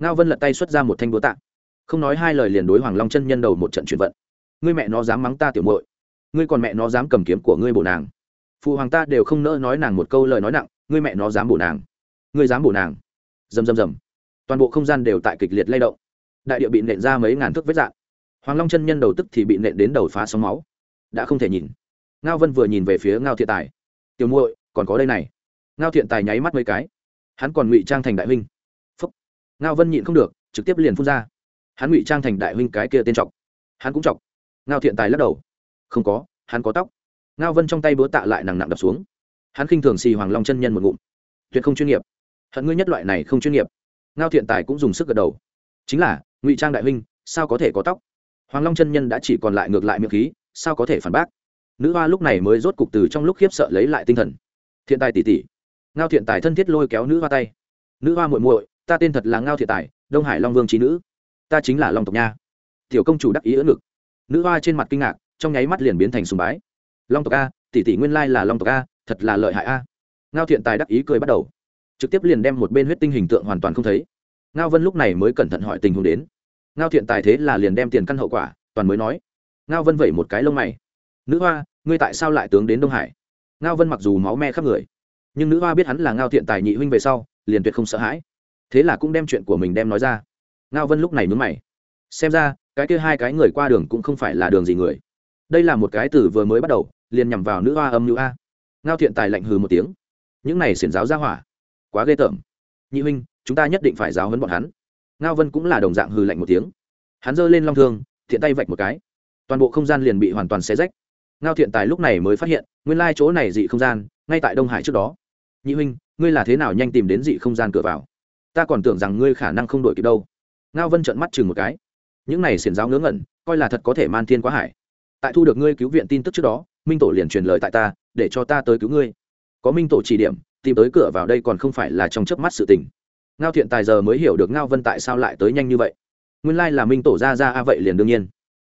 ngao vân lật tay xuất ra một thanh búa tạ. Không nói hai lời liền đối hoàng long chân nhân đầu một trận chuyển vận. Ngươi mẹ nó dám mắng ta tiểu muội. Ngươi còn mẹ nó dám cầm kiếm của ngươi bổ nàng. Phụ hoàng ta đều không nỡ nói nàng một câu lời nói nặng ngươi mẹ nó dám bổ nàng. Ngươi dám bổ nàng. Rầm rầm rầm. Toàn bộ không gian đều tại kịch liệt lay động. Đại địa bị nện ra mấy ngàn thước vết dạng, hoàng long chân nhân đầu tức thì bị nện đến đầu phá sóng máu. Đã không thể nhìn. Ngao vân vừa nhìn về phía ngao thiện tài. Tiểu muội còn có đây này. Ngao thiện tài nháy mắt mấy cái. Hắn còn ngụy trang thành đại huynh ngao vân nhịn không được, trực tiếp liền phun ra. Hắn ngụy trang thành đại huynh cái kia tên trọc hắn cũng trọc ngao thiện tài lắc đầu. Không có, hắn có tóc. Ngao vân trong tay búa tạ lại nặng nặng đập xuống. Hắn khinh thường xì hoàng long chân nhân một ngụm. Tuyệt không chuyên nghiệp. Hận ngươi nhất loại này không chuyên nghiệp. Ngao thiện tài cũng dùng sức gật đầu. Chính là, ngụy trang đại huynh, sao có thể có tóc? Hoàng long chân nhân đã chỉ còn lại ngược lại miệng khí, sao có thể phản bác? Nữ hoa lúc này mới rốt cục từ trong lúc khiếp sợ lấy lại tinh thần. Thiện tài tỷ tỷ ngao thiện tài thân thiết lôi kéo nữ hoa tay. Nữ hoa muội muội ta tên thật là ngao thiện tài, đông hải long vương trí nữ. Ta chính là long tộc nha. Tiểu công chủ đắc ý ưỡn ngực. Nữ hoa trên mặt kinh ngạc, trong nháy mắt liền biến thành sùng bái. Long tộc a, tỷ tỷ nguyên lai là long tộc a, thật là lợi hại a. Ngao thiện tài đắc ý cười bắt đầu. Trực tiếp liền đem một bên huyết tinh hình tượng hoàn toàn không thấy. Ngao vân lúc này mới cẩn thận hỏi tình huống đến. Ngao thiện tài thế là liền đem tiền căn hậu quả, toàn mới nói. Ngao vân vẩy một cái lông mày. Nữ hoa, ngươi tại sao lại tướng đến đông hải? Ngao vân mặc dù máu me khắp người, nhưng nữ hoa biết hắn là ngao thiện tài nhị huynh về sau, liền tuyệt không sợ hãi thế là cũng đem chuyện của mình đem nói ra. Ngao vân lúc này mướn mày. Xem ra, cái kia hai cái người qua đường cũng không phải là đường gì người. Đây là một cái từ vừa mới bắt đầu, liền nhằm vào nữ hoa âm nữ a. Ngao thiện tài lạnh hừ một tiếng. Những này xiển giáo ra hỏa. Quá ghê tởm. Nhị huynh, chúng ta nhất định phải giáo hấn bọn hắn. Ngao vân cũng là đồng dạng hừ lạnh một tiếng. Hắn giơ lên long thương, thiện tay vạch một cái. Toàn bộ không gian liền bị hoàn toàn xé rách. Ngao thiện tài lúc này mới phát hiện, nguyên lai chỗ này dị không gian, ngay tại đông hải trước đó. Nhị huynh, ngươi là thế nào nhanh tìm đến dị không gian cửa vào? Ta còn tưởng rằng ngươi khả năng không đổi kịp đâu. Ngao vân trợn mắt chừng một cái. Những này xiển giáo ngớ ngẩn, coi là thật có thể man thiên quá hải. Tại thu được ngươi cứu viện tin tức trước đó, minh tổ liền truyền lời tại ta, để cho ta tới cứu ngươi. Có minh tổ chỉ điểm, tìm tới cửa vào đây còn không phải là trong chớp mắt sự tình. Ngao thiện tài giờ mới hiểu được ngao vân tại sao lại tới nhanh như vậy. Nguyên lai là minh tổ ra ra a vậy liền đương nhiên.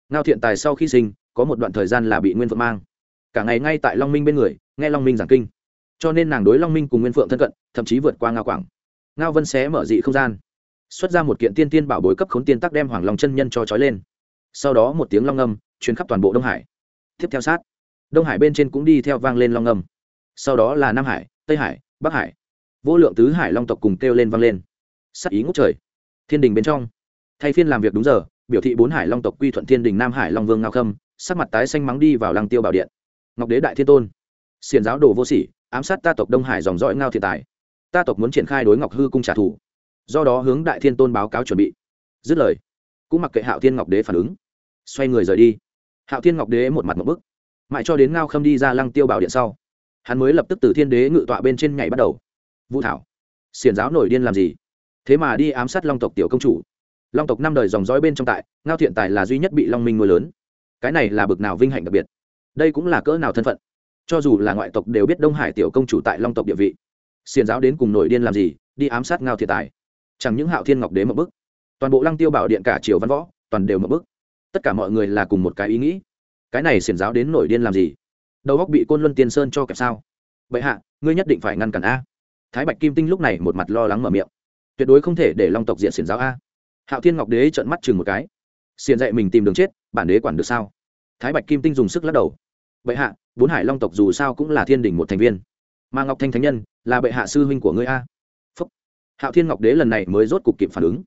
Ngao thiện tài sau khi sinh, có một đoạn thời gian là bị nguyên phượng mang. Cả ngày ngay tại long minh bên người, nghe long minh giảng kinh. Cho nên nàng đối long minh cùng nguyên phượng thân cận, thậm chí vượt qua ngao quảng ngao vân xé mở dị không gian xuất ra một kiện tiên tiên bảo bối cấp khốn tiên tắc đem hoàng long chân nhân cho trói lên sau đó một tiếng long âm chuyến khắp toàn bộ đông hải tiếp theo sát đông hải bên trên cũng đi theo vang lên long âm sau đó là nam hải tây hải bắc hải vô lượng tứ hải long tộc cùng kêu lên vang lên sắc ý ngốc trời thiên đình bên trong thay phiên làm việc đúng giờ biểu thị bốn hải long tộc quy thuận thiên đình nam hải long vương ngao khâm sắc mặt tái xanh mắng đi vào lăng tiêu bảo điện ngọc đế đại thiên tôn xiền giáo đồ vô sỉ ám sát ta tộc đông hải dòng dõi ngao thiệt tài ta tộc muốn triển khai đối ngọc hư cung trả thù. Do đó hướng đại thiên tôn báo cáo chuẩn bị. Dứt lời, cũng mặc kệ hạo thiên ngọc đế phản ứng. Xoay người rời đi. Hạo thiên ngọc đế một mặt một bức. Mãi cho đến ngao khâm đi ra lăng tiêu bảo điện sau, hắn mới lập tức từ thiên đế ngự tọa bên trên nhảy bắt đầu. Vũ thảo xiền giáo nổi điên làm gì? Thế mà đi ám sát long tộc tiểu công chủ. Long tộc năm đời dòng dõi bên trong tại, ngao thiện tài là duy nhất bị long minh nuôi lớn. Cái này là bực nào vinh hạnh đặc biệt. Đây cũng là cỡ nào thân phận. Cho dù là ngoại tộc đều biết đông hải tiểu công chủ tại long tộc địa vị xiền giáo đến cùng nổi điên làm gì, đi ám sát ngao thiệt tài. Chẳng những hạo thiên ngọc đế một bức, toàn bộ lăng tiêu bảo điện cả triều văn võ, toàn đều một bức. Tất cả mọi người là cùng một cái ý nghĩ. Cái này xiển giáo đến nổi điên làm gì? Đầu góc bị côn luân tiên sơn cho kẹp sao? Bệ hạ, ngươi nhất định phải ngăn cản a. Thái bạch kim tinh lúc này một mặt lo lắng mở miệng. Tuyệt đối không thể để long tộc diện xiển giáo a. Hạo thiên ngọc đế trợn mắt chừng một cái. Xiển dạy mình tìm đường chết, bản đế quản được sao? Thái bạch kim tinh dùng sức lắc đầu. Bệ hạ, bốn hải long tộc dù sao cũng là thiên đình một thành viên mà ngọc thanh thánh nhân là bệ hạ sư huynh của ngươi a. Phúc. hạo thiên ngọc đế lần này mới rốt cục kịp phản ứng.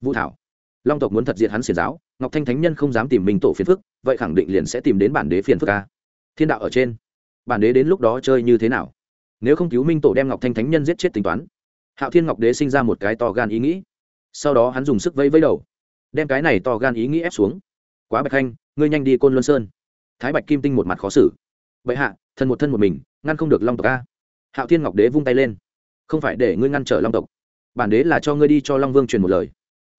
Vũ thảo. Long tộc muốn thật diệt hắn xiển giáo, ngọc thanh thánh nhân không dám tìm minh tổ phiền phức, vậy khẳng định liền sẽ tìm đến bản đế phiền phức a. Thiên đạo ở trên. Bản đế đến lúc đó chơi như thế nào? Nếu không cứu minh tổ đem ngọc thanh thánh nhân giết chết tính toán. Hạo thiên ngọc đế sinh ra một cái to gan ý nghĩ. Sau đó hắn dùng sức vây vây đầu, đem cái này to gan ý nghĩ ép xuống. Quá bạch khanh, ngươi nhanh đi côn luân sơn. Thái bạch kim tinh một mặt khó xử. Vậy hạ, thân một thân một mình, ngăn không được long tộc a hạo thiên ngọc đế vung tay lên. Không phải để ngươi ngăn trở long tộc. Bản đế là cho ngươi đi cho long vương truyền một lời.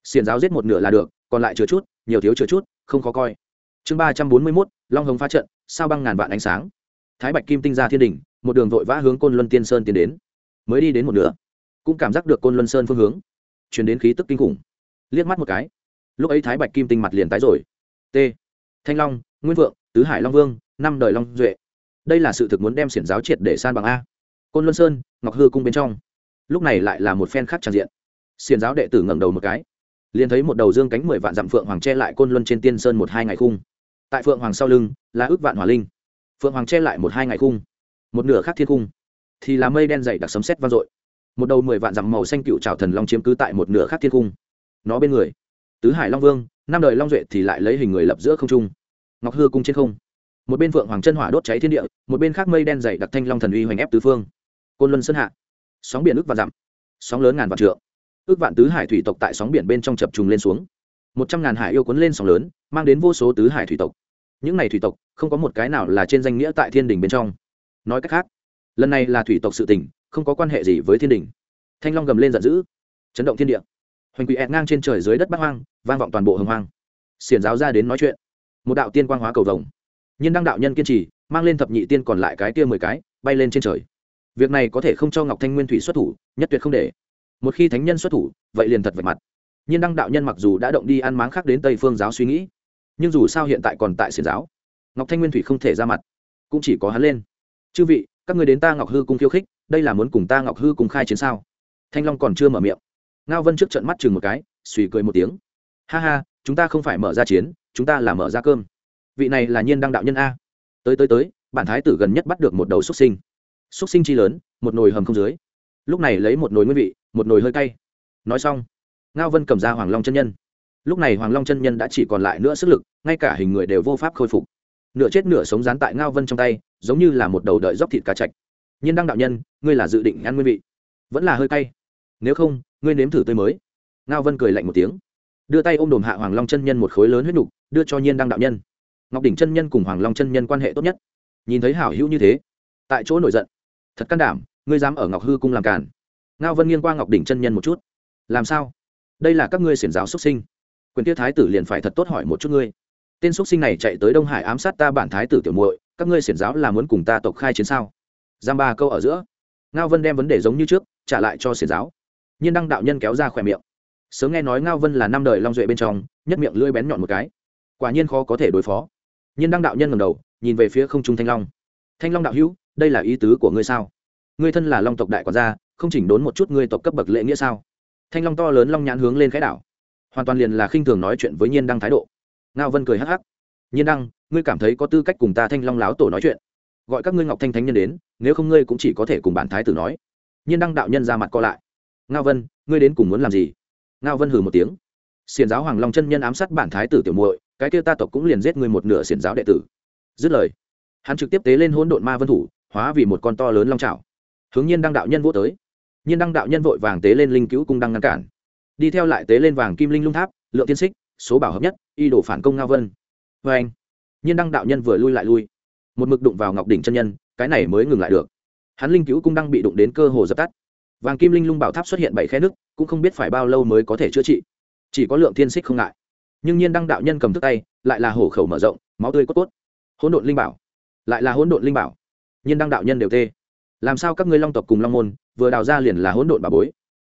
Xiền giáo giết một nửa là được, còn lại chứa chút, nhiều thiếu chứa chút, không khó coi. Chương ba trăm bốn mươi mốt, long hồng phá trận, sao băng ngàn vạn ánh sáng. Thái bạch kim tinh ra thiên đình một đường vội vã hướng côn luân tiên sơn tiến đến. Mới đi đến một nửa, cũng cảm giác được côn luân sơn phương hướng chuyển đến khí tức kinh khủng. Liếc mắt một cái, lúc ấy thái bạch kim tinh mặt liền tái rồi. T. Thanh long, nguyên vượng, tứ hải long vương, năm đời long duệ. Đây là sự thực muốn đem xiển giáo triệt để san bằng a côn luân sơn ngọc hư cung bên trong lúc này lại là một phen khác tràn diện xiền giáo đệ tử ngẩng đầu một cái liền thấy một đầu dương cánh mười vạn dặm phượng hoàng che lại côn luân trên tiên sơn một hai ngày khung tại phượng hoàng sau lưng là ước vạn hỏa linh phượng hoàng che lại một hai ngày khung một nửa khác thiên khung thì là mây đen dày đặc sấm sét vang dội một đầu mười vạn dặm màu xanh cựu trào thần long chiếm cứ tại một nửa khác thiên khung, nó bên người tứ hải long vương năm đời long duệ thì lại lấy hình người lập giữa không trung ngọc hư cung trên không một bên phượng hoàng chân hỏa đốt cháy thiên địa một bên khác mây đen dày đặc thanh long thần uy hoành ép tứ phương côn luân sơn hạ. Sóng biển ước vạn dặm, sóng lớn ngàn vạn trượng. Ước vạn tứ hải thủy tộc tại sóng biển bên trong chập trùng lên xuống. Một trăm ngàn hải yêu cuốn lên sóng lớn, mang đến vô số tứ hải thủy tộc. Những n à y thủy tộc, không có một cái nào là trên danh nghĩa tại thiên đình bên trong. Nói cách khác, lần này là thủy tộc sự tình, không có quan hệ gì với thiên đình. Thanh long gầm lên giận dữ, chấn động thiên địa. Hoành quỷ ẹt ngang trên trời dưới đất bắt hoang, vang vọng toàn bộ hồng hoang. Xiển giáo ra đến nói chuyện. Một đạo tiên quang hóa cầu vồng. Nhân đăng đạo nhân kiên trì, mang lên thập nhị tiên còn lại cái kia mười cái, bay lên trên trời việc này có thể không cho ngọc thanh nguyên thủy xuất thủ, nhất tuyệt không để. Một khi thánh nhân xuất thủ, vậy liền thật vạch mặt. Nhân đăng đạo nhân mặc dù đã động đi ăn máng khác đến tây phương giáo suy nghĩ, nhưng dù sao hiện tại còn tại xiển giáo, ngọc thanh nguyên thủy không thể ra mặt, cũng chỉ có hắn lên. Chư vị, các người đến ta ngọc hư cung khiêu khích, đây là muốn cùng ta ngọc hư cùng khai chiến sao? Thanh long còn chưa mở miệng, ngao vân trước trận mắt chừng một cái, suy cười một tiếng. Ha ha, chúng ta không phải mở ra chiến, chúng ta là mở ra cơm. Vị này là nhiên đăng đạo nhân a. Tới tới tới, bản thái tử gần nhất bắt được một đầu xuất sinh xúc sinh chi lớn, một nồi hầm không dưới. Lúc này lấy một nồi nguyên vị, một nồi hơi cay. Nói xong, ngao vân cầm ra hoàng long chân nhân. Lúc này hoàng long chân nhân đã chỉ còn lại nữa sức lực, ngay cả hình người đều vô pháp khôi phục. Nửa chết nửa sống dán tại ngao vân trong tay, giống như là một đầu đợi dốc thịt cá chạch. Nhiên đăng đạo nhân, ngươi là dự định ăn nguyên vị. Vẫn là hơi cay. Nếu không, ngươi nếm thử tươi mới. Ngao vân cười lạnh một tiếng. Đưa tay ôm đồm hạ hoàng long chân nhân một khối lớn huyết nục, đưa cho nhiên đăng đạo nhân. Ngọc đỉnh chân nhân cùng hoàng long chân nhân quan hệ tốt nhất. Nhìn thấy hảo hữu như thế, tại chỗ nổi giận thật can đảm, ngươi dám ở ngọc hư cung làm cản ngao vân nghiêng qua ngọc đỉnh chân nhân một chút. Làm sao? Đây là các ngươi xiển giáo xuất sinh. Quyền tiết thái tử liền phải thật tốt hỏi một chút ngươi. Tên xuất sinh này chạy tới đông hải ám sát ta bản thái tử tiểu muội, các ngươi xiển giáo là muốn cùng ta tộc khai chiến sao? Giam ba câu ở giữa. Ngao vân đem vấn đề giống như trước, trả lại cho xiển giáo. Nhiên đăng đạo nhân kéo ra khỏe miệng. Sớm nghe nói ngao vân là năm đời long duệ bên trong, nhất miệng lưỡi bén nhọn một cái. Quả nhiên khó có thể đối phó. Nhiên đăng đạo nhân ngầm đầu, nhìn về phía không trung thanh long thanh long đạo hữu, đây là ý tứ của ngươi sao? Ngươi thân là long tộc đại quản gia, không chỉnh đốn một chút ngươi tộc cấp bậc lễ nghĩa sao? Thanh long to lớn long nhãn hướng lên khái đảo. Hoàn toàn liền là khinh thường nói chuyện với nhiên đăng thái độ. Ngao vân cười hắc hắc. Nhiên đăng, ngươi cảm thấy có tư cách cùng ta thanh long láo tổ nói chuyện? Gọi các ngươi ngọc thanh thánh nhân đến, nếu không ngươi cũng chỉ có thể cùng bản thái tử nói. Nhiên đăng đạo nhân ra mặt co lại. Ngao vân, ngươi đến cùng muốn làm gì? Ngao vân hừ một tiếng. Xiền giáo hoàng long chân nhân ám sát bản thái tử tiểu muội, cái kia ta tộc cũng liền giết ngươi một nửa xiền giáo đệ tử. Dứt lời hắn trực tiếp tế lên hỗn độn ma vân thủ, hóa vì một con to lớn long trào hướng nhiên đăng đạo nhân vô tới. Nhiên đăng đạo nhân vội vàng tế lên linh cứu cung đăng ngăn cản. Đi theo lại tế lên vàng kim linh lung tháp, lượng tiên xích, số bảo hợp nhất, y đổ phản công ngao vân. Vê anh, nhiên đăng đạo nhân vừa lui lại lui. Một mực đụng vào ngọc đỉnh chân nhân, cái này mới ngừng lại được. Hắn linh cứu cung đăng bị đụng đến cơ hồ dập tắt. Vàng kim linh lung bảo tháp xuất hiện bảy khe nước, cũng không biết phải bao lâu mới có thể chữa trị. Chỉ có lượng thiên xích không ngại. Nhưng nhiên đăng đạo nhân cầm thức tay, lại là hổ khẩu mở rộng, máu tươi cốt cốt. Hỗn độn linh bảo lại là hỗn độn linh bảo. Nhiên đăng đạo nhân đều tê. Làm sao các ngươi long tộc cùng long môn, vừa đào ra liền là hỗn độn bà bối?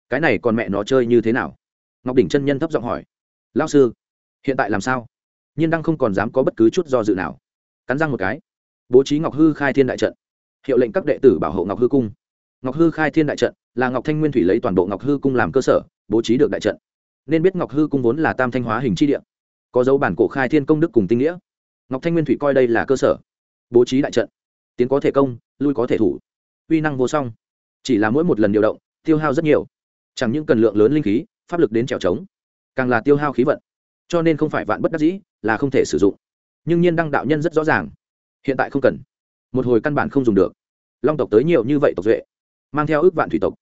Cái này còn mẹ nó chơi như thế nào? Ngọc đỉnh chân nhân thấp giọng hỏi. Lao sư, hiện tại làm sao? Nhiên đăng không còn dám có bất cứ chút do dự nào. Cắn răng một cái. Bố trí ngọc hư khai thiên đại trận. Hiệu lệnh các đệ tử bảo hộ ngọc hư cung. Ngọc hư khai thiên đại trận là ngọc thanh nguyên thủy lấy toàn bộ ngọc hư cung làm cơ sở, bố trí được đại trận. Nên biết ngọc hư cung vốn là tam thanh hóa hình chi địa, có dấu bản cổ khai thiên công đức cùng tinh nghĩa. Ngọc thanh nguyên thủy coi đây là cơ sở bố trí đại trận. Tiến có thể công, lui có thể thủ. Uy năng vô song. Chỉ là mỗi một lần điều động, tiêu hao rất nhiều. Chẳng những cần lượng lớn linh khí, pháp lực đến trèo trống, càng là tiêu hao khí vận. Cho nên không phải vạn bất đắc dĩ, là không thể sử dụng. Nhưng nhiên đăng đạo nhân rất rõ ràng. Hiện tại không cần. Một hồi căn bản không dùng được. Long tộc tới nhiều như vậy tộc duệ, mang theo ước vạn thủy tộc.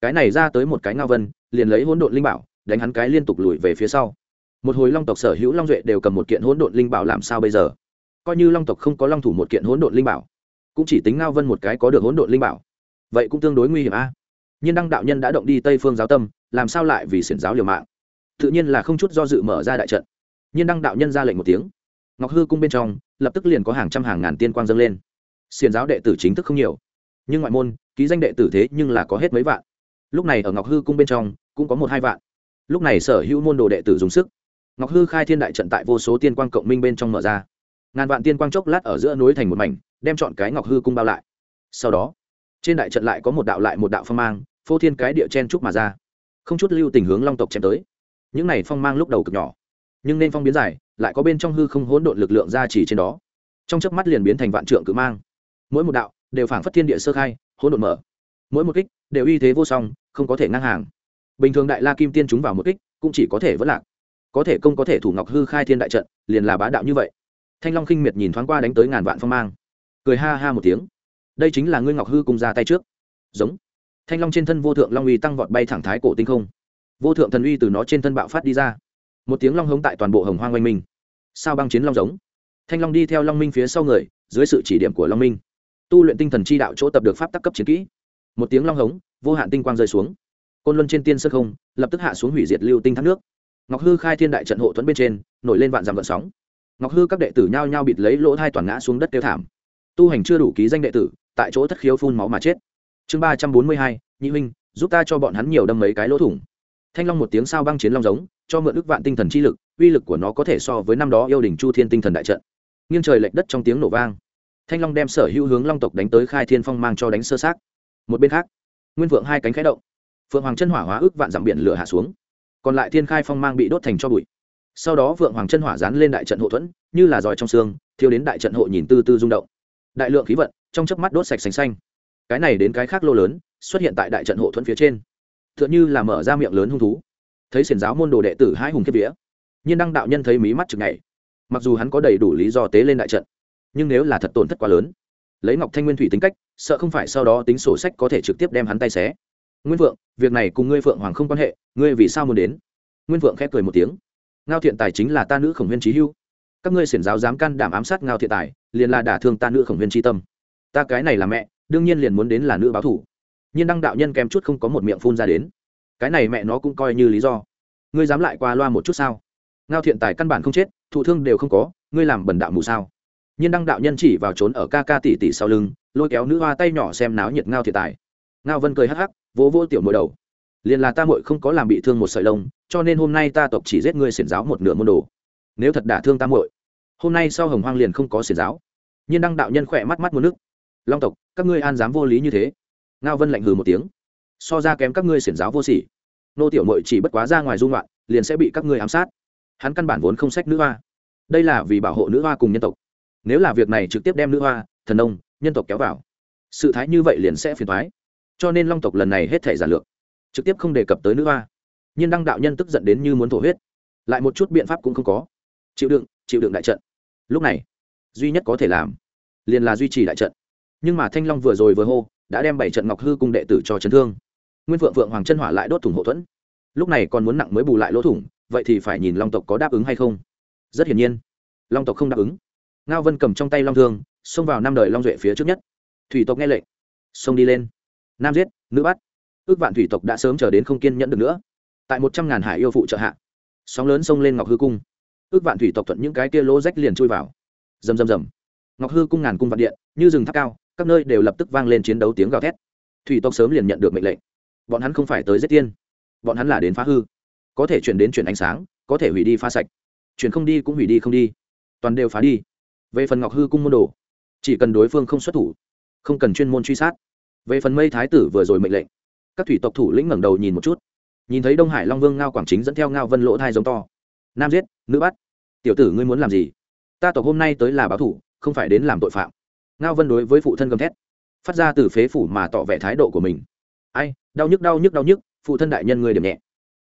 Cái này ra tới một cái ngao vân, liền lấy hỗn độn linh bảo, đánh hắn cái liên tục lùi về phía sau. Một hồi long tộc sở hữu long duệ đều cầm một kiện hỗn độn linh bảo làm sao bây giờ? Coi như long tộc không có long thủ một kiện hỗn độn linh bảo, cũng chỉ tính ngao vân một cái có được hỗn độn linh bảo. Vậy cũng tương đối nguy hiểm a. À? nhiên đăng đạo nhân đã động đi tây phương giáo tâm, làm sao lại vì xiển giáo liều mạng? Tự nhiên là không chút do dự mở ra đại trận. Nhiên đăng đạo nhân ra lệnh một tiếng. Ngọc hư cung bên trong, lập tức liền có hàng trăm hàng ngàn tiên quang dâng lên. Xiển giáo đệ tử chính thức không nhiều, nhưng ngoại môn, ký danh đệ tử thế nhưng là có hết mấy vạn. Lúc này ở ngọc hư cung bên trong, cũng có một hai vạn. Lúc này sở hữu môn đồ đệ tử dùng sức. Ngọc hư khai thiên đại trận tại vô số tiên quang cộng minh bên trong mở ra ngàn vạn tiên quang chốc lát ở giữa núi thành một mảnh, đem chọn cái ngọc hư cung bao lại. Sau đó, trên đại trận lại có một đạo lại một đạo phong mang, phô thiên cái địa chen trúc mà ra. Không chút lưu tình hướng long tộc chém tới. Những này phong mang lúc đầu cực nhỏ, nhưng nên phong biến dài, lại có bên trong hư không hỗn độn lực lượng ra chỉ trên đó. Trong chớp mắt liền biến thành vạn trượng cự mang. Mỗi một đạo đều phảng phất thiên địa sơ khai, hỗn độn mở. Mỗi một kích đều uy thế vô song, không có thể ngang hàng. Bình thường đại la kim tiên chúng vào một kích cũng chỉ có thể vất lạc. Có thể công có thể thủ ngọc hư khai thiên đại trận, liền là bá đạo như vậy thanh long khinh miệt nhìn thoáng qua đánh tới ngàn vạn phong mang. Cười ha ha một tiếng. Đây chính là ngươi ngọc hư cùng ra tay trước. Giống. Thanh long trên thân vô thượng long uy tăng vọt bay thẳng thái cổ tinh không. Vô thượng thần uy từ nó trên thân bạo phát đi ra. Một tiếng long hống tại toàn bộ hồng hoang oanh minh sao băng chiến long giống. Thanh long đi theo long minh phía sau người, dưới sự chỉ điểm của long minh. Tu luyện tinh thần chi đạo chỗ tập được pháp tắc cấp chiến kỹ. Một tiếng long hống, vô hạn tinh quang rơi xuống. Côn luân trên tiên sơ không, lập tức hạ xuống hủy diệt lưu tinh thác nước. Ngọc hư khai thiên đại trận hộ thuẫn bên trên, nổi lên vạn dặm vận sóng ngọc hư các đệ tử nhao nhao bịt lấy lỗ thai toàn ngã xuống đất tiêu thảm. Tu hành chưa đủ ký danh đệ tử, tại chỗ thất khiếu phun máu mà chết. Chương ba trăm bốn mươi hai, nhị huynh, giúp ta cho bọn hắn nhiều đâm mấy cái lỗ thủng. Thanh long một tiếng sao băng chiến long giống, cho mượn ức vạn tinh thần chi lực, uy lực của nó có thể so với năm đó yêu đình chu thiên tinh thần đại trận. Nghiêng trời lệch đất trong tiếng nổ vang. Thanh long đem sở hữu hướng long tộc đánh tới khai thiên phong mang cho đánh sơ sát một bên khác, nguyên vượng hai cánh khẽ động. Phượng hoàng chân hỏa hóa ước vạn dặm biển lửa hạ xuống. Còn lại thiên khai phong mang bị đốt thành cho bụi sau đó vượng hoàng chân hỏa dán lên đại trận hộ thuẫn, như là giỏi trong xương, thiêu đến đại trận hộ nhìn tư tư rung động. Đại lượng khí vận trong chớp mắt đốt sạch sành xanh. Cái này đến cái khác lô lớn, xuất hiện tại đại trận hộ thuẫn phía trên. T h ư ợ n như là mở ra miệng lớn hung thú. Thấy xiển giáo môn đồ đệ tử hai hùng kiếp vía, nhiên đăng đạo nhân thấy mí mắt chừng ngày mặc dù hắn có đầy đủ lý do tế lên đại trận, nhưng nếu là thật tổn thất quá lớn, lấy ngọc thanh nguyên thủy tính cách, sợ không phải sau đó tính sổ sách có thể trực tiếp đem hắn tay xé. Nguyên vượng việc này cùng ngươi phượng hoàng không quan hệ, ngươi vì sao muốn đến? Nguyên vượng khép cười một tiếng ngao thiện tài chính là ta nữ khổng huyên trí hưu. Các ngươi xiển giáo dám can đảm ám sát ngao thiện tài, liền là đả thương ta nữ khổng huyên tri tâm. Ta cái này là mẹ, đương nhiên liền muốn đến là nữ báo thủ. Nhưng đăng đạo nhân kèm chút không có một miệng phun ra đến. Cái này mẹ nó cũng coi như lý do. Ngươi dám lại qua loa một chút sao? Ngao thiện tài căn bản không chết, thụ thương đều không có, ngươi làm bẩn đạo mù sao? Nhưng đăng đạo nhân chỉ vào trốn ở ca ca tỉ tỉ sau lưng, lôi kéo nữ hoa tay nhỏ xem náo nhiệt ngao thiện tài. Ngao vân cười hắc hắc, vỗ vỗ tiểu mồi đầu liền là ta muội không có làm bị thương một sợi lông cho nên hôm nay ta tộc chỉ giết ngươi xiển giáo một nửa môn đồ. Nếu thật đả thương ta muội hôm nay sau hồng hoang liền không có xiển giáo. Nhiên đăng đạo nhân khỏe mắt mắt một nước. Long tộc các ngươi an dám vô lý như thế? Ngao vân lạnh hừ một tiếng. So ra kém các ngươi xiển giáo vô sỉ. Nô tiểu mội chỉ bất quá ra ngoài dung loạn liền sẽ bị các ngươi ám sát. Hắn căn bản vốn không sách nữ hoa. Đây là vì bảo hộ nữ hoa cùng nhân tộc. Nếu là việc này trực tiếp đem nữ hoa thần ông, nhân tộc kéo vào sự thái như vậy liền sẽ phiền thoái cho nên long tộc lần này hết thể giản lược trực tiếp không đề cập tới nữ hoa. Nhưng đăng đạo nhân tức giận đến như muốn thổ huyết. Lại một chút biện pháp cũng không có. Chịu đựng chịu đựng đại trận. Lúc này, duy nhất có thể làm, liền là duy trì đại trận. Nhưng mà thanh long vừa rồi vừa hô, đã đem bảy trận ngọc hư cung đệ tử cho chấn thương. Nguyên phượng phượng hoàng chân hỏa lại đốt thủng hậu thuẫn. Lúc này còn muốn nặng mới bù lại lỗ thủng, vậy thì phải nhìn long tộc có đáp ứng hay không? Rất hiển nhiên, long tộc không đáp ứng. Ngao vân cầm trong tay long thương, xông vào năm đời long duệ phía trước nhất. Thủy tộc nghe lệnh, xông đi lên. Nam giết, nữ bắt ước vạn thủy tộc đã sớm chờ đến không kiên nhẫn được nữa. Tại một trăm ngàn hải yêu phụ trợ hạ, sóng lớn xông lên ngọc hư cung. Ước vạn thủy tộc thuận những cái kia lỗ rách liền chui vào. Rầm rầm rầm. Ngọc hư cung ngàn cung vạn điện, như rừng tháp cao, các nơi đều lập tức vang lên chiến đấu tiếng gào thét. Thủy tộc sớm liền nhận được mệnh lệnh. Bọn hắn không phải tới giết tiên. Bọn hắn là đến phá hư. Có thể chuyển đến chuyển ánh sáng, có thể hủy đi phá sạch. Chuyển không đi cũng hủy đi không đi. Toàn đều phá đi. Về phần ngọc hư cung môn đồ, chỉ cần đối phương không xuất thủ, không cần chuyên môn truy sát. Về phần mây thái tử vừa rồi mệnh lệnh các thủy tộc thủ lĩnh ngẩng đầu nhìn một chút. Nhìn thấy đông hải long vương ngao quảng chính dẫn theo ngao vân lỗ thai giống to. Nam giết, nữ bắt. Tiểu tử ngươi muốn làm gì? Ta tộc hôm nay tới là báo thủ, không phải đến làm tội phạm. Ngao vân đối với phụ thân gầm thét. Phát ra từ phế phủ mà tỏ vẻ thái độ của mình. Ai, đau nhức đau nhức đau nhức, phụ thân đại nhân người điểm nhẹ.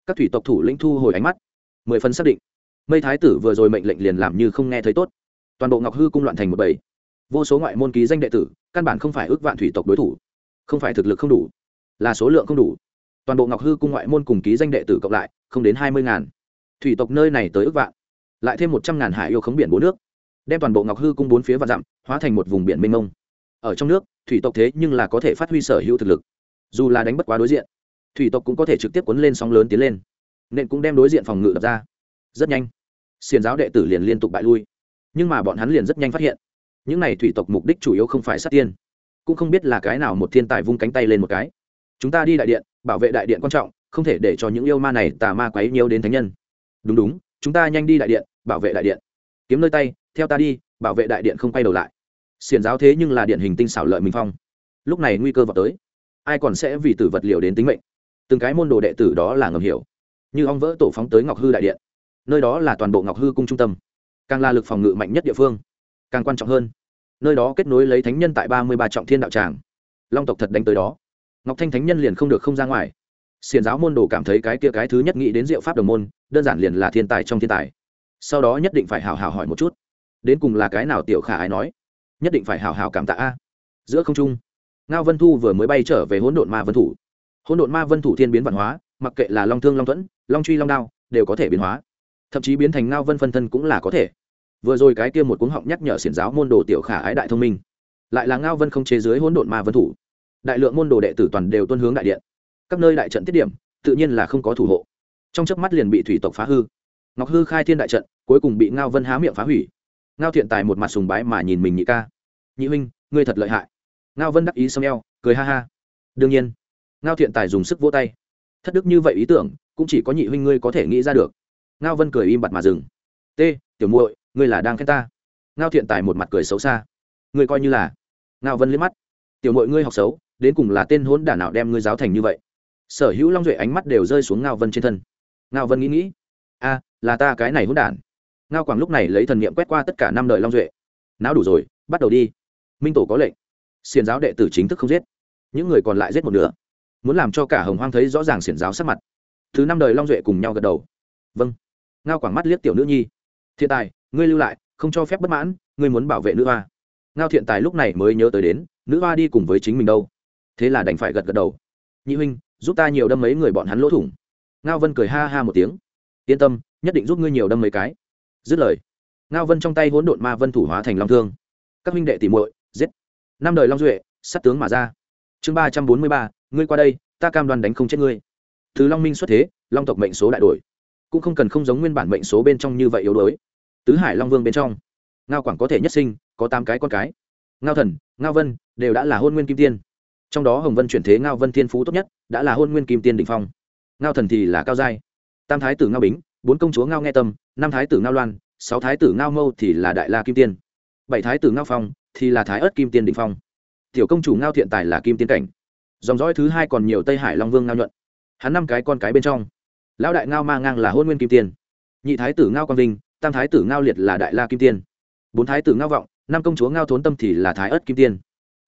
Các thủy tộc thủ lĩnh thu hồi ánh mắt. Mười phần xác định. Mây thái tử vừa rồi mệnh lệnh liền làm như không nghe thấy tốt. Toàn bộ ngọc hư cung loạn thành một bầy. Vô số ngoại môn ký danh đệ tử, căn bản không phải ước vạn thủy tộc đối thủ. Không phải thực lực không đủ là số lượng không đủ. Toàn bộ ngọc hư cung ngoại môn cùng ký danh đệ tử cộng lại, không đến hai mươi ngàn. Thủy tộc nơi này tới ước vạn, lại thêm một trăm ngàn hải yêu khống biển bốn nước, đem toàn bộ ngọc hư cung bốn phía và dặm, hóa thành một vùng biển mênh mông. Ở trong nước, thủy tộc thế nhưng là có thể phát huy sở hữu thực lực. Dù là đánh bất quá đối diện, thủy tộc cũng có thể trực tiếp cuốn lên sóng lớn tiến lên, nên cũng đem đối diện phòng ngự đập ra. Rất nhanh, xiền giáo đệ tử liền liên tục bại lui. Nhưng mà bọn hắn liền rất nhanh phát hiện, những n à y thủy tộc mục đích chủ yếu không phải sát tiên, cũng không biết là cái nào một thiên tài vung cánh tay lên một cái chúng ta đi đại điện, bảo vệ đại điện quan trọng, không thể để cho những yêu ma này tà ma quấy nhiều đến thánh nhân. Đúng đúng, chúng ta nhanh đi đại điện, bảo vệ đại điện. Kiếm nơi tay, theo ta đi, bảo vệ đại điện không quay đầu lại. Xiền giáo thế nhưng là điện hình tinh xảo lợi minh phong. Lúc này nguy cơ vào tới. Ai còn sẽ vì tử vật liệu đến tính mệnh? Từng cái môn đồ đệ tử đó là ngầm hiểu. Như ong vỡ tổ phóng tới ngọc hư đại điện. Nơi đó là toàn bộ ngọc hư cung trung tâm. Càng là lực phòng ngự mạnh nhất địa phương. Càng quan trọng hơn, nơi đó kết nối lấy thánh nhân tại ba mươi ba trọng thiên đạo tràng. Long tộc thật đánh tới đó ngọc thanh thánh nhân liền không được không ra ngoài. Xiền giáo môn đồ cảm thấy cái kia cái thứ nhất nghĩ đến diệu pháp đồng môn, đơn giản liền là thiên tài trong thiên tài. Sau đó nhất định phải hào hào hỏi một chút. Đến cùng là cái nào tiểu khả ái nói? Nhất định phải hào hào cảm tạ a. Giữa không trung, ngao vân thu vừa mới bay trở về hỗn độn ma vân thủ. Hỗn độn ma vân thủ thiên biến văn hóa, mặc kệ là long thương long thuẫn, long truy long đao, đều có thể biến hóa. Thậm chí biến thành ngao vân phân thân cũng là có thể. Vừa rồi cái kia một cuống họng nhắc nhở xiển giáo môn đồ tiểu khả ái đại thông minh, lại là ngao vân không chế dưới hỗn độn ma vân thủ đại lượng môn đồ đệ tử toàn đều tuân hướng đại điện. Các nơi đại trận tiết điểm, tự nhiên là không có thủ hộ. Trong chớp mắt liền bị thủy tộc phá hư. Ngọc hư khai thiên đại trận, cuối cùng bị ngao vân há miệng phá hủy. Ngao thiện tài một mặt sùng bái mà nhìn mình nhị ca. Nhị huynh, ngươi thật lợi hại. Ngao vân đắc ý xông eo, cười ha ha. Đương nhiên. Ngao thiện tài dùng sức vỗ tay. Thất đức như vậy ý tưởng, cũng chỉ có nhị huynh ngươi có thể nghĩ ra được. Ngao vân cười im bặt mà dừng. T, tiểu muội, ngươi là đang khen ta. Ngao thiện tài một mặt cười xấu xa. Ngươi coi như là. Ngao vân liếc mắt. Tiểu muội ngươi học xấu đến cùng là tên hỗn đản nào đem ngươi giáo thành như vậy? Sở hữu long duệ ánh mắt đều rơi xuống ngao vân trên thân. Ngao vân nghĩ nghĩ, a, là ta cái này hỗn đản. Ngao quảng lúc này lấy thần niệm quét qua tất cả năm đời long duệ. Não đủ rồi, bắt đầu đi. Minh tổ có lệnh. Xiền giáo đệ tử chính thức không giết. Những người còn lại giết một nửa. Muốn làm cho cả hồng hoang thấy rõ ràng xiển giáo sắc mặt. Thứ năm đời long duệ cùng nhau gật đầu. Vâng. Ngao quảng mắt liếc tiểu nữ nhi. Thiện tài, ngươi lưu lại, không cho phép bất mãn, ngươi muốn bảo vệ nữ hoa. Ngao thiện tài lúc này mới nhớ tới đến, nữ hoa đi cùng với chính mình đâu thế là đành phải gật gật đầu. Nhị huynh, giúp ta nhiều đâm mấy người bọn hắn lỗ thủng. Ngao vân cười ha ha một tiếng. Yên tâm, nhất định giúp ngươi nhiều đâm mấy cái. Dứt lời, ngao vân trong tay hỗn độn ma vân thủ hóa thành long thương. Các huynh đệ tỉ muội, giết. Năm đời long duệ sắt tướng mà ra. Chương ba trăm bốn mươi ba, ngươi qua đây, ta cam đoan đánh không chết ngươi. Thứ long minh xuất thế, long tộc mệnh số đại đổi. Cũng không cần không giống nguyên bản mệnh số bên trong như vậy yếu đuối. Tứ hải long vương bên trong, ngao quảng có thể nhất sinh, có tám cái con cái. Ngao thần, ngao vân đều đã là hôn nguyên kim tiên trong đó hồng vân chuyển thế ngao vân thiên phú tốt nhất đã là hôn nguyên kim tiên đình phong ngao thần thì là cao giai tam thái tử ngao bính bốn công chúa ngao nghe tâm năm thái tử ngao loan sáu thái tử ngao mâu thì là đại la kim tiên bảy thái tử ngao phong thì là thái ớt kim tiên đình phong tiểu công chủ ngao thiện tài là kim tiên cảnh dòng dõi thứ hai còn nhiều tây hải long vương ngao nhuận hắn năm cái con cái bên trong lão đại ngao ma ngang là hôn nguyên kim tiên nhị thái tử ngao quang vinh tam thái tử ngao liệt là đại la kim tiên bốn thái tử ngao vọng năm công chúa ngao thốn tâm thì là thái ớt kim tiên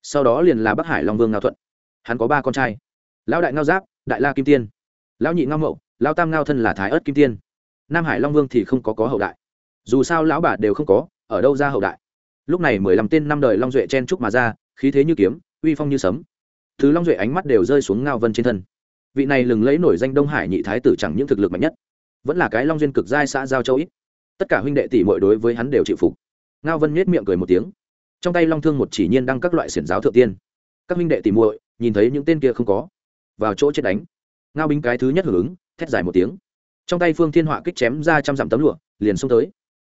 sau đó liền là bắc hải long vương ngao thuận hắn có ba con trai lão đại ngao giáp đại la kim tiên lão nhị ngao mậu lão tam ngao thân là thái ớt kim tiên nam hải long vương thì không có có hậu đại dù sao lão bà đều không có ở đâu ra hậu đại lúc này mười lăm tên năm đời long duệ chen trúc mà ra khí thế như kiếm uy phong như sấm thứ long duệ ánh mắt đều rơi xuống ngao vân trên thân vị này lừng lấy nổi danh đông hải nhị thái tử chẳng những thực lực mạnh nhất vẫn là cái long duyên cực giai xã giao châu ít tất cả huynh đệ tỷ mội đối với hắn đều chịu phục ngao vân nhét miệng cười một tiếng trong tay long thương một chỉ nhiên đăng các loại xiển giáo thượng tiên. Các minh đệ tìm muội, nhìn thấy những tên kia không có, vào chỗ chết đánh. Ngao binh cái thứ nhất hưởng ứng, thét dài một tiếng. Trong tay phương thiên họa kích chém ra trăm dặm tấm lụa, liền xông tới.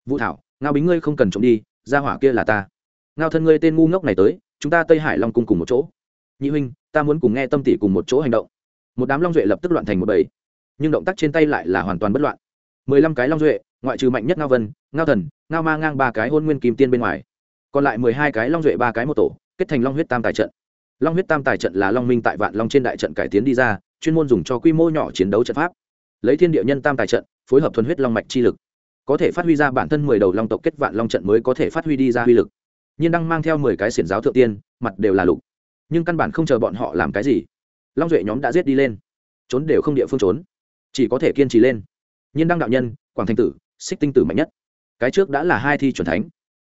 Vũ thảo, ngao bính ngươi không cần trộm đi ra hỏa kia là ta. Ngao thân ngươi tên ngu ngốc này tới, chúng ta tây hải long cung cùng một chỗ. Nhị huynh, ta muốn cùng nghe tâm tỷ cùng một chỗ hành động. Một đám long duệ lập tức loạn thành một bầy. Nhưng động tác trên tay lại là hoàn toàn bất loạn. Mười lăm cái long duệ, ngoại trừ mạnh nhất ngao vân, ngao thần, ngao ma ngang ba cái hôn nguyên kim tiên bên ngoài còn lại mười hai cái long duệ, ba cái một tổ, kết thành long huyết tam tài trận. Long huyết tam tài trận là long minh tại vạn long trên đại trận cải tiến đi ra, chuyên môn dùng cho quy mô nhỏ chiến đấu trận pháp. Lấy thiên địa nhân tam tài trận, phối hợp thuần huyết long mạch chi lực. Có thể phát huy ra bản thân mười đầu long tộc kết vạn long trận mới có thể phát huy đi ra uy lực. Nhiên đang mang theo mười cái xiển giáo thượng tiên, mặt đều là lục. Nhưng căn bản không chờ bọn họ làm cái gì. Long duệ nhóm đã giết đi lên. Trốn đều không địa phương trốn. Chỉ có thể kiên trì lên. Nhiên đăng đạo nhân, quảng thanh tử, xích tinh tử mạnh nhất. Cái trước đã là hai thi chuẩn thánh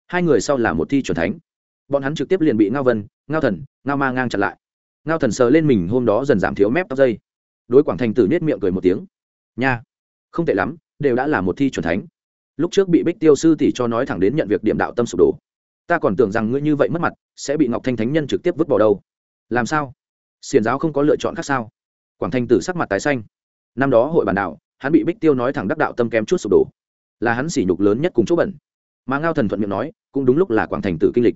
hai người sau là một thi chuẩn thánh. Bọn hắn trực tiếp liền bị ngao vân, ngao thần, ngao ma ngang chặn lại. Ngao thần sờ lên mình hôm đó dần giảm thiếu mép tóc dây. Đối quảng thành tử nết miệng cười một tiếng. Nha, không tệ lắm, đều đã là một thi chuẩn thánh. Lúc trước bị bích tiêu sư tỷ cho nói thẳng đến nhận việc điểm đạo tâm sụp đổ. Ta còn tưởng rằng ngươi như vậy mất mặt, sẽ bị ngọc thanh thánh nhân trực tiếp vứt bỏ đâu. Làm sao? Xiền giáo không có lựa chọn khác sao? Quảng thanh tử sắc mặt tái xanh. Năm đó hội bản đạo, hắn bị bích tiêu nói thẳng đắc đạo tâm kém chút sụp đổ. Là hắn sỉ nhục lớn nhất cùng chỗ bẩn mà ngao thần thuận miệng nói, cũng đúng lúc là quảng thành tử kinh lịch.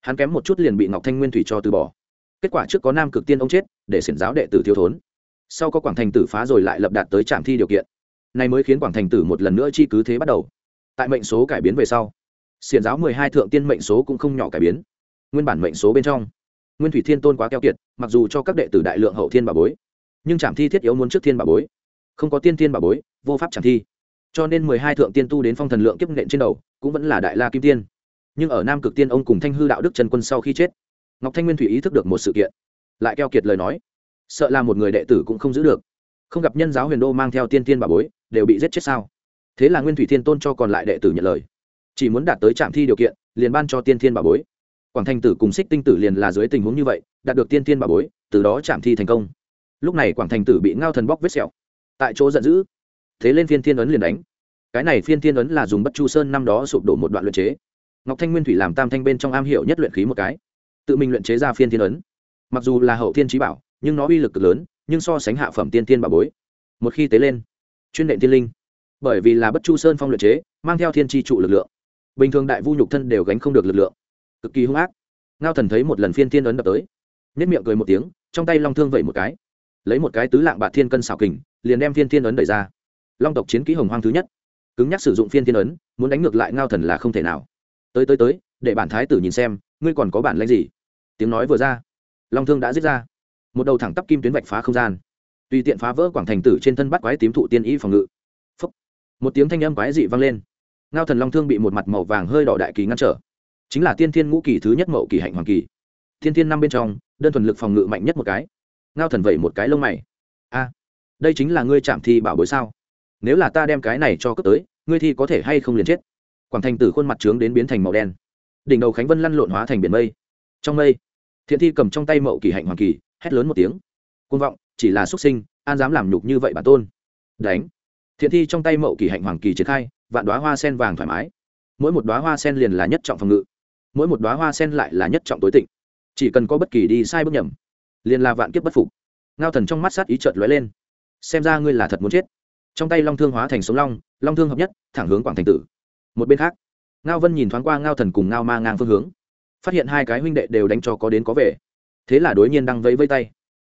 Hắn kém một chút liền bị ngọc thanh nguyên thủy cho từ bỏ. Kết quả trước có nam cực tiên ông chết, để xiển giáo đệ tử thiếu thốn. Sau có quảng thành tử phá rồi lại lập đạt tới trạm thi điều kiện. Này mới khiến quảng thành tử một lần nữa chi cứ thế bắt đầu. Tại mệnh số cải biến về sau, xiển giáo mười hai thượng tiên mệnh số cũng không nhỏ cải biến. Nguyên bản mệnh số bên trong, nguyên thủy thiên tôn quá keo kiệt, mặc dù cho các đệ tử đại lượng hậu thiên bà bối, nhưng trạm thi thiết yếu muốn trước thiên bà bối. Không có tiên thiên bà bối, vô pháp trạm thi cho nên mười hai thượng tiên tu đến phong thần lượng kiếp nện trên đầu, cũng vẫn là đại la kim tiên. Nhưng ở nam cực tiên, ông cùng thanh hư đạo đức trần quân sau khi chết, ngọc thanh nguyên thủy ý thức được một sự kiện. Lại keo kiệt lời nói, sợ là một người đệ tử cũng không giữ được. Không gặp nhân giáo huyền đô mang theo tiên tiên bà bối, đều bị giết chết sao? Thế là nguyên thủy thiên tôn cho còn lại đệ tử nhận lời. Chỉ muốn đạt tới trạm thi điều kiện, liền ban cho tiên thiên bà bối. Quảng thanh tử cùng xích tinh tử liền là dưới tình huống như vậy, đạt được tiên thiên bà bối, từ đó trạm thi thành công. Lúc này quảng thành tử bị ngao thần bóc vết sẹo. Tại chỗ giận dữ thế lên phiên thiên ấn liền đánh. Cái này phiên thiên ấn là dùng bất chu sơn năm đó sụp đổ một đoạn luyện chế. Ngọc thanh nguyên thủy làm tam thanh bên trong am hiểu nhất luyện khí một cái. Tự mình luyện chế ra phiên thiên ấn. Mặc dù là hậu thiên trí bảo, nhưng nó uy lực cực lớn, nhưng so sánh hạ phẩm tiên tiên bảo bối. Một khi tế lên, chuyên đệm tiên linh. Bởi vì là bất chu sơn phong luyện chế, mang theo thiên tri trụ lực lượng. Bình thường đại vu nhục thân đều gánh không được lực lượng. Cực kỳ hung ác. Ngao thần thấy một lần phiên thiên ấn đập tới nhất miệng cười một tiếng, trong tay long thương vẩy một cái. Lấy một cái tứ lạng bạc thiên cân xảo kình, liền đem phiên thiên ấn đẩy ra long tộc chiến kỹ hồng hoang thứ nhất. Cứng nhắc sử dụng phiên thiên ấn, muốn đánh ngược lại ngao thần là không thể nào. Tới tới tới, để bản thái tử nhìn xem, ngươi còn có bản lãnh gì? Tiếng nói vừa ra, long thương đã giết ra. Một đầu thẳng tắp kim tuyến vạch phá không gian. Tùy tiện phá vỡ quảng thành tử trên thân bắt quái tím thụ tiên y phòng ngự. Phúc. một tiếng thanh âm quái dị vang lên. Ngao thần long thương bị một mặt màu vàng hơi đỏ đại kỳ ngăn trở. Chính là tiên thiên ngũ kỳ thứ nhất mậu kỳ hạnh hoàng kỳ. Thiên thiên năm bên trong, đơn thuần lực phòng ngự mạnh nhất một cái. Ngao thần vẩy một cái lông mày. A, đây chính là ngươi chạm thi bảo bối sao? Nếu là ta đem cái này cho cướp tới, ngươi thi có thể hay không liền chết. Quảng thành tử khuôn mặt trướng đến biến thành màu đen. Đỉnh đầu khánh vân lăn lộn hóa thành biển mây. Trong mây, thiện thi cầm trong tay mậu kỳ hạnh hoàng kỳ, hét lớn một tiếng. Côn vọng, chỉ là xuất sinh, an dám làm nhục như vậy bản tôn. Đánh. Thiện thi trong tay mậu kỳ hạnh hoàng kỳ triển khai, vạn đoá hoa sen vàng thoải mái. Mỗi một đoá hoa sen liền là nhất trọng phòng ngự. Mỗi một đoá hoa sen lại là nhất trọng tối tịnh. Chỉ cần có bất kỳ đi sai bước nhầm, liền là vạn kiếp bất phục. Ngao thần trong mắt sát ý trợt lóe lên. Xem ra ngươi là thật muốn chết trong tay long thương hóa thành sống long long thương hợp nhất, thẳng hướng quảng thành tử. Một bên khác, ngao vân nhìn thoáng qua ngao thần cùng ngao ma ngang phương hướng, phát hiện hai cái huynh đệ đều đánh cho có đến có về. Thế là đối nhiên đang vẫy vây tay.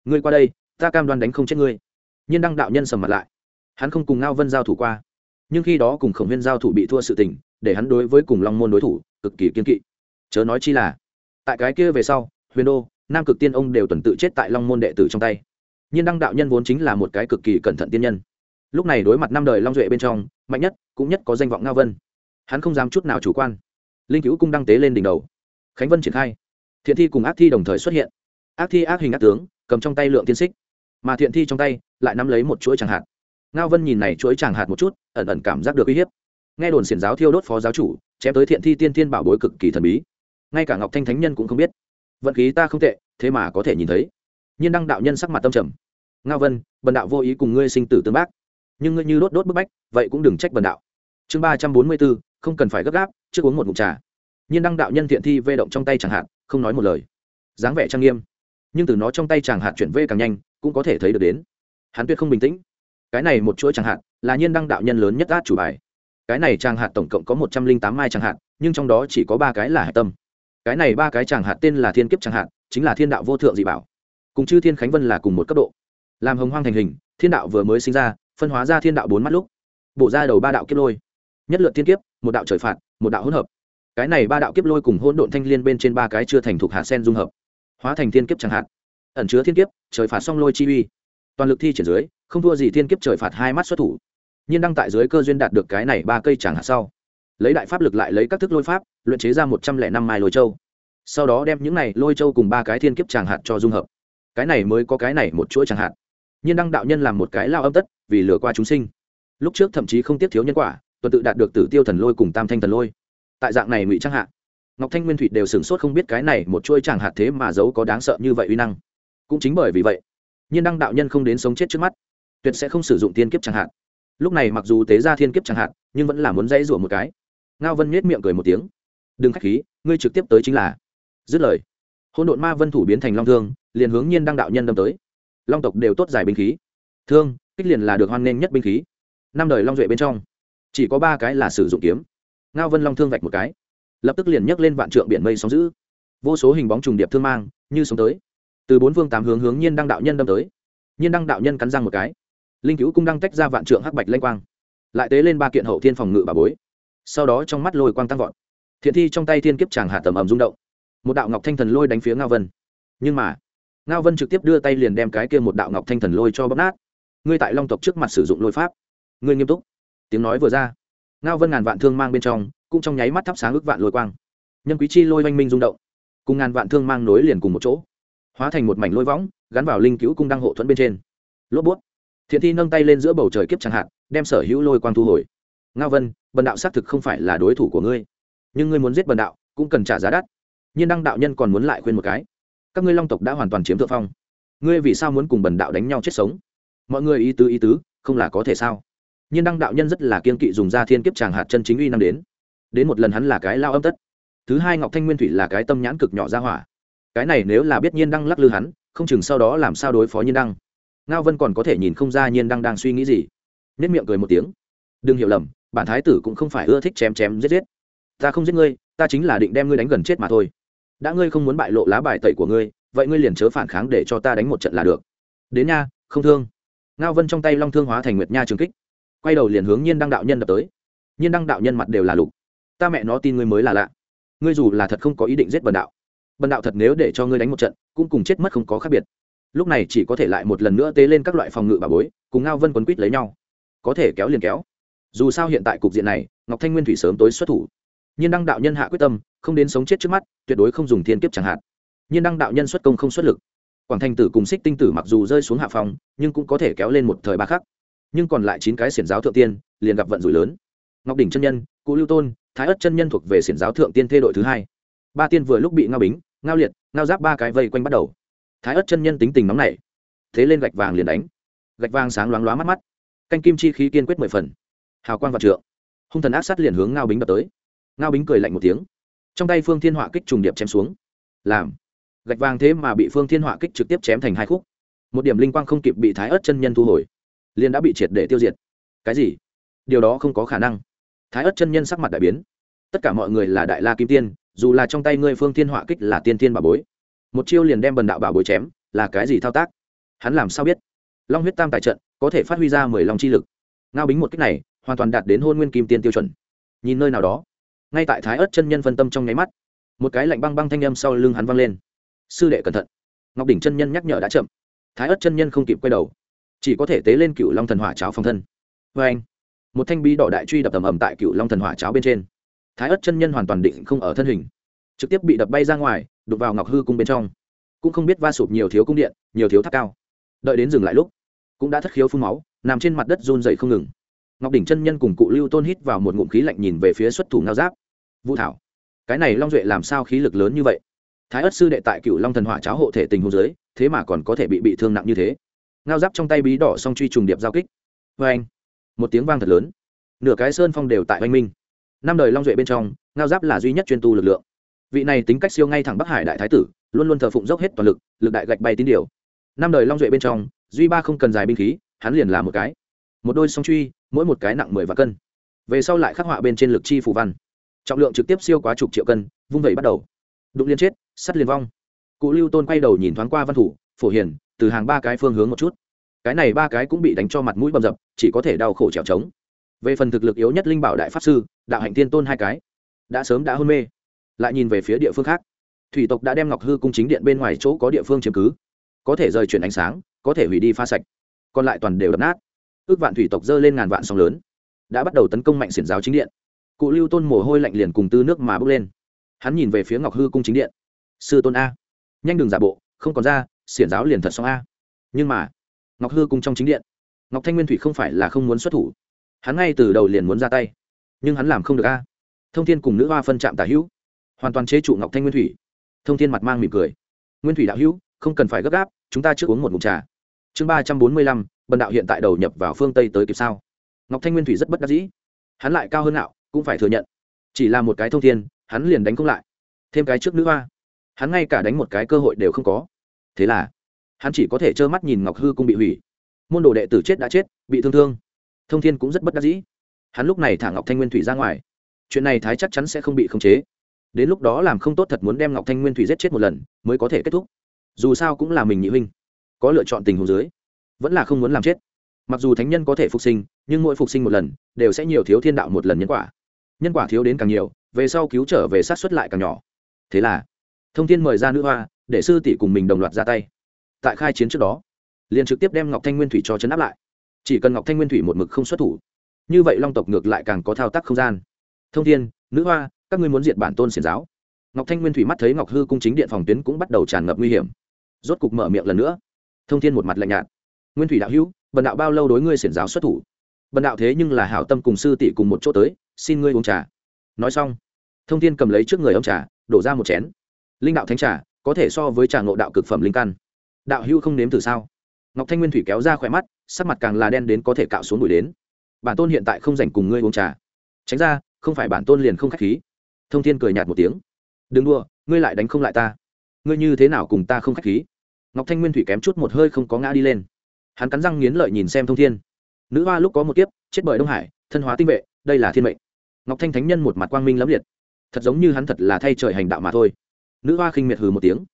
Ngươi qua đây, ta cam đoan đánh không chết ngươi. Nhiên đăng đạo nhân sầm mặt lại. Hắn không cùng ngao vân giao thủ qua. Nhưng khi đó cùng khổng viên giao thủ bị thua sự tình, để hắn đối với cùng long môn đối thủ, cực kỳ kiên kỵ. Chớ nói chi là, tại cái kia về sau, huyền đô, nam cực tiên ông đều tuần tự chết tại long môn đệ tử trong tay. Nhiên đăng đạo nhân vốn chính là một cái cực kỳ cẩn thận tiên nhân lúc này đối mặt năm đời long duệ bên trong, mạnh nhất, cũng nhất có danh vọng ngao vân. Hắn không dám chút nào chủ quan. Linh cứu cung đăng tế lên đỉnh đầu. Khánh vân triển khai. Thiện thi cùng ác thi đồng thời xuất hiện. Ác thi ác hình ác tướng, cầm trong tay lượng tiên xích. Mà thiện thi trong tay, lại nắm lấy một chuỗi chẳng hạt. Ngao vân nhìn này chuỗi chẳng hạt một chút, ẩn ẩn cảm giác được uy hiếp. Nghe đồn xiển giáo thiêu đốt phó giáo chủ, chém tới thiện thi tiên tiên bảo bối cực kỳ thần bí. Ngay cả ngọc thanh thánh nhân cũng không biết. Vận khí ta không tệ, thế mà có thể nhìn thấy. Nhiên đăng đạo nhân sắc mặt tâm trầm. Ngao vân, bần đạo vô ý cùng ngươi sinh tử tương bác nhưng ngươi như đốt đốt bức bách, vậy cũng đừng trách bần đạo. Chương ba trăm bốn mươi bốn, không cần phải gấp gáp, trước uống một mụn trà. Nhiên đăng đạo nhân thiện thi vê động trong tay chẳng hạn, không nói một lời. Dáng vẻ trang nghiêm, nhưng từ nó trong tay chẳng hạn chuyển vê càng nhanh, cũng có thể thấy được đến. Hắn tuyệt không bình tĩnh. Cái này một chuỗi chẳng hạn, là nhiên đăng đạo nhân lớn nhất át chủ bài. Cái này chẳng hạt tổng cộng có một trăm linh tám mai chẳng hạn, nhưng trong đó chỉ có ba cái là hạch tâm. Cái này ba cái chẳng hạt tên là thiên kiếp chẳng hạn, chính là thiên đạo vô thượng dị bảo. Cùng chư thiên khánh vân là cùng một cấp độ. Làm hồng hoang thành hình, thiên đạo vừa mới sinh ra phân hóa ra thiên đạo bốn mắt lúc, bổ ra đầu ba đạo kiếp lôi. Nhất lượt thiên kiếp, một đạo trời phạt, một đạo hỗn hợp. Cái này ba đạo kiếp lôi cùng hỗn độn thanh liên bên trên ba cái chưa thành thuộc hạ sen dung hợp, hóa thành thiên kiếp chẳng hạn. Ẩn chứa thiên kiếp, trời phạt song lôi chi uy. Toàn lực thi triển dưới, không thua gì thiên kiếp trời phạt hai mắt xuất thủ. Nhiên đăng tại dưới cơ duyên đạt được cái này ba cây chẳng hạt sau, lấy đại pháp lực lại lấy các thức lôi pháp, luyện chế ra một trăm lẻ năm mai lôi châu. Sau đó đem những này lôi châu cùng ba cái thiên kiếp tràng hạt cho dung hợp. Cái này mới có cái này một chuỗi tràng hạt nhiên đăng đạo nhân làm một cái lao âm tất, vì lừa qua chúng sinh. Lúc trước thậm chí không tiếp thiếu nhân quả, tuần tự đạt được tử tiêu thần lôi cùng tam thanh thần lôi. Tại dạng này ngụy trang hạ, ngọc thanh nguyên thủy đều sửng sốt không biết cái này một chuôi chẳng hạt thế mà giấu có đáng sợ như vậy uy năng. Cũng chính bởi vì vậy, nhiên đăng đạo nhân không đến sống chết trước mắt, tuyệt sẽ không sử dụng tiên kiếp chẳng hạn lúc này mặc dù tế ra thiên kiếp chẳng hạn nhưng vẫn là muốn dãy rủa một cái. Ngao vân nhếch miệng cười một tiếng. Đừng khách khí, ngươi trực tiếp tới chính là. Dứt lời hôn độn ma vân thủ biến thành long thương, liền hướng nhiên đăng đạo nhân đâm tới long tộc đều tốt giải binh khí. Thương, kích liền là được hoan nghênh nhất binh khí. Năm đời long duệ bên trong, chỉ có ba cái là sử dụng kiếm. Ngao vân long thương vạch một cái, lập tức liền nhấc lên vạn trượng biển mây sóng giữ vô số hình bóng trùng điệp thương mang, như sống tới. Từ bốn phương tám hướng hướng nhiên đăng đạo nhân đâm tới. Nhiên đăng đạo nhân cắn răng một cái. Linh cứu cung đăng tách ra vạn trượng hắc bạch lanh quang. Lại tế lên ba kiện hậu thiên phòng ngự bà bối. Sau đó trong mắt lôi quang tăng vọt. Thiện thi trong tay thiên kiếp chàng hạ tầm ầm rung động. Một đạo ngọc thanh thần lôi đánh phía ngao vân. Nhưng mà ngao vân trực tiếp đưa tay liền đem cái kia một đạo ngọc thanh thần lôi cho bóp nát. Ngươi tại long tộc trước mặt sử dụng lôi pháp. Ngươi nghiêm túc. Tiếng nói vừa ra, ngao vân ngàn vạn thương mang bên trong, cũng trong nháy mắt thắp sáng ước vạn lôi quang. Nhân quý chi lôi oanh minh rung động, cùng ngàn vạn thương mang nối liền cùng một chỗ, hóa thành một mảnh lôi võng, gắn vào linh cứu cung đăng hộ thuẫn bên trên. Lốp bút. Thiện thi nâng tay lên giữa bầu trời kiếp chẳng hạn, đem sở hữu lôi quang thu hồi. Ngao vân, bần đạo xác thực không phải là đối thủ của ngươi, nhưng ngươi muốn giết bần đạo, cũng cần trả giá đắt. Nhiên đăng đạo nhân còn muốn lại khuyên một cái các ngươi long tộc đã hoàn toàn chiếm thượng phong. Ngươi vì sao muốn cùng bần đạo đánh nhau chết sống? Mọi người ý tứ ý tứ, không là có thể sao? Nhiên đăng đạo nhân rất là kiên kỵ dùng ra thiên kiếp tràng hạt chân chính uy năm đến. Đến một lần hắn là cái lao âm tất. Thứ hai ngọc thanh nguyên thủy là cái tâm nhãn cực nhỏ ra hỏa. Cái này nếu là biết nhiên đăng lắc lư hắn, không chừng sau đó làm sao đối phó nhiên đăng. Ngao vân còn có thể nhìn không ra nhiên đăng đang suy nghĩ gì. Nết miệng cười một tiếng. Đừng hiểu lầm, bản thái tử cũng không phải ưa thích chém chém giết giết. Ta không giết ngươi, ta chính là định đem ngươi đánh gần chết mà thôi đã ngươi không muốn bại lộ lá bài tẩy của ngươi, vậy ngươi liền chớ phản kháng để cho ta đánh một trận là được. Đến nha, không thương. Ngao vân trong tay long thương hóa thành nguyệt nha trường kích. Quay đầu liền hướng nhiên đăng đạo nhân đập tới. Nhiên đăng đạo nhân mặt đều là lục. Ta mẹ nó tin ngươi mới là lạ. Ngươi dù là thật không có ý định giết bần đạo bần đạo thật nếu để cho ngươi đánh một trận, cũng cùng chết mất không có khác biệt. Lúc này chỉ có thể lại một lần nữa tế lên các loại phòng ngự bà bối, cùng ngao vân quấn quýt lấy nhau. Có thể kéo liền kéo. Dù sao hiện tại cục diện này, ngọc thanh nguyên thủy sớm tối xuất thủ nhiên đăng đạo nhân hạ quyết tâm, không đến sống chết trước mắt, tuyệt đối không dùng thiên kiếp chẳng hạn. Nhiên đăng đạo nhân xuất công không xuất lực. Quảng thanh tử cùng xích tinh tử mặc dù rơi xuống hạ phòng, nhưng cũng có thể kéo lên một thời ba khắc. Nhưng còn lại chín cái xiển giáo thượng tiên, liền gặp vận rủi lớn. Ngọc đỉnh chân nhân, cụ lưu tôn, thái ất chân nhân thuộc về xiển giáo thượng tiên thê đội thứ hai. Ba tiên vừa lúc bị ngao bính, ngao liệt, ngao giáp ba cái vây quanh bắt đầu. Thái ất chân nhân tính tình nóng nảy. Thế lên gạch vàng liền đánh. Gạch vàng sáng loáng loá mắt mắt. Canh kim chi khí kiên quyết mười phần. Hào quang vạn trượng. Hung thần ác sát liền hướng ngao bính đập tới ngao bính cười lạnh một tiếng. Trong tay phương thiên họa kích trùng điệp chém xuống. Làm. Gạch vàng thế mà bị phương thiên họa kích trực tiếp chém thành hai khúc. Một điểm linh quang không kịp bị thái ớt chân nhân thu hồi, liền đã bị triệt để tiêu diệt. Cái gì? Điều đó không có khả năng. Thái ớt chân nhân sắc mặt đại biến. Tất cả mọi người là đại la kim tiên, dù là trong tay ngươi phương thiên họa kích là tiên thiên bà bối. Một chiêu liền đem bần đạo bà bối chém, là cái gì thao tác? Hắn làm sao biết? Long huyết tam tại trận, có thể phát huy ra mười lòng chi lực. Ngao bính một cách này, hoàn toàn đạt đến hôn nguyên kim tiên tiêu chuẩn. Nhìn nơi nào đó ngay tại thái ớt chân nhân phân tâm trong nháy mắt, một cái lạnh băng băng thanh â m sau lưng hắn văng lên. Sư đệ cẩn thận. Ngọc đỉnh chân nhân nhắc nhở đã chậm. Thái ớt chân nhân không kịp quay đầu, chỉ có thể tế lên cựu long thần hỏa cháo phòng thân. Vê anh, một thanh bí đỏ đại truy đập tầm ầm tại cựu long thần hỏa cháo bên trên. Thái ớt chân nhân hoàn toàn định không ở thân hình, trực tiếp bị đập bay ra ngoài đục vào ngọc hư cung bên trong. Cũng không biết va sụp nhiều thiếu cung điện, nhiều thiếu tháp cao. Đợi đến dừng lại lúc, cũng đã thất khiếu phun máu, nằm trên mặt đất run dậy không ngừng ngọc đỉnh chân nhân cùng cụ lưu tôn hít vào một ngụm khí lạnh nhìn về phía xuất thủ ngao giáp. Vũ thảo, cái này long duệ làm sao khí lực lớn như vậy? Thái ất sư đệ tại cựu long thần hỏa cháo hộ thể tình hồ dưới, thế mà còn có thể bị bị thương nặng như thế. Ngao giáp trong tay bí đỏ song truy trùng điệp giao kích. Vê anh. Một tiếng vang thật lớn. Nửa cái sơn phong đều tại oanh minh. Năm đời long duệ bên trong, ngao giáp là duy nhất chuyên tu lực lượng. Vị này tính cách siêu ngay thẳng bắc hải đại thái tử, luôn luôn thờ phụng dốc hết toàn lực lực đại gạch bay tín điều. Năm đời long duệ bên trong, duy ba không cần dài binh khí, hắn liền là một cái. Một đôi song truy mỗi một cái nặng mười vạn cân. Về sau lại khắc họa bên trên lực chi phù văn. Trọng lượng trực tiếp siêu quá chục triệu cân, vung vẩy bắt đầu. Đụng liên chết, sắt liền vong. Cụ lưu tôn quay đầu nhìn thoáng qua văn thủ, phổ hiền, từ hàng ba cái phương hướng một chút. Cái này ba cái cũng bị đánh cho mặt mũi bầm dập, chỉ có thể đau khổ trèo trống. Về phần thực lực yếu nhất linh bảo đại pháp sư, đạo hạnh tiên tôn hai cái, đã sớm đã hôn mê. Lại nhìn về phía địa phương khác. Thủy tộc đã đem ngọc hư cung chính điện bên ngoài chỗ có địa phương chiếm cứ. Có thể rời chuyển ánh sáng, có thể hủy đi pha sạch. Còn lại toàn đều đập nát ước vạn thủy tộc dơ lên ngàn vạn sóng lớn, đã bắt đầu tấn công mạnh xiển giáo chính điện. Cụ lưu tôn mồ hôi lạnh liền cùng tư nước mà bước lên. Hắn nhìn về phía ngọc hư cung chính điện. Sư tôn a, nhanh đừng giả bộ, không còn ra, xiển giáo liền thật xong a. Nhưng mà, ngọc hư cung trong chính điện, ngọc thanh nguyên thủy không phải là không muốn xuất thủ. Hắn ngay từ đầu liền muốn ra tay, nhưng hắn làm không được a. Thông thiên cùng nữ hoa phân chạm tả hữu, hoàn toàn chế trụ ngọc thanh nguyên thủy. Thông thiên mặt mang mỉm cười. Nguyên thủy đạo hữu, không cần phải gấp gáp, chúng ta trước uống một mục trà. Chương ba trăm bốn mươi lăm bần đạo hiện tại đầu nhập vào phương tây tới kịp sao? Ngọc thanh nguyên thủy rất bất đắc dĩ. Hắn lại cao hơn nào cũng phải thừa nhận. Chỉ là một cái thông thiên, hắn liền đánh không lại. Thêm cái trước nữ hoa. Hắn ngay cả đánh một cái cơ hội đều không có. Thế là, hắn chỉ có thể trơ mắt nhìn ngọc hư cung bị hủy. Môn đồ đệ tử chết đã chết, bị thương thương. Thông thiên cũng rất bất đắc dĩ. Hắn lúc này thả ngọc thanh nguyên thủy ra ngoài. Chuyện này thái chắc chắn sẽ không bị khống chế. Đến lúc đó làm không tốt thật muốn đem ngọc thanh nguyên thủy giết chết một lần, mới có thể kết thúc. Dù sao cũng là mình nhị huynh. Có lựa chọn tình huống dưới vẫn là không muốn làm chết. Mặc dù thánh nhân có thể phục sinh, nhưng mỗi phục sinh một lần, đều sẽ nhiều thiếu thiên đạo một lần nhân quả. Nhân quả thiếu đến càng nhiều, về sau cứu trở về sát xuất lại càng nhỏ. Thế là, thông thiên mời ra nữ hoa, để sư tỷ cùng mình đồng loạt ra tay. Tại khai chiến trước đó, liền trực tiếp đem ngọc thanh nguyên thủy cho chấn áp lại. Chỉ cần ngọc thanh nguyên thủy một mực không xuất thủ, như vậy long tộc ngược lại càng có thao tác không gian. Thông thiên, nữ hoa, các ngươi muốn diệt bản tôn xiển giáo. Ngọc thanh nguyên thủy mắt thấy ngọc hư cung chính điện phòng tuyến cũng bắt đầu tràn ngập nguy hiểm. Rốt cục mở miệng lần nữa. Thông thiên một mặt lạnh nhạt nguyên thủy đạo hữu, bần đạo bao lâu đối ngươi xiển giáo xuất thủ? Bần đạo thế nhưng là hảo tâm cùng sư tỷ cùng một chỗ tới, xin ngươi uống trà. Nói xong, thông thiên cầm lấy trước người ông trà, đổ ra một chén. Linh đạo thánh trà, có thể so với trà ngộ đạo cực phẩm linh căn. Đạo hữu không nếm thử sao? Ngọc thanh nguyên thủy kéo ra khỏe mắt, sắc mặt càng là đen đến có thể cạo xuống đuổi đến. Bản tôn hiện tại không dành cùng ngươi uống trà. Tránh ra, không phải bản tôn liền không k h á c h khí. Thông thiên cười nhạt một tiếng. Đừng đua ngươi lại đánh không lại ta. Ngươi như thế nào cùng ta không k h á c h khí? Ngọc thanh nguyên thủy kém chút một hơi không có ngã đi lên hắn cắn răng nghiến lợi nhìn xem thông thiên. Nữ hoa lúc có một kiếp, chết bởi đông hải, thân hóa tinh vệ, đây là thiên mệnh. Ngọc thanh thánh nhân một mặt quang minh lẫm liệt. Thật giống như hắn thật là thay trời hành đạo mà thôi. Nữ hoa khinh miệt hừ một tiếng.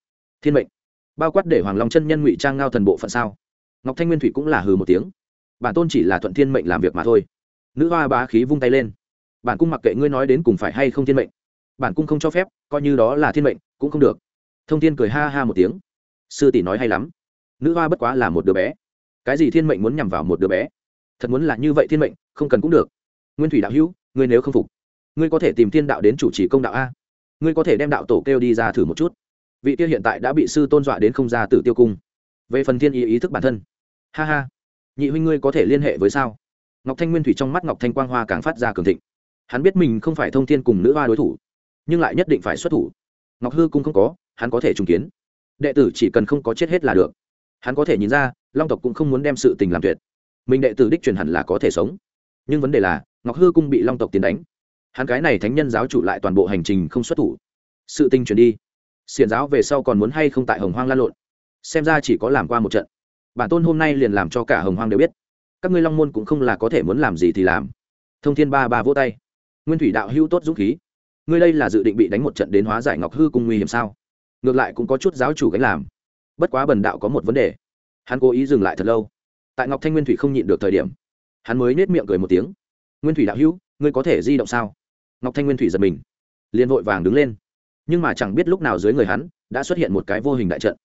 Thiên mệnh. Bao quát để hoàng long chân nhân ngụy trang ngao thần bộ phận sao? Ngọc thanh nguyên thủy cũng là hừ một tiếng. Bản tôn chỉ là thuận thiên mệnh làm việc mà thôi. Nữ hoa bá khí vung tay lên. Bản cung mặc kệ ngươi nói đến cùng phải hay không thiên mệnh. Bản cung không cho phép, coi như đó là thiên mệnh, cũng không được. Thông thiên cười ha ha một tiếng. Sư tỷ nói hay lắm. Nữ hoa bất quá là một đứa bé cái gì thiên mệnh muốn nhằm vào một đứa bé? Thật muốn là như vậy thiên mệnh, không cần cũng được. Nguyên thủy đạo hữu, ngươi nếu không phục, ngươi có thể tìm thiên đạo đến chủ trì công đạo a. Ngươi có thể đem đạo tổ kêu đi ra thử một chút. Vị kia hiện tại đã bị sư tôn dọa đến không ra tử tiêu cung. Về phần thiên ý ý thức bản thân. Ha ha. Nhị huynh ngươi có thể liên hệ với sao? Ngọc thanh nguyên thủy trong mắt ngọc thanh quang hoa càng phát ra cường thịnh. Hắn biết mình không phải thông thiên cùng nữ hoa đối thủ, nhưng lại nhất định phải xuất thủ. Ngọc hư cung không có, hắn có thể trùng kiến. Đệ tử chỉ cần không có chết hết là được hắn có thể nhìn ra, long tộc cũng không muốn đem sự tình làm tuyệt. Mình đệ tử đích truyền hẳn là có thể sống. Nhưng vấn đề là, ngọc hư cung bị long tộc tiến đánh. Hắn cái này thánh nhân giáo chủ lại toàn bộ hành trình không xuất thủ. Sự tình truyền đi. Xiền giáo về sau còn muốn hay không tại hồng hoang lan lộn? Xem ra chỉ có làm qua một trận. Bản tôn hôm nay liền làm cho cả hồng hoang đều biết. Các ngươi long môn cũng không là có thể muốn làm gì thì làm. Thông thiên ba ba vỗ tay. Nguyên thủy đạo hữu tốt dũng khí. Ngươi đây là dự định bị đánh một trận đến hóa giải ngọc hư cung nguy hiểm sao? Ngược lại cũng có chút giáo chủ gánh làm bất quá bần đạo có một vấn đề. Hắn cố ý dừng lại thật lâu. Tại ngọc thanh nguyên thủy không nhịn được thời điểm, hắn mới nết miệng cười một tiếng. Nguyên thủy đạo hữu, ngươi có thể di động sao? Ngọc thanh nguyên thủy giật mình, liền vội vàng đứng lên. Nhưng mà chẳng biết lúc nào dưới người hắn đã xuất hiện một cái vô hình đại trận.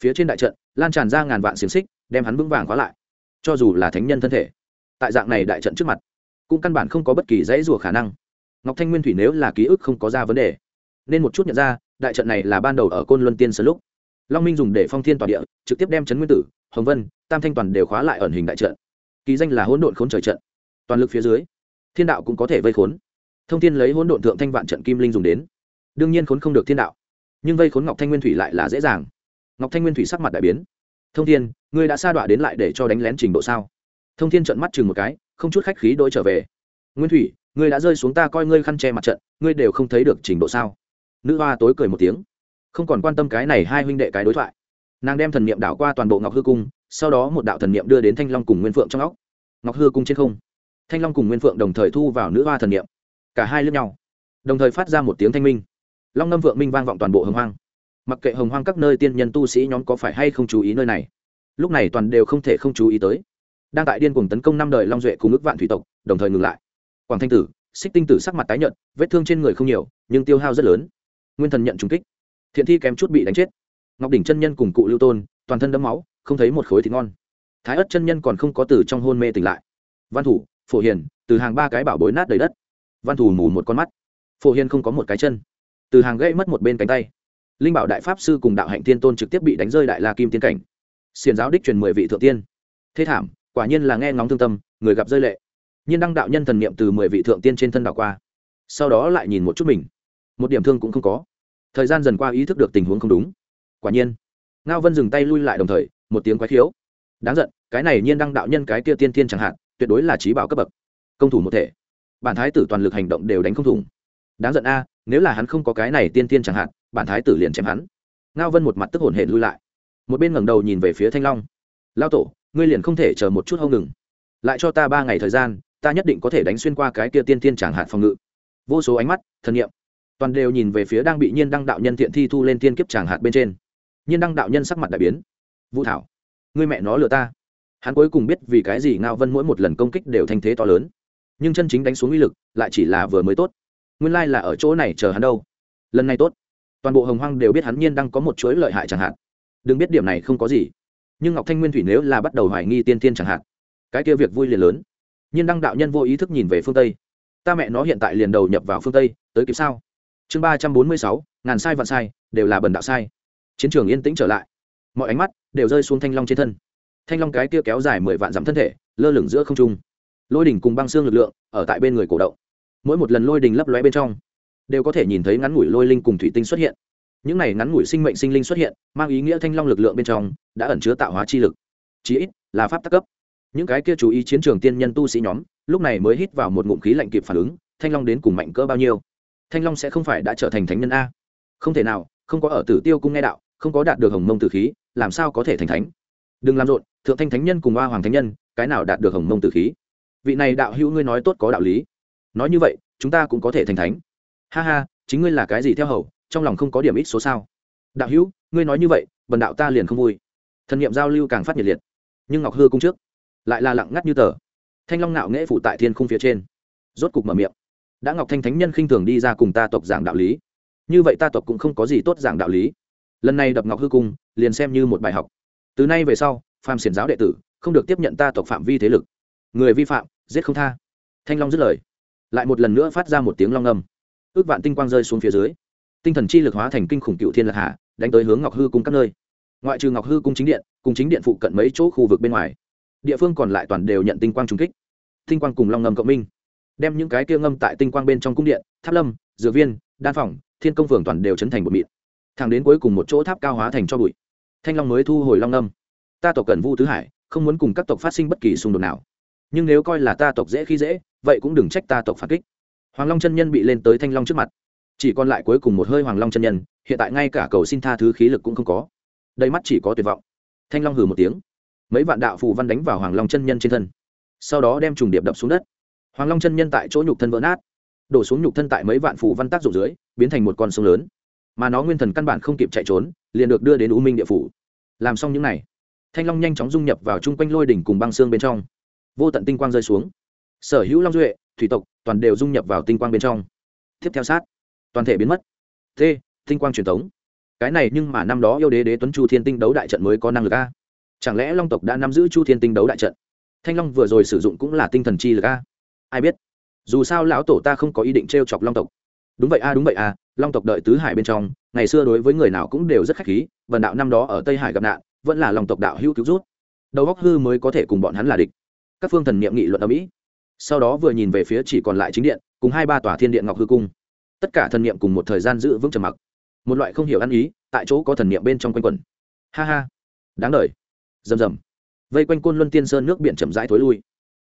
Phía trên đại trận lan tràn ra ngàn vạn xiềng xích, đem hắn vững vàng khóa lại. Cho dù là thánh nhân thân thể, tại dạng này đại trận trước mặt, cũng căn bản không có bất kỳ dãy rùa khả năng. Ngọc thanh nguyên thủy nếu là ký ức không có ra vấn đề, nên một chút nhận ra, đại trận này là ban đầu ở côn luân tiên sơn lúc long minh dùng để phong thiên toàn địa, trực tiếp đem trấn nguyên tử, hồng vân, tam thanh toàn đều khóa lại ẩn hình đại trận. Ký danh là hỗn độn khốn trời trận. Toàn lực phía dưới, thiên đạo cũng có thể vây khốn. Thông thiên lấy hỗn độn thượng thanh vạn trận kim linh dùng đến. Đương nhiên khốn không được thiên đạo. Nhưng vây khốn ngọc thanh nguyên thủy lại là dễ dàng. Ngọc thanh nguyên thủy sắc mặt đại biến. Thông thiên, ngươi đã sa đọa đến lại để cho đánh lén trình độ sao? Thông thiên trận mắt chừng một cái, không chút khách khí đôi trở về. Nguyên thủy, ngươi đã rơi xuống ta coi ngươi khăn che mặt trận, ngươi đều không thấy được trình độ sao? Nữ hoa tối cười một tiếng không còn quan tâm cái này hai huynh đệ cái đối thoại. Nàng đem thần niệm đảo qua toàn bộ ngọc hư cung, sau đó một đạo thần niệm đưa đến thanh long cùng nguyên phượng trong óc. Ngọc hư cung trên không, thanh long cùng nguyên phượng đồng thời thu vào nữ hoa thần niệm. Cả hai lướt nhau, đồng thời phát ra một tiếng thanh minh. Long ngâm vượng minh vang vọng toàn bộ hồng hoang. Mặc kệ hồng hoang các nơi tiên nhân tu sĩ nhóm có phải hay không chú ý nơi này, lúc này toàn đều không thể không chú ý tới. Đang tại điên cuồng tấn công năm đời long duệ cùng ước vạn thủy tộc, đồng thời ngừng lại. Quảng thanh tử, xích tinh tử sắc mặt tái nhợt, vết thương trên người không nhiều, nhưng tiêu hao rất lớn. Nguyên thần nhận trùng kích thiện thi kém chút bị đánh chết. Ngọc đỉnh chân nhân cùng cụ lưu tôn, toàn thân đẫm máu, không thấy một khối thịt ngon. Thái ất chân nhân còn không có từ trong hôn mê tỉnh lại. Văn thủ, phổ hiền, từ hàng ba cái bảo bối nát đầy đất. Văn thủ mù một con mắt. Phổ hiền không có một cái chân. Từ hàng gãy mất một bên cánh tay. Linh bảo đại pháp sư cùng đạo hạnh Thiên tôn trực tiếp bị đánh rơi đại la kim tiên cảnh. Xiền giáo đích truyền mười vị thượng tiên. Thế thảm, quả nhiên là nghe ngóng thương tâm, người gặp rơi lệ. Nhiên đăng đạo nhân thần niệm từ mười vị thượng tiên trên thân đảo qua. Sau đó lại nhìn một chút mình. Một điểm thương cũng không có thời gian dần qua ý thức được tình huống không đúng. Quả nhiên, ngao vân dừng tay lui lại đồng thời, một tiếng quái khiếu. Đáng giận, cái này nhiên đăng đạo nhân cái kia tiên tiên chẳng hạn, tuyệt đối là trí bảo cấp bậc, công thủ một thể. Bản thái tử toàn lực hành động đều đánh không thủng. Đáng giận a, nếu là hắn không có cái này tiên tiên chẳng hạn, bản thái tử liền chém hắn. Ngao vân một mặt tức hồn hển lui lại. Một bên ngẩng đầu nhìn về phía thanh long. Lao tổ, ngươi liền không thể chờ một chút hông ngừng. Lại cho ta ba ngày thời gian, ta nhất định có thể đánh xuyên qua cái kia tiên tiên chẳng hạn phòng ngự. Vô số ánh mắt, thần nghiệm toàn đều nhìn về phía đang bị nhiên đăng đạo nhân thiện thi thu lên tiên kiếp chẳng hạt bên trên. Nhiên đăng đạo nhân sắc mặt đại biến. Vũ thảo, ngươi mẹ nó lừa ta. Hắn cuối cùng biết vì cái gì ngao vân mỗi một lần công kích đều thanh thế to lớn. Nhưng chân chính đánh xuống uy lực lại chỉ là vừa mới tốt. Nguyên lai là ở chỗ này chờ hắn đâu. Lần này tốt. Toàn bộ hồng hoang đều biết hắn nhiên đang có một chuỗi lợi hại chẳng hạn đừng biết điểm này không có gì. Nhưng ngọc thanh nguyên thủy nếu là bắt đầu hoài nghi tiên tiên chẳng hạn cái kia việc vui liền lớn. Nhiên đăng đạo nhân vô ý thức nhìn về phương tây. Ta mẹ nó hiện tại liền đầu nhập vào phương tây, tới kịp sao? Chương ba trăm bốn mươi sáu, ngàn sai vạn sai, đều là bần đạo sai. Chiến trường yên tĩnh trở lại. Mọi ánh mắt đều rơi xuống thanh long trên thân. Thanh long cái kia kéo dài mười vạn dặm thân thể, lơ lửng giữa không trung. Lôi đỉnh cùng băng xương lực lượng ở tại bên người cổ động. Mỗi một lần lôi đỉnh lấp lóe bên trong, đều có thể nhìn thấy ngắn ngủi lôi linh cùng thủy tinh xuất hiện. Những này ngắn ngủi sinh mệnh sinh linh xuất hiện, mang ý nghĩa thanh long lực lượng bên trong đã ẩn chứa tạo hóa chi lực. Chí ít là pháp tắc cấp. Những cái kia chú ý chiến trường tiên nhân tu sĩ nhóm, lúc này mới hít vào một ngụm khí lạnh kịp phản ứng, thanh long đến cùng mạnh cỡ bao nhiêu thanh long sẽ không phải đã trở thành thánh nhân a. Không thể nào, không có ở tử tiêu cung nghe đạo, không có đạt được hồng mông tử khí, làm sao có thể thành thánh? Đừng làm rộn, thượng thanh thánh nhân cùng Ba hoàng thánh nhân, cái nào đạt được hồng mông tử khí? Vị này đạo hữu ngươi nói tốt có đạo lý. Nói như vậy, chúng ta cũng có thể thành thánh. Ha ha, chính ngươi là cái gì theo hầu, trong lòng không có điểm ít số sao? Đạo hữu, ngươi nói như vậy, bần đạo ta liền không vui. Thần nghiệm giao lưu càng phát nhiệt liệt. Nhưng ngọc hư cung trước, lại là lặng ngắt như tờ. Thanh long nạo nghễ phủ tại thiên khung phía trên. Rốt cục mở miệng đã ngọc thanh thánh nhân khinh thường đi ra cùng ta tộc giảng đạo lý. Như vậy ta tộc cũng không có gì tốt giảng đạo lý. Lần này đập ngọc hư cung, liền xem như một bài học. Từ nay về sau, phàm xiển giáo đệ tử không được tiếp nhận ta tộc phạm vi thế lực. Người vi phạm, giết không tha. Thanh long dứt lời. Lại một lần nữa phát ra một tiếng long âm. Ước vạn tinh quang rơi xuống phía dưới. Tinh thần chi lực hóa thành kinh khủng cựu thiên lạc hạ đánh tới hướng ngọc hư cung các nơi. Ngoại trừ ngọc hư cung chính điện, cùng chính điện phụ cận mấy chỗ khu vực bên ngoài, địa phương còn lại toàn đều nhận tinh quang trung kích. Tinh quang cùng long ngầm cộng minh đem những cái kia ngâm tại tinh quang bên trong cung điện, tháp lâm, dược viên, đan phòng, thiên công phường toàn đều chấn thành bột mịn. Thẳng đến cuối cùng một chỗ tháp cao hóa thành cho bụi. Thanh long mới thu hồi long ngâm ta tộc cần vu tứ hải, không muốn cùng các tộc phát sinh bất kỳ xung đột nào. Nhưng nếu coi là ta tộc dễ khi dễ, vậy cũng đừng trách ta tộc phản kích. Hoàng long chân nhân bị lên tới thanh long trước mặt. Chỉ còn lại cuối cùng một hơi hoàng long chân nhân, hiện tại ngay cả cầu xin tha thứ khí lực cũng không có. Đầy mắt chỉ có tuyệt vọng. Thanh long hừ một tiếng. Mấy vạn đạo phù văn đánh vào hoàng long chân nhân trên thân. Sau đó đem trùng điệp đập xuống đất hoàng long chân nhân tại chỗ nhục thân vỡ nát. Đổ xuống nhục thân tại mấy vạn phù văn tác dụng dưới, biến thành một con sông lớn. Mà nó nguyên thần căn bản không kịp chạy trốn, liền được đưa đến u minh địa phủ. Làm xong những n à y thanh long nhanh chóng dung nhập vào chung quanh lôi đỉnh cùng băng xương bên trong. Vô tận tinh quang rơi xuống. Sở hữu long duệ, thủy tộc, toàn đều dung nhập vào tinh quang bên trong. Tiếp theo sát, toàn thể biến mất. T, tinh quang truyền thống cái này nhưng mà năm đó yêu đế đế tuấn chu thiên tinh đấu đại trận mới có năng lực a. Chẳng lẽ long tộc đã nắm giữ chu thiên tinh đấu đại trận? Thanh long vừa rồi sử dụng cũng là tinh thần chi lực a ai biết? Dù sao lão tổ ta không có ý định t r e o chọc long tộc. Đúng vậy a, đúng vậy a, long tộc đợi tứ hải bên trong, ngày xưa đối với người nào cũng đều rất khách khí, vần đạo năm đó ở tây hải gặp nạn, vẫn là long tộc đạo hữu cứu rút đầu góc hư mới có thể cùng bọn hắn là địch. Các phương thần niệm nghị luận ở mỹ. Sau đó vừa nhìn về phía chỉ còn lại chính điện, cùng hai ba tòa thiên điện ngọc hư cung. Tất cả thần niệm cùng một thời gian giữ vững trầm mặc. Một loại không hiểu ăn ý, tại chỗ có thần niệm bên trong quanh quẩn. Ha ha. Đáng đời rầm rầm. Vây quanh côn luân tiên sơn nước biển chậm rãi thối lui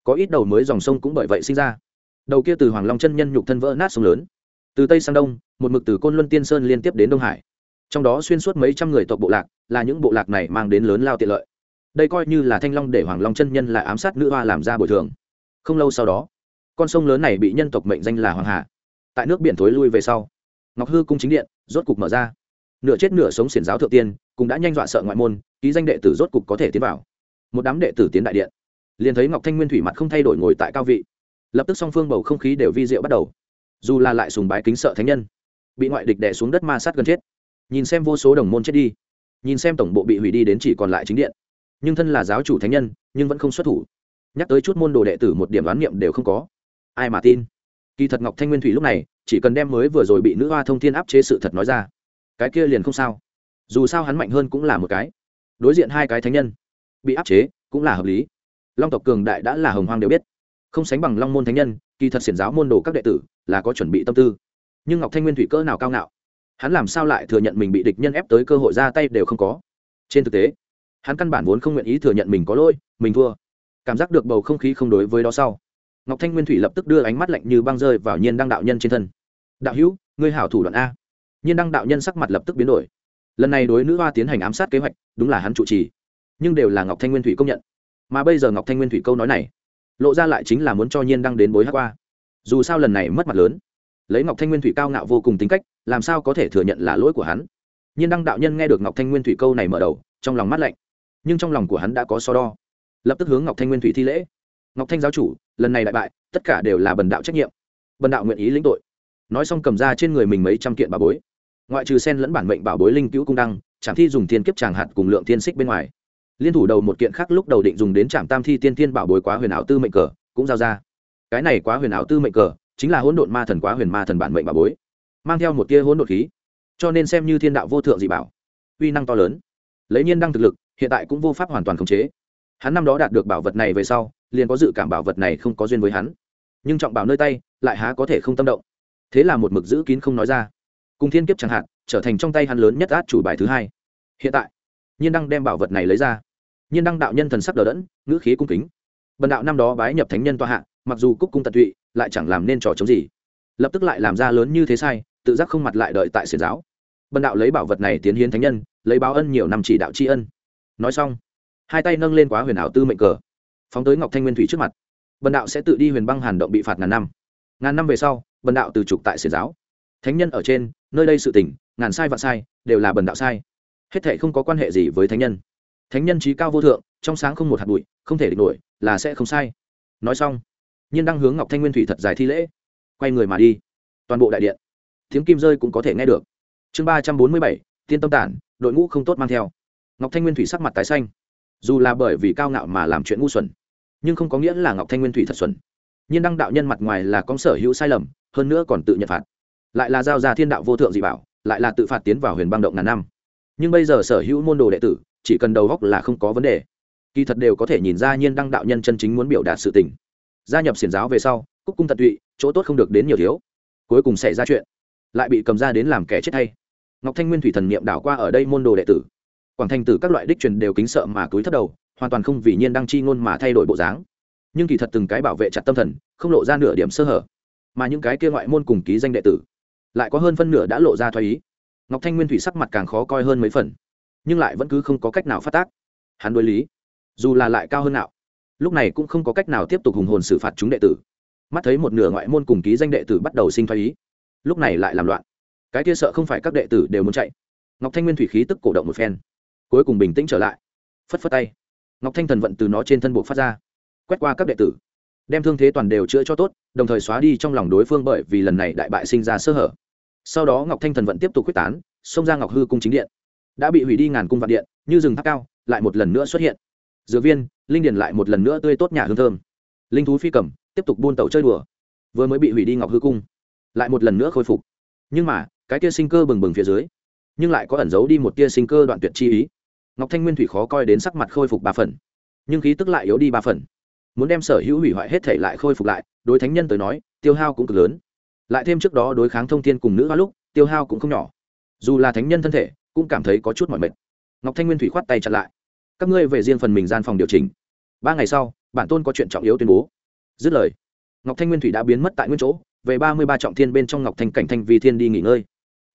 có ít đầu mới dòng sông cũng bởi vậy sinh ra. Đầu kia từ hoàng long chân nhân nhục thân vỡ nát sông lớn. Từ tây sang đông, một mực từ côn luân tiên sơn liên tiếp đến đông hải. Trong đó xuyên suốt mấy trăm người tộc bộ lạc, là những bộ lạc này mang đến lớn lao tiện lợi. Đây coi như là thanh long để hoàng long chân nhân lại ám sát nữ hoa làm ra bồi thường. Không lâu sau đó, con sông lớn này bị nhân tộc mệnh danh là hoàng hà. Tại nước biển thối lui về sau, ngọc hư cung chính điện rốt cục mở ra. Nửa chết nửa sống xiển giáo thượng tiên, cũng đã nhanh dọa sợ ngoại môn, ký danh đệ tử rốt cục có thể tiến vào. Một đám đệ tử tiến đại điện liền thấy ngọc thanh nguyên thủy mặt không thay đổi ngồi tại cao vị lập tức song phương bầu không khí đều vi diệu bắt đầu dù là lại sùng bái kính sợ thánh nhân bị ngoại địch đè xuống đất ma sát gần chết nhìn xem vô số đồng môn chết đi nhìn xem tổng bộ bị hủy đi đến chỉ còn lại chính điện nhưng thân là giáo chủ thánh nhân nhưng vẫn không xuất thủ nhắc tới chút môn đồ đệ tử một điểm đoán niệm đều không có ai mà tin kỳ thật ngọc thanh nguyên thủy lúc này chỉ cần đem mới vừa rồi bị nữ hoa thông thiên áp chế sự thật nói ra cái kia liền không sao dù sao hắn mạnh hơn cũng là một cái đối diện hai cái thánh nhân bị áp chế cũng là hợp lý long tộc cường đại đã là hồng hoang đều biết. Không sánh bằng long môn thánh nhân, kỳ thật xiển giáo môn đồ các đệ tử là có chuẩn bị tâm tư. Nhưng ngọc thanh nguyên thủy cỡ nào cao ngạo? Hắn làm sao lại thừa nhận mình bị địch nhân ép tới cơ hội ra tay đều không có? Trên thực tế, hắn căn bản vốn không nguyện ý thừa nhận mình có lỗi, mình thua. Cảm giác được bầu không khí không đối với đó sau, ngọc thanh nguyên thủy lập tức đưa ánh mắt lạnh như băng rơi vào nhiên đăng đạo nhân trên thân. Đạo hữu, ngươi hảo thủ đoạn a. Nhiên đăng đạo nhân sắc mặt lập tức biến đổi. Lần này đối nữ hoa tiến hành ám sát kế hoạch, đúng là hắn chủ trì, nhưng đều là ngọc thanh nguyên thủy công nhận mà bây giờ ngọc thanh nguyên thủy câu nói này lộ ra lại chính là muốn cho nhiên đăng đến bối hát qua. Dù sao lần này mất mặt lớn, lấy ngọc thanh nguyên thủy cao ngạo vô cùng tính cách, làm sao có thể thừa nhận là lỗi của hắn? Nhiên đăng đạo nhân nghe được ngọc thanh nguyên thủy câu này mở đầu, trong lòng mắt lạnh, nhưng trong lòng của hắn đã có so đo. Lập tức hướng ngọc thanh nguyên thủy thi lễ. Ngọc thanh giáo chủ, lần này đại bại, tất cả đều là bần đạo trách nhiệm. Bần đạo nguyện ý lĩnh tội. Nói xong cầm ra trên người mình mấy trăm kiện bảo bối. Ngoại trừ sen lẫn bản mệnh bảo bối linh cứu cung đăng chẳng thi dùng thiên kiếp tràng hạt cùng lượng thiên xích bên ngoài liên thủ đầu một kiện khác lúc đầu định dùng đến trạm tam thi tiên tiên bảo bối quá huyền ảo tư mệnh cờ, cũng giao ra. Cái này quá huyền ảo tư mệnh cờ, chính là hỗn độn ma thần quá huyền ma thần bản mệnh bảo bối, mang theo một tia hỗn độn khí. Cho nên xem như thiên đạo vô thượng dị bảo, uy năng to lớn, lấy nhiên đăng thực lực, hiện tại cũng vô pháp hoàn toàn khống chế. Hắn năm đó đạt được bảo vật này về sau, liền có dự cảm bảo vật này không có duyên với hắn. Nhưng trọng bảo nơi tay, lại há có thể không tâm động. Thế là một mực giữ kín không nói ra. Cùng thiên kiếp chẳng hạn, trở thành trong tay hắn lớn nhất át chủ bài thứ hai. Hiện tại, nhiên đăng đem bảo vật này lấy ra nhiên đăng đạo nhân thần sắc đờ đẫn, ngữ khí cung kính. Bần đạo năm đó bái nhập thánh nhân toa hạ, mặc dù cúc cung tận tụy, lại chẳng làm nên trò chống gì. Lập tức lại làm ra lớn như thế sai, tự giác không mặt lại đợi tại xiển giáo. Bần đạo lấy bảo vật này tiến hiến thánh nhân, lấy báo ân nhiều năm chỉ đạo tri ân. Nói xong, hai tay nâng lên quá huyền ảo tư mệnh cờ, phóng tới ngọc thanh nguyên thủy trước mặt. Bần đạo sẽ tự đi huyền băng hàn động bị phạt ngàn năm. Ngàn năm về sau, bần đạo từ trục tại xiển giáo. Thánh nhân ở trên, nơi đây sự tỉnh ngàn sai vạn sai, đều là bần đạo sai. Hết thệ không có quan hệ gì với thánh nhân thánh nhân trí cao vô thượng, trong sáng không một hạt bụi, không thể địch nổi, là sẽ không sai. Nói xong, nhiên đang hướng ngọc thanh nguyên thủy thật dài thi lễ, quay người mà đi. Toàn bộ đại điện, tiếng kim rơi cũng có thể nghe được. Chương ba trăm bốn mươi bảy, tiên tâm tản, đội ngũ không tốt mang theo. Ngọc thanh nguyên thủy sắc mặt tái xanh. Dù là bởi vì cao ngạo mà làm chuyện ngu xuẩn, nhưng không có nghĩa là ngọc thanh nguyên thủy thật xuẩn. Nhiên đăng đạo nhân mặt ngoài là có sở hữu sai lầm, hơn nữa còn tự nhận phạt. Lại là giao ra thiên đạo vô thượng dị bảo, lại là tự phạt tiến vào huyền băng động ngàn năm. Nhưng bây giờ sở hữu môn đồ đệ tử chỉ cần đầu góc là không có vấn đề. Kỳ thật đều có thể nhìn ra nhiên đăng đạo nhân chân chính muốn biểu đạt sự tình. Gia nhập xiển giáo về sau, cúc cung tận tụy, chỗ tốt không được đến nhiều thiếu. Cuối cùng xảy ra chuyện, lại bị cầm ra đến làm kẻ chết hay ngọc thanh nguyên thủy thần niệm đảo qua ở đây môn đồ đệ tử. Quảng thành tử các loại đích truyền đều kính sợ mà cúi thất đầu, hoàn toàn không vì nhiên đăng chi ngôn mà thay đổi bộ dáng. Nhưng kỳ thật từng cái bảo vệ chặt tâm thần, không lộ ra nửa điểm sơ hở. Mà những cái kia ngoại môn cùng ký danh đệ tử, lại có hơn phân nửa đã lộ ra thoái ý. Ngọc thanh nguyên thủy sắc mặt càng khó coi hơn mấy phần nhưng lại vẫn cứ không có cách nào phát tác. Hắn đối lý, dù là lại cao hơn nào lúc này cũng không có cách nào tiếp tục hùng hồn xử phạt chúng đệ tử. Mắt thấy một nửa ngoại môn cùng ký danh đệ tử bắt đầu sinh thái ý, lúc này lại làm loạn. Cái kia sợ không phải các đệ tử đều muốn chạy. Ngọc thanh nguyên thủy khí tức cổ động một phen, cuối cùng bình tĩnh trở lại. Phất phất tay, ngọc thanh thần vận từ nó trên thân buộc phát ra, quét qua các đệ tử, đem thương thế toàn đều chữa cho tốt, đồng thời xóa đi trong lòng đối phương bởi vì lần này đại bại sinh ra sơ hở. Sau đó ngọc thanh thần vận tiếp tục quyết tán, xông ra ngọc hư cung chính điện đã bị hủy đi ngàn cung vạn điện, như rừng tháp cao, lại một lần nữa xuất hiện. Dược viên, linh điền lại một lần nữa tươi tốt nhà hương thơm. Linh thú phi cầm, tiếp tục buôn tàu chơi đùa. Vừa mới bị hủy đi ngọc hư cung, lại một lần nữa khôi phục. Nhưng mà, cái tia sinh cơ bừng bừng phía dưới, nhưng lại có ẩn giấu đi một tia sinh cơ đoạn tuyệt chi ý. Ngọc thanh nguyên thủy khó coi đến sắc mặt khôi phục ba phần, nhưng khí tức lại yếu đi ba phần. Muốn đem sở hữu hủy hoại hết thể lại khôi phục lại, đối thánh nhân tới nói, tiêu hao cũng cực lớn. Lại thêm trước đó đối kháng thông thiên cùng nữ hoa lúc, tiêu hao cũng không nhỏ. Dù là thánh nhân thân thể cũng cảm thấy có chút mỏi mệt. Ngọc thanh nguyên thủy khoát tay chặn lại. Các ngươi về riêng phần mình gian phòng điều chỉnh. Ba ngày sau, bản tôn có chuyện trọng yếu tuyên bố. Dứt lời, ngọc thanh nguyên thủy đã biến mất tại nguyên chỗ, về ba mươi ba trọng thiên bên trong ngọc thanh cảnh thanh vi thiên đi nghỉ ngơi.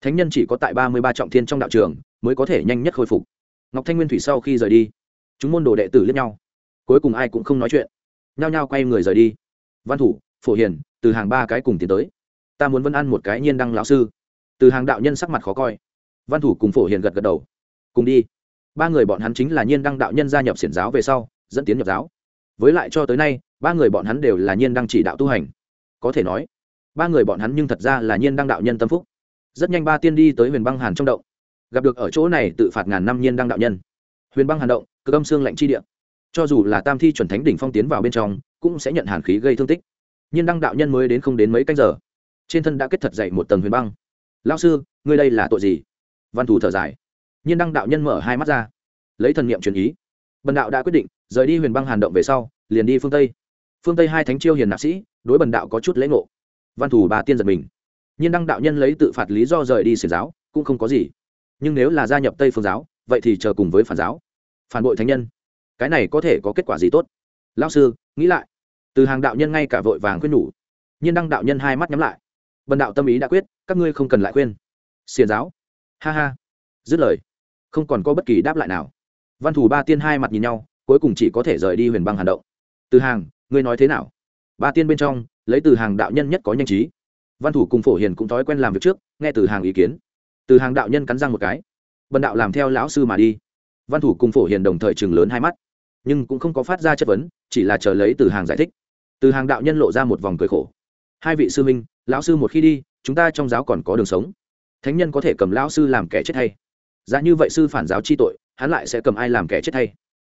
Thánh nhân chỉ có tại ba mươi ba trọng thiên trong đạo trường, mới có thể nhanh nhất khôi phục. Ngọc thanh nguyên thủy sau khi rời đi, chúng môn đồ đệ tử lẫn nhau. Cuối cùng ai cũng không nói chuyện. Nhao nhao quay người rời đi. Văn thủ, phổ hiền, từ hàng ba cái cùng tiến tới. Ta muốn vân ăn một cái nhiên đăng lão sư. Từ hàng đạo nhân sắc mặt khó coi văn thủ cùng phổ hiền gật gật đầu. Cùng đi. Ba người bọn hắn chính là nhiên đăng đạo nhân gia nhập xiển giáo về sau, dẫn tiến nhập giáo. Với lại cho tới nay, ba người bọn hắn đều là nhiên đăng chỉ đạo tu hành. Có thể nói, ba người bọn hắn nhưng thật ra là nhiên đăng đạo nhân tâm phúc. Rất nhanh ba tiên đi tới huyền băng hàn trong động. Gặp được ở chỗ này tự phạt ngàn năm nhiên đăng đạo nhân. Huyền băng hàn động cơ âm xương lạnh chi địa. Cho dù là tam thi chuẩn thánh đỉnh phong tiến vào bên trong, cũng sẽ nhận hàn khí gây thương tích. Nhiên đăng đạo nhân mới đến không đến mấy canh giờ. Trên thân đã kết thật dậy một tầng huyền băng. Lao sư, ngươi đây là tội gì? Văn thủ thở dài. Nhiên đăng đạo nhân mở hai mắt ra, lấy thần niệm truyền ý. Bần đạo đã quyết định, rời đi huyền băng hàn động về sau, liền đi phương tây. Phương tây hai thánh chiêu hiền nạp sĩ, đối bần đạo có chút lễ ngộ. Văn thủ bà tiên giật mình. Nhiên đăng đạo nhân lấy tự phạt lý do rời đi xiển giáo, cũng không có gì. Nhưng nếu là gia nhập tây phương giáo, vậy thì chờ cùng với phản giáo. Phản bội thánh nhân. Cái này có thể có kết quả gì tốt? Lao sư, nghĩ lại. Từ hàng đạo nhân ngay cả vội vàng khuyên nhủ. Nhiên đăng đạo nhân hai mắt nhắm lại. Bần đạo tâm ý đã quyết, các ngươi không cần lại khuyên. Xiền giáo ha ha. Dứt lời, không còn có bất kỳ đáp lại nào. Văn thủ ba tiên hai mặt nhìn nhau, cuối cùng chỉ có thể rời đi huyền băng hàn động. Từ hàng, ngươi nói thế nào? Ba tiên bên trong, lấy từ hàng đạo nhân nhất có nhanh trí. Văn thủ cùng phổ hiền cũng thói quen làm việc trước, nghe từ hàng ý kiến. Từ hàng đạo nhân cắn răng một cái. Bần đạo làm theo lão sư mà đi. Văn thủ cùng phổ hiền đồng thời chừng lớn hai mắt. Nhưng cũng không có phát ra chất vấn, chỉ là chờ lấy từ hàng giải thích. Từ hàng đạo nhân lộ ra một vòng cười khổ. Hai vị sư minh lão sư một khi đi, chúng ta trong giáo còn có đường sống thánh nhân có thể cầm lão sư làm kẻ chết hay? Giá như vậy sư phản giáo chi tội, hắn lại sẽ cầm ai làm kẻ chết hay?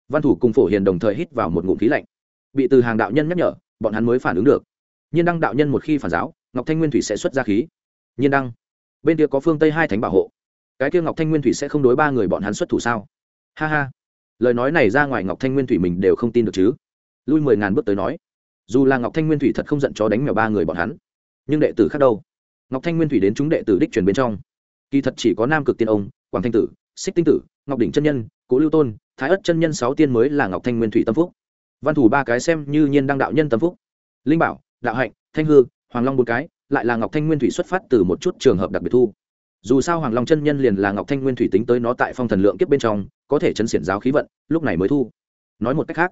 Văn thủ cùng phổ hiền đồng thời hít vào một ngụm khí lạnh. Bị từ hàng đạo nhân nhắc nhở, bọn hắn mới phản ứng được. Nhiên đăng đạo nhân một khi phản giáo, ngọc thanh nguyên thủy sẽ xuất ra khí. Nhiên đăng, bên kia có phương tây hai thánh bảo hộ. Cái kia ngọc thanh nguyên thủy sẽ không đối ba người bọn hắn xuất thủ sao? Ha ha. Lời nói này ra ngoài ngọc thanh nguyên thủy mình đều không tin được chứ. Lui mười ngàn bước tới nói. Dù là ngọc thanh nguyên thủy thật không giận chó đánh mèo ba người bọn hắn, nhưng đệ tử khác đâu? Ngọc thanh nguyên thủy đến chúng đệ tử đích truyền bên trong. Kỳ thật chỉ có nam cực tiên ông, quảng thanh tử, xích tinh tử, ngọc đỉnh chân nhân, cố lưu tôn, thái ất chân nhân sáu tiên mới là ngọc thanh nguyên thủy tâm phúc. Văn thủ ba cái xem như nhiên đăng đạo nhân tâm phúc. Linh bảo, đạo hạnh, thanh hư, hoàng long một cái, lại là ngọc thanh nguyên thủy xuất phát từ một chút trường hợp đặc biệt thu. Dù sao hoàng long chân nhân liền là ngọc thanh nguyên thủy tính tới nó tại phong thần lượng kiếp bên trong, có thể chấn xiển giáo khí vận, lúc này mới thu. Nói một cách khác,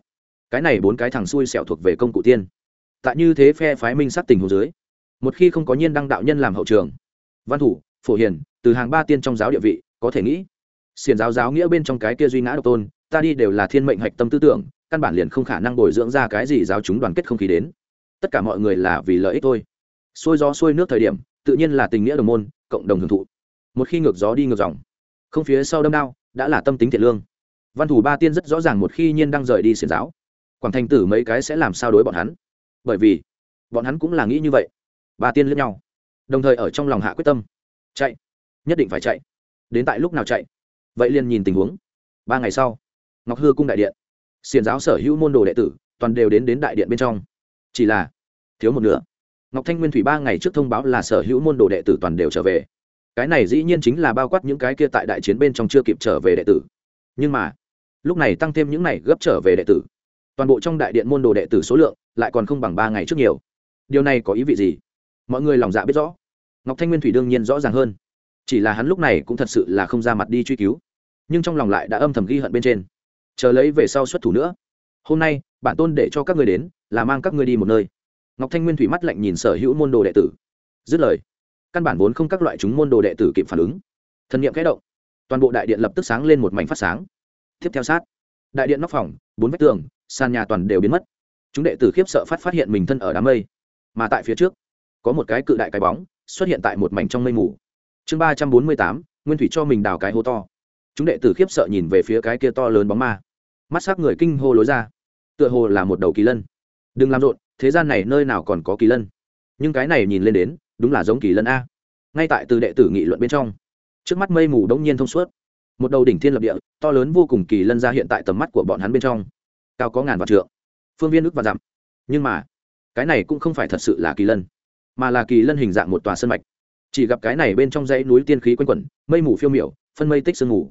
cái này bốn cái thằng xui xẻo thuộc về công cụ tiên. Tại như thế phe phái minh sát tình hồ dưới một khi không có nhiên đăng đạo nhân làm hậu trường. Văn thủ, phổ hiền, từ hàng ba tiên trong giáo địa vị, có thể nghĩ. Xiền giáo giáo nghĩa bên trong cái kia duy ngã độc tôn, ta đi đều là thiên mệnh hạch tâm tư tưởng, căn bản liền không khả năng bồi dưỡng ra cái gì giáo chúng đoàn kết không khí đến. Tất cả mọi người là vì lợi ích thôi. Xuôi gió xuôi nước thời điểm, tự nhiên là tình nghĩa đồng môn, cộng đồng hưởng thụ. Một khi ngược gió đi ngược dòng, không phía sau đâm đao, đã là tâm tính thiện lương. Văn thủ ba tiên rất rõ ràng một khi nhiên đang rời đi xiển giáo, quảng thành tử mấy cái sẽ làm sao đối bọn hắn? Bởi vì, bọn hắn cũng là nghĩ như vậy ba tiên lẫn nhau. Đồng thời ở trong lòng hạ quyết tâm, chạy, nhất định phải chạy. Đến tại lúc nào chạy? Vậy liền nhìn tình huống. Ba ngày sau, ngọc hư cung đại điện xiền giáo sở hữu môn đồ đệ tử toàn đều đến đến đại điện bên trong. Chỉ là, thiếu một nửa. Ngọc thanh nguyên thủy ba ngày trước thông báo là sở hữu môn đồ đệ tử toàn đều trở về. Cái này dĩ nhiên chính là bao quát những cái kia tại đại chiến bên trong chưa kịp trở về đệ tử. Nhưng mà, lúc này tăng thêm những này gấp trở về đệ tử. Toàn bộ trong đại điện môn đồ đệ tử số lượng lại còn không bằng ba ngày trước nhiều. Điều này có ý vị gì? Mọi người lòng dạ biết rõ. Ngọc thanh nguyên thủy đương nhiên rõ ràng hơn. Chỉ là hắn lúc này cũng thật sự là không ra mặt đi truy cứu. Nhưng trong lòng lại đã âm thầm ghi hận bên trên. Chờ lấy về sau xuất thủ nữa. Hôm nay, bản tôn để cho các người đến, là mang các người đi một nơi. Ngọc thanh nguyên thủy mắt lạnh nhìn sở hữu môn đồ đệ tử. Dứt lời, căn bản vốn không các loại chúng môn đồ đệ tử kịp phản ứng. Thần nghiệm kẽ động. Toàn bộ đại điện lập tức sáng lên một mảnh phát sáng. Tiếp theo sát. Đại điện nóc phòng, bốn vách tường, sàn nhà toàn đều biến mất. Chúng đệ tử khiếp sợ phát phát hiện mình thân ở đám mây. Mà tại phía trước có một cái cự đại cái bóng, xuất hiện tại một mảnh trong mây mù. Chương ba trăm bốn mươi tám, nguyên thủy cho mình đào cái hố to. Chúng đệ tử khiếp sợ nhìn về phía cái kia to lớn bóng ma. Mắt s ắ c người kinh hô lối ra. Tựa hồ là một đầu kỳ lân. Đừng làm rộn, thế gian này nơi nào còn có kỳ lân? Nhưng cái này nhìn lên đến, đúng là giống kỳ lân a. Ngay tại từ đệ tử nghị luận bên trong, trước mắt mây mù đống nhiên thông suốt. Một đầu đỉnh thiên lập địa, to lớn vô cùng kỳ lân ra hiện tại tầm mắt của bọn hắn bên trong. Cao có ngàn vạn trượng. Phương viên ước và dặm. Nhưng mà, cái này cũng không phải thật sự là kỳ lân mà là kỳ lân hình dạng một tòa sân mạch. Chỉ gặp cái này bên trong dãy núi tiên khí quanh quẩn mây mù phiêu miểu phân mây tích sương mù.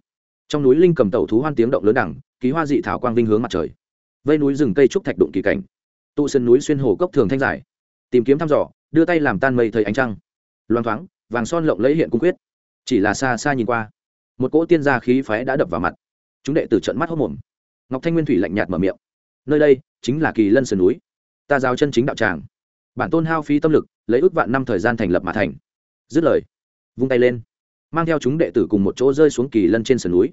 Trong núi linh cầm tẩu thú hoan tiếng động lớn đẳng ký hoa dị thảo quang vinh hướng mặt trời. Vây núi rừng cây trúc thạch đụng kỳ cảnh. Tụ sân núi xuyên hồ cốc thường thanh dài, tìm kiếm thăm dò đưa tay làm tan mây thời ánh trăng. Loang thoáng vàng son lộng lấy hiện cung quyết. Chỉ là xa xa nhìn qua một cỗ tiên gia khí phái đã đập vào mặt. Chúng đệ tử trận mắt hốc mồm. Ngọc thanh nguyên thủy lạnh nhạt mở miệng. Nơi đây chính là kỳ lân sườn núi. Ta giao chân chính đạo tràng. Bản tôn hao phí tâm lực lấy ước vạn năm thời gian thành lập mà thành. Dứt lời, vung tay lên, mang theo chúng đệ tử cùng một chỗ rơi xuống kỳ lân trên sườn núi.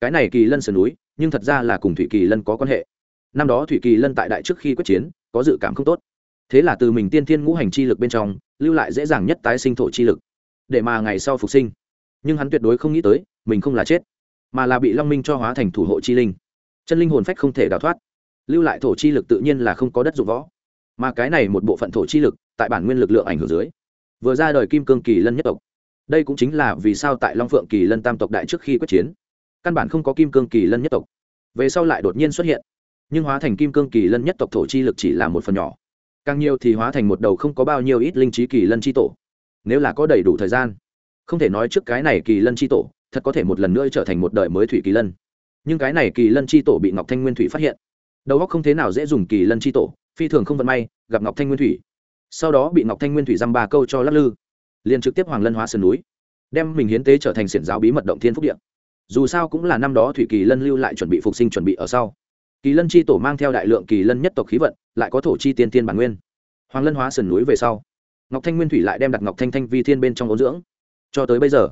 Cái này kỳ lân sườn núi, nhưng thật ra là cùng thủy kỳ lân có quan hệ. Năm đó thủy kỳ lân tại đại trước khi quyết chiến, có dự cảm không tốt. Thế là từ mình tiên thiên ngũ hành chi lực bên trong, lưu lại dễ dàng nhất tái sinh thổ chi lực. Để mà ngày sau phục sinh. Nhưng hắn tuyệt đối không nghĩ tới, mình không là chết, mà là bị long minh cho hóa thành thủ hộ chi linh. Chân linh hồn phách không thể đào thoát. Lưu lại thổ chi lực tự nhiên là không có đất dụng võ mà cái này một bộ phận thổ chi lực tại bản nguyên lực lượng ảnh hưởng dưới, vừa ra đời kim cương kỳ lân nhất tộc. Đây cũng chính là vì sao tại long phượng kỳ lân tam tộc đại trước khi quyết chiến, căn bản không có kim cương kỳ lân nhất tộc. Về sau lại đột nhiên xuất hiện, nhưng hóa thành kim cương kỳ lân nhất tộc thổ chi lực chỉ là một phần nhỏ. Càng nhiều thì hóa thành một đầu không có bao nhiêu ít linh trí kỳ lân chi tổ. Nếu là có đầy đủ thời gian, không thể nói trước cái này kỳ lân chi tổ, thật có thể một lần nữa trở thành một đời mới thủy kỳ lân. Nhưng cái này kỳ lân chi tổ bị ngọc thanh nguyên thủy phát hiện. Đầu óc không thế nào dễ dùng kỳ lân chi tổ phi thường không vận may, gặp ngọc thanh nguyên thủy. Sau đó bị ngọc thanh nguyên thủy dăm ba câu cho lắc lư, liền trực tiếp hoàng lân hóa sườn núi, đem mình hiến tế trở thành xiển giáo bí mật động thiên phúc điện dù sao cũng là năm đó thủy kỳ lân lưu lại chuẩn bị phục sinh chuẩn bị ở sau. Kỳ lân chi tổ mang theo đại lượng kỳ lân nhất tộc khí vận, lại có thổ chi tiên tiên bản nguyên. Hoàng lân hóa sườn núi về sau, ngọc thanh nguyên thủy lại đem đặt ngọc thanh thanh vi thiên bên trong ố dưỡng. Cho tới bây giờ,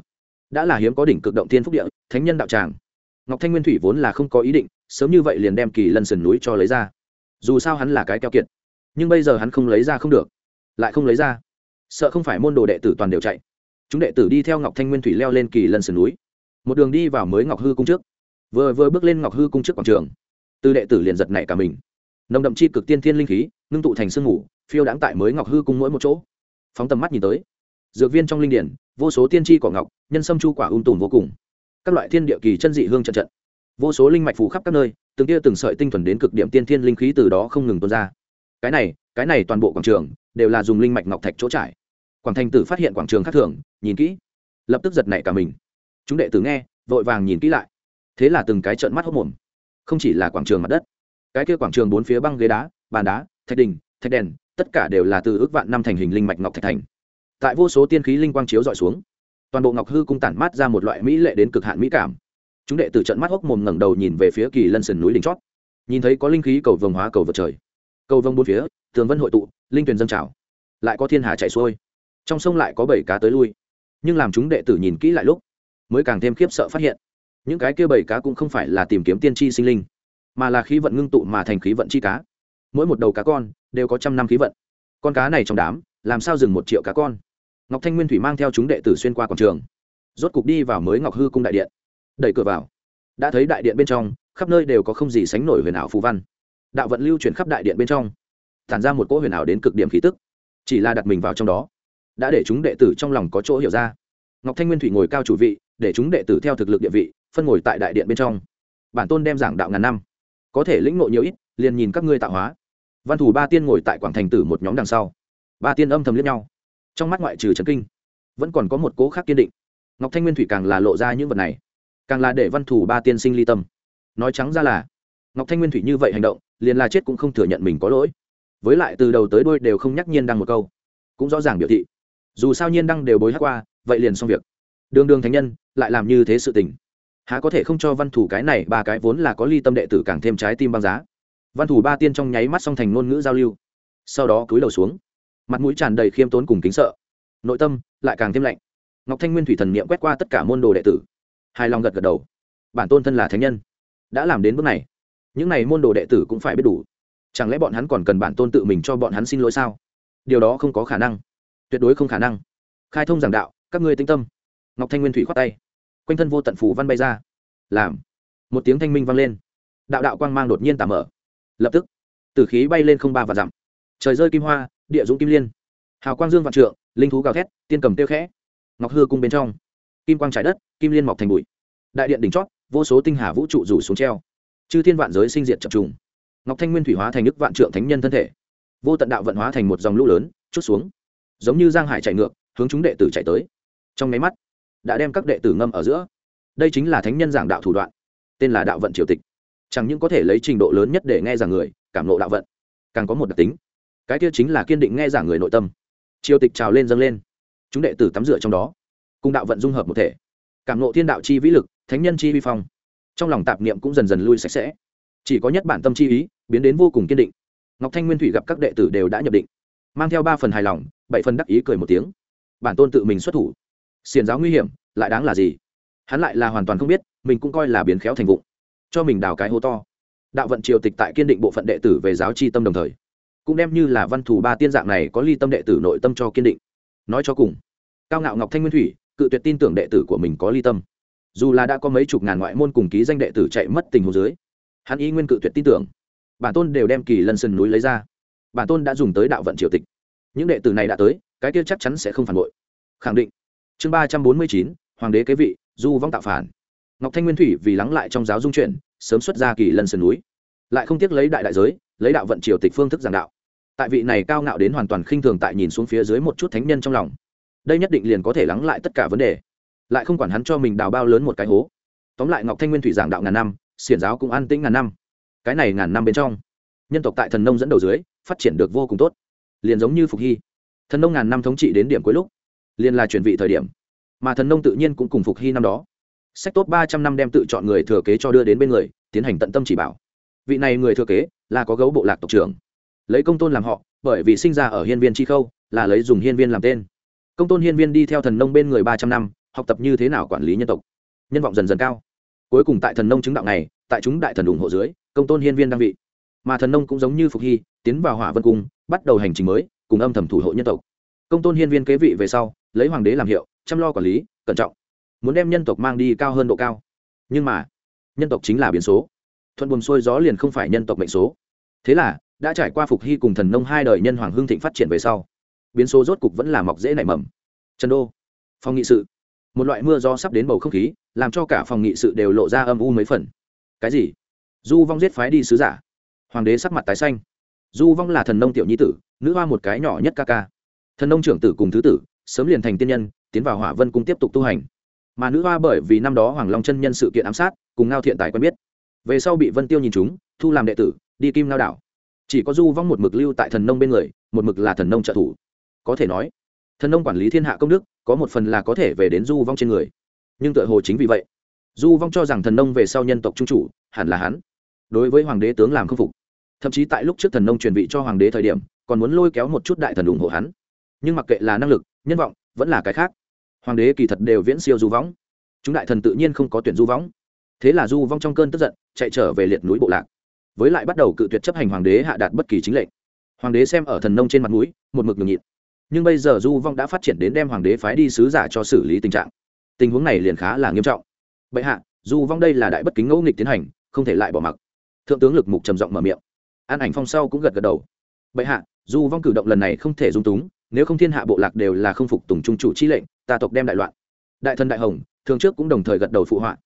đã là hiếm có đỉnh cực động thiên phúc địa, thánh nhân đạo tràng. Ngọc thanh nguyên thủy vốn là không có ý định, sớm như vậy liền đem kỳ lân sườn núi cho lấy ra dù sao hắn là cái keo kiệt. Nhưng bây giờ hắn không lấy ra không được. Lại không lấy ra. Sợ không phải môn đồ đệ tử toàn đều chạy. Chúng đệ tử đi theo ngọc thanh nguyên thủy leo lên kỳ lân sườn núi. Một đường đi vào mới ngọc hư cung trước. Vừa vừa bước lên ngọc hư cung trước quảng trường, từ đệ tử liền giật nảy cả mình. Nồng đậm chi cực tiên thiên linh khí, ngưng tụ thành sương ngủ phiêu đáng tại mới ngọc hư cung mỗi một chỗ. Phóng tầm mắt nhìn tới, dược viên trong linh điển, vô số tiên tri cỏ ngọc, nhân sâm chu quả ung tùm vô cùng. Các loại thiên địa kỳ chân dị hương trận trận vô số linh mạch phủ khắp các nơi, từng tia từng sợi tinh thuần đến cực điểm tiên thiên linh khí từ đó không ngừng tuôn ra. Cái này cái này toàn bộ quảng trường đều là dùng linh mạch ngọc thạch chỗ trải. Quảng thành tử phát hiện quảng trường khác thường, nhìn kỹ, lập tức giật nảy cả mình. Chúng đệ tử nghe, vội vàng nhìn kỹ lại. Thế là từng cái trợn mắt hốc mồm không chỉ là quảng trường mặt đất, cái kia quảng trường bốn phía băng ghế đá, bàn đá, thạch đình, thạch đèn, tất cả đều là từ ước vạn năm thành hình linh mạch ngọc thạch thành. Tại vô số tiên khí linh quang chiếu dọi xuống, toàn bộ ngọc hư cung tản mát ra một loại mỹ lệ đến cực hạn mỹ cảm chúng đệ tử trận mắt hốc mồm ngẩng đầu nhìn về phía kỳ lân sườn núi đỉnh chót. Nhìn thấy có linh khí cầu vồng hóa cầu vượt trời. Cầu vồng bốn phía, tường vân hội tụ, linh tuyền dâng trào. Lại có thiên hà chạy xuôi. Trong sông lại có bảy cá tới lui. Nhưng làm chúng đệ tử nhìn kỹ lại lúc, mới càng thêm khiếp sợ phát hiện, những cái kia bảy cá cũng không phải là tìm kiếm tiên tri sinh linh, mà là khí vận ngưng tụ mà thành khí vận chi cá. Mỗi một đầu cá con đều có trăm năm khí vận. Con cá này trong đám, làm sao dừng một triệu cá con? Ngọc thanh nguyên thủy mang theo chúng đệ tử xuyên qua quảng trường. Rốt cục đi vào mới ngọc hư cung đại điện đẩy cửa vào. Đã thấy đại điện bên trong, khắp nơi đều có không gì sánh nổi huyền ảo phù văn. Đạo vận lưu chuyển khắp đại điện bên trong, tản ra một cỗ huyền ảo đến cực điểm khí tức. Chỉ là đặt mình vào trong đó, đã để chúng đệ tử trong lòng có chỗ hiểu ra. Ngọc thanh nguyên thủy ngồi cao chủ vị, để chúng đệ tử theo thực lực địa vị, phân ngồi tại đại điện bên trong. Bản tôn đem giảng đạo ngàn năm, có thể lĩnh ngộ nhiều ít, liền nhìn các ngươi tạo hóa. Văn thủ ba tiên ngồi tại quảng thành tử một nhóm đằng sau. Ba tiên âm thầm liếc nhau. Trong mắt ngoại trừ trấn kinh, vẫn còn có một cố khác kiên định. Ngọc thanh nguyên thủy càng là lộ ra những vật này càng là để văn thủ ba tiên sinh ly tâm. Nói trắng ra là, ngọc thanh nguyên thủy như vậy hành động, liền là chết cũng không thừa nhận mình có lỗi. Với lại từ đầu tới đôi đều không nhắc nhiên đăng một câu. Cũng rõ ràng biểu thị. Dù sao nhiên đăng đều bối hát qua, vậy liền xong việc. Đường đường thánh nhân lại làm như thế sự tình. Há có thể không cho văn thủ cái này, ba cái vốn là có ly tâm đệ tử càng thêm trái tim băng giá. Văn thủ ba tiên trong nháy mắt song thành ngôn ngữ giao lưu. Sau đó cúi đầu xuống. Mặt mũi tràn đầy khiêm tốn cùng kính sợ. Nội tâm lại càng thêm lạnh. Ngọc thanh nguyên thủy thần niệm quét qua tất cả môn đồ đệ tử hài lòng gật gật đầu. Bản tôn thân là thánh nhân, đã làm đến bước này, những n à y môn đồ đệ tử cũng phải biết đủ. Chẳng lẽ bọn hắn còn cần bản tôn tự mình cho bọn hắn xin lỗi sao? Điều đó không có khả năng, tuyệt đối không khả năng. Khai thông giảng đạo, các ngươi tinh tâm. Ngọc thanh nguyên thủy khoát tay. Quanh thân vô tận phủ văn bay ra. Làm. Một tiếng thanh minh vang lên. Đạo đạo quang mang đột nhiên tạm mở. Lập tức từ khí bay lên không ba và dặm. Trời rơi kim hoa, địa dũng kim liên. Hào quang dương vạn trượng, linh thú gào thét, tiên cầm tiêu khẽ. Ngọc hư cung bên trong kim quang trái đất, kim liên mọc thành bụi. Đại điện đỉnh chót, vô số tinh hà vũ trụ rủ xuống treo. Chư thiên vạn giới sinh diệt chập trùng. Ngọc thanh nguyên thủy hóa thành nước vạn trượng thánh nhân thân thể. Vô tận đạo vận hóa thành một dòng lũ lớn, chút xuống. Giống như giang hải chạy ngược, hướng chúng đệ tử chạy tới. Trong máy mắt, đã đem các đệ tử ngâm ở giữa. Đây chính là thánh nhân giảng đạo thủ đoạn. Tên là đạo vận triều tịch. Chẳng những có thể lấy trình độ lớn nhất để nghe giảng người, cảm lộ đạo vận, càng có một đặc tính. Cái kia chính là kiên định nghe giảng người nội tâm. Triều tịch trào lên, dâng lên. Chúng đệ tử tắm rửa trong đó cùng đạo vận dung hợp một thể. Cảm nộ thiên đạo chi vĩ lực, thánh nhân chi vi phong. Trong lòng tạp niệm cũng dần dần lui sạch sẽ. Chỉ có nhất bản tâm chi ý, biến đến vô cùng kiên định. Ngọc thanh nguyên thủy gặp các đệ tử đều đã nhập định. Mang theo ba phần hài lòng, bảy phần đắc ý cười một tiếng. Bản tôn tự mình xuất thủ. Xiền giáo nguy hiểm, lại đáng là gì? Hắn lại là hoàn toàn không biết, mình cũng coi là biến khéo thành vụng. Cho mình đào cái hố to. Đạo vận triều tịch tại kiên định bộ phận đệ tử về giáo c h i tâm đồng thời, cũng đem như là văn thù ba tiên dạng này có ly tâm đệ tử nội tâm cho kiên định. Nói cho cùng, cao ngạo ngọc thanh nguyên thủy cự tuyệt tin tưởng đệ tử của mình có ly tâm. Dù là đã có mấy chục ngàn ngoại môn cùng ký danh đệ tử chạy mất tình hồ dưới, hắn y nguyên cự tuyệt tin tưởng. Bản tôn đều đem kỳ lân sân núi lấy ra. Bản tôn đã dùng tới đạo vận triều tịch. Những đệ tử này đã tới, cái kia chắc chắn sẽ không phản bội. Khẳng định. Chương ba trăm bốn mươi chín, hoàng đế kế vị, du vong tạo phản. Ngọc thanh nguyên thủy vì lắng lại trong giáo dung chuyển, sớm xuất ra kỳ lân sườn núi. Lại không tiếc lấy đại đại giới, lấy đạo vận triều tịch phương thức giảng đạo. Tại vị này cao ngạo đến hoàn toàn khinh thường tại nhìn xuống phía dưới một chút thánh nhân trong lòng đây nhất định liền có thể lắng lại tất cả vấn đề. Lại không quản hắn cho mình đào bao lớn một cái hố. Tóm lại ngọc thanh nguyên thủy giảng đạo ngàn năm, xiển giáo cũng an tĩnh ngàn năm. Cái này ngàn năm bên trong, nhân tộc tại thần nông dẫn đầu dưới, phát triển được vô cùng tốt. Liền giống như phục hy. Thần nông ngàn năm thống trị đến điểm cuối lúc, liền là chuyển vị thời điểm. Mà thần nông tự nhiên cũng cùng phục hy năm đó. Sách tốt ba trăm năm đem tự chọn người thừa kế cho đưa đến bên người, tiến hành tận tâm chỉ bảo. Vị này người thừa kế, là có gấu bộ lạc tộc trưởng. Lấy công tôn làm họ, bởi vì sinh ra ở hiên viên chi khâu, là lấy dùng hiên viên làm tên công tôn hiên viên đi theo thần nông bên người ba trăm năm, học tập như thế nào quản lý nhân tộc. Nhân vọng dần dần cao. Cuối cùng tại thần nông chứng đạo này, tại chúng đại thần ủng hộ dưới, công tôn hiên viên đăng vị. Mà thần nông cũng giống như phục hy, tiến vào hỏa vân cung, bắt đầu hành trình mới, cùng âm thầm thủ hộ nhân tộc. Công tôn hiên viên kế vị về sau, lấy hoàng đế làm hiệu, chăm lo quản lý, cẩn trọng. Muốn đem nhân tộc mang đi cao hơn độ cao. Nhưng mà, nhân tộc chính là biến số. Thuận buồm xuôi gió liền không phải nhân tộc mệnh số. Thế là, đã trải qua phục hy cùng thần nông hai đời nhân hoàng hương thịnh phát triển về sau biến số rốt cục vẫn là mọc dễ nảy mầm. Trần đô, phòng nghị sự. Một loại mưa gió sắp đến bầu không khí, làm cho cả phòng nghị sự đều lộ ra âm u mấy phần. Cái gì? Du vong giết phái đi sứ giả. Hoàng đế sắc mặt tái xanh. Du vong là thần nông tiểu nhi tử, nữ hoa một cái nhỏ nhất ca ca. Thần nông trưởng tử cùng thứ tử, sớm liền thành tiên nhân, tiến vào hỏa vân cung tiếp tục tu hành. Mà nữ hoa bởi vì năm đó hoàng long chân nhân sự kiện ám sát, cùng ngao thiện tài quen biết. Về sau bị vân tiêu nhìn chúng, thu làm đệ tử, đi kim ngao đảo. Chỉ có du vong một mực lưu tại thần nông bên người, một mực là thần nông trợ thủ có thể nói, thần nông quản lý thiên hạ công đức, có một phần là có thể về đến du vong trên người. Nhưng tựa hồ chính vì vậy, du vong cho rằng thần nông về sau nhân tộc trung chủ, hẳn là hắn. Đối với hoàng đế tướng làm khâm phục. Thậm chí tại lúc trước thần nông truyền vị cho hoàng đế thời điểm, còn muốn lôi kéo một chút đại thần ủng hộ hắn. Nhưng mặc kệ là năng lực, nhân vọng, vẫn là cái khác. Hoàng đế kỳ thật đều viễn siêu du võng chúng đại thần tự nhiên không có tuyển du võng thế là du vong trong cơn tức giận, chạy trở về liệt núi bộ lạc. Với lại bắt đầu cự tuyệt chấp hành hoàng đế hạ đạt bất kỳ chính lệnh. Hoàng đế xem ở thần nông trên mặt núi một mực ngừng nhịn nhưng bây giờ du vong đã phát triển đến đem hoàng đế phái đi sứ giả cho xử lý tình trạng. Tình huống này liền khá là nghiêm trọng. Bệ hạ, du vong đây là đại bất kính ngẫu nghịch tiến hành, không thể lại bỏ mặc. Thượng tướng lực mục trầm giọng mở miệng. An ảnh phong sau cũng gật gật đầu. Bệ hạ, du vong cử động lần này không thể dung túng, nếu không thiên hạ bộ lạc đều là không phục tùng trung chủ chi lệnh, ta tộc đem đại loạn. Đại thần đại hồng, thường trước cũng đồng thời gật đầu phụ họa.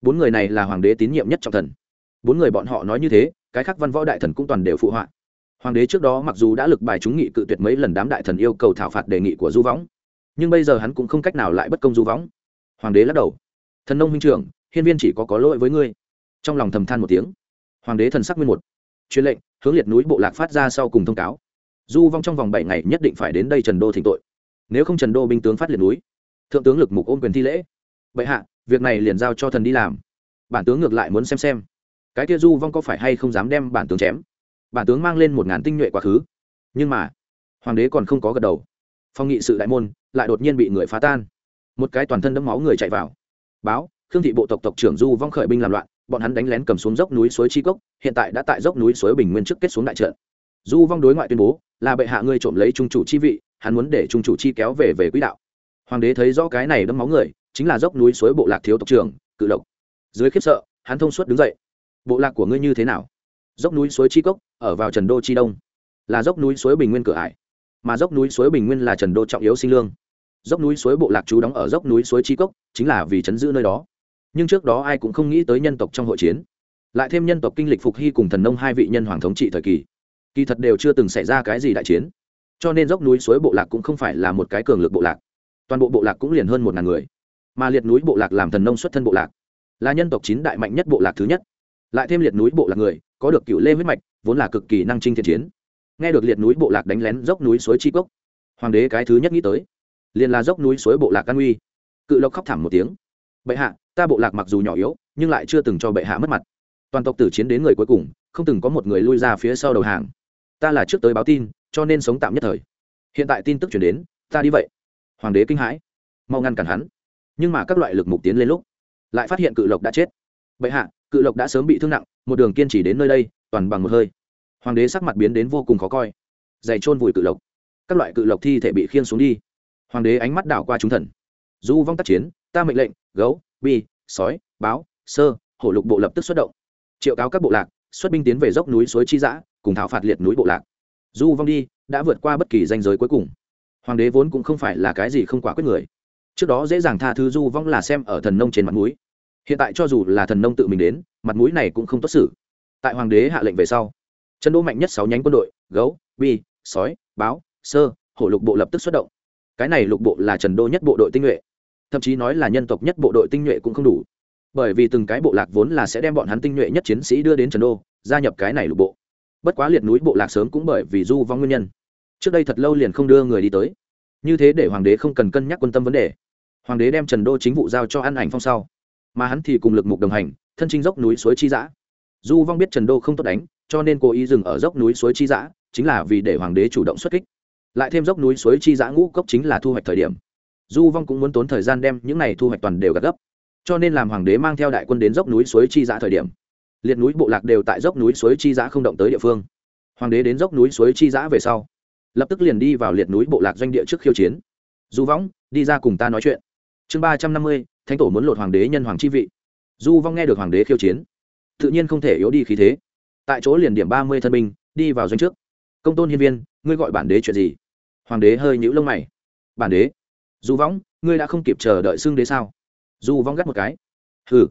Bốn người này là hoàng đế tín nhiệm nhất trong thần. Bốn người bọn họ nói như thế, cái khác văn võ đại thần cũng toàn đều phụ họa hoàng đế trước đó mặc dù đã lực bài chúng nghị cự tuyệt mấy lần đám đại thần yêu cầu thảo phạt đề nghị của du võng, nhưng bây giờ hắn cũng không cách nào lại bất công du võng. Hoàng đế lắc đầu. Thần nông huynh trưởng, hiên viên chỉ có có lỗi với ngươi. Trong lòng thầm than một tiếng. Hoàng đế thần sắc nguyên một. Truyền lệnh, hướng liệt núi bộ lạc phát ra sau cùng thông cáo. Du vong trong vòng bảy ngày nhất định phải đến đây trần đô thỉnh tội. Nếu không trần đô binh tướng phát liệt núi, thượng tướng lực mục ôm quyền thi lễ. Vậy hạ, việc này liền giao cho thần đi làm. Bản tướng ngược lại muốn xem xem. Cái kia du vong có phải hay không dám đem bản tướng chém? Bản tướng mang lên một ngàn tinh nhuệ quá khứ. Nhưng mà, hoàng đế còn không có gật đầu. Phong nghị sự đại môn lại đột nhiên bị người phá tan. Một cái toàn thân đẫm máu người chạy vào. Báo, khương thị bộ tộc tộc trưởng du vong khởi binh làm loạn, bọn hắn đánh lén cầm xuống dốc núi suối chi cốc, hiện tại đã tại dốc núi suối bình nguyên trước kết xuống đại trận. Du vong đối ngoại tuyên bố, là bệ hạ ngươi trộm lấy trung chủ chi vị, hắn muốn để trung chủ chi kéo về về quỹ đạo. Hoàng đế thấy rõ cái này đẫm máu người, chính là dốc núi suối bộ lạc thiếu tộc trưởng, cự lộc. Dưới khiếp sợ, hắn thông suốt đứng dậy. Bộ lạc của ngươi như thế nào? Dốc núi suối chi cốc, ở vào trần đô chi đông. Là dốc núi suối bình nguyên cửa ải, mà dốc núi suối bình nguyên là trần đô trọng yếu sinh lương. Dốc núi suối bộ lạc chú đóng ở dốc núi suối chi cốc, chính là vì chấn giữ nơi đó. Nhưng trước đó ai cũng không nghĩ tới nhân tộc trong hội chiến. Lại thêm nhân tộc kinh lịch phục hy cùng thần nông hai vị nhân hoàng thống trị thời kỳ. Kỳ thật đều chưa từng xảy ra cái gì đại chiến. Cho nên dốc núi suối bộ lạc cũng không phải là một cái cường lực bộ lạc. Toàn bộ bộ lạc cũng liền hơn một ngàn người. Mà liệt núi bộ lạc làm thần nông xuất thân bộ lạc. Là nhân tộc chín đại mạnh nhất bộ lạc thứ nhất lại thêm liệt núi bộ lạc người, có được cựu lê huyết mạch, vốn là cực kỳ năng trinh thiện chiến. Nghe được liệt núi bộ lạc đánh lén dốc núi suối chi cốc, hoàng đế cái thứ nhất nghĩ tới, liền là dốc núi suối bộ lạc an uy cự lộc khóc thảm một tiếng. Bệ hạ, ta bộ lạc mặc dù nhỏ yếu, nhưng lại chưa từng cho bệ hạ mất mặt. Toàn tộc tử chiến đến người cuối cùng, không từng có một người lui ra phía sau đầu hàng. Ta là trước tới báo tin, cho nên sống tạm nhất thời. Hiện tại tin tức chuyển đến, ta đi vậy. Hoàng đế kinh hãi. Mau ngăn cản hắn. Nhưng mà các loại lực mục tiến lên lúc, lại phát hiện cự lộc đã chết bệ hạ, cự lộc đã sớm bị thương nặng, một đường kiên trì đến nơi đây, toàn bằng một hơi. Hoàng đế sắc mặt biến đến vô cùng khó coi. Dày trôn vùi cự lộc. Các loại cự lộc thi thể bị khiên xuống đi. Hoàng đế ánh mắt đảo qua chúng thần. Du vong tác chiến, ta mệnh lệnh, gấu, bi, sói, báo, sơ, hổ lục bộ lập tức xuất động. Triệu cáo các bộ lạc, xuất binh tiến về dốc núi suối chi giã cùng thảo phạt liệt núi bộ lạc. Du vong đi, đã vượt qua bất kỳ danh giới cuối cùng. Hoàng đế vốn cũng không phải là cái gì không quả quyết người. Trước đó dễ dàng tha thứ du vong là xem ở thần nông trên mặt núi hiện tại cho dù là thần nông tự mình đến, mặt mũi này cũng không tốt xử. Tại hoàng đế hạ lệnh về sau chân đô mạnh nhất sáu nhánh quân đội, gấu, bi, sói, báo, sơ, hổ lục bộ lập tức xuất động. Cái này lục bộ là trần đô nhất bộ đội tinh nhuệ. Thậm chí nói là nhân tộc nhất bộ đội tinh nhuệ cũng không đủ. Bởi vì từng cái bộ lạc vốn là sẽ đem bọn hắn tinh nhuệ nhất chiến sĩ đưa đến trần đô gia nhập cái này lục bộ. Bất quá liệt núi bộ lạc sớm cũng bởi vì du vong nguyên nhân. Trước đây thật lâu liền không đưa người đi tới. Như thế để hoàng đế không cần cân nhắc quân tâm vấn đề. Hoàng đế đem trần đô chính vụ giao cho ăn ảnh phong sau mà hắn thì cùng lực mục đồng hành, thân trinh dốc núi suối chi giã du vong biết trần đô không tốt đánh, cho nên cố ý dừng ở dốc núi suối chi giã chính là vì để hoàng đế chủ động xuất kích. Lại thêm dốc núi suối chi giã ngũ cốc chính là thu hoạch thời điểm. Du vong cũng muốn tốn thời gian đem những này thu hoạch toàn đều gạt gấp. Cho nên làm hoàng đế mang theo đại quân đến dốc núi suối chi giã thời điểm, liệt núi bộ lạc đều tại dốc núi suối chi giã không động tới địa phương. Hoàng đế đến dốc núi suối chi giã về sau, lập tức liền đi vào liệt núi bộ lạc doanh địa trước khiêu chiến. Du võng đi ra cùng ta nói chuyện chương ba trăm năm mươi, thánh tổ muốn lột hoàng đế nhân hoàng chi vị. Du vong nghe được hoàng đế khiêu chiến, tự nhiên không thể yếu đi khí thế. Tại chỗ liền điểm ba mươi thân binh, đi vào doanh trước. Công tôn hiên viên, ngươi gọi bản đế chuyện gì? Hoàng đế hơi nhũ lông mày. Bản đế, du võng ngươi đã không kịp chờ đợi xưng đế sao? Du vong gắt một cái. Hừ.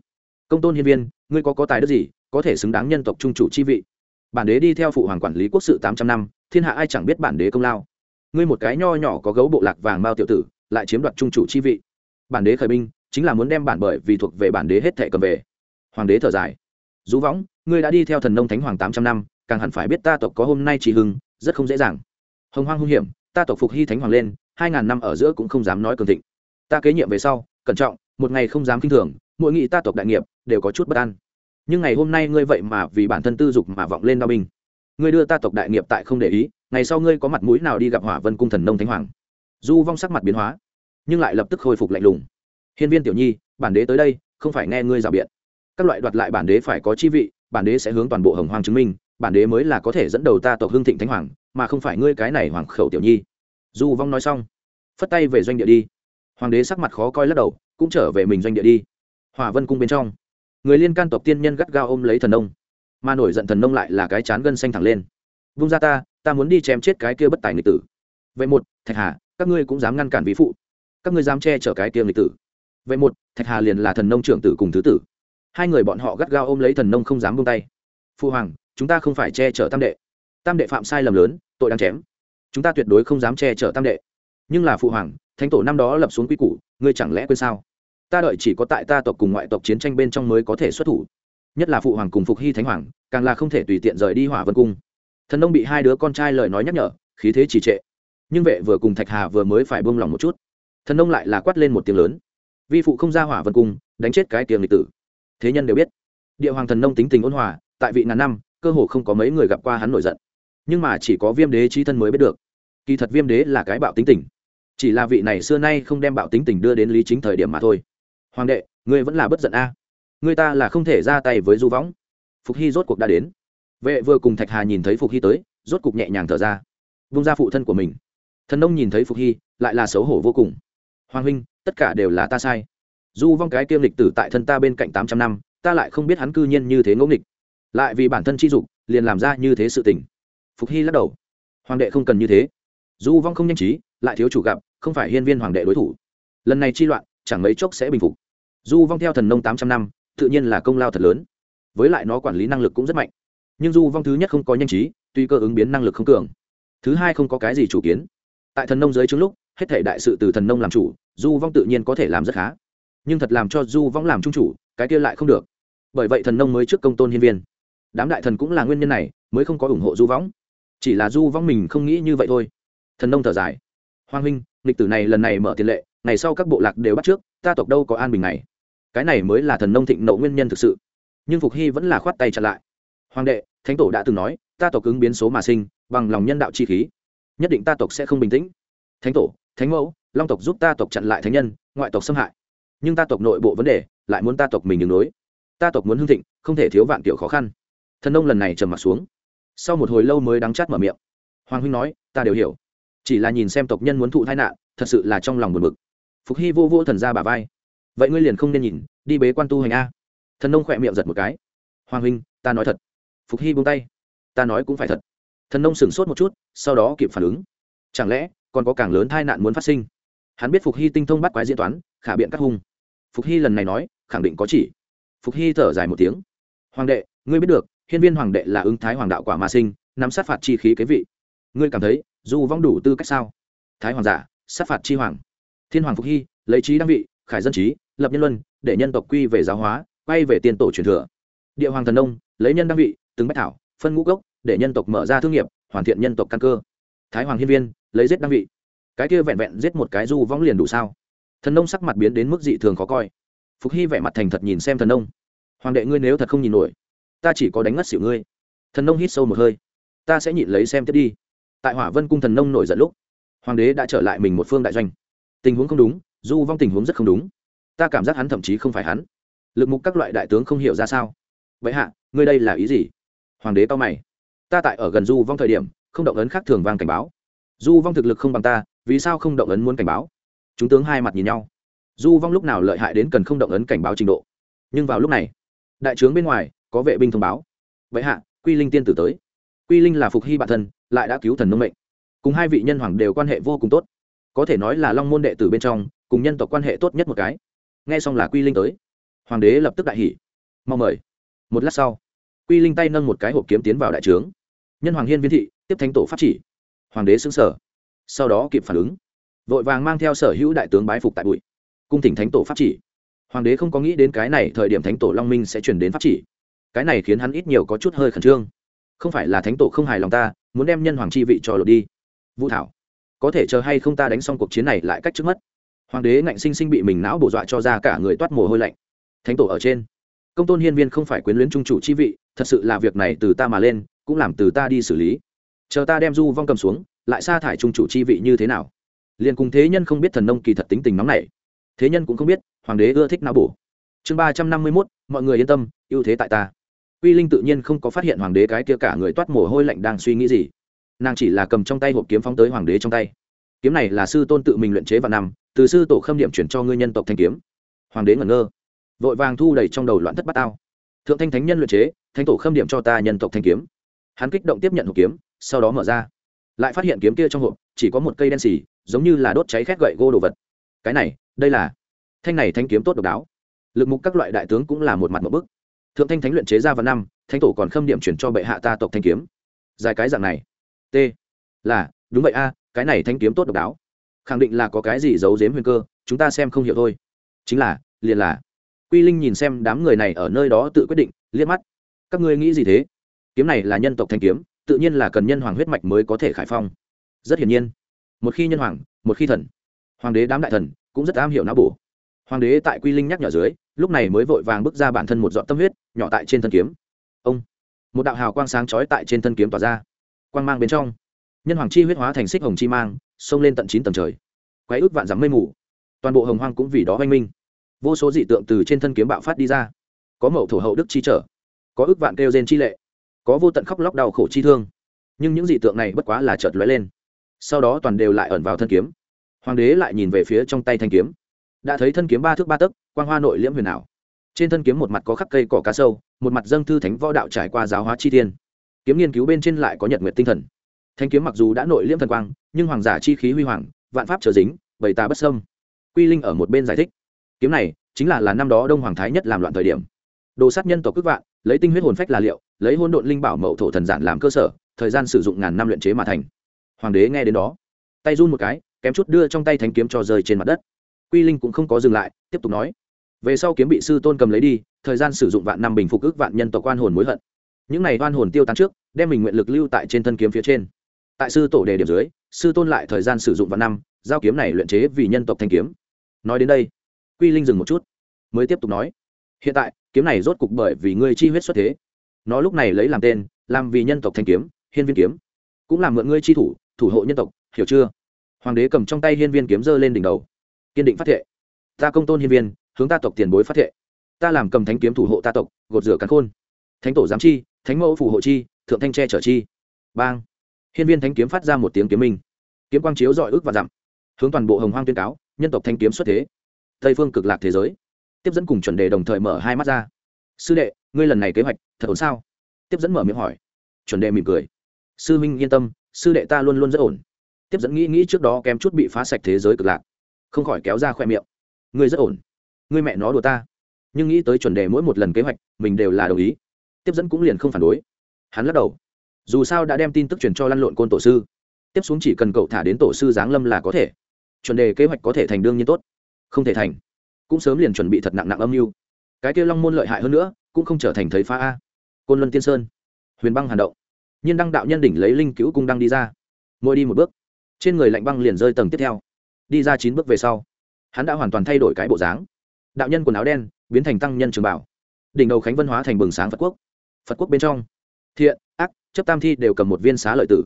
Công tôn hiên viên, ngươi có có tài đức gì, có thể xứng đáng nhân tộc trung chủ chi vị? Bản đế đi theo phụ hoàng quản lý quốc sự tám trăm năm, thiên hạ ai chẳng biết bản đế công lao? Ngươi một cái nho nhỏ có gấu bộ lạc vàng mao tiểu tử, lại chiếm đoạt trung chủ chi vị bản đế khởi binh, chính là muốn đem bản bởi vì thuộc về bản đế hết thệ cầm về. Hoàng đế thở dài. Dũ võng, ngươi đã đi theo thần nông thánh hoàng tám trăm năm, càng hẳn phải biết ta tộc có hôm nay chỉ hưng, rất không dễ dàng. Hồng hoang hung hiểm, ta tộc phục hy thánh hoàng lên, hai ngàn năm ở giữa cũng không dám nói cường thịnh. Ta kế nhiệm về sau, cẩn trọng, một ngày không dám kinh thường, mỗi nghị ta tộc đại nghiệp, đều có chút bất an. Nhưng ngày hôm nay ngươi vậy mà vì bản thân tư dục mà vọng lên đao binh. Ngươi đưa ta tộc đại nghiệp tại không để ý, ngày sau ngươi có mặt mũi nào đi gặp hỏa vân cung thần nông thánh hoàng? Du vong sắc mặt biến hóa nhưng lại lập tức khôi phục lạnh lùng. Hiên viên tiểu nhi, bản đế tới đây, không phải nghe ngươi rào biện. Các loại đoạt lại bản đế phải có chi vị, bản đế sẽ hướng toàn bộ hồng hoàng chứng minh, bản đế mới là có thể dẫn đầu ta tộc hưng thịnh thánh hoàng, mà không phải ngươi cái này hoàng khẩu tiểu nhi. Du vong nói xong, phất tay về doanh địa đi. Hoàng đế sắc mặt khó coi lắc đầu, cũng trở về mình doanh địa đi. Hỏa vân cung bên trong, người liên can tộc tiên nhân gắt gao ôm lấy thần nông, mà nổi giận thần nông lại là cái chán gân xanh thẳng lên. Vung ra ta ta muốn đi chém chết cái kia bất tài nghịch tử. Vậy một, thạch hà, các ngươi cũng dám ngăn cản ví phụ các ngươi dám che chở cái kia lịch tử. Vậy một, thạch hà liền là thần nông trưởng tử cùng thứ tử. Hai người bọn họ gắt gao ôm lấy thần nông không dám buông tay. Phu hoàng, chúng ta không phải che chở tam đệ. Tam đệ phạm sai lầm lớn, tội đang chém. Chúng ta tuyệt đối không dám che chở tam đệ. Nhưng là phụ hoàng, thánh tổ năm đó lập xuống quy củ, ngươi chẳng lẽ quên sao? Ta đợi chỉ có tại ta tộc cùng ngoại tộc chiến tranh bên trong mới có thể xuất thủ. Nhất là phụ hoàng cùng phục hy thánh hoàng, càng là không thể tùy tiện rời đi hỏa vân cung. Thần nông bị hai đứa con trai lời nói nhắc nhở, khí thế trì trệ. Nhưng vệ vừa cùng thạch hà vừa mới phải buông lỏng một chút thần nông lại là quát lên một tiếng lớn. Vi phụ không ra hỏa vân cung, đánh chết cái tiềm lịch tử. Thế nhân đều biết, địa hoàng thần nông tính tình ôn hòa, tại vị ngàn năm, cơ hồ không có mấy người gặp qua hắn nổi giận. Nhưng mà chỉ có viêm đế trí thân mới biết được. Kỳ thật viêm đế là cái bạo tính tình. Chỉ là vị này xưa nay không đem bạo tính tình đưa đến lý chính thời điểm mà thôi. Hoàng đệ, ngươi vẫn là bất giận a. À. người ta là không thể ra tay với du võng. Phục hy rốt cuộc đã đến. Vệ vừa cùng thạch hà nhìn thấy phục hy tới, rốt cuộc nhẹ nhàng thở ra. Vung ra phụ thân của mình. Thần nông nhìn thấy phục hy, lại là xấu hổ vô cùng hoàng huynh, tất cả đều là ta sai. Du vong cái kiêm lịch tử tại thân ta bên cạnh tám trăm năm, ta lại không biết hắn cư nhiên như thế ngẫu nghịch. Lại vì bản thân chi dục, liền làm ra như thế sự tình. Phục hy lắc đầu. Hoàng đệ không cần như thế. Du vong không nhanh trí, lại thiếu chủ gặp, không phải hiên viên hoàng đệ đối thủ. Lần này chi loạn, chẳng mấy chốc sẽ bình phục. Du vong theo thần nông tám trăm năm, tự nhiên là công lao thật lớn. Với lại nó quản lý năng lực cũng rất mạnh. Nhưng du vong thứ nhất không có nhanh trí, tuy cơ ứng biến năng lực không cường. Thứ hai không có cái gì chủ kiến. Tại thần nông dưới trước lúc hết thể đại sự từ thần nông làm chủ du vong tự nhiên có thể làm rất khá. Nhưng thật làm cho du vong làm trung chủ cái kia lại không được. Bởi vậy thần nông mới trước công tôn hiên viên. Đám đại thần cũng là nguyên nhân này mới không có ủng hộ du vong, chỉ là du vong mình không nghĩ như vậy thôi. Thần nông thở dài. Hoàng huynh lịch tử này lần này mở tiền lệ ngày sau các bộ lạc đều bắt trước ta tộc đâu có an bình này. Cái này mới là thần nông thịnh nộ nguyên nhân thực sự. Nhưng phục hy vẫn là khoát tay chặn lại. Hoàng đệ thánh tổ đã từng nói ta tộc ứng biến số mà sinh bằng lòng nhân đạo chi khí. Nhất định ta tộc sẽ không bình tĩnh. Thánh tổ thánh mẫu, long tộc giúp ta tộc chặn lại thánh nhân, ngoại tộc xâm hại. Nhưng ta tộc nội bộ vấn đề, lại muốn ta tộc mình đường đối ta tộc muốn hưng thịnh, không thể thiếu vạn kiểu khó khăn. Thần nông lần này trầm mặt xuống. Sau một hồi lâu mới đắng chát mở miệng. Hoàng huynh nói, ta đều hiểu. Chỉ là nhìn xem tộc nhân muốn thụ tai nạn, thật sự là trong lòng buồn bực. Phục hy vô vô thần ra bà vai. Vậy ngươi liền không nên nhìn, đi bế quan tu hành a. Thần nông khỏe miệng giật một cái. Hoàng huynh, ta nói thật. Phục hy buông tay. Ta nói cũng phải thật. Thần nông sửng sốt một chút, sau đó kịp phản ứng. Chẳng lẽ còn có càng lớn tai nạn muốn phát sinh. Hắn biết phục hy tinh thông bắt quái diễn toán, khả biện cắt hung. Phục hy lần này nói, khẳng định có chỉ. Phục hy thở dài một tiếng. Hoàng đệ, ngươi biết được, hiên viên hoàng đệ là ứng thái hoàng đạo quả mà sinh, nắm sát phạt chi khí kế vị. Ngươi cảm thấy dù vong đủ tư cách sao? Thái hoàng giả, sát phạt chi hoàng. Thiên hoàng phục hy, lấy trí đăng vị, khải dân trí, lập nhân luân, để nhân tộc quy về giáo hóa, quay về tiền tổ truyền thừa. Địa hoàng thần nông, lấy nhân đăng vị, từng bách thảo, phân ngũ gốc để nhân tộc mở ra thương nghiệp, hoàn thiện nhân tộc căn cơ thái hoàng hiên viên, lấy giết đăng vị. Cái kia vẹn vẹn giết một cái du vong liền đủ sao? Thần nông sắc mặt biến đến mức dị thường khó coi. Phục hy vẻ mặt thành thật nhìn xem thần nông. Hoàng đệ ngươi nếu thật không nhìn nổi, ta chỉ có đánh ngất xỉu ngươi. Thần nông hít sâu một hơi. Ta sẽ nhịn lấy xem tiếp đi. Tại hỏa vân cung thần nông nổi giận lúc, hoàng đế đã trở lại mình một phương đại doanh. Tình huống không đúng, du vong tình huống rất không đúng. Ta cảm giác hắn thậm chí không phải hắn. Lực mục các loại đại tướng không hiểu ra sao. Vậy hạ, ngươi đây là ý gì? Hoàng đế to mày. Ta tại ở gần du vong thời điểm không động ấn khác thường vang cảnh báo. Du vong thực lực không bằng ta, vì sao không động ấn muốn cảnh báo? Chúng tướng hai mặt nhìn nhau. Du vong lúc nào lợi hại đến cần không động ấn cảnh báo trình độ? Nhưng vào lúc này, đại trướng bên ngoài, có vệ binh thông báo. Vậy hạ, quy linh tiên tử tới. Quy linh là phục hy bản thân, lại đã cứu thần nông mệnh. Cùng hai vị nhân hoàng đều quan hệ vô cùng tốt. Có thể nói là long môn đệ tử bên trong, cùng nhân tộc quan hệ tốt nhất một cái. Nghe xong là quy linh tới. Hoàng đế lập tức đại hỉ. Mau mời. Một lát sau, quy linh tay nâng một cái hộp kiếm tiến vào đại trướng nhân hoàng hiên viên thị tiếp thánh tổ pháp chỉ. Hoàng đế xứng sở. Sau đó kịp phản ứng. Vội vàng mang theo sở hữu đại tướng bái phục tại bụi. Cung thỉnh thánh tổ pháp chỉ. Hoàng đế không có nghĩ đến cái này thời điểm thánh tổ long minh sẽ chuyển đến pháp chỉ. Cái này khiến hắn ít nhiều có chút hơi khẩn trương. Không phải là thánh tổ không hài lòng ta, muốn đem nhân hoàng chi vị cho lột đi. Vũ thảo, có thể chờ hay không ta đánh xong cuộc chiến này lại cách trước mắt hoàng đế ngạnh sinh sinh bị mình não bổ dọa cho ra cả người toát mồ hôi lạnh. Thánh tổ ở trên. Công tôn hiên viên không phải quyến luyến trung chủ chi vị thật sự là việc này từ ta mà lên, cũng làm từ ta đi xử lý. Chờ ta đem du vong cầm xuống, lại sa thải trung chủ chi vị như thế nào? Liền cùng thế nhân không biết thần nông kỳ thật tính tình nóng này thế nhân cũng không biết, hoàng đế ưa thích não bổ. Chương ba trăm năm mươi mốt, mọi người yên tâm, ưu thế tại ta. Uy linh tự nhiên không có phát hiện hoàng đế cái kia cả người toát mồ hôi lạnh đang suy nghĩ gì. Nàng chỉ là cầm trong tay hộp kiếm phóng tới hoàng đế trong tay. Kiếm này là sư tôn tự mình luyện chế vào năm, từ sư tổ khâm điểm chuyển cho ngươi nhân tộc thanh kiếm. Hoàng đế ngẩn ngơ, vội vàng thu đầy trong đầu loạn thất bát tao thượng thanh thánh nhân luyện chế thanh tổ khâm điểm cho ta nhân tộc thanh kiếm. Hắn kích động tiếp nhận hộp kiếm, sau đó mở ra. Lại phát hiện kiếm kia trong hộp, chỉ có một cây đen xì, giống như là đốt cháy khét gậy gô đồ vật. Cái này, đây là thanh này thanh kiếm tốt độc đáo. Lực mục các loại đại tướng cũng là một mặt một bức. Thượng thanh thánh luyện chế ra vào năm, thánh tổ còn khâm điểm chuyển cho bệ hạ ta tộc thanh kiếm. Dài cái dạng này. T. Là, đúng vậy a, cái này thanh kiếm tốt độc đáo. Khẳng định là có cái gì giấu giếm huyền cơ, chúng ta xem không hiểu thôi. Chính là, liền là quy linh nhìn xem đám người này ở nơi đó tự quyết định, liếc mắt. Các ngươi nghĩ gì thế? Kiếm này là nhân tộc thanh kiếm, tự nhiên là cần nhân hoàng huyết mạch mới có thể khải phong. Rất hiển nhiên. Một khi nhân hoàng, một khi thần. Hoàng đế đám đại thần cũng rất am hiểu não bổ. Hoàng đế tại quy linh nhắc nhở dưới, lúc này mới vội vàng bước ra bản thân một dọn tâm huyết, nhỏ tại trên thân kiếm. Ông. Một đạo hào quang sáng chói tại trên thân kiếm tỏa ra. Quang mang bên trong. Nhân hoàng chi huyết hóa thành xích hồng chi mang, xông lên tận chín tầng trời. Quấy ước vạn dắm mây mù. Toàn bộ hồng hoang cũng vì đó oanh minh vô số dị tượng từ trên thân kiếm bạo phát đi ra. Có mậu thổ hậu đức chi trở, có ước vạn kêu gen chi lệ, có vô tận khóc lóc đau khổ chi thương. Nhưng những dị tượng này bất quá là chợt lóe lên. Sau đó toàn đều lại ẩn vào thân kiếm. Hoàng đế lại nhìn về phía trong tay thanh kiếm. Đã thấy thân kiếm ba thước ba tấc, quang hoa nội liễm huyền ảo. Trên thân kiếm một mặt có khắc cây cỏ cá sâu, một mặt dâng thư thánh võ đạo trải qua giáo hóa chi thiên. Kiếm nghiên cứu bên trên lại có nhật nguyệt tinh thần. Thanh kiếm mặc dù đã nội liễm thần quang, nhưng hoàng giả chi khí huy hoàng, vạn pháp trở dính, bầy tà bất sâm quy linh ở một bên giải thích kiếm này chính là là năm đó đông hoàng thái nhất làm loạn thời điểm. Đồ sát nhân tộc cước vạn, lấy tinh huyết hồn phách là liệu, lấy hôn độn linh bảo mậu thổ thần giản làm cơ sở, thời gian sử dụng ngàn năm luyện chế mà thành. Hoàng đế nghe đến đó, tay run một cái, kém chút đưa trong tay thanh kiếm cho rơi trên mặt đất. Quy linh cũng không có dừng lại, tiếp tục nói, về sau kiếm bị sư tôn cầm lấy đi, thời gian sử dụng vạn năm bình phục ước vạn nhân tộc quan hồn mối hận. Những này oan hồn tiêu tán trước, đem mình nguyện lực lưu tại trên thân kiếm phía trên. Tại sư tổ đề điểm dưới, sư tôn lại thời gian sử dụng vạn năm, giao kiếm này luyện chế vì nhân tộc thanh kiếm. Nói đến đây quy linh dừng một chút, mới tiếp tục nói, hiện tại, kiếm này rốt cục bởi vì ngươi chi huyết xuất thế. Nó lúc này lấy làm tên, làm vì nhân tộc thanh kiếm, hiên viên kiếm. Cũng làm mượn ngươi chi thủ thủ hộ nhân tộc, hiểu chưa? Hoàng đế cầm trong tay hiên viên kiếm giơ lên đỉnh đầu, kiên định phát thệ. Ta công tôn hiên viên, hướng ta tộc tiền bối phát thệ. Ta làm cầm thánh kiếm thủ hộ ta tộc, gột rửa cắn khôn. Thánh tổ giám chi, thánh mẫu phù hộ chi, thượng thanh tre trở chi. Bang. Hiên viên thánh kiếm phát ra một tiếng kiếm minh. Kiếm quang chiếu dọi ước và dặm, hướng toàn bộ hồng hoang tuyên cáo, nhân tộc thanh kiếm xuất thế tây phương cực lạc thế giới tiếp dẫn cùng chuẩn đề đồng thời mở hai mắt ra sư đệ ngươi lần này kế hoạch thật ổn sao tiếp dẫn mở miệng hỏi chuẩn đề mỉm cười sư minh yên tâm sư đệ ta luôn luôn rất ổn tiếp dẫn nghĩ nghĩ trước đó kém chút bị phá sạch thế giới cực lạc không khỏi kéo ra khoe miệng ngươi rất ổn ngươi mẹ nó đùa ta nhưng nghĩ tới chuẩn đề mỗi một lần kế hoạch mình đều là đồng ý tiếp dẫn cũng liền không phản đối hắn lắc đầu dù sao đã đem tin tức truyền cho lăn lộn côn tổ sư tiếp xuống chỉ cần cậu thả đến tổ sư giáng lâm là có thể chuẩn đề kế hoạch có thể thành đương nhiên tốt không thể thành. Cũng sớm liền chuẩn bị thật nặng nặng âm mưu. Cái kia long môn lợi hại hơn nữa, cũng không trở thành thấy phá a. Côn luân tiên sơn. Huyền băng hàn động. Nhiên đăng đạo nhân đỉnh lấy linh cứu cung đăng đi ra. Mỗi đi một bước. Trên người lạnh băng liền rơi tầng tiếp theo. Đi ra chín bước về sau, hắn đã hoàn toàn thay đổi cái bộ dáng. Đạo nhân quần áo đen, biến thành tăng nhân trường bảo. Đỉnh đầu khánh vân hóa thành bừng sáng phật quốc. Phật quốc bên trong. Thiện, ác, chấp tam thi đều cầm một viên xá lợi tử.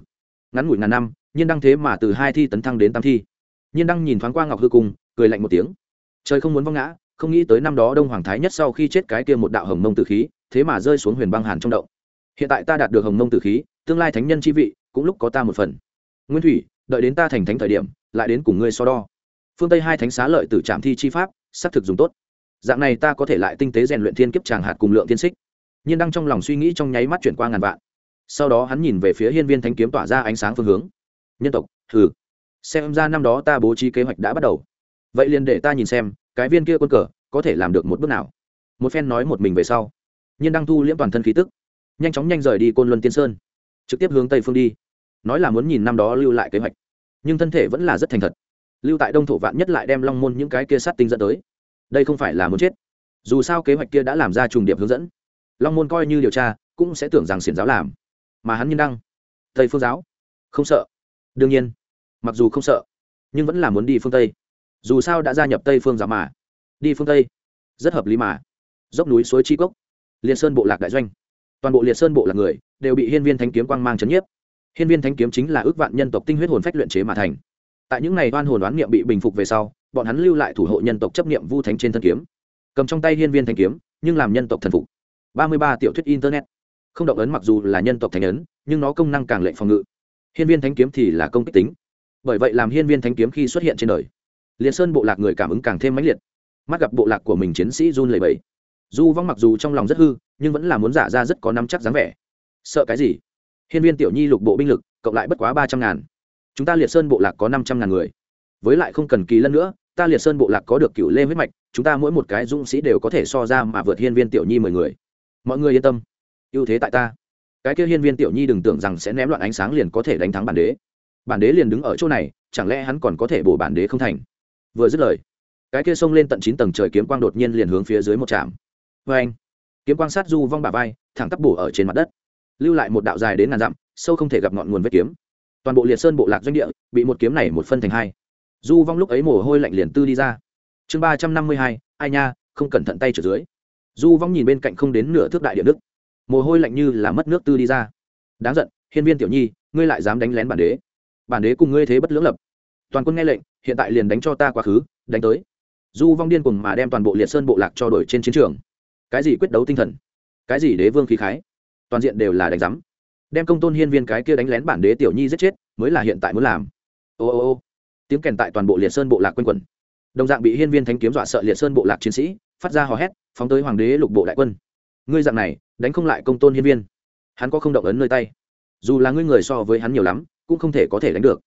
Ngắn ngủi ngàn năm, nhiên đăng thế mà từ hai thi tấn thăng đến tam thi nhiên đăng nhìn thoáng qua ngọc hư cung, cười lạnh một tiếng. Trời không muốn vong ngã, không nghĩ tới năm đó đông hoàng thái nhất sau khi chết cái kia một đạo hồng mông tử khí, thế mà rơi xuống huyền băng hàn trong động. Hiện tại ta đạt được hồng mông tử khí, tương lai thánh nhân chi vị, cũng lúc có ta một phần. Nguyên thủy, đợi đến ta thành thánh thời điểm, lại đến cùng ngươi so đo. Phương tây hai thánh xá lợi từ trạm thi chi pháp, xác thực dùng tốt. Dạng này ta có thể lại tinh tế rèn luyện thiên kiếp tràng hạt cùng lượng thiên xích. Nhiên đang trong lòng suy nghĩ trong nháy mắt chuyển qua ngàn vạn. Sau đó hắn nhìn về phía hiên viên Thánh kiếm tỏa ra ánh sáng phương hướng. Nhân tộc, thử xem ra năm đó ta bố trí kế hoạch đã bắt đầu. Vậy liền để ta nhìn xem, cái viên kia quân cờ có thể làm được một bước nào. Một phen nói một mình về sau, nhiên đăng thu liễm toàn thân khí tức, nhanh chóng nhanh rời đi côn luân tiên sơn, trực tiếp hướng tây phương đi. Nói là muốn nhìn năm đó lưu lại kế hoạch, nhưng thân thể vẫn là rất thành thật. Lưu tại đông thổ vạn nhất lại đem long môn những cái kia sát tinh dẫn tới. Đây không phải là muốn chết. Dù sao kế hoạch kia đã làm ra trùng điệp hướng dẫn. Long môn coi như điều tra, cũng sẽ tưởng rằng xiển giáo làm. Mà hắn nhiên đăng, tây phương giáo, không sợ. Đương nhiên mặc dù không sợ, nhưng vẫn là muốn đi phương tây. Dù sao đã gia nhập tây phương giả mà. Đi phương tây, rất hợp lý mà. Dốc núi suối chi cốc, liệt sơn bộ lạc đại doanh. Toàn bộ liệt sơn bộ lạc người đều bị hiên viên thanh kiếm quang mang chấn nhiếp. Hiên viên thanh kiếm chính là ước vạn nhân tộc tinh huyết hồn phách luyện chế mà thành. Tại những ngày oan hồn đoán niệm bị bình phục về sau, bọn hắn lưu lại thủ hộ nhân tộc chấp niệm vu thánh trên thân kiếm. Cầm trong tay hiên viên thanh kiếm, nhưng làm nhân tộc thần phục. Ba mươi ba tiểu thuyết internet. Không động ấn mặc dù là nhân tộc thanh ấn, nhưng nó công năng càng lệnh phòng ngự. Hiên viên thanh kiếm thì là công kích tính bởi vậy làm hiên viên thánh kiếm khi xuất hiện trên đời. Liền sơn bộ lạc người cảm ứng càng thêm mãnh liệt. Mắt gặp bộ lạc của mình chiến sĩ run lẩy bẩy. Du vong mặc dù trong lòng rất hư, nhưng vẫn là muốn giả ra rất có nắm chắc dáng vẻ. Sợ cái gì? Hiên viên tiểu nhi lục bộ binh lực, cộng lại bất quá ba trăm ngàn. Chúng ta liệt sơn bộ lạc có năm trăm ngàn người. Với lại không cần kỳ lân nữa, ta liệt sơn bộ lạc có được cựu lê huyết mạch, chúng ta mỗi một cái dũng sĩ đều có thể so ra mà vượt hiên viên tiểu nhi mười người. Mọi người yên tâm. Ưu thế tại ta. Cái kia hiên viên tiểu nhi đừng tưởng rằng sẽ ném loạn ánh sáng liền có thể đánh thắng bản đế bản đế liền đứng ở chỗ này, chẳng lẽ hắn còn có thể bổ bản đế không thành? Vừa dứt lời, cái kia xông lên tận chín tầng trời kiếm quang đột nhiên liền hướng phía dưới một trạm vê anh, kiếm quang sát du vong bà vai, thẳng tắp bổ ở trên mặt đất, lưu lại một đạo dài đến ngàn dặm, sâu không thể gặp ngọn nguồn vết kiếm. Toàn bộ liệt sơn bộ lạc doanh địa bị một kiếm này một phân thành hai. Du vong lúc ấy mồ hôi lạnh liền tư đi ra. Chương ba trăm năm mươi hai, ai nha, không cẩn thận tay trở dưới. Du vong nhìn bên cạnh không đến nửa thước đại điện đức mồ hôi lạnh như là mất nước tư đi ra. Đáng giận, hiên viên tiểu nhi, ngươi lại dám đánh lén bản đế bản đế cùng ngươi thế bất lưỡng lập. Toàn quân nghe lệnh, hiện tại liền đánh cho ta quá khứ, đánh tới. Du vong điên cùng mà đem toàn bộ liệt sơn bộ lạc cho đổi trên chiến trường. Cái gì quyết đấu tinh thần? Cái gì đế vương khí khái? Toàn diện đều là đánh giám. Đem công tôn hiên viên cái kia đánh lén bản đế tiểu nhi giết chết, mới là hiện tại muốn làm. Ô ô ô. Tiếng kèn tại toàn bộ liệt sơn bộ lạc quanh quẩn. Đồng dạng bị hiên viên thánh kiếm dọa sợ liệt sơn bộ lạc chiến sĩ, phát ra hò hét, phóng tới hoàng đế lục bộ đại quân. Ngươi dạng này, đánh không lại công tôn hiên viên. Hắn có không động ấn nơi tay. Dù là ngươi người so với hắn nhiều lắm cũng không thể có thể đánh được.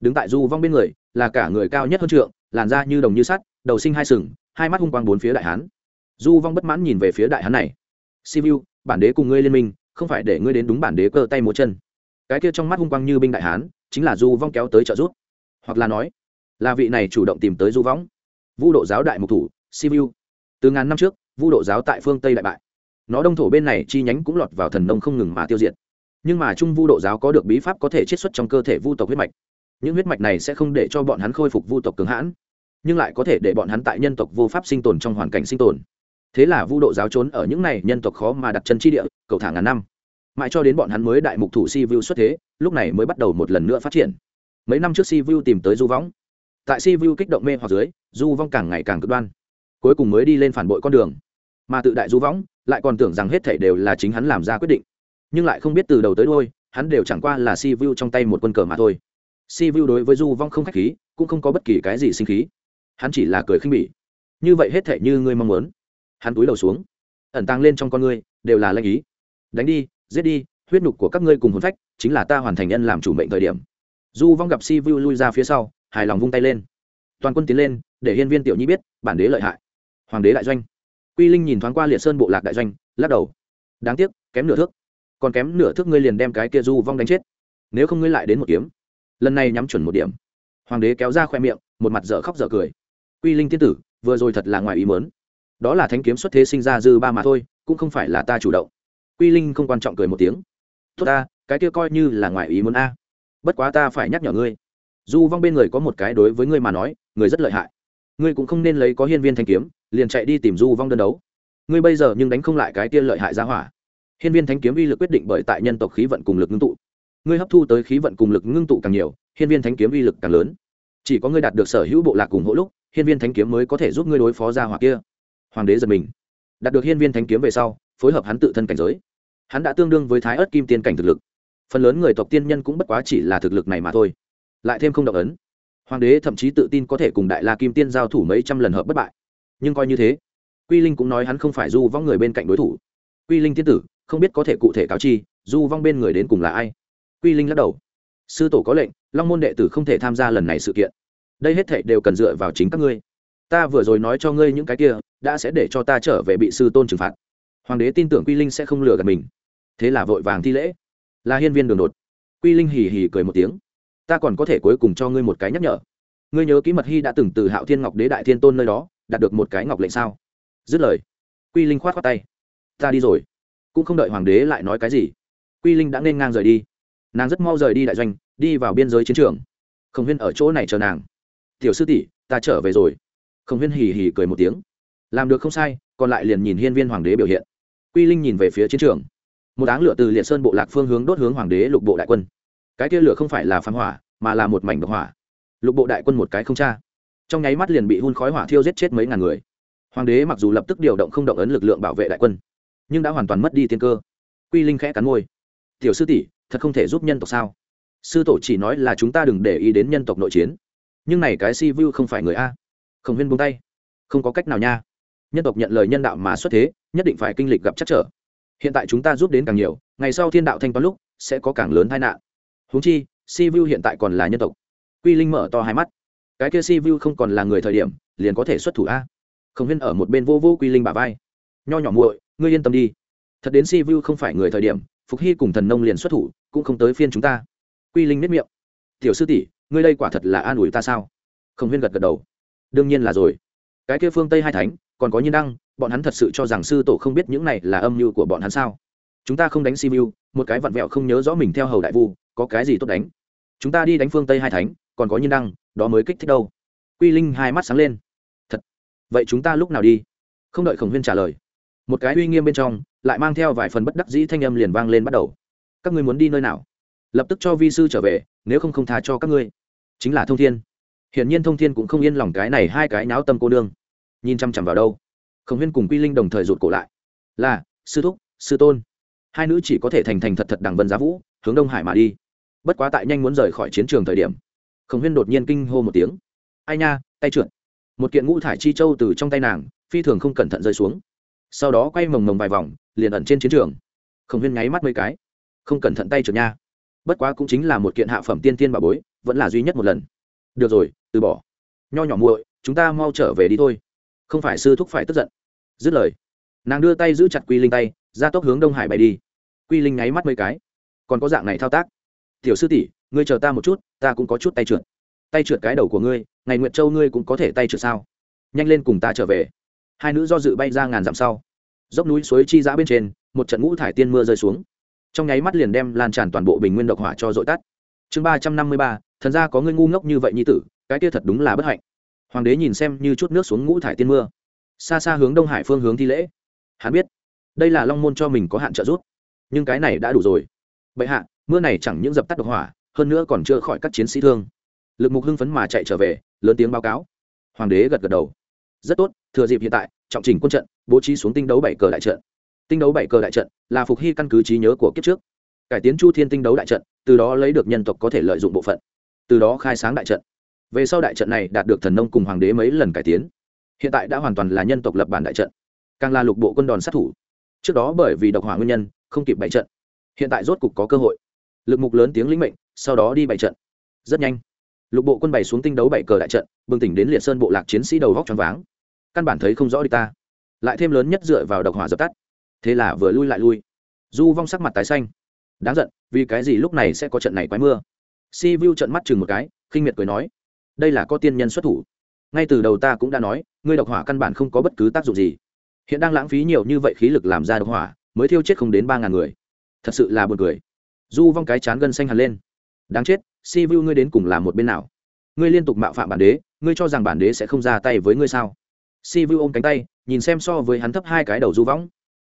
Đứng tại du vong bên người, là cả người cao nhất hơn trượng, làn da như đồng như sắt, đầu sinh hai sừng, hai mắt hung quang bốn phía đại hán. Du vong bất mãn nhìn về phía đại hán này. Sivu bản đế cùng ngươi liên minh, không phải để ngươi đến đúng bản đế cơ tay múa chân. Cái kia trong mắt hung quang như binh đại hán, chính là du vong kéo tới trợ giúp. Hoặc là nói, là vị này chủ động tìm tới du Vong. vu độ giáo đại mục thủ sivu từ ngàn năm trước, vu độ giáo tại phương tây đại bại. Nó đông thổ bên này chi nhánh cũng lọt vào thần nông không ngừng mà tiêu diệt nhưng mà trung vu độ giáo có được bí pháp có thể chiết xuất trong cơ thể vu tộc huyết mạch. Những huyết mạch này sẽ không để cho bọn hắn khôi phục vu tộc cường hãn, nhưng lại có thể để bọn hắn tại nhân tộc vô pháp sinh tồn trong hoàn cảnh sinh tồn. Thế là vu độ giáo trốn ở những này nhân tộc khó mà đặt chân chi địa, cầu thả ngàn năm. Mãi cho đến bọn hắn mới đại mục thủ si vu xuất thế, lúc này mới bắt đầu một lần nữa phát triển. Mấy năm trước si vu tìm tới du võng. Tại si vu kích động mê hoặc dưới, du vong càng ngày càng cực đoan. Cuối cùng mới đi lên phản bội con đường. Mà tự đại du võng lại còn tưởng rằng hết thảy đều là chính hắn làm ra quyết định nhưng lại không biết từ đầu tới đôi hắn đều chẳng qua là si vu trong tay một quân cờ mà thôi. Si vu đối với du vong không khách khí, cũng không có bất kỳ cái gì sinh khí. Hắn chỉ là cười khinh bỉ. Như vậy hết thể như ngươi mong muốn. Hắn túi đầu xuống. Ẩn tàng lên trong con ngươi, đều là lanh ý. Đánh đi, giết đi, huyết nhục của các ngươi cùng hồn phách, chính là ta hoàn thành nhân làm chủ mệnh thời điểm. Du vong gặp si vu lui ra phía sau, hài lòng vung tay lên. Toàn quân tiến lên, để hiên viên tiểu nhi biết, bản đế lợi hại. Hoàng đế đại doanh. Quy linh nhìn thoáng qua liệt sơn bộ lạc đại doanh, lắc đầu. Đáng tiếc, kém nửa thước còn kém nửa thước ngươi liền đem cái kia du vong đánh chết. Nếu không ngươi lại đến một kiếm. Lần này nhắm chuẩn một điểm. Hoàng đế kéo ra khoe miệng, một mặt dở khóc dở cười. Quy linh tiên tử, vừa rồi thật là ngoài ý mớn đó là thanh kiếm xuất thế sinh ra dư ba mà thôi, cũng không phải là ta chủ động. Quy linh không quan trọng cười một tiếng. Tốt ta, cái kia coi như là ngoài ý muốn a. Bất quá ta phải nhắc nhở ngươi. Du vong bên người có một cái đối với ngươi mà nói, người rất lợi hại. Ngươi cũng không nên lấy có hiên viên thanh kiếm, liền chạy đi tìm du vong đơn đấu. Ngươi bây giờ nhưng đánh không lại cái kia lợi hại ra hỏa hiên viên Thánh kiếm uy lực quyết định bởi tại nhân tộc khí vận cùng lực ngưng tụ. Ngươi hấp thu tới khí vận cùng lực ngưng tụ càng nhiều, hiên viên Thánh kiếm uy lực càng lớn. Chỉ có ngươi đạt được sở hữu bộ lạc cùng hỗ lúc, hiên viên Thánh kiếm mới có thể giúp ngươi đối phó ra hỏa kia. Hoàng đế giật mình. Đạt được hiên viên Thánh kiếm về sau, phối hợp hắn tự thân cảnh giới. Hắn đã tương đương với thái ớt kim tiên cảnh thực lực. Phần lớn người tộc tiên nhân cũng bất quá chỉ là thực lực này mà thôi. Lại thêm không động ấn. Hoàng đế thậm chí tự tin có thể cùng đại la kim tiên giao thủ mấy trăm lần hợp bất bại. Nhưng coi như thế, quy linh cũng nói hắn không phải du vong người bên cạnh đối thủ. Quy linh tiên tử không biết có thể cụ thể cáo chi, du vong bên người đến cùng là ai. Quy linh lắc đầu. Sư tổ có lệnh, long môn đệ tử không thể tham gia lần này sự kiện. Đây hết thảy đều cần dựa vào chính các ngươi. Ta vừa rồi nói cho ngươi những cái kia, đã sẽ để cho ta trở về bị sư tôn trừng phạt. Hoàng đế tin tưởng quy linh sẽ không lừa gạt mình. Thế là vội vàng thi lễ. Là hiên viên đường đột. Quy linh hì hì cười một tiếng. Ta còn có thể cuối cùng cho ngươi một cái nhắc nhở. Ngươi nhớ kỹ mật hy đã từng từ hạo thiên ngọc đế đại thiên tôn nơi đó, đạt được một cái ngọc lệnh sao? Dứt lời, quy linh khoát khoát tay. Ta đi rồi cũng không đợi hoàng đế lại nói cái gì. Quy linh đã nên ngang rời đi. Nàng rất mau rời đi đại doanh, đi vào biên giới chiến trường. Khổng huyên ở chỗ này chờ nàng. Tiểu sư tỷ, ta trở về rồi. Khổng huyên hì hì cười một tiếng. Làm được không sai, còn lại liền nhìn hiên viên hoàng đế biểu hiện. Quy linh nhìn về phía chiến trường. Một áng lửa từ liệt sơn bộ lạc phương hướng đốt hướng hoàng đế lục bộ đại quân. Cái kia lửa không phải là phán hỏa, mà là một mảnh độc hỏa. Lục bộ đại quân một cái không cha trong nháy mắt liền bị hun khói hỏa thiêu giết chết mấy ngàn người. Hoàng đế mặc dù lập tức điều động không động ấn lực lượng bảo vệ đại quân nhưng đã hoàn toàn mất đi tiên cơ. Quy linh khẽ cắn môi. Tiểu sư tỷ, thật không thể giúp nhân tộc sao? Sư tổ chỉ nói là chúng ta đừng để ý đến nhân tộc nội chiến. Nhưng này cái si vu không phải người a. Khổng huyên buông tay. Không có cách nào nha. Nhân tộc nhận lời nhân đạo mà xuất thế, nhất định phải kinh lịch gặp chắc trở. Hiện tại chúng ta giúp đến càng nhiều, ngày sau thiên đạo thanh toán lúc, sẽ có càng lớn tai nạn. Huống chi, si vu hiện tại còn là nhân tộc. Quy linh mở to hai mắt. Cái kia si vu không còn là người thời điểm, liền có thể xuất thủ a. Khổng huyên ở một bên vô vô quy linh bà vai. Nho nhỏ muội ngươi yên tâm đi. Thật đến si vu không phải người thời điểm, phục hy cùng thần nông liền xuất thủ, cũng không tới phiên chúng ta. Quy linh nếp miệng. Tiểu sư tỷ, ngươi đây quả thật là an ủi ta sao? Khổng huyên gật gật đầu. Đương nhiên là rồi. Cái kia phương tây hai thánh, còn có nhiên đăng, bọn hắn thật sự cho rằng sư tổ không biết những này là âm mưu của bọn hắn sao? Chúng ta không đánh si vu một cái vặn vẹo không nhớ rõ mình theo hầu đại vu, có cái gì tốt đánh? Chúng ta đi đánh phương tây hai thánh, còn có nhiên đăng, đó mới kích thích đâu. Quy linh hai mắt sáng lên. Thật. Vậy chúng ta lúc nào đi? Không đợi khổng huyên trả lời một cái uy nghiêm bên trong, lại mang theo vài phần bất đắc dĩ thanh âm liền vang lên bắt đầu. Các ngươi muốn đi nơi nào? Lập tức cho vi sư trở về, nếu không không tha cho các ngươi. Chính là thông thiên. Hiển nhiên thông thiên cũng không yên lòng cái này hai cái náo tâm cô nương. Nhìn chăm chằm vào đâu? Khổng huyên cùng quy linh đồng thời rụt cổ lại. Là, sư thúc, sư tôn. Hai nữ chỉ có thể thành thành thật thật đằng vân giá vũ, hướng đông hải mà đi. Bất quá tại nhanh muốn rời khỏi chiến trường thời điểm, khổng huyên đột nhiên kinh hô một tiếng. Ai nha, tay trượt. Một kiện ngũ thải chi châu từ trong tay nàng, phi thường không cẩn thận rơi xuống sau đó quay mồng mồng vài vòng, liền ẩn trên chiến trường. Khổng huyên nháy mắt mấy cái. Không cẩn thận tay trượt nha. Bất quá cũng chính là một kiện hạ phẩm tiên tiên bà bối, vẫn là duy nhất một lần. Được rồi, từ bỏ. Nho nhỏ muội, chúng ta mau trở về đi thôi. Không phải sư thúc phải tức giận. Dứt lời, nàng đưa tay giữ chặt quy linh tay, ra tốc hướng đông hải bay đi. Quy linh nháy mắt mấy cái. Còn có dạng này thao tác. Tiểu sư tỷ, ngươi chờ ta một chút, ta cũng có chút tay trượt. Tay trượt cái đầu của ngươi, ngày nguyện châu ngươi cũng có thể tay trượt sao? Nhanh lên cùng ta trở về hai nữ do dự bay ra ngàn dặm sau. Dốc núi suối chi giã bên trên, một trận ngũ thải tiên mưa rơi xuống. Trong nháy mắt liền đem lan tràn toàn bộ bình nguyên độc hỏa cho dội tắt. Chương ba trăm năm mươi ba, thần ra có ngươi ngu ngốc như vậy nhi tử, cái kia thật đúng là bất hạnh. Hoàng đế nhìn xem như chút nước xuống ngũ thải tiên mưa. Xa xa hướng đông hải phương hướng thi lễ. Hắn biết, đây là long môn cho mình có hạn trợ giúp. Nhưng cái này đã đủ rồi. Bệ hạ, mưa này chẳng những dập tắt độc hỏa, hơn nữa còn chữa khỏi các chiến sĩ thương. Lực mục hưng phấn mà chạy trở về, lớn tiếng báo cáo. Hoàng đế gật gật đầu. Rất tốt thừa dịp hiện tại, trọng trình quân trận, bố trí xuống tinh đấu bảy cờ đại trận. Tinh đấu bảy cờ đại trận là phục hy căn cứ trí nhớ của kiếp trước. Cải tiến chu thiên tinh đấu đại trận, từ đó lấy được nhân tộc có thể lợi dụng bộ phận. Từ đó khai sáng đại trận. Về sau đại trận này đạt được thần nông cùng hoàng đế mấy lần cải tiến. Hiện tại đã hoàn toàn là nhân tộc lập bản đại trận. Càng là lục bộ quân đòn sát thủ. Trước đó bởi vì độc hỏa nguyên nhân, không kịp bày trận. Hiện tại rốt cục có cơ hội. Lực mục lớn tiếng lĩnh mệnh, sau đó đi bày trận. Rất nhanh. Lục bộ quân bày xuống tinh đấu bảy cờ đại trận, bừng tỉnh đến liệt sơn bộ lạc chiến sĩ đầu góc tròn váng căn bản thấy không rõ đi ta. Lại thêm lớn nhất dựa vào độc hỏa dập tắt. Thế là vừa lui lại lui. Du vong sắc mặt tái xanh. Đáng giận, vì cái gì lúc này sẽ có trận này quái mưa? Si vu trận mắt chừng một cái, khinh miệt cười nói, đây là có tiên nhân xuất thủ. Ngay từ đầu ta cũng đã nói, ngươi độc hỏa căn bản không có bất cứ tác dụng gì. Hiện đang lãng phí nhiều như vậy khí lực làm ra độc hỏa, mới thiêu chết không đến ba ngàn người. Thật sự là buồn cười. Du vong cái chán gân xanh hẳn lên. Đáng chết, si vu ngươi đến cùng làm một bên nào? Ngươi liên tục mạo phạm bản đế, ngươi cho rằng bản đế sẽ không ra tay với ngươi sao? Si vu ôm cánh tay, nhìn xem so với hắn thấp hai cái đầu du võng.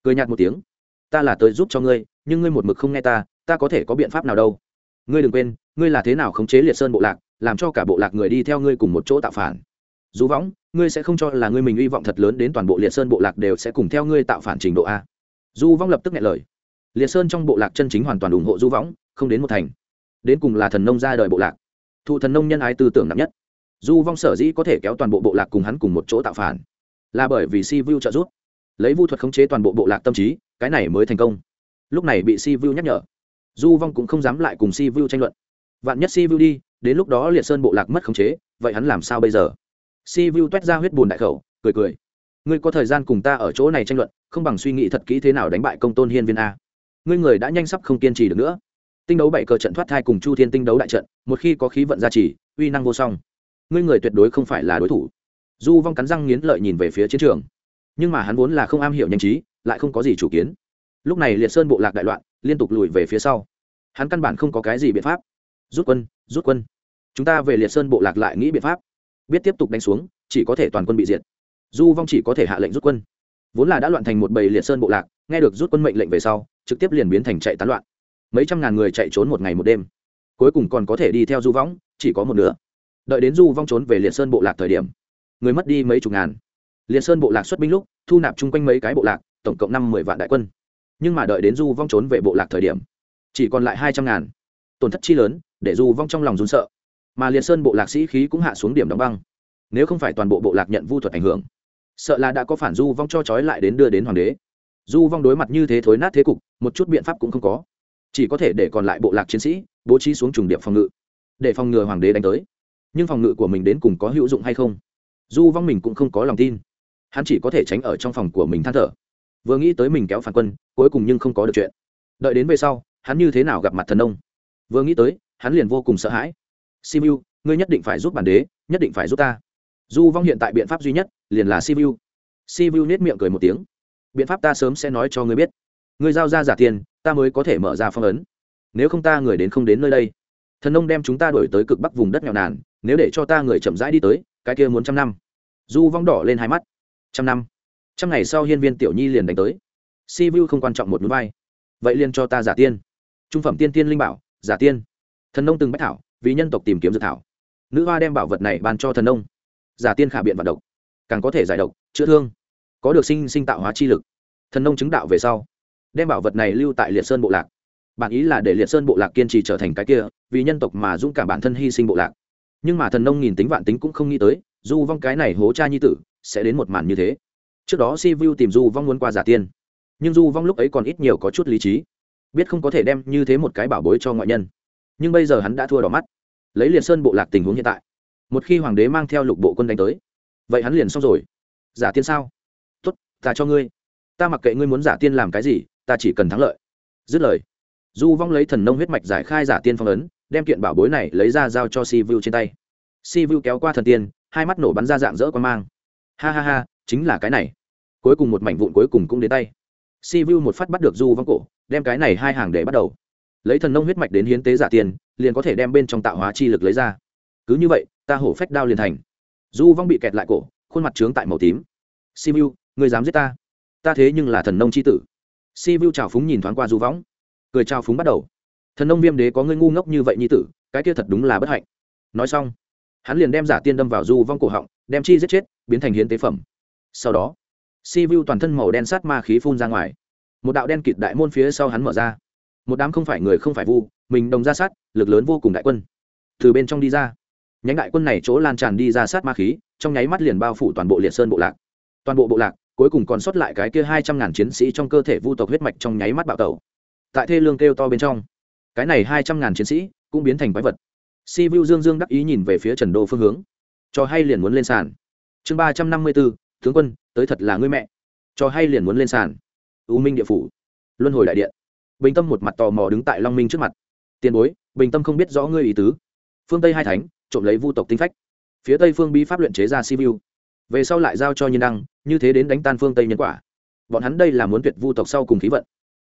Cười nhạt một tiếng. Ta là tới giúp cho ngươi, nhưng ngươi một mực không nghe ta ta có thể có biện pháp nào đâu? Ngươi đừng quên, ngươi là thế nào khống chế liệt sơn bộ lạc, làm cho cả bộ lạc người đi theo ngươi cùng một chỗ tạo phản. Dù võng, ngươi sẽ không cho là ngươi mình hy vọng thật lớn đến toàn bộ liệt sơn bộ lạc đều sẽ cùng theo ngươi tạo phản trình độ a. Du võng lập tức nghe lời. Liệt sơn trong bộ lạc chân chính hoàn toàn ủng hộ du võng, không đến một thành. Đến cùng là thần nông ra đời bộ lạc. Thụ thần nông nhân ái tư tưởng nặng nhất du vong sở dĩ có thể kéo toàn bộ bộ lạc cùng hắn cùng một chỗ tạo phản, là bởi vì si vu trợ giúp. Lấy vu thuật khống chế toàn bộ bộ lạc tâm trí, cái này mới thành công. Lúc này bị si vu nhắc nhở. Du vong cũng không dám lại cùng si vu tranh luận. Vạn nhất si vu đi, đến lúc đó liệt sơn bộ lạc mất khống chế, vậy hắn làm sao bây giờ? Si vu t ra huyết bùn đại khẩu, cười cười. Ngươi có thời gian cùng ta ở chỗ này tranh luận, không bằng suy nghĩ thật kỹ thế nào đánh bại công tôn hiên viên a. Ngươi người đã nhanh sắp không kiên trì được nữa. Tinh đấu bảy cờ trận thoát thai cùng chu thiên tinh đấu đại trận, một khi có khí vận gia trì, uy năng vô song ngươi người tuyệt đối không phải là đối thủ. Du vong cắn răng nghiến lợi nhìn về phía chiến trường. Nhưng mà hắn vốn là không am hiểu nhanh trí, lại không có gì chủ kiến. Lúc này liệt sơn bộ lạc đại loạn, liên tục lùi về phía sau. Hắn căn bản không có cái gì biện pháp. Rút quân rút quân. Chúng ta về liệt sơn bộ lạc lại nghĩ biện pháp. Biết tiếp tục đánh xuống, chỉ có thể toàn quân bị diệt. Du vong chỉ có thể hạ lệnh rút quân. Vốn là đã loạn thành một bầy liệt sơn bộ lạc, nghe được rút quân mệnh lệnh về sau, trực tiếp liền biến thành chạy tán loạn. Mấy trăm ngàn người chạy trốn một ngày một đêm. Cuối cùng còn có thể đi theo du võng chỉ có một nửa đợi đến du vong trốn về liệt sơn bộ lạc thời điểm, người mất đi mấy chục ngàn. Liệt sơn bộ lạc xuất binh lúc, thu nạp chung quanh mấy cái bộ lạc, tổng cộng năm mười vạn đại quân. Nhưng mà đợi đến du vong trốn về bộ lạc thời điểm, chỉ còn lại hai trăm ngàn. Tổn thất chi lớn, để du vong trong lòng rún sợ. Mà liệt sơn bộ lạc sĩ khí cũng hạ xuống điểm đóng băng. Nếu không phải toàn bộ bộ lạc nhận vu thuật ảnh hưởng, sợ là đã có phản du vong cho trói lại đến đưa đến hoàng đế. Du vong đối mặt như thế thối nát thế cục, một chút biện pháp cũng không có. Chỉ có thể để còn lại bộ lạc chiến sĩ bố trí xuống trùng điệp phòng ngự, để phòng ngừa hoàng đế đánh tới nhưng phòng ngự của mình đến cùng có hữu dụng hay không? Du vong mình cũng không có lòng tin. Hắn chỉ có thể tránh ở trong phòng của mình than thở. Vừa nghĩ tới mình kéo phản quân, cuối cùng nhưng không có được chuyện. Đợi đến về sau, hắn như thế nào gặp mặt thần ông? Vừa nghĩ tới, hắn liền vô cùng sợ hãi. Simu ngươi nhất định phải giúp bản đế, nhất định phải giúp ta. Du vong hiện tại biện pháp duy nhất liền là simu simu nết miệng cười một tiếng. Biện pháp ta sớm sẽ nói cho ngươi biết. Ngươi giao ra giả tiền, ta mới có thể mở ra phong ấn. Nếu không ta người đến không đến nơi đây thần nông đem chúng ta đổi tới cực bắc vùng đất nghèo nàn, nếu để cho ta người chậm rãi đi tới, cái kia muốn trăm năm. Du vong đỏ lên hai mắt. Trăm năm. Trăm ngày sau hiên viên tiểu nhi liền đánh tới. Si vu không quan trọng một núi vai. Vậy liền cho ta giả tiên. Trung phẩm tiên tiên linh bảo, giả tiên. Thần nông từng bách thảo, vì nhân tộc tìm kiếm dược thảo. Nữ hoa đem bảo vật này ban cho thần nông. Giả tiên khả biện vận độc. Càng có thể giải độc, chữa thương. Có được sinh sinh tạo hóa chi lực. Thần nông chứng đạo về sau, đem bảo vật này lưu tại liệt sơn bộ lạc bản ý là để liệt sơn bộ lạc kiên trì trở thành cái kia, vì nhân tộc mà dũng cảm bản thân hy sinh bộ lạc. Nhưng mà thần nông nghìn tính vạn tính cũng không nghĩ tới, du vong cái này hố cha nhi tử sẽ đến một màn như thế. Trước đó si vu tìm du vong muốn qua giả tiên, nhưng du vong lúc ấy còn ít nhiều có chút lý trí, biết không có thể đem như thế một cái bảo bối cho ngoại nhân. Nhưng bây giờ hắn đã thua đỏ mắt. Lấy liệt sơn bộ lạc tình huống hiện tại, một khi hoàng đế mang theo lục bộ quân đánh tới, vậy hắn liền xong rồi. Giả tiên sao? Tốt, ta cho ngươi. Ta mặc kệ ngươi muốn giả tiên làm cái gì, ta chỉ cần thắng lợi. Dứt lời du vong lấy thần nông huyết mạch giải khai giả tiên phong ấn, đem kiện bảo bối này lấy ra giao cho si vu trên tay. Si vu kéo qua thần tiên, hai mắt nổ bắn ra dạng dỡ con mang. Ha ha ha, chính là cái này. Cuối cùng một mảnh vụn cuối cùng cũng đến tay. Si vu một phát bắt được du vong cổ, đem cái này hai hàng để bắt đầu. Lấy thần nông huyết mạch đến hiến tế giả tiền liền có thể đem bên trong tạo hóa chi lực lấy ra. Cứ như vậy, ta hổ phách đao liền thành. Du vong bị kẹt lại cổ, khuôn mặt trướng tại màu tím. Si vu người dám giết ta? Ta thế nhưng là thần nông c h i tử. Si vu trào phúng nhìn thoáng qua du võng cười trao phúng bắt đầu. Thần nông viêm đế có ngươi ngu ngốc như vậy nhi tử, cái kia thật đúng là bất hạnh. Nói xong, hắn liền đem giả tiên đâm vào du vong cổ họng, đem chi giết chết, biến thành hiến tế phẩm. Sau đó, si vu toàn thân màu đen sát ma khí phun ra ngoài. Một đạo đen kịt đại môn phía sau hắn mở ra. Một đám không phải người không phải vu, mình đồng ra sát, lực lớn vô cùng đại quân. Từ bên trong đi ra. Nhánh đại quân này chỗ lan tràn đi ra sát ma khí, trong nháy mắt liền bao phủ toàn bộ liệt sơn bộ lạc. Toàn bộ bộ lạc, cuối cùng còn sót lại cái kia hai trăm ngàn chiến sĩ trong cơ thể vu tộc huyết mạch trong nháy mắt bạo tẩu tại thê lương kêu to bên trong. Cái này hai trăm ngàn chiến sĩ cũng biến thành quái vật. Si vu dương dương đắc ý nhìn về phía trần đô phương hướng. Cho hay liền muốn lên sàn. Chương ba trăm năm mươi bốn tướng quân, tới thật là ngươi mẹ. Cho hay liền muốn lên sàn. U minh địa phủ. Luân hồi đại điện. Bình tâm một mặt tò mò đứng tại long minh trước mặt. Tiền bối, bình tâm không biết rõ ngươi ý tứ. Phương tây hai thánh, trộm lấy vu tộc tinh phách. Phía tây phương bí pháp luyện chế ra si vu. Về sau lại giao cho nhân đăng, như thế đến đánh tan phương tây nhân quả. Bọn hắn đây là muốn tuyệt vu tộc sau cùng khí vận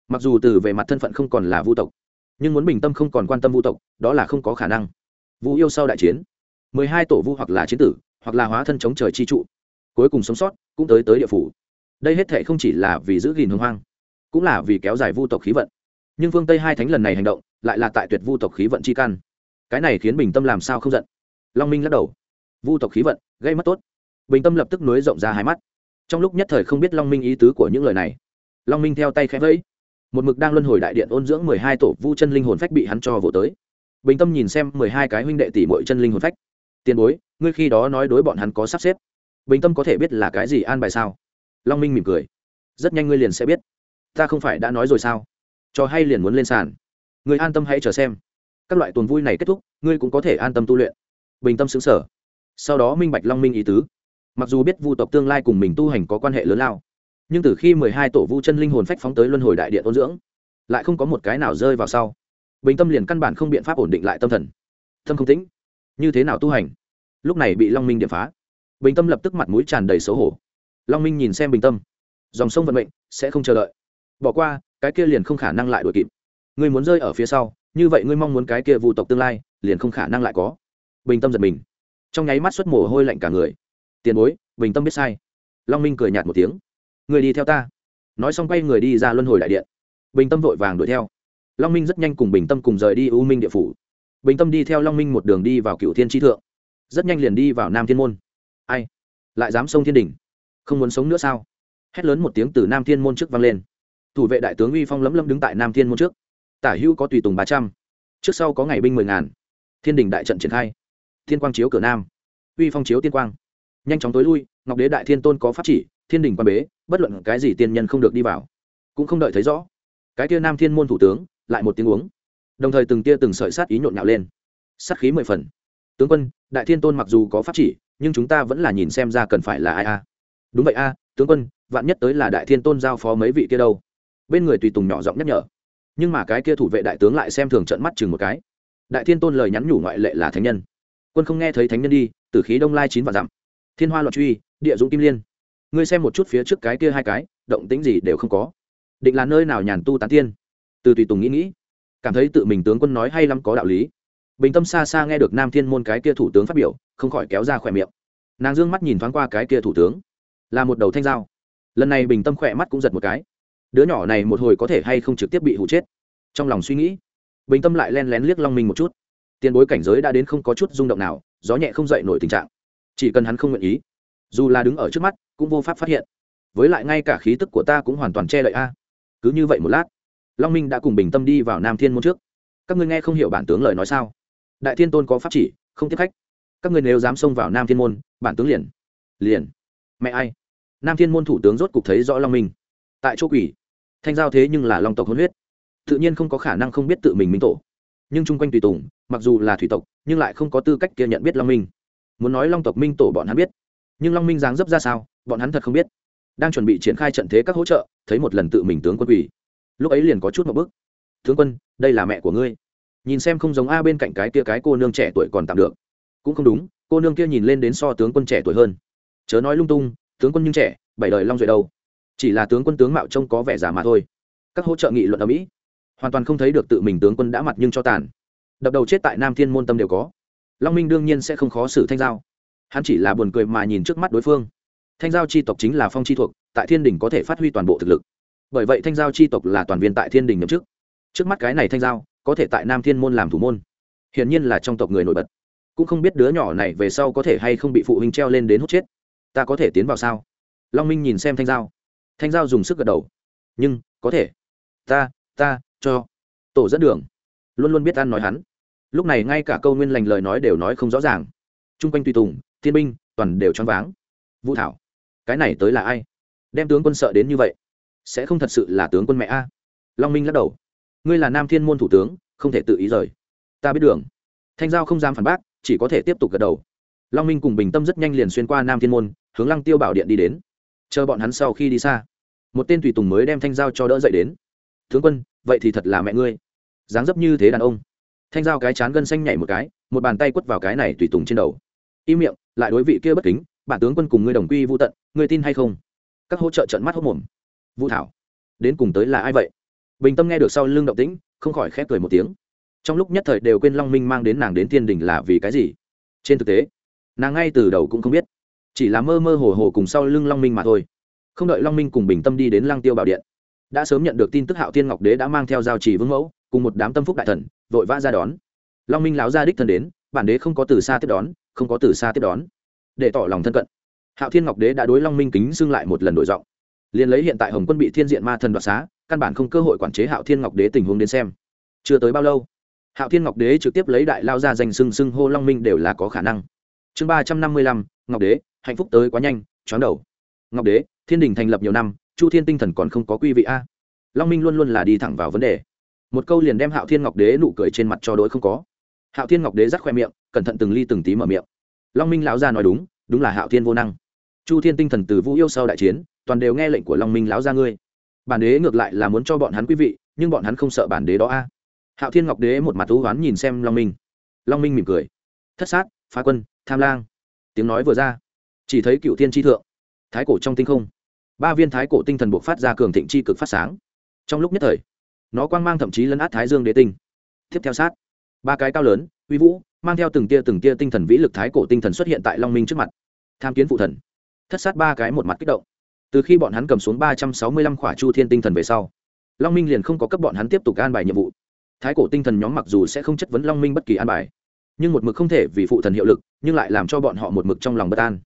mặc dù từ về mặt thân phận không còn là vu tộc, nhưng muốn bình tâm không còn quan tâm vu tộc, đó là không có khả năng. Vu yêu sau đại chiến, mười hai tổ vu hoặc là chiến tử, hoặc là hóa thân chống trời chi trụ, cuối cùng sống sót, cũng tới tới địa phủ. Đây hết thệ không chỉ là vì giữ gìn hồng hoang, cũng là vì kéo dài vu tộc khí vận. Nhưng phương tây hai thánh lần này hành động, lại là tại tuyệt vu tộc khí vận chi căn. Cái này khiến bình tâm làm sao không giận? Long minh lắc đầu. Vu tộc khí vận, gây mất tốt. Bình tâm lập tức nối rộng ra hai mắt. Trong lúc nhất thời không biết long minh ý tứ của những lời này, long minh theo tay khẽ vẫy một mực đang luân hồi đại điện ôn dưỡng mười hai tổ vu chân linh hồn phách bị hắn cho vỗ tới. Bình tâm nhìn xem mười hai cái huynh đệ tỷ mọi chân linh hồn phách. Tiền bối, ngươi khi đó nói đối bọn hắn có sắp xếp. Bình tâm có thể biết là cái gì an bài sao? Long minh mỉm cười. Rất nhanh ngươi liền sẽ biết. Ta không phải đã nói rồi sao? Cho hay liền muốn lên sàn. Ngươi an tâm hãy chờ xem. Các loại tuần vui này kết thúc, ngươi cũng có thể an tâm tu luyện. Bình tâm xứng sở sau đó minh bạch long minh ý tứ. Mặc dù biết vu tộc tương lai cùng mình tu hành có quan hệ lớn lao nhưng từ khi mười hai tổ vu chân linh hồn phách phóng tới luân hồi đại điện ôn dưỡng, lại không có một cái nào rơi vào sau. Bình tâm liền căn bản không biện pháp ổn định lại tâm thần. Tâm không tĩnh. Như thế nào tu hành? Lúc này bị long minh điểm phá. Bình tâm lập tức mặt mũi tràn đầy xấu hổ. Long minh nhìn xem bình tâm. Dòng sông vận mệnh sẽ không chờ đợi. Bỏ qua, cái kia liền không khả năng lại đuổi kịp. Ngươi muốn rơi ở phía sau, như vậy ngươi mong muốn cái kia vụ tộc tương lai liền không khả năng lại có. Bình tâm giật mình. Trong nháy mắt xuất mồ hôi lạnh cả người. Tiền bối, bình tâm biết sai. Long minh cười nhạt một tiếng người đi theo ta. Nói xong quay người đi ra luân hồi đại điện. Bình tâm vội vàng đuổi theo. Long minh rất nhanh cùng bình tâm cùng rời đi u minh địa phủ. Bình tâm đi theo long minh một đường đi vào cựu thiên tri thượng. Rất nhanh liền đi vào nam thiên môn. Ai? Lại dám xông thiên đình không muốn sống nữa sao? Hét lớn một tiếng từ nam thiên môn trước vang lên. Thủ vệ đại tướng uy phong lấm lấm đứng tại nam thiên môn trước. Tả hữu có tùy tùng ba trăm. Trước sau có ngày binh mười ngàn. Thiên đình đại trận triển khai. Thiên quang chiếu cửa nam. Uy phong chiếu tiên quang. Nhanh chóng tối lui, ngọc đế đại thiên tôn có pháp chỉ thiên đình quan bế, bất luận cái gì tiên nhân không được đi vào, cũng không đợi thấy rõ. Cái kia nam thiên môn thủ tướng lại một tiếng uống, đồng thời từng tia từng sợi sát ý nhộn nhạo lên. Sát khí mười phần. Tướng quân, đại thiên tôn mặc dù có pháp chỉ, nhưng chúng ta vẫn là nhìn xem ra cần phải là ai a. Đúng vậy a, tướng quân, vạn nhất tới là đại thiên tôn giao phó mấy vị kia đâu. Bên người tùy tùng nhỏ giọng nhắc nhở. Nhưng mà cái kia thủ vệ đại tướng lại xem thường trận mắt chừng một cái. Đại thiên tôn lời nhắn nhủ ngoại lệ là thánh nhân. Quân không nghe thấy thánh nhân đi từ khí đông lai chín và dặm. Thiên hoa loạn truy, địa dũng kim liên ngươi xem một chút phía trước cái kia hai cái, động tĩnh gì đều không có. Định là nơi nào nhàn tu tán tiên? Từ tùy tùng nghĩ nghĩ, cảm thấy tự mình tướng quân nói hay lắm có đạo lý. Bình tâm xa xa nghe được nam thiên môn cái kia thủ tướng phát biểu, không khỏi kéo ra khỏe miệng. Nàng d ư ơ n g mắt nhìn thoáng qua cái kia thủ tướng, là một đầu thanh dao. Lần này bình tâm khỏe mắt cũng giật một cái. Đứa nhỏ này một hồi có thể hay không trực tiếp bị hụ chết? Trong lòng suy nghĩ, bình tâm lại len lén liếc long minh một chút. Tiền bối cảnh giới đã đến không có chút rung động nào, gió nhẹ không dậy nổi tình trạng. Chỉ cần hắn không nguyện ý, dù là đứng ở trước mắt cũng vô pháp phát hiện. Với lại ngay cả khí tức của ta cũng hoàn toàn che đậy a. Cứ như vậy một lát, long minh đã cùng bình tâm đi vào nam thiên môn trước. Các ngươi nghe không hiểu bản tướng lời nói sao? Đại thiên tôn có pháp chỉ, không tiếp khách. Các ngươi nếu dám xông vào nam thiên môn, bản tướng liền liền. Mẹ ai? Nam thiên môn thủ tướng rốt cục thấy rõ long minh. Tại chỗ quỷ. Thanh giao thế nhưng là long tộc hôn huyết. Tự nhiên không có khả năng không biết tự mình minh tổ. Nhưng chung quanh tùy tùng, mặc dù là thủy tộc, nhưng lại không có tư cách kia nhận biết long minh. Muốn nói long tộc minh tổ bọn hắn biết nhưng long minh dáng dấp ra sao, bọn hắn thật không biết. Đang chuẩn bị triển khai trận thế các hỗ trợ, thấy một lần tự mình tướng quân quỳ. Lúc ấy liền có chút một bức tướng quân, đây là mẹ của ngươi. Nhìn xem không giống a bên cạnh cái kia cái cô nương trẻ tuổi còn tạm được. Cũng không đúng, cô nương kia nhìn lên đến so tướng quân trẻ tuổi hơn. Chớ nói lung tung, tướng quân nhưng trẻ, bảy đời long duệ đâu. Chỉ là tướng quân tướng mạo trông có vẻ già mà thôi. Các hỗ trợ nghị luận ở mỹ, hoàn toàn không thấy được tự mình tướng quân đã mặt nhưng cho tàn. Đập đầu chết tại nam thiên môn tâm đều có. Long minh đương nhiên sẽ không khó xử thanh giao hắn chỉ là buồn cười mà nhìn trước mắt đối phương. Thanh giao c h i tộc chính là phong c h i thuộc, tại thiên đình có thể phát huy toàn bộ thực lực. Bởi vậy thanh giao c h i tộc là toàn viên tại thiên đình nhậm chức. Trước mắt cái này thanh giao, có thể tại nam thiên môn làm thủ môn. Hiển nhiên là trong tộc người nổi bật. Cũng không biết đứa nhỏ này về sau có thể hay không bị phụ huynh treo lên đến hút chết. Ta có thể tiến vào sao? Long minh nhìn xem thanh giao. Thanh giao dùng sức gật đầu. Nhưng, có thể. Ta ta, cho. Tổ dẫn đường. Luôn luôn biết ăn nói hắn. Lúc này ngay cả câu nguyên lành lời nói đều nói không rõ ràng. T r u n g quanh tùy tùng thiên binh, toàn đều choáng váng. Vũ thảo, cái này tới là ai? Đem tướng quân sợ đến như vậy, sẽ không thật sự là tướng quân mẹ a? Long minh lắc đầu. Ngươi là nam thiên môn thủ tướng, không thể tự ý rời. Ta biết đường. Thanh giao không dám phản bác, chỉ có thể tiếp tục gật đầu. Long minh cùng bình tâm rất nhanh liền xuyên qua nam thiên môn, hướng lăng tiêu bảo điện đi đến. Chờ bọn hắn sau khi đi xa, một tên tùy tùng mới đem thanh giao cho đỡ dậy đến. Tướng quân, vậy thì thật là mẹ ngươi. Dáng dấp như thế đàn ông. Thanh giao cái chán gân xanh nhảy một cái, một bàn tay quất vào cái này tùy tùng trên đầu im miệng, lại đối vị kia bất kính, bản tướng quân cùng ngươi đồng quy vô tận, ngươi tin hay không? Các hỗ trợ trận mắt hốc mồm. Vũ thảo, đến cùng tới là ai vậy? Bình tâm nghe được sau lưng động tĩnh, không khỏi khép cười một tiếng. Trong lúc nhất thời đều quên long minh mang đến nàng đến thiên đình là vì cái gì? Trên thực tế, nàng ngay từ đầu cũng không biết, chỉ là mơ mơ hồ hồ cùng sau lưng long minh mà thôi. Không đợi long minh cùng bình tâm đi đến Lang tiêu bảo điện, đã sớm nhận được tin tức hạo thiên ngọc đế đã mang theo giao trì vương mẫu, cùng một đám tâm phúc đại thần, vội vã ra đón. Long minh láo ra đích thân đến, bản đế không có từ xa tiếp đón không có từ xa tiếp đón. Để tỏ lòng thân cận. Hạo thiên ngọc đế đã đối long minh kính xưng lại một lần đổi giọng. Liền lấy hiện tại hồng quân bị thiên diện ma thần đoạt xá, căn bản không cơ hội quản chế hạo thiên ngọc đế tình huống đến xem. Chưa tới bao lâu, hạo thiên ngọc đế trực tiếp lấy đại lao ra danh xưng xưng hô long minh đều là có khả năng. Chương ba trăm năm mươi lăm, ngọc đế, hạnh phúc tới quá nhanh chóng đầu. Ngọc đế, thiên đình thành lập nhiều năm, chu thiên tinh thần còn không có quy vị a. Long minh luôn luôn là đi thẳng vào vấn đề. Một câu liền đem hạo thiên ngọc đế nụ cười trên mặt cho đỗi không có hạo thiên ngọc đế rắc khoe miệng, cẩn thận từng ly từng tí mở miệng. Long minh lão gia nói đúng đúng là hạo thiên vô năng. Chu thiên tinh thần từ vũ yêu sau đại chiến, toàn đều nghe lệnh của long minh lão gia ngươi. Bản đế ngược lại là muốn cho bọn hắn quý vị, nhưng bọn hắn không sợ bản đế đó a. Hạo thiên ngọc đế một mặt thú oán nhìn xem long minh. Long minh mỉm cười. Thất sát, phá quân, tham lang. Tiếng nói vừa ra. Chỉ thấy cựu thiên tri thượng. Thái cổ trong tinh không. Ba viên thái cổ tinh thần buộc phát ra cường thịnh chi cực phát sáng. Trong lúc nhất thời, nó quang mang thậm chí lấn át thái dương đế tinh. Tiếp theo sát ba cái cao lớn, uy vũ, mang theo từng tia từng tia tinh thần vĩ lực thái cổ tinh thần xuất hiện tại long minh trước mặt. Tham kiến phụ thần. Thất sát ba cái một mặt kích động. Từ khi bọn hắn cầm xuống ba trăm sáu mươi lăm khỏa chu thiên tinh thần về sau, long minh liền không có cấp bọn hắn tiếp tục an bài nhiệm vụ. Thái cổ tinh thần nhóm mặc dù sẽ không chất vấn long minh bất kỳ an bài, nhưng một mực không thể vì phụ thần hiệu lực, nhưng lại làm cho bọn họ một mực trong lòng bất an.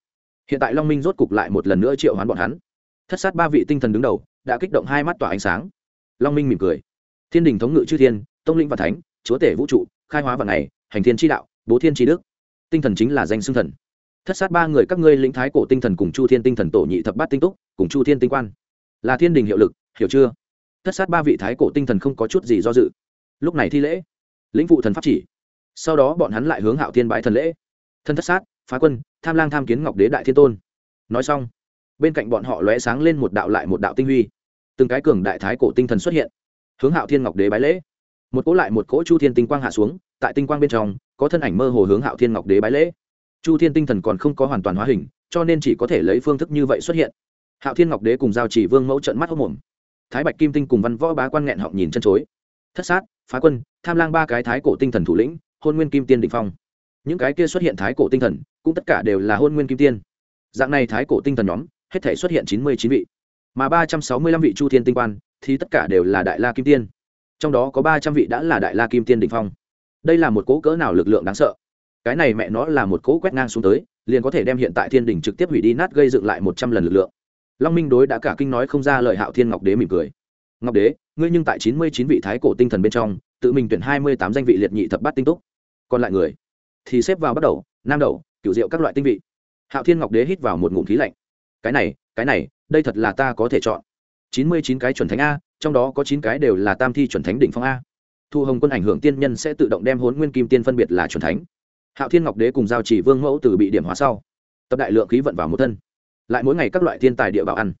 Hiện tại long minh rốt cục lại một lần nữa triệu hoán bọn hắn. Thất sát ba vị tinh thần đứng đầu, đã kích động hai mắt tỏa ánh sáng. Long minh mỉm cười. Thiên đình thống ngự chư thiên, tông linh và thánh chúa tể vũ trụ, khai hóa vào ngày, hành thiên tri đạo, bố thiên tri đức. Tinh thần chính là danh xưng thần. Thất sát ba người các ngươi lĩnh thái cổ tinh thần cùng chu thiên tinh thần tổ nhị thập bát tinh túc, cùng chu thiên tinh quan. Là thiên đình hiệu lực, hiểu chưa? Thất sát ba vị thái cổ tinh thần không có chút gì do dự. Lúc này thi lễ, lĩnh vụ thần pháp chỉ. Sau đó bọn hắn lại hướng hạo thiên bãi thần lễ. Thân thất sát, phá quân, tham lang tham kiến ngọc đế đại thiên tôn. Nói xong, bên cạnh bọn họ lóe sáng lên một đạo lại một đạo tinh huy. Từng cái cường đại thái cổ tinh thần xuất hiện, hướng hạo thiên ngọc đế bái lễ một cỗ lại một cỗ chu thiên tinh quang hạ xuống, tại tinh quang bên trong, có thân ảnh mơ hồ hướng hạo thiên ngọc đế bái lễ. Chu thiên tinh thần còn không có hoàn toàn hóa hình, cho nên chỉ có thể lấy phương thức như vậy xuất hiện. Hạo thiên ngọc đế cùng giao chỉ vương mẫu trận mắt hốc mồm. Thái bạch kim tinh cùng văn võ bá quan nghẹn họng nhìn chân chối. Thất sát, phá quân, tham lang ba cái thái cổ tinh thần thủ lĩnh, hôn nguyên kim tiên định phong. Những cái kia xuất hiện thái cổ tinh thần, cũng tất cả đều là hôn nguyên kim tiên. Dạng này thái cổ tinh thần nhóm, hết thể xuất hiện chín mươi chín vị. Mà ba trăm sáu mươi lăm vị chu thiên tinh quan, thì tất cả đều là đại la kim tiên trong đó có ba trăm vị đã là đại la kim tiên đỉnh phong. Đây là một cố cỡ nào lực lượng đáng sợ? Cái này mẹ nó là một cố quét ngang xuống tới, liền có thể đem hiện tại thiên đình trực tiếp hủy đi nát gây dựng lại một trăm lần lực lượng. Long minh đối đã cả kinh nói không ra lời hạo thiên ngọc đế mỉm cười. Ngọc đế, ngươi nhưng tại chín mươi chín vị thái cổ tinh thần bên trong, tự mình tuyển hai mươi tám danh vị liệt nhị thập bát tinh túc. Còn lại người thì xếp vào bắt đầu, nam đầu cựu diệu các loại tinh vị. Hạo thiên ngọc đế hít vào một ngụm khí lạnh. Cái này cái này, đây thật là ta có thể chọn. chín mươi chín cái chuẩn thánh a trong đó có chín cái đều là tam thi chuẩn thánh đỉnh phong a. Thu hồng quân ảnh hưởng tiên nhân sẽ tự động đem hốn nguyên kim tiên phân biệt là chuẩn thánh. Hạo thiên ngọc đế cùng giao chỉ vương mẫu từ bị điểm hóa sau, tập đại lượng khí vận vào một thân. Lại mỗi ngày các loại thiên tài địa bảo ăn.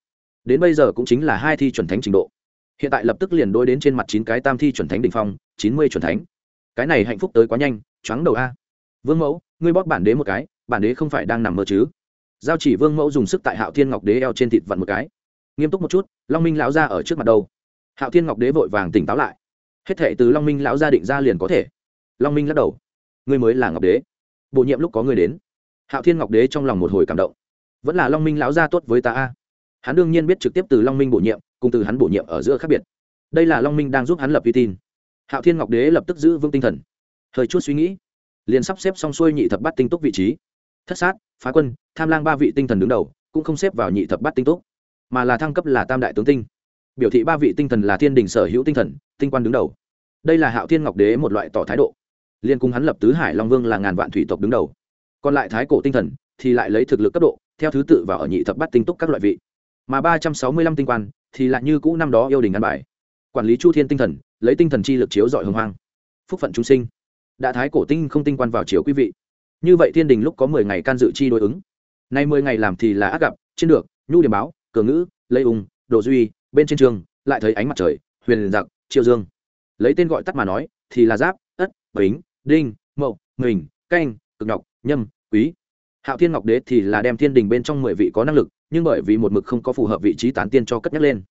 Đến bây giờ cũng chính là hai thi chuẩn thánh trình độ. Hiện tại lập tức liền đối đến trên mặt chín cái tam thi chuẩn thánh đ ỉ n h phong, chín mươi chuẩn thánh. Cái này hạnh phúc tới quá nhanh, choáng đầu a. Vương mẫu, ngươi bóp bản đế một cái, bản đế không phải đang nằm mơ chứ? Giao chỉ vương mẫu dùng sức tại hạo thiên ngọc đế eo trên thịt vặn một cái. Nghiêm túc một chút, long minh lão ra ở trước mặt đâu hạo thiên ngọc đế vội vàng tỉnh táo lại. Hết thệ từ long minh lão gia định ra liền có thể. Long minh lắc đầu. Ngươi mới là ngọc đế. Bổ nhiệm lúc có người đến. Hạo thiên ngọc đế trong lòng một hồi cảm động. Vẫn là long minh lão gia tốt với ta a. Hắn đương nhiên biết trực tiếp từ long minh bổ nhiệm, cùng từ hắn bổ nhiệm ở giữa khác biệt. Đây là long minh đang giúp hắn lập uy tin. Hạo thiên ngọc đế lập tức giữ vững tinh thần. Hơi chút suy nghĩ, liền sắp xếp xong xuôi nhị thập bát tinh túc vị trí. Thất sát, phá quân, tham lang ba vị tinh thần đứng đầu, cũng không xếp vào nhị thập bát tinh túc, mà là thăng cấp là tam đại tướng tinh biểu thị ba vị tinh thần là thiên đình sở hữu tinh thần, tinh quan đứng đầu. Đây là hạo thiên ngọc đế một loại tỏ thái độ. Liên cung hắn lập tứ hải long vương là ngàn vạn thủy tộc đứng đầu. Còn lại thái cổ tinh thần thì lại lấy thực lực cấp độ, theo thứ tự vào ở nhị thập bắt tinh túc các loại vị. Mà ba trăm sáu mươi lăm tinh quan thì lại như cũ năm đó yêu đình ăn bài. Quản lý chu thiên tinh thần, lấy tinh thần chi lực chiếu dọi hồng hoang. Phúc phận chúng sinh. Đã thái cổ tinh không tinh quan vào chiếu quý vị. Như vậy thiên đình lúc có mười ngày can dự chi đối ứng. Nay mười ngày làm thì là ác gặp trên được, nhu điểm báo cường ngữ, lây ung, đồ duy bên trên trường, lại thấy ánh mặt trời, huyền giặc triệu dương. Lấy tên gọi tắt mà nói, thì là giáp, ất, bính, đinh, mậu mình canh, cực ngọc nhâm, quý. Hạo thiên ngọc đế thì là đem thiên đình bên trong mười vị có năng lực, nhưng bởi vì một mực không có phù hợp vị trí tán tiên cho cất nhắc lên.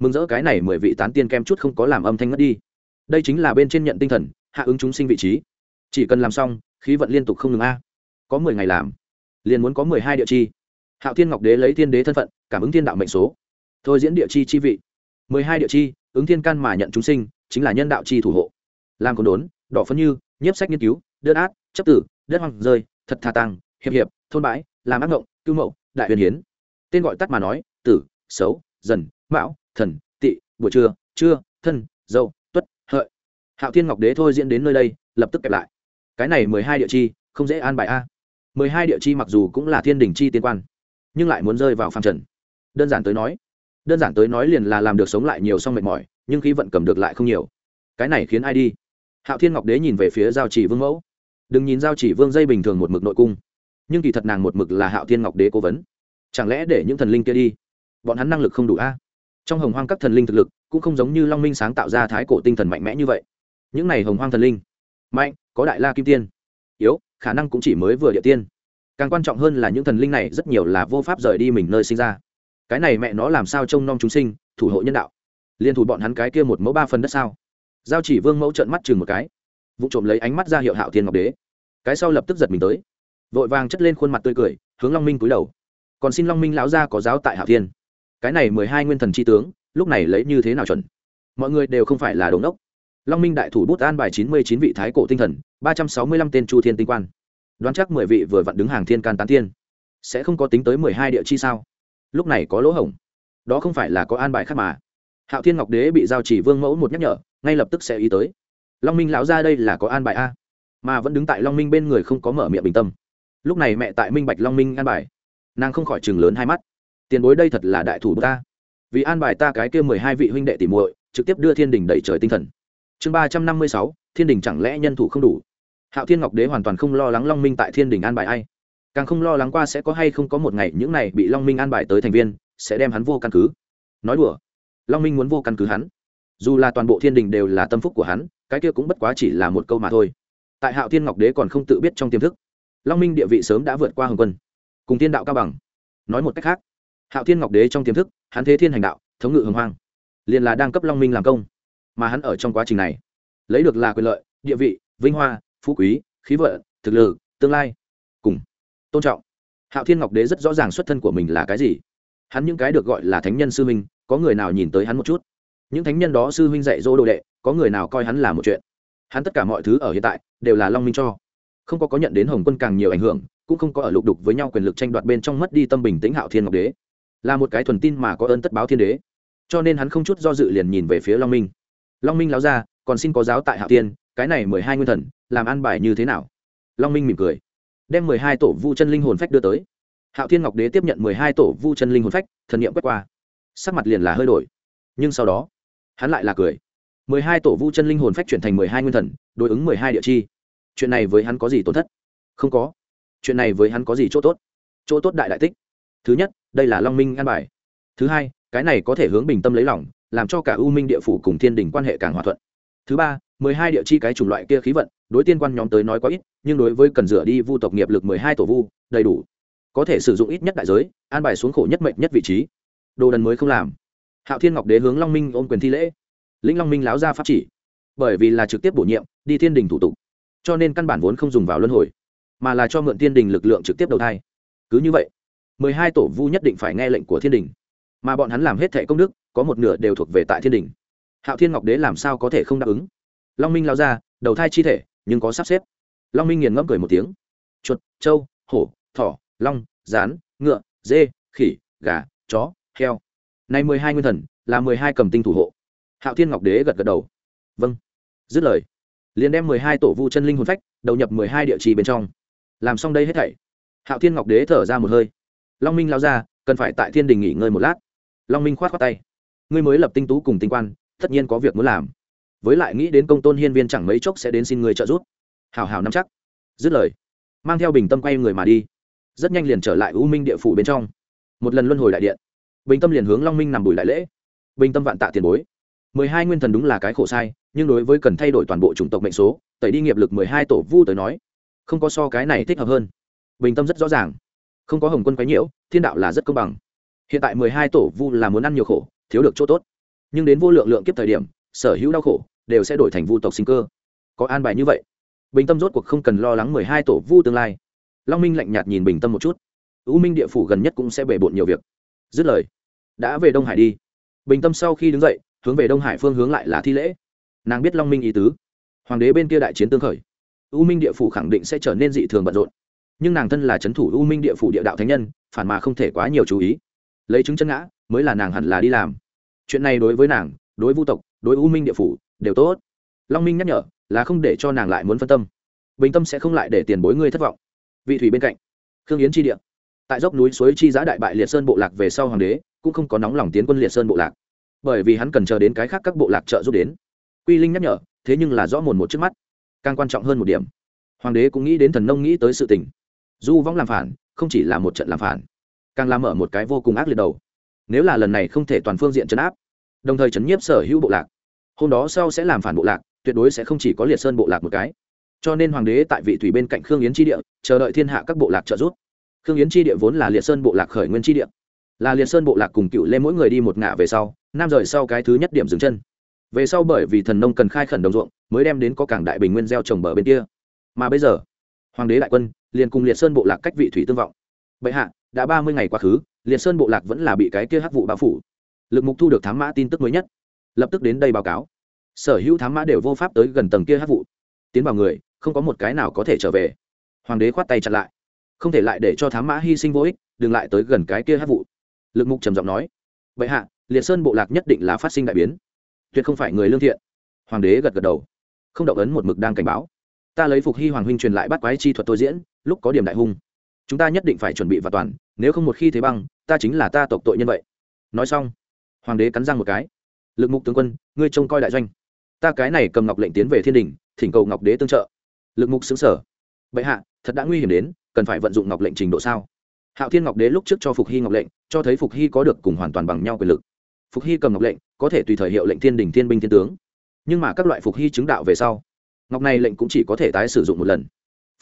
Mừng rỡ cái này mười vị tán tiên kem chút không có làm âm thanh ngất đi. Đây chính là bên trên nhận tinh thần, hạ ứng chúng sinh vị trí. Chỉ cần làm xong, khí vận liên tục không ngừng a. Có mười ngày làm, liền muốn có mười hai địa chi. Hạo thiên ngọc đế lấy thiên đế thân phận, cảm ứng thiên đạo mệnh số thôi diễn địa chi chi vị. mười hai địa chi, ứng thiên can mà nhận chúng sinh, chính là nhân đạo chi thủ hộ. Làm còn đốn, đỏ phân như, nhiếp sách nghiên cứu, đơn át, chấp tử, đất hoang rơi, thật thà tăng hiệp hiệp, thôn bãi, làm ác ngộng, cưu mậu, đại huyền hiến. Tên gọi tắt mà nói, tử, xấu, dần, mão, thần, tị, buổi trưa trưa, thân dâu tuất, hợi. Hạo thiên ngọc đế thôi diễn đến nơi đây, lập tức kẹp lại. Cái này mười hai địa chi, không dễ an bài a. mười hai địa chi mặc dù cũng là thiên đình chi tiên quan, nhưng lại muốn rơi vào phàm trần. Đơn giản tới nói đơn giản tới nói liền là làm được sống lại nhiều song mệt mỏi, nhưng khí vận cầm được lại không nhiều. Cái này khiến ai đi? Hạo thiên ngọc đế nhìn về phía giao chỉ vương mẫu. Đừng nhìn giao chỉ vương dây bình thường một mực nội cung, nhưng kỳ thật nàng một mực là hạo thiên ngọc đế cố vấn. Chẳng lẽ để những thần linh kia đi? Bọn hắn năng lực không đủ a? Trong hồng hoang các thần linh thực lực cũng không giống như long minh sáng tạo ra thái cổ tinh thần mạnh mẽ như vậy. Những này hồng hoang thần linh, mạnh, có đại la kim tiên, yếu, khả năng cũng chỉ mới vừa địa tiên. Càng quan trọng hơn là những thần linh này rất nhiều là vô pháp rời đi mình nơi sinh ra cái này mẹ nó làm sao trông nom chúng sinh, thủ hộ nhân đạo. Liên thủ bọn hắn cái kia một mẫu ba phần đất sao? Giao chỉ vương mẫu trận mắt chừng một cái. Vụ trộm lấy ánh mắt ra hiệu hạo thiên ngọc đế. Cái sau lập tức giật mình tới. Vội vàng chất lên khuôn mặt tươi cười, hướng long minh cúi đầu. Còn xin long minh lão gia có giáo tại hạo thiên. Cái này mười hai nguyên thần tri tướng, lúc này lấy như thế nào chuẩn? Mọi người đều không phải là đồn đốc long minh đại thủ bút an bài chín mươi chín vị thái cổ tinh thần, ba trăm sáu mươi lăm tên chu thiên tinh quan. Đoán chắc mười vị vừa vặn đứng hàng thiên can tán tiên. Sẽ không có tính tới mười hai địa chi sao? Lúc này có lỗ hổng. Đó không phải là có an bài khác mà. Hạo thiên ngọc đế bị giao chỉ vương mẫu một nhắc nhở, ngay lập tức sẽ ý tới. Long minh lão ra đây là có an bài a? Mà vẫn đứng tại long minh bên người không có mở miệng bình tâm. Lúc này mẹ tại minh bạch long minh an bài. Nàng không khỏi chừng lớn hai mắt. Tiền bối đây thật là đại thủ ta vì an bài ta cái kia mười hai vị huynh đệ tỉ muội, trực tiếp đưa thiên đình đẩy trời tinh thần. Chương ba trăm năm mươi sáu, thiên đình chẳng lẽ nhân thủ không đủ? Hạo thiên ngọc đế hoàn toàn không lo lắng long minh tại thiên đình an bài ai càng không lo lắng qua sẽ có hay không có một ngày những này bị long minh an bài tới thành viên, sẽ đem hắn vô căn cứ. Nói đùa, long minh muốn vô căn cứ hắn. Dù là toàn bộ thiên đình đều là tâm phúc của hắn, cái kia cũng bất quá chỉ là một câu mà thôi. Tại hạo thiên ngọc đế còn không tự biết trong tiềm thức, long minh địa vị sớm đã vượt qua hồng quân. Cùng thiên đạo cao bằng. Nói một cách khác, hạo thiên ngọc đế trong tiềm thức, hắn thế thiên hành đạo, thống ngự hồng hoang, liền là đang cấp long minh làm công. Mà hắn ở trong quá trình này, lấy được là quyền lợi, địa vị, vinh hoa, phú quý, khí vận, thực lực, tương lai, cùng tôn trọng. Hạo thiên ngọc đế rất rõ ràng xuất thân của mình là cái gì. Hắn những cái được gọi là thánh nhân sư huynh, có người nào nhìn tới hắn một chút? Những thánh nhân đó sư huynh dạy dỗ đồ đệ, có người nào coi hắn là một chuyện? Hắn tất cả mọi thứ ở hiện tại, đều là long minh cho. Không có có nhận đến hồng quân càng nhiều ảnh hưởng, cũng không có ở lục đục với nhau quyền lực tranh đoạt bên trong mất đi tâm bình tĩnh hạo thiên ngọc đế. Là một cái thuần tin mà có ơn tất báo thiên đế. Cho nên hắn không chút do dự liền nhìn về phía long minh. Long minh láo ra còn xin có giáo tại hạo tiên cái này mười hai nguyên thần, làm ăn bài như thế nào? Long minh mỉm cười đem mười hai tổ vu chân linh hồn phách đưa tới. Hạo thiên ngọc đế tiếp nhận mười hai tổ vu chân linh hồn phách, thần niệm quét qua. Sắc mặt liền là hơi đổi. Nhưng sau đó, hắn lại là cười. mười hai tổ vu chân linh hồn phách chuyển thành mười hai nguyên thần, đối ứng mười hai địa chi. Chuyện này với hắn có gì tổn thất? Không có. Chuyện này với hắn có gì chỗ tốt? Chỗ tốt đại đại tích. Thứ nhất, đây là long minh an bài. Thứ hai, cái này có thể hướng bình tâm lấy lòng, làm cho cả u minh địa phủ cùng thiên đình quan hệ càng hòa thuận. Thứ ba, mười hai địa chi cái chủng loại kia khí vận đối tiên quan nhóm tới nói quá ít, nhưng đối với cần rửa đi vu tộc nghiệp lực mười hai tổ vu, đầy đủ. Có thể sử dụng ít nhất đại giới, an bài xuống khổ nhất mệnh nhất vị trí. Đồ đần mới không làm. Hạo thiên ngọc đế hướng long minh ôm quyền thi lễ. Lĩnh long minh láo ra pháp chỉ. Bởi vì là trực tiếp bổ nhiệm, đi thiên đình thủ tục. Cho nên căn bản vốn không dùng vào luân hồi, mà là cho mượn thiên đình lực lượng trực tiếp đầu thai. Cứ như vậy, mười hai tổ vu nhất định phải nghe lệnh của thiên đình. Mà bọn hắn làm hết thẻ công đức, có một nửa đều thuộc về tại thiên đình. Hạo thiên ngọc đế làm sao có thể không đáp ứng? Long minh lao ra, đầu thai chi thể nhưng có sắp xếp. Long minh nghiền ngẫm cười một tiếng. Chuột, trâu, hổ, thỏ, long, rán, ngựa, dê, khỉ, gà, chó, heo. Nay mười hai nguyên thần, là mười hai cầm tinh thủ hộ. Hạo thiên ngọc đế gật gật đầu. Vâng. Dứt lời, liền đem mười hai tổ vu chân linh hồn phách đầu nhập mười hai địa chỉ bên trong. Làm xong đây hết thảy, hạo thiên ngọc đế thở ra một hơi. Long minh lao ra, cần phải tại thiên đình nghỉ ngơi một lát. Long minh khoát khoát tay. Ngươi mới lập tinh tú cùng tinh quan, tất nhiên có việc muốn làm với lại nghĩ đến công tôn hiên viên chẳng mấy chốc sẽ đến xin người trợ giúp. Hào hào nắm chắc. Dứt lời, mang theo bình tâm quay người mà đi. Rất nhanh liền trở lại u minh địa phủ bên trong. Một lần luân hồi đại điện, bình tâm liền hướng long minh nằm bùi đại lễ. Bình tâm vạn tạ tiền bối. Mười hai nguyên thần đúng là cái khổ sai, nhưng đối với cần thay đổi toàn bộ chủng tộc mệnh số, tẩy đi nghiệp lực mười hai tổ vu tới nói, không có so cái này thích hợp hơn. Bình tâm rất rõ ràng. Không có hồng quân quái nhiễu, thiên đạo là rất công bằng. Hiện tại mười hai tổ vu là muốn ăn nhiều khổ, thiếu được chỗ tốt. Nhưng đến vô lượng lượng kiếp thời điểm, sở hữu đau khổ đều sẽ đổi thành vu tộc sinh cơ. Có an bài như vậy, bình tâm rốt cuộc không cần lo lắng mười hai tổ vu tương lai. Long minh lạnh nhạt nhìn bình tâm một chút. U minh địa phủ gần nhất cũng sẽ bể bộn nhiều việc. Dứt lời, đã về đông hải đi. Bình tâm sau khi đứng dậy, hướng về đông hải phương hướng lại là thi lễ. Nàng biết long minh ý tứ. Hoàng đế bên kia đại chiến tương khởi. U minh địa phủ khẳng định sẽ trở nên dị thường bận rộn. Nhưng nàng thân là c h ấ n thủ u minh địa phủ địa đạo thánh nhân, phản mà không thể quá nhiều chú ý. Lấy chứng chân ngã, mới là nàng hẳn là đi làm. Chuyện này đối với nàng, đối vu tộc, đối u minh địa phủ đều tốt. Long minh nhắc nhở, là không để cho nàng lại muốn phân tâm. Bình tâm sẽ không lại để tiền bối ngươi thất vọng. Vị thủy bên cạnh, khương yến tri địa. Tại dốc núi suối chi giã đại bại liệt sơn bộ lạc về sau hoàng đế, cũng không có nóng lòng tiến quân liệt sơn bộ lạc. Bởi vì hắn cần chờ đến cái khác các bộ lạc trợ giúp đến. Quy linh nhắc nhở, thế nhưng là rõ mồn một trước mắt. Càng quan trọng hơn một điểm, hoàng đế cũng nghĩ đến thần nông nghĩ tới sự tình. Du vong làm phản, không chỉ là một trận làm phản, càng làm mở một cái vô cùng ác liệt đầu. Nếu là lần này không thể toàn phương diện chấn áp, đồng thời chấn nhiếp sở hữu bộ lạc hôm đó sau sẽ làm phản bộ lạc, tuyệt đối sẽ không chỉ có liệt sơn bộ lạc một cái. Cho nên hoàng đế tại vị thủy bên cạnh khương yến tri địa, chờ đợi thiên hạ các bộ lạc trợ giúp. Khương yến tri địa vốn là liệt sơn bộ lạc khởi nguyên tri địa. Là liệt sơn bộ lạc cùng cựu lên mỗi người đi một ngả về sau, nam rời sau cái thứ nhất điểm dừng chân. Về sau bởi vì thần nông cần khai khẩn đồng ruộng, mới đem đến có cảng đại bình nguyên gieo trồng bờ bên kia. Mà bây giờ, hoàng đế đại quân liền cùng liệt sơn bộ lạc cách vị thủy tương vọng. Bệ hạ, đã ba mươi ngày quá khứ, liệt sơn bộ lạc vẫn là bị cái kia hắc vụ bao phủ. Lực mục thu được thám mã tin tức mới nhất lập tức đến đây báo cáo. Sở hữu thám mã đều vô pháp tới gần tầng kia hắc vụ. Tiến vào người, không có một cái nào có thể trở về. Hoàng đế khoát tay chặn lại. Không thể lại để cho thám mã hy sinh vô ích, đừng lại tới gần cái kia hắc vụ. Lực mục trầm giọng nói. Vậy hạ, liệt sơn bộ lạc nhất định là phát sinh đại biến. Tuyệt không phải người lương thiện. Hoàng đế gật gật đầu. Không động ấn một mực đang cảnh báo. Ta lấy phục hy hoàng huynh truyền lại bắt quái chi thuật tôi diễn, lúc có điểm đại hung. Chúng ta nhất định phải chuẩn bị và toàn, nếu không một khi thế băng, ta chính là ta tộc tội nhân vậy. Nói xong, hoàng đế cắn răng một cái lực mục tướng quân, ngươi trông coi đại doanh. Ta cái này cầm ngọc lệnh tiến về thiên đình, thỉnh cầu ngọc đế tương trợ. Lực mục xứng sở. Bệ hạ, thật đã nguy hiểm đến, cần phải vận dụng ngọc lệnh trình độ sao? Hạo thiên ngọc đế lúc trước cho phục hy ngọc lệnh, cho thấy phục hy có được cùng hoàn toàn bằng nhau quyền lực. Phục hy cầm ngọc lệnh, có thể tùy thời hiệu lệnh thiên đình thiên binh thiên tướng. Nhưng mà các loại phục hy chứng đạo về sau, ngọc này lệnh cũng chỉ có thể tái sử dụng một lần.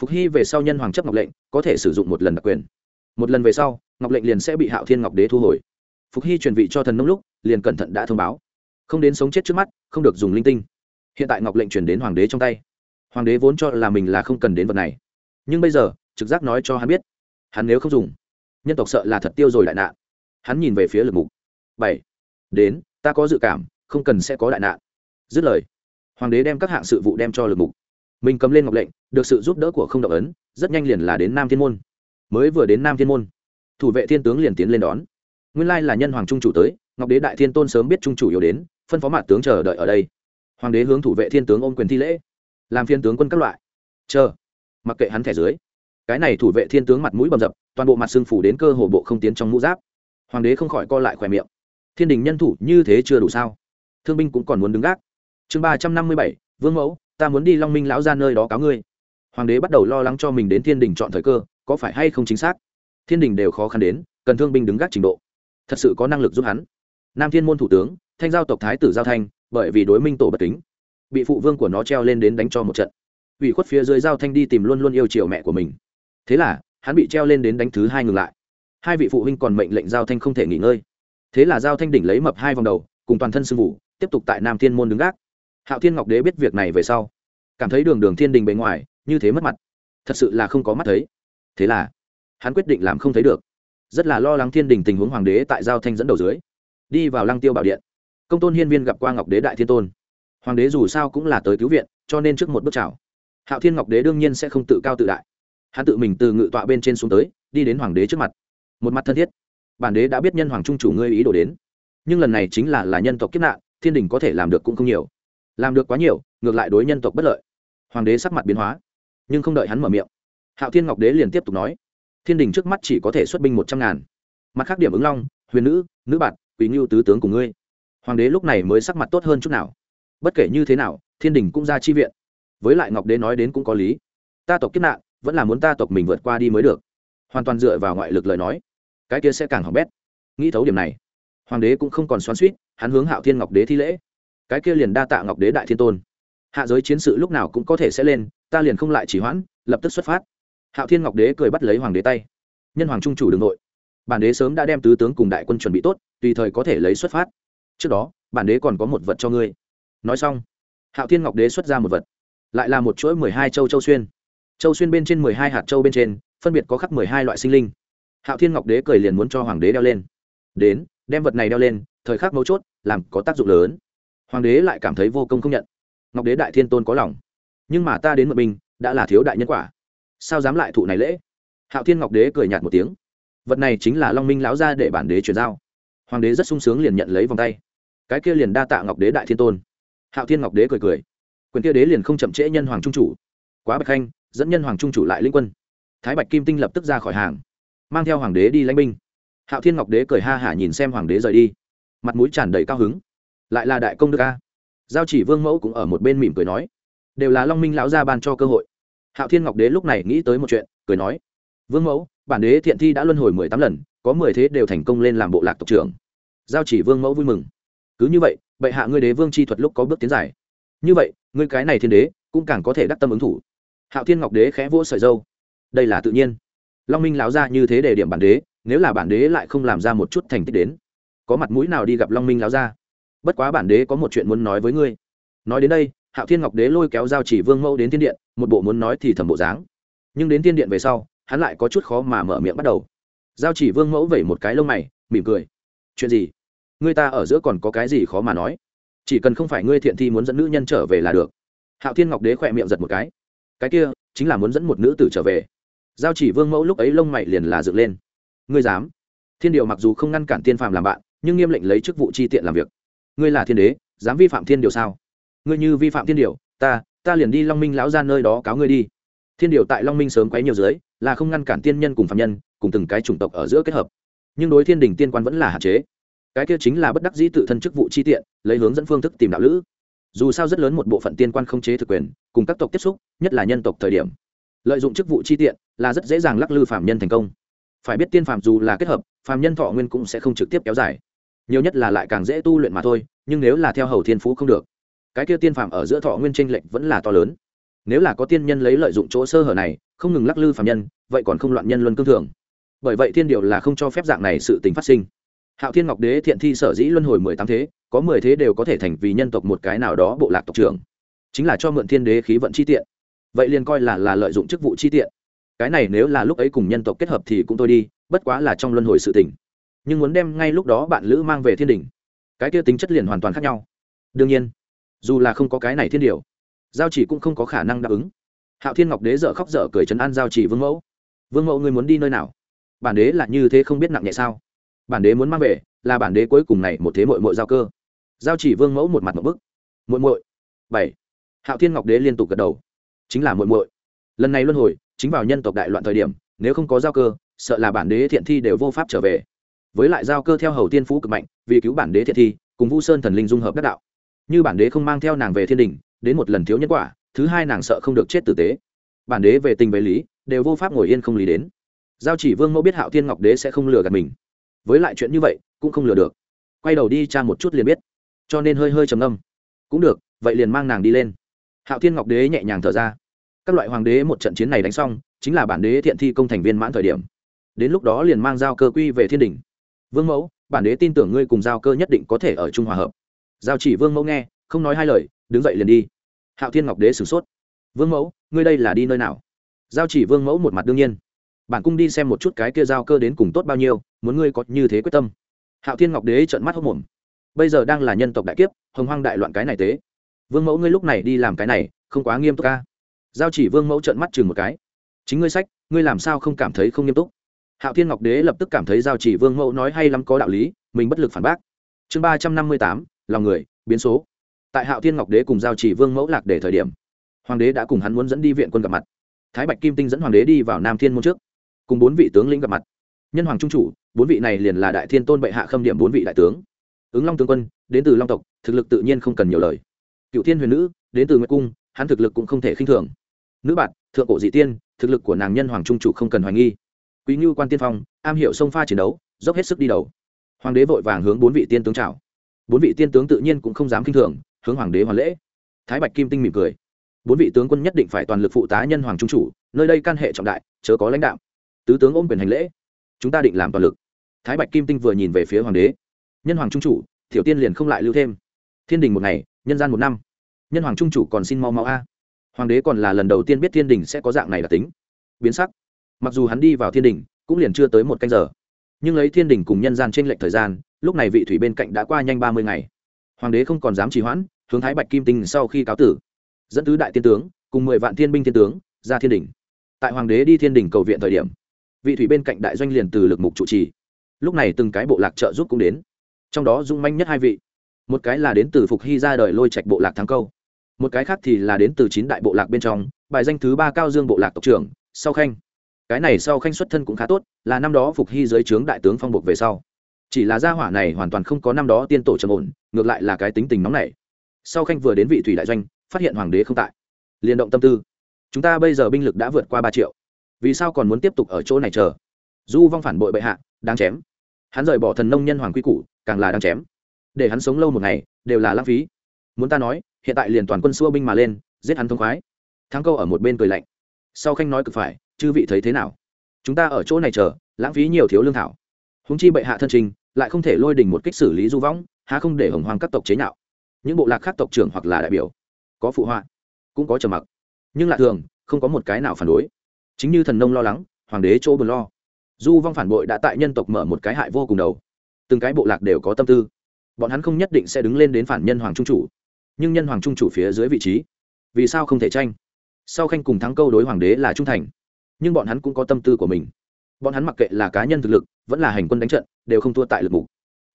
Phục hy về sau nhân hoàng chấp ngọc lệnh, có thể sử dụng một lần đặc quyền. Một lần về sau, ngọc lệnh liền sẽ bị hạo thiên ngọc đế thu hồi. Phục hy truyền vị cho thần nông lúc, liền cẩn thận đã thông báo không đến sống chết trước mắt, không được dùng linh tinh. Hiện tại ngọc lệnh chuyển đến hoàng đế trong tay. Hoàng đế vốn cho là mình là không cần đến vật này. Nhưng bây giờ, trực giác nói cho hắn biết, hắn nếu không dùng, nhân tộc sợ là thật tiêu rồi đại nạn. Hắn nhìn về phía lực mục. Bảy. Đến, ta có dự cảm, không cần sẽ có đại nạn. Dứt lời, hoàng đế đem các hạng sự vụ đem cho lực mục. Mình cầm lên ngọc lệnh, được sự giúp đỡ của không động ấn, rất nhanh liền là đến nam thiên môn. Mới vừa đến nam thiên môn, thủ vệ thiên tướng liền tiến lên đón. Nguyên lai là nhân hoàng trung chủ tới ngọc đế đại thiên tôn sớm biết trung chủ yếu đến, phân phó mặt tướng chờ đợi ở đây. Hoàng đế hướng thủ vệ thiên tướng ôm quyền thi lễ, làm phiên tướng quân các loại. Chờ. Mặc kệ hắn thẻ dưới. Cái này thủ vệ thiên tướng mặt mũi bầm dập, toàn bộ mặt xương phủ đến cơ hồ bộ không tiến trong mũ giáp. Hoàng đế không khỏi co lại khỏe miệng. Thiên đình nhân thủ như thế chưa đủ sao? Thương binh cũng còn muốn đứng gác. Chương ba trăm năm mươi bảy, vương mẫu, ta muốn đi long minh lão ra nơi đó cáo ngươi. Hoàng đế bắt đầu lo lắng cho mình đến thiên đình chọn thời cơ, có phải hay không chính xác? Thiên đình đều khó khăn đến, cần thương binh đứng gác trình độ. Thật sự có năng lực giúp hắn nam thiên môn thủ tướng, thanh giao tộc thái tử giao thanh, bởi vì đối minh tổ bất kính, bị phụ vương của nó treo lên đến đánh cho một trận. Ủy khuất phía dưới giao thanh đi tìm luôn luôn yêu chiều mẹ của mình. Thế là, hắn bị treo lên đến đánh thứ hai ngừng lại. Hai vị phụ huynh còn mệnh lệnh giao thanh không thể nghỉ ngơi. Thế là giao thanh đỉnh lấy mập hai vòng đầu, cùng toàn thân sưng vụ, tiếp tục tại nam thiên môn đứng gác. Hạo thiên ngọc đế biết việc này về sau, cảm thấy đường đường thiên đình bề ngoài, như thế mất mặt. Thật sự là không có mắt thấy. Thế là, hắn quyết định làm không thấy được. Rất là lo lắng thiên đình tình huống hoàng đế tại giao thanh dẫn đầu dưới đi vào lăng tiêu bảo điện. Công tôn hiên viên gặp qua ngọc đế đại thiên tôn. Hoàng đế dù sao cũng là tới cứu viện, cho nên trước một bước chào. Hạo thiên ngọc đế đương nhiên sẽ không tự cao tự đại. Hắn tự mình từ ngự tọa bên trên xuống tới, đi đến hoàng đế trước mặt. Một mặt thân thiết. Bản đế đã biết nhân hoàng trung chủ ngươi ý đồ đến. Nhưng lần này chính là là nhân tộc kiếp nạn, thiên đình có thể làm được cũng không nhiều. Làm được quá nhiều, ngược lại đối nhân tộc bất lợi. Hoàng đế sắc mặt biến hóa, nhưng không đợi hắn mở miệng. Hạo thiên ngọc đế liền tiếp tục nói, thiên đình trước mắt chỉ có thể xuất binh một trăm ngàn. Mặt khác điểm ứng long, huyền nữ nữ bạn quý ngưu tứ tướng của ngươi. Hoàng đế lúc này mới sắc mặt tốt hơn chút nào. Bất kể như thế nào, thiên đình cũng ra chi viện. Với lại ngọc đế nói đến cũng có lý. Ta tộc kiếp nạn, vẫn là muốn ta tộc mình vượt qua đi mới được. Hoàn toàn dựa vào ngoại lực lời nói. Cái kia sẽ càng hỏng bét. Nghĩ thấu điểm này, hoàng đế cũng không còn xoắn suýt hắn hướng hạo thiên ngọc đế thi lễ. Cái kia liền đa tạ ngọc đế đại thiên tôn. Hạ giới chiến sự lúc nào cũng có thể sẽ lên, ta liền không lại chỉ hoãn, lập tức xuất phát. Hạo thiên ngọc đế cười bắt lấy hoàng đế tay. Nhân hoàng trung chủ đường nội bản đế sớm đã đem tứ tướng cùng đại quân chuẩn bị tốt, tùy thời có thể lấy xuất phát. Trước đó, bản đế còn có một vật cho ngươi. Nói xong, hạo thiên ngọc đế xuất ra một vật, lại là một chuỗi mười hai châu châu xuyên. Châu xuyên bên trên mười hai hạt châu bên trên, phân biệt có khắc mười hai loại sinh linh. Hạo thiên ngọc đế cười liền muốn cho hoàng đế đeo lên. Đến, đem vật này đeo lên, thời khắc mấu chốt, làm có tác dụng lớn. Hoàng đế lại cảm thấy vô công không nhận. Ngọc đế đại thiên tôn có lòng. Nhưng mà ta đến mượn binh, đã là thiếu đại nhân quả. Sao dám lại thụ này lễ? Hạo thiên ngọc đế cười nhạt một tiếng vật này chính là long minh lão gia để bản đế chuyển giao hoàng đế rất sung sướng liền nhận lấy vòng tay cái kia liền đa tạ ngọc đế đại thiên tôn hạo thiên ngọc đế cười cười quyền kia đế liền không chậm trễ nhân hoàng trung chủ quá bạch khanh dẫn nhân hoàng trung chủ lại linh quân thái bạch kim tinh lập tức ra khỏi hàng mang theo hoàng đế đi lãnh binh hạo thiên ngọc đế cười ha hả nhìn xem hoàng đế rời đi mặt mũi tràn đầy cao hứng lại là đại công đức a giao chỉ vương mẫu cũng ở một bên mỉm cười nói đều là long minh lão gia ban cho cơ hội hạo thiên ngọc đế lúc này nghĩ tới một chuyện cười nói vương mẫu bản đế thiện thi đã luân hồi mười tám lần, có mười thế đều thành công lên làm bộ lạc tộc trưởng. Giao chỉ vương mẫu vui mừng. Cứ như vậy, bệ hạ ngươi đế vương chi thuật lúc có bước tiến dài. Như vậy, ngươi cái này thiên đế, cũng càng có thể đắc tâm ứng thủ. Hạo thiên ngọc đế khẽ vỗ sợi dâu. Đây là tự nhiên. Long minh láo ra như thế để điểm bản đế, nếu là bản đế lại không làm ra một chút thành tích đến, có mặt mũi nào đi gặp long minh láo ra bất quá bản đế có một chuyện muốn nói với ngươi. Nói đến đây, hạo thiên ngọc đế lôi kéo giao chỉ vương mẫu đến thiên điện, một bộ muốn nói thì thầm bộ dáng. Nhưng đến thiên điện về sau hắn lại có chút khó mà mở miệng bắt đầu. Giao chỉ vương mẫu vẩy một cái lông mày, mỉm cười. Chuyện gì? Người ta ở giữa còn có cái gì khó mà nói? Chỉ cần không phải ngươi thiện thi muốn dẫn nữ nhân trở về là được. Hạo thiên ngọc đế khỏe miệng giật một cái. Cái kia, chính là muốn dẫn một nữ tử trở về. Giao chỉ vương mẫu lúc ấy lông mày liền là dựng lên. Ngươi dám? Thiên điều mặc dù không ngăn cản tiên phàm làm bạn, nhưng nghiêm lệnh lấy chức vụ chi tiện làm việc. Ngươi là thiên đế, dám vi phạm thiên điều sao? Ngươi như vi phạm thiên điều, ta ta liền đi long minh lão ra nơi đó cáo ngươi đi thiên điều tại long minh sớm quấy nhiều dưới, là không ngăn cản tiên nhân cùng phạm nhân, cùng từng cái chủng tộc ở giữa kết hợp. Nhưng đối thiên đình tiên quan vẫn là hạn chế. Cái kia chính là bất đắc dĩ tự thân chức vụ chi tiện, lấy hướng dẫn phương thức tìm đạo lữ. Dù sao rất lớn một bộ phận tiên quan không chế thực quyền, cùng các tộc tiếp xúc, nhất là nhân tộc thời điểm. Lợi dụng chức vụ chi tiện là rất dễ dàng lắc lư phạm nhân thành công. Phải biết tiên phạm dù là kết hợp phạm nhân thọ nguyên cũng sẽ không trực tiếp kéo dài. Nhiều nhất là lại càng dễ tu luyện mà thôi, nhưng nếu là theo hầu thiên phú không được, cái kia tiên phạm ở giữa thọ nguyên tranh lệch vẫn là to lớn nếu là có tiên nhân lấy lợi dụng chỗ sơ hở này không ngừng lắc lư phạm nhân vậy còn không loạn nhân luân cương thường. Bởi vậy thiên điều là không cho phép dạng này sự tình phát sinh. Hạo thiên ngọc đế thiện thi sở dĩ luân hồi mười tám thế có mười thế đều có thể thành vì nhân tộc một cái nào đó bộ lạc tộc trưởng. Chính là cho mượn thiên đế khí vận chi tiện. Vậy liền coi là là lợi dụng chức vụ chi tiện. Cái này nếu là lúc ấy cùng nhân tộc kết hợp thì cũng thôi đi bất quá là trong luân hồi sự tình, nhưng muốn đem ngay lúc đó bạn lữ mang về thiên đình cái kia tính chất liền hoàn toàn khác nhau. Đương nhiên dù là không có cái này thiên điều giao chỉ cũng không có khả năng đáp ứng. Hạo thiên ngọc đế dở khóc dở cười trấn an giao chỉ vương mẫu. Vương mẫu, ngươi muốn đi nơi nào? Bản đế là như thế không biết nặng nhẹ sao? Bản đế muốn mang về, là bản đế cuối cùng này một thế mội mội giao cơ. Giao chỉ vương mẫu một mặt một bức. Mội mội bảy. Hạo thiên ngọc đế liên tục gật đầu. Chính là mội mội lần này luân hồi, chính vào nhân tộc đại loạn thời điểm, nếu không có giao cơ, sợ là bản đế thiện thi đều vô pháp trở về. Với lại giao cơ theo hầu tiên phú cực mạnh, vì cứu bản đế thiện thi, cùng vu sơn thần linh dung hợp đắc đạo. Như bản đế không mang theo nàng về thiên đình đến một lần thiếu nhân quả, thứ hai nàng sợ không được chết tử tế. Bản đế về tình về lý, đều vô pháp ngồi yên không lý đến. Giao chỉ vương mẫu biết hạo thiên ngọc đế sẽ không lừa gạt mình. Với lại chuyện như vậy, cũng không lừa được. Quay đầu đi tra một chút liền biết. Cho nên hơi hơi trầm ngâm. Cũng được, vậy liền mang nàng đi lên. Hạo thiên ngọc đế nhẹ nhàng thở ra. Các loại hoàng đế một trận chiến này đánh xong, chính là bản đế thiện thi công thành viên mãn thời điểm. Đến lúc đó liền mang giao cơ quy về thiên đình. Vương mẫu, bản đế tin tưởng ngươi cùng giao cơ nhất định có thể ở trung hòa hợp. Giao chỉ vương mẫu nghe, không nói hai lời đứng dậy liền đi. Hạo thiên ngọc đế sửng sốt. Vương mẫu, ngươi đây là đi nơi nào? Giao chỉ vương mẫu một mặt đương nhiên. Bản cung đi xem một chút cái kia giao cơ đến cùng tốt bao nhiêu, muốn ngươi có như thế quyết tâm. Hạo thiên ngọc đế trợn mắt hốc mồm. Bây giờ đang là nhân tộc đại kiếp, hồng hoang đại loạn cái này tế. Vương mẫu, ngươi lúc này đi làm cái này, không quá nghiêm túc ca giao chỉ vương mẫu trợn mắt chừng một cái. Chính ngươi sách, ngươi làm sao không cảm thấy không nghiêm túc? Hạo thiên ngọc đế lập tức cảm thấy giao chỉ vương mẫu nói hay lắm có đạo lý, mình bất lực phản bác. Chương ba trăm năm mươi tám, lòng người, biến số tại hạo thiên ngọc đế cùng giao chỉ vương mẫu lạc để thời điểm, hoàng đế đã cùng hắn muốn dẫn đi viện quân gặp mặt. Thái bạch kim tinh dẫn hoàng đế đi vào nam thiên môn trước, cùng bốn vị tướng lĩnh gặp mặt. Nhân hoàng trung chủ, bốn vị này liền là đại thiên tôn bệ hạ khâm điểm bốn vị đại tướng. Ứng long tướng quân, đến từ long tộc, thực lực tự nhiên không cần nhiều lời. Cựu thiên huyền nữ, đến từ nguyệt cung, hắn thực lực cũng không thể khinh thường. Nữ bạn thượng cổ dị tiên, thực lực của nàng nhân hoàng trung chủ không cần hoài nghi. Quý ngưu quan tiên phong, am hiểu sông pha chiến đấu, dốc hết sức đi đầu. Hoàng đế vội vàng hướng bốn vị tiên tướng chào. Bốn vị tiên tướng tự nhiên cũng không dám khinh thường hướng hoàng đế hoàn lễ. Thái bạch kim tinh mỉm cười. Bốn vị tướng quân nhất định phải toàn lực phụ tá nhân hoàng trung chủ, nơi đây can hệ trọng đại, chớ có lãnh đạo tứ tướng ôm quyền hành lễ. Chúng ta định làm toàn lực. Thái bạch kim tinh vừa nhìn về phía hoàng đế. Nhân hoàng trung chủ thiểu tiên liền không lại lưu thêm. Thiên đình một ngày, nhân gian một năm. Nhân hoàng trung chủ còn xin mau mau a. Hoàng đế còn là lần đầu tiên biết thiên đình sẽ có dạng này là tính. Biến sắc. Mặc dù hắn đi vào thiên đình, cũng liền chưa tới một canh giờ. Nhưng lấy thiên đình cùng nhân gian t r ê n lệch thời gian, lúc này vị thủy bên cạnh đã qua nhanh ba mươi ngày hoàng đế không còn dám trì hoãn, hướng thái bạch kim tinh sau khi cáo tử. Dẫn tứ đại tiên tướng, cùng mười vạn thiên binh thiên tướng, ra thiên đình tại hoàng đế đi thiên đình cầu viện thời điểm, vị thủy bên cạnh đại doanh liền từ lực mục chủ trì. Lúc này từng cái bộ lạc trợ giúp cũng đến. Trong đó dung manh nhất hai vị. Một cái là đến từ phục hy ra đời lôi trạch bộ lạc thắng câu. Một cái khác thì là đến từ chín đại bộ lạc bên trong, bài danh thứ ba cao dương bộ lạc tộc trưởng, sau khanh. Cái này sau khanh xuất thân cũng khá tốt, là năm đó phục hy dưới trướng đại tướng phong buộc về sau. Chỉ là gia hỏa này hoàn toàn không có năm đó tiên tổ trầm ổn ngược lại là cái tính tình nóng này sau khanh vừa đến vị thủy đại doanh, phát hiện hoàng đế không tại. Liền động tâm tư. Chúng ta bây giờ binh lực đã vượt qua ba triệu. Vì sao còn muốn tiếp tục ở chỗ này chờ? Du vong phản bội bệ hạ đang chém. Hắn rời bỏ thần nông nhân hoàng quy củ, càng là đang chém. Để hắn sống lâu một ngày, đều là lãng phí. Muốn ta nói, hiện tại liền toàn quân xua binh mà lên, giết hắn thông khoái. Thắng câu ở một bên cười lạnh. Sau khanh nói cực phải, chư vị thấy thế nào? Chúng ta ở chỗ này chờ, lãng phí nhiều thiếu lương thảo. Húng chi bệ hạ thân trình, lại không thể lôi đình một kích xử lý du võng há không để hồng hoàng các tộc chế nhạo? Những bộ lạc khác tộc trưởng hoặc là đại biểu, có phụ họa, cũng có trầm mặc. Nhưng lạ thường, không có một cái nào phản đối. Chính như thần nông lo lắng, hoàng đế chỗ buồn lo. Du vong phản bội đã tại nhân tộc mở một cái hại vô cùng đầu. Từng cái bộ lạc đều có tâm tư. Bọn hắn không nhất định sẽ đứng lên đến phản nhân hoàng trung chủ. Nhưng nhân hoàng trung chủ phía dưới vị trí, vì sao không thể tranh? Sau khanh cùng thắng câu đối hoàng đế là trung thành. Nhưng bọn hắn cũng có tâm tư của mình. Bọn hắn mặc kệ là cá nhân thực lực, vẫn là hành quân đánh trận, đều không thua tại lực mục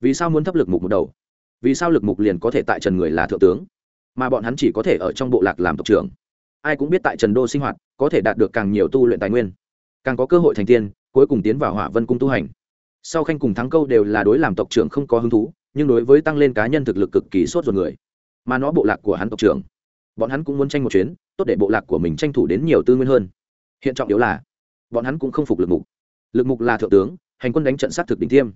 vì sao muốn thấp lực mục một đầu? Vì sao lực mục liền có thể tại trần người là thượng tướng, mà bọn hắn chỉ có thể ở trong bộ lạc làm tộc trưởng? Ai cũng biết tại trần đô sinh hoạt, có thể đạt được càng nhiều tu luyện tài nguyên, càng có cơ hội thành tiên, cuối cùng tiến vào hỏa vân cung tu hành. Sau khanh cùng thắng câu đều là đối làm tộc trưởng không có hứng thú, nhưng đối với tăng lên cá nhân thực lực cực kỳ sốt ruột người, mà nó bộ lạc của hắn tộc trưởng, bọn hắn cũng muốn tranh một chuyến, tốt để bộ lạc của mình tranh thủ đến nhiều tư nguyên hơn. Hiện trọng yếu là, bọn hắn cũng không phục lực mục. Lực mục là thượng tướng, hành quân đánh trận sát thực đỉnh tiêm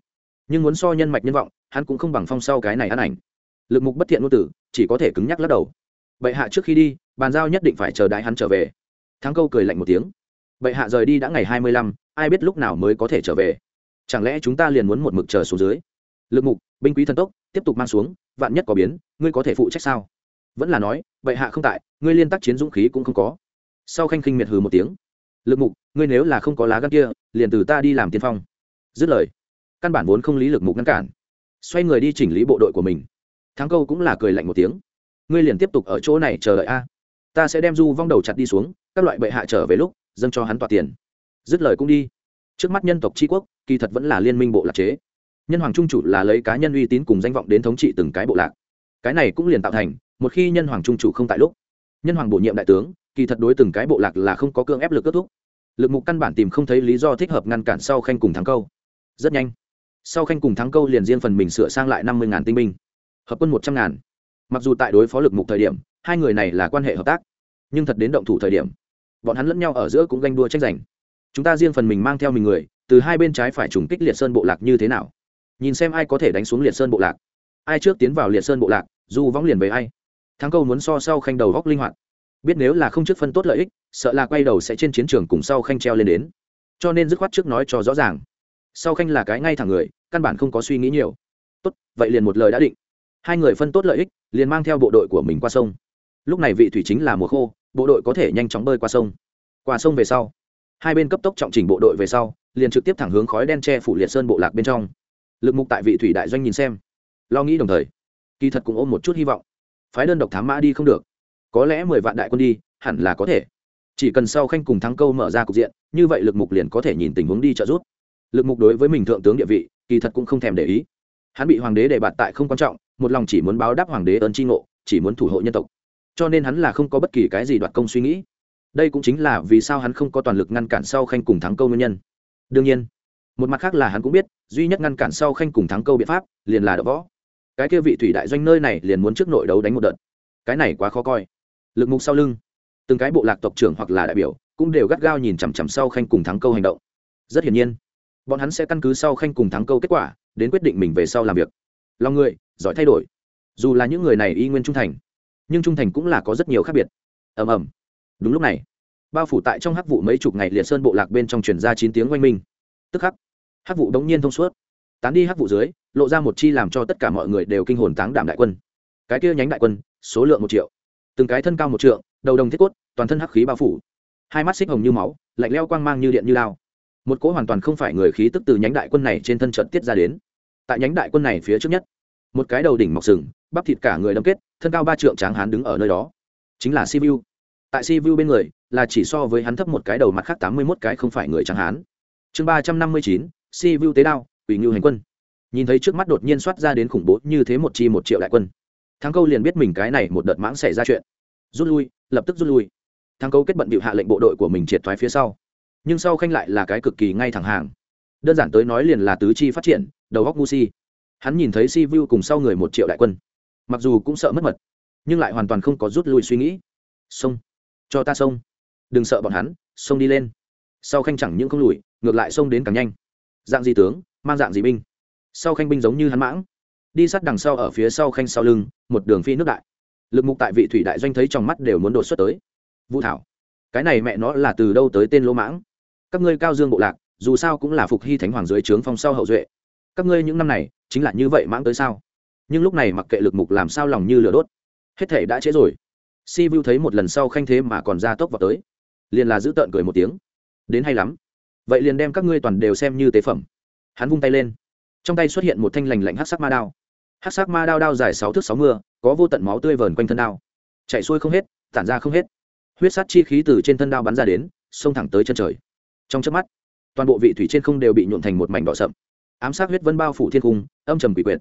nhưng muốn so nhân mạch nhân vọng, hắn cũng không bằng phong sau cái này ăn ảnh. Lực mục bất thiện ngôn tử, chỉ có thể cứng nhắc lắc đầu. Bệ hạ trước khi đi, bàn giao nhất định phải chờ đại hắn trở về. Thắng câu cười lạnh một tiếng. Bệ hạ rời đi đã ngày hai mươi lăm, ai biết lúc nào mới có thể trở về? Chẳng lẽ chúng ta liền muốn một mực chờ xuống dưới? Lực mục, binh quý thần tốc, tiếp tục mang xuống, vạn nhất có biến, ngươi có thể phụ trách sao? Vẫn là nói, bệ hạ không tại, ngươi liên tác chiến dũng khí cũng không có. Sau khanh khinh miệt hừ một tiếng. Lực mục, ngươi nếu là không có lá gan kia, liền từ ta đi làm tiên phong. Dứt lời căn bản vốn không lý lực mục ngăn cản. Xoay người đi chỉnh lý bộ đội của mình. Thắng câu cũng là cười lạnh một tiếng. Ngươi liền tiếp tục ở chỗ này chờ đợi a. Ta sẽ đem du vong đầu chặt đi xuống, các loại bệ hạ trở về lúc, dâng cho hắn tọa tiền. Dứt lời cũng đi. Trước mắt nhân tộc tri quốc, kỳ thật vẫn là liên minh bộ lạc chế. Nhân hoàng trung chủ là lấy cá nhân uy tín cùng danh vọng đến thống trị từng cái bộ lạc. Cái này cũng liền tạo thành, một khi nhân hoàng trung chủ không tại lúc, nhân hoàng bổ nhiệm đại tướng, kỳ thật đối từng cái bộ lạc là không có cương ép lực kết thúc. Lực mục căn bản tìm không thấy lý do thích hợp ngăn cản sau khanh cùng thắng câu. Rất nhanh sau khanh cùng thắng câu liền riêng phần mình sửa sang lại năm mươi ngàn tinh binh. Hợp quân một trăm ngàn. Mặc dù tại đối phó lực mục thời điểm, hai người này là quan hệ hợp tác, nhưng thật đến động thủ thời điểm, bọn hắn lẫn nhau ở giữa cũng ganh đua tranh giành. Chúng ta riêng phần mình mang theo mình người, từ hai bên trái phải trùng kích liệt sơn bộ lạc như thế nào? Nhìn xem ai có thể đánh xuống liệt sơn bộ lạc. Ai trước tiến vào liệt sơn bộ lạc, dù vong liền với ai. Thắng câu muốn so sau khanh đầu góc linh hoạt. Biết nếu là không trước phân tốt lợi ích, sợ là quay đầu sẽ trên chiến trường cùng sau khanh treo lên đến. Cho nên dứt khoát trước nói cho rõ ràng sau khanh là cái ngay thẳng người, căn bản không có suy nghĩ nhiều. Tốt, vậy liền một lời đã định. Hai người phân tốt lợi ích, liền mang theo bộ đội của mình qua sông. Lúc này vị thủy chính là mùa khô, bộ đội có thể nhanh chóng bơi qua sông. Qua sông về sau, hai bên cấp tốc trọng trình bộ đội về sau, liền trực tiếp thẳng hướng khói đen che phủ liệt sơn bộ lạc bên trong. Lực mục tại vị thủy đại doanh nhìn xem. Lo nghĩ đồng thời, kỳ thật cũng ôm một chút hy vọng. Phái đơn độc thám mã đi không được. Có lẽ mười vạn đại quân đi, hẳn là có thể. Chỉ cần sau khanh cùng thắng câu mở ra cục diện, như vậy lực mục liền có thể nhìn tình huống đi trợ giúp lực mục đối với mình thượng tướng địa vị, kỳ thật cũng không thèm để ý. Hắn bị hoàng đế đề bạt tại không quan trọng, một lòng chỉ muốn báo đáp hoàng đế ơn tri ngộ, chỉ muốn thủ hộ nhân tộc. Cho nên hắn là không có bất kỳ cái gì đoạt công suy nghĩ. Đây cũng chính là vì sao hắn không có toàn lực ngăn cản sau khanh cùng thắng câu nguyên nhân. Đương nhiên, một mặt khác là hắn cũng biết, duy nhất ngăn cản sau khanh cùng thắng câu biện pháp liền là đỡ võ. Cái kia vị thủy đại doanh nơi này liền muốn trước nội đấu đánh một đợt. Cái này quá khó coi. Lực mục sau lưng, từng cái bộ lạc tộc trưởng hoặc là đại biểu cũng đều gắt gao nhìn chằm chằm sau khanh cùng thắng câu hành động. Rất hiển nhiên bọn hắn sẽ căn cứ sau khanh cùng thắng câu kết quả, đến quyết định mình về sau làm việc. Lòng người giỏi thay đổi. Dù là những người này y nguyên trung thành, nhưng trung thành cũng là có rất nhiều khác biệt. Ầm ầm. Đúng lúc này, bao phủ tại trong hắc vụ mấy chục ngày liệt sơn bộ lạc bên trong truyền ra chín tiếng oanh minh. Tức khắc, hắc vụ đống nhiên thông suốt. Tán đi hắc vụ dưới, lộ ra một chi làm cho tất cả mọi người đều kinh hồn táng đảm đại quân. Cái kia nhánh đại quân, số lượng một triệu. Từng cái thân cao một trượng, đầu đồng thiết cốt, toàn thân hắc khí bao phủ. Hai mắt xích hồng như máu, lạnh leo quang mang như điện như lao một cỗ hoàn toàn không phải người khí tức từ nhánh đại quân này trên thân trận tiết ra đến. Tại nhánh đại quân này phía trước nhất, một cái đầu đỉnh mọc sừng, bắp thịt cả người đâm kết, thân cao ba trượng tráng hán đứng ở nơi đó. Chính là sivu tại sivu bên người, là chỉ so với hắn thấp một cái đầu mặt khác tám mươi mốt cái không phải người tráng hán. Chương ba trăm năm mươi chín sivu tế đao ủy ngưu hành quân. Nhìn thấy trước mắt đột nhiên soát ra đến khủng bố như thế một chi một triệu đại quân. Thắng câu liền biết mình cái này một đợt mãng xảy ra chuyện. Rút lui, lập tức rút lui. Thắng câu kết bận bịu hạ lệnh bộ đội của mình triệt thoái phía sau nhưng sau khanh lại là cái cực kỳ ngay thẳng hàng. Đơn giản tới nói liền là tứ chi phát triển, đầu góc ngu si. Hắn nhìn thấy si vu cùng sau người một triệu đại quân. Mặc dù cũng sợ mất mật, nhưng lại hoàn toàn không có rút lui suy nghĩ. Xông. Cho ta xông. Đừng sợ bọn hắn, xông đi lên. Sau khanh chẳng những không lùi, ngược lại xông đến càng nhanh. Dạng gì tướng, mang dạng gì binh. Sau khanh binh giống như hắn mãng. Đi sát đằng sau ở phía sau khanh sau lưng, một đường phi nước đại. Lực mục tại vị thủy đại doanh thấy trong mắt đều muốn đột xuất tới. Vũ thảo. Cái này mẹ nó là từ đâu tới tên lỗ mãng? Các ngươi cao dương bộ lạc, dù sao cũng là phục hy thánh hoàng dưới trướng phong sau hậu duệ. Các ngươi những năm này, chính là như vậy mãng tới sao? Nhưng lúc này mặc kệ lực mục làm sao lòng như lửa đốt, hết thể đã trễ rồi. Si vu thấy một lần sau khanh thế mà còn ra tốc vào tới, liền là giữ tợn cười một tiếng. Đến hay lắm. Vậy liền đem các ngươi toàn đều xem như tế phẩm. Hắn vung tay lên. Trong tay xuất hiện một thanh lành lạnh hát sắc ma đao. Hát sắc ma đao đao dài sáu thước sáu mưa, có vô tận máu tươi vờn quanh thân đao. Chạy xuôi không hết, tản ra không hết. Huyết sát chi khí từ trên thân đao bắn ra đến, xông thẳng tới chân trời trong chớp mắt, toàn bộ vị thủy trên không đều bị nhuộn thành một mảnh đỏ sậm. Ám sát huyết vân bao phủ thiên cung âm trầm quỷ quyệt.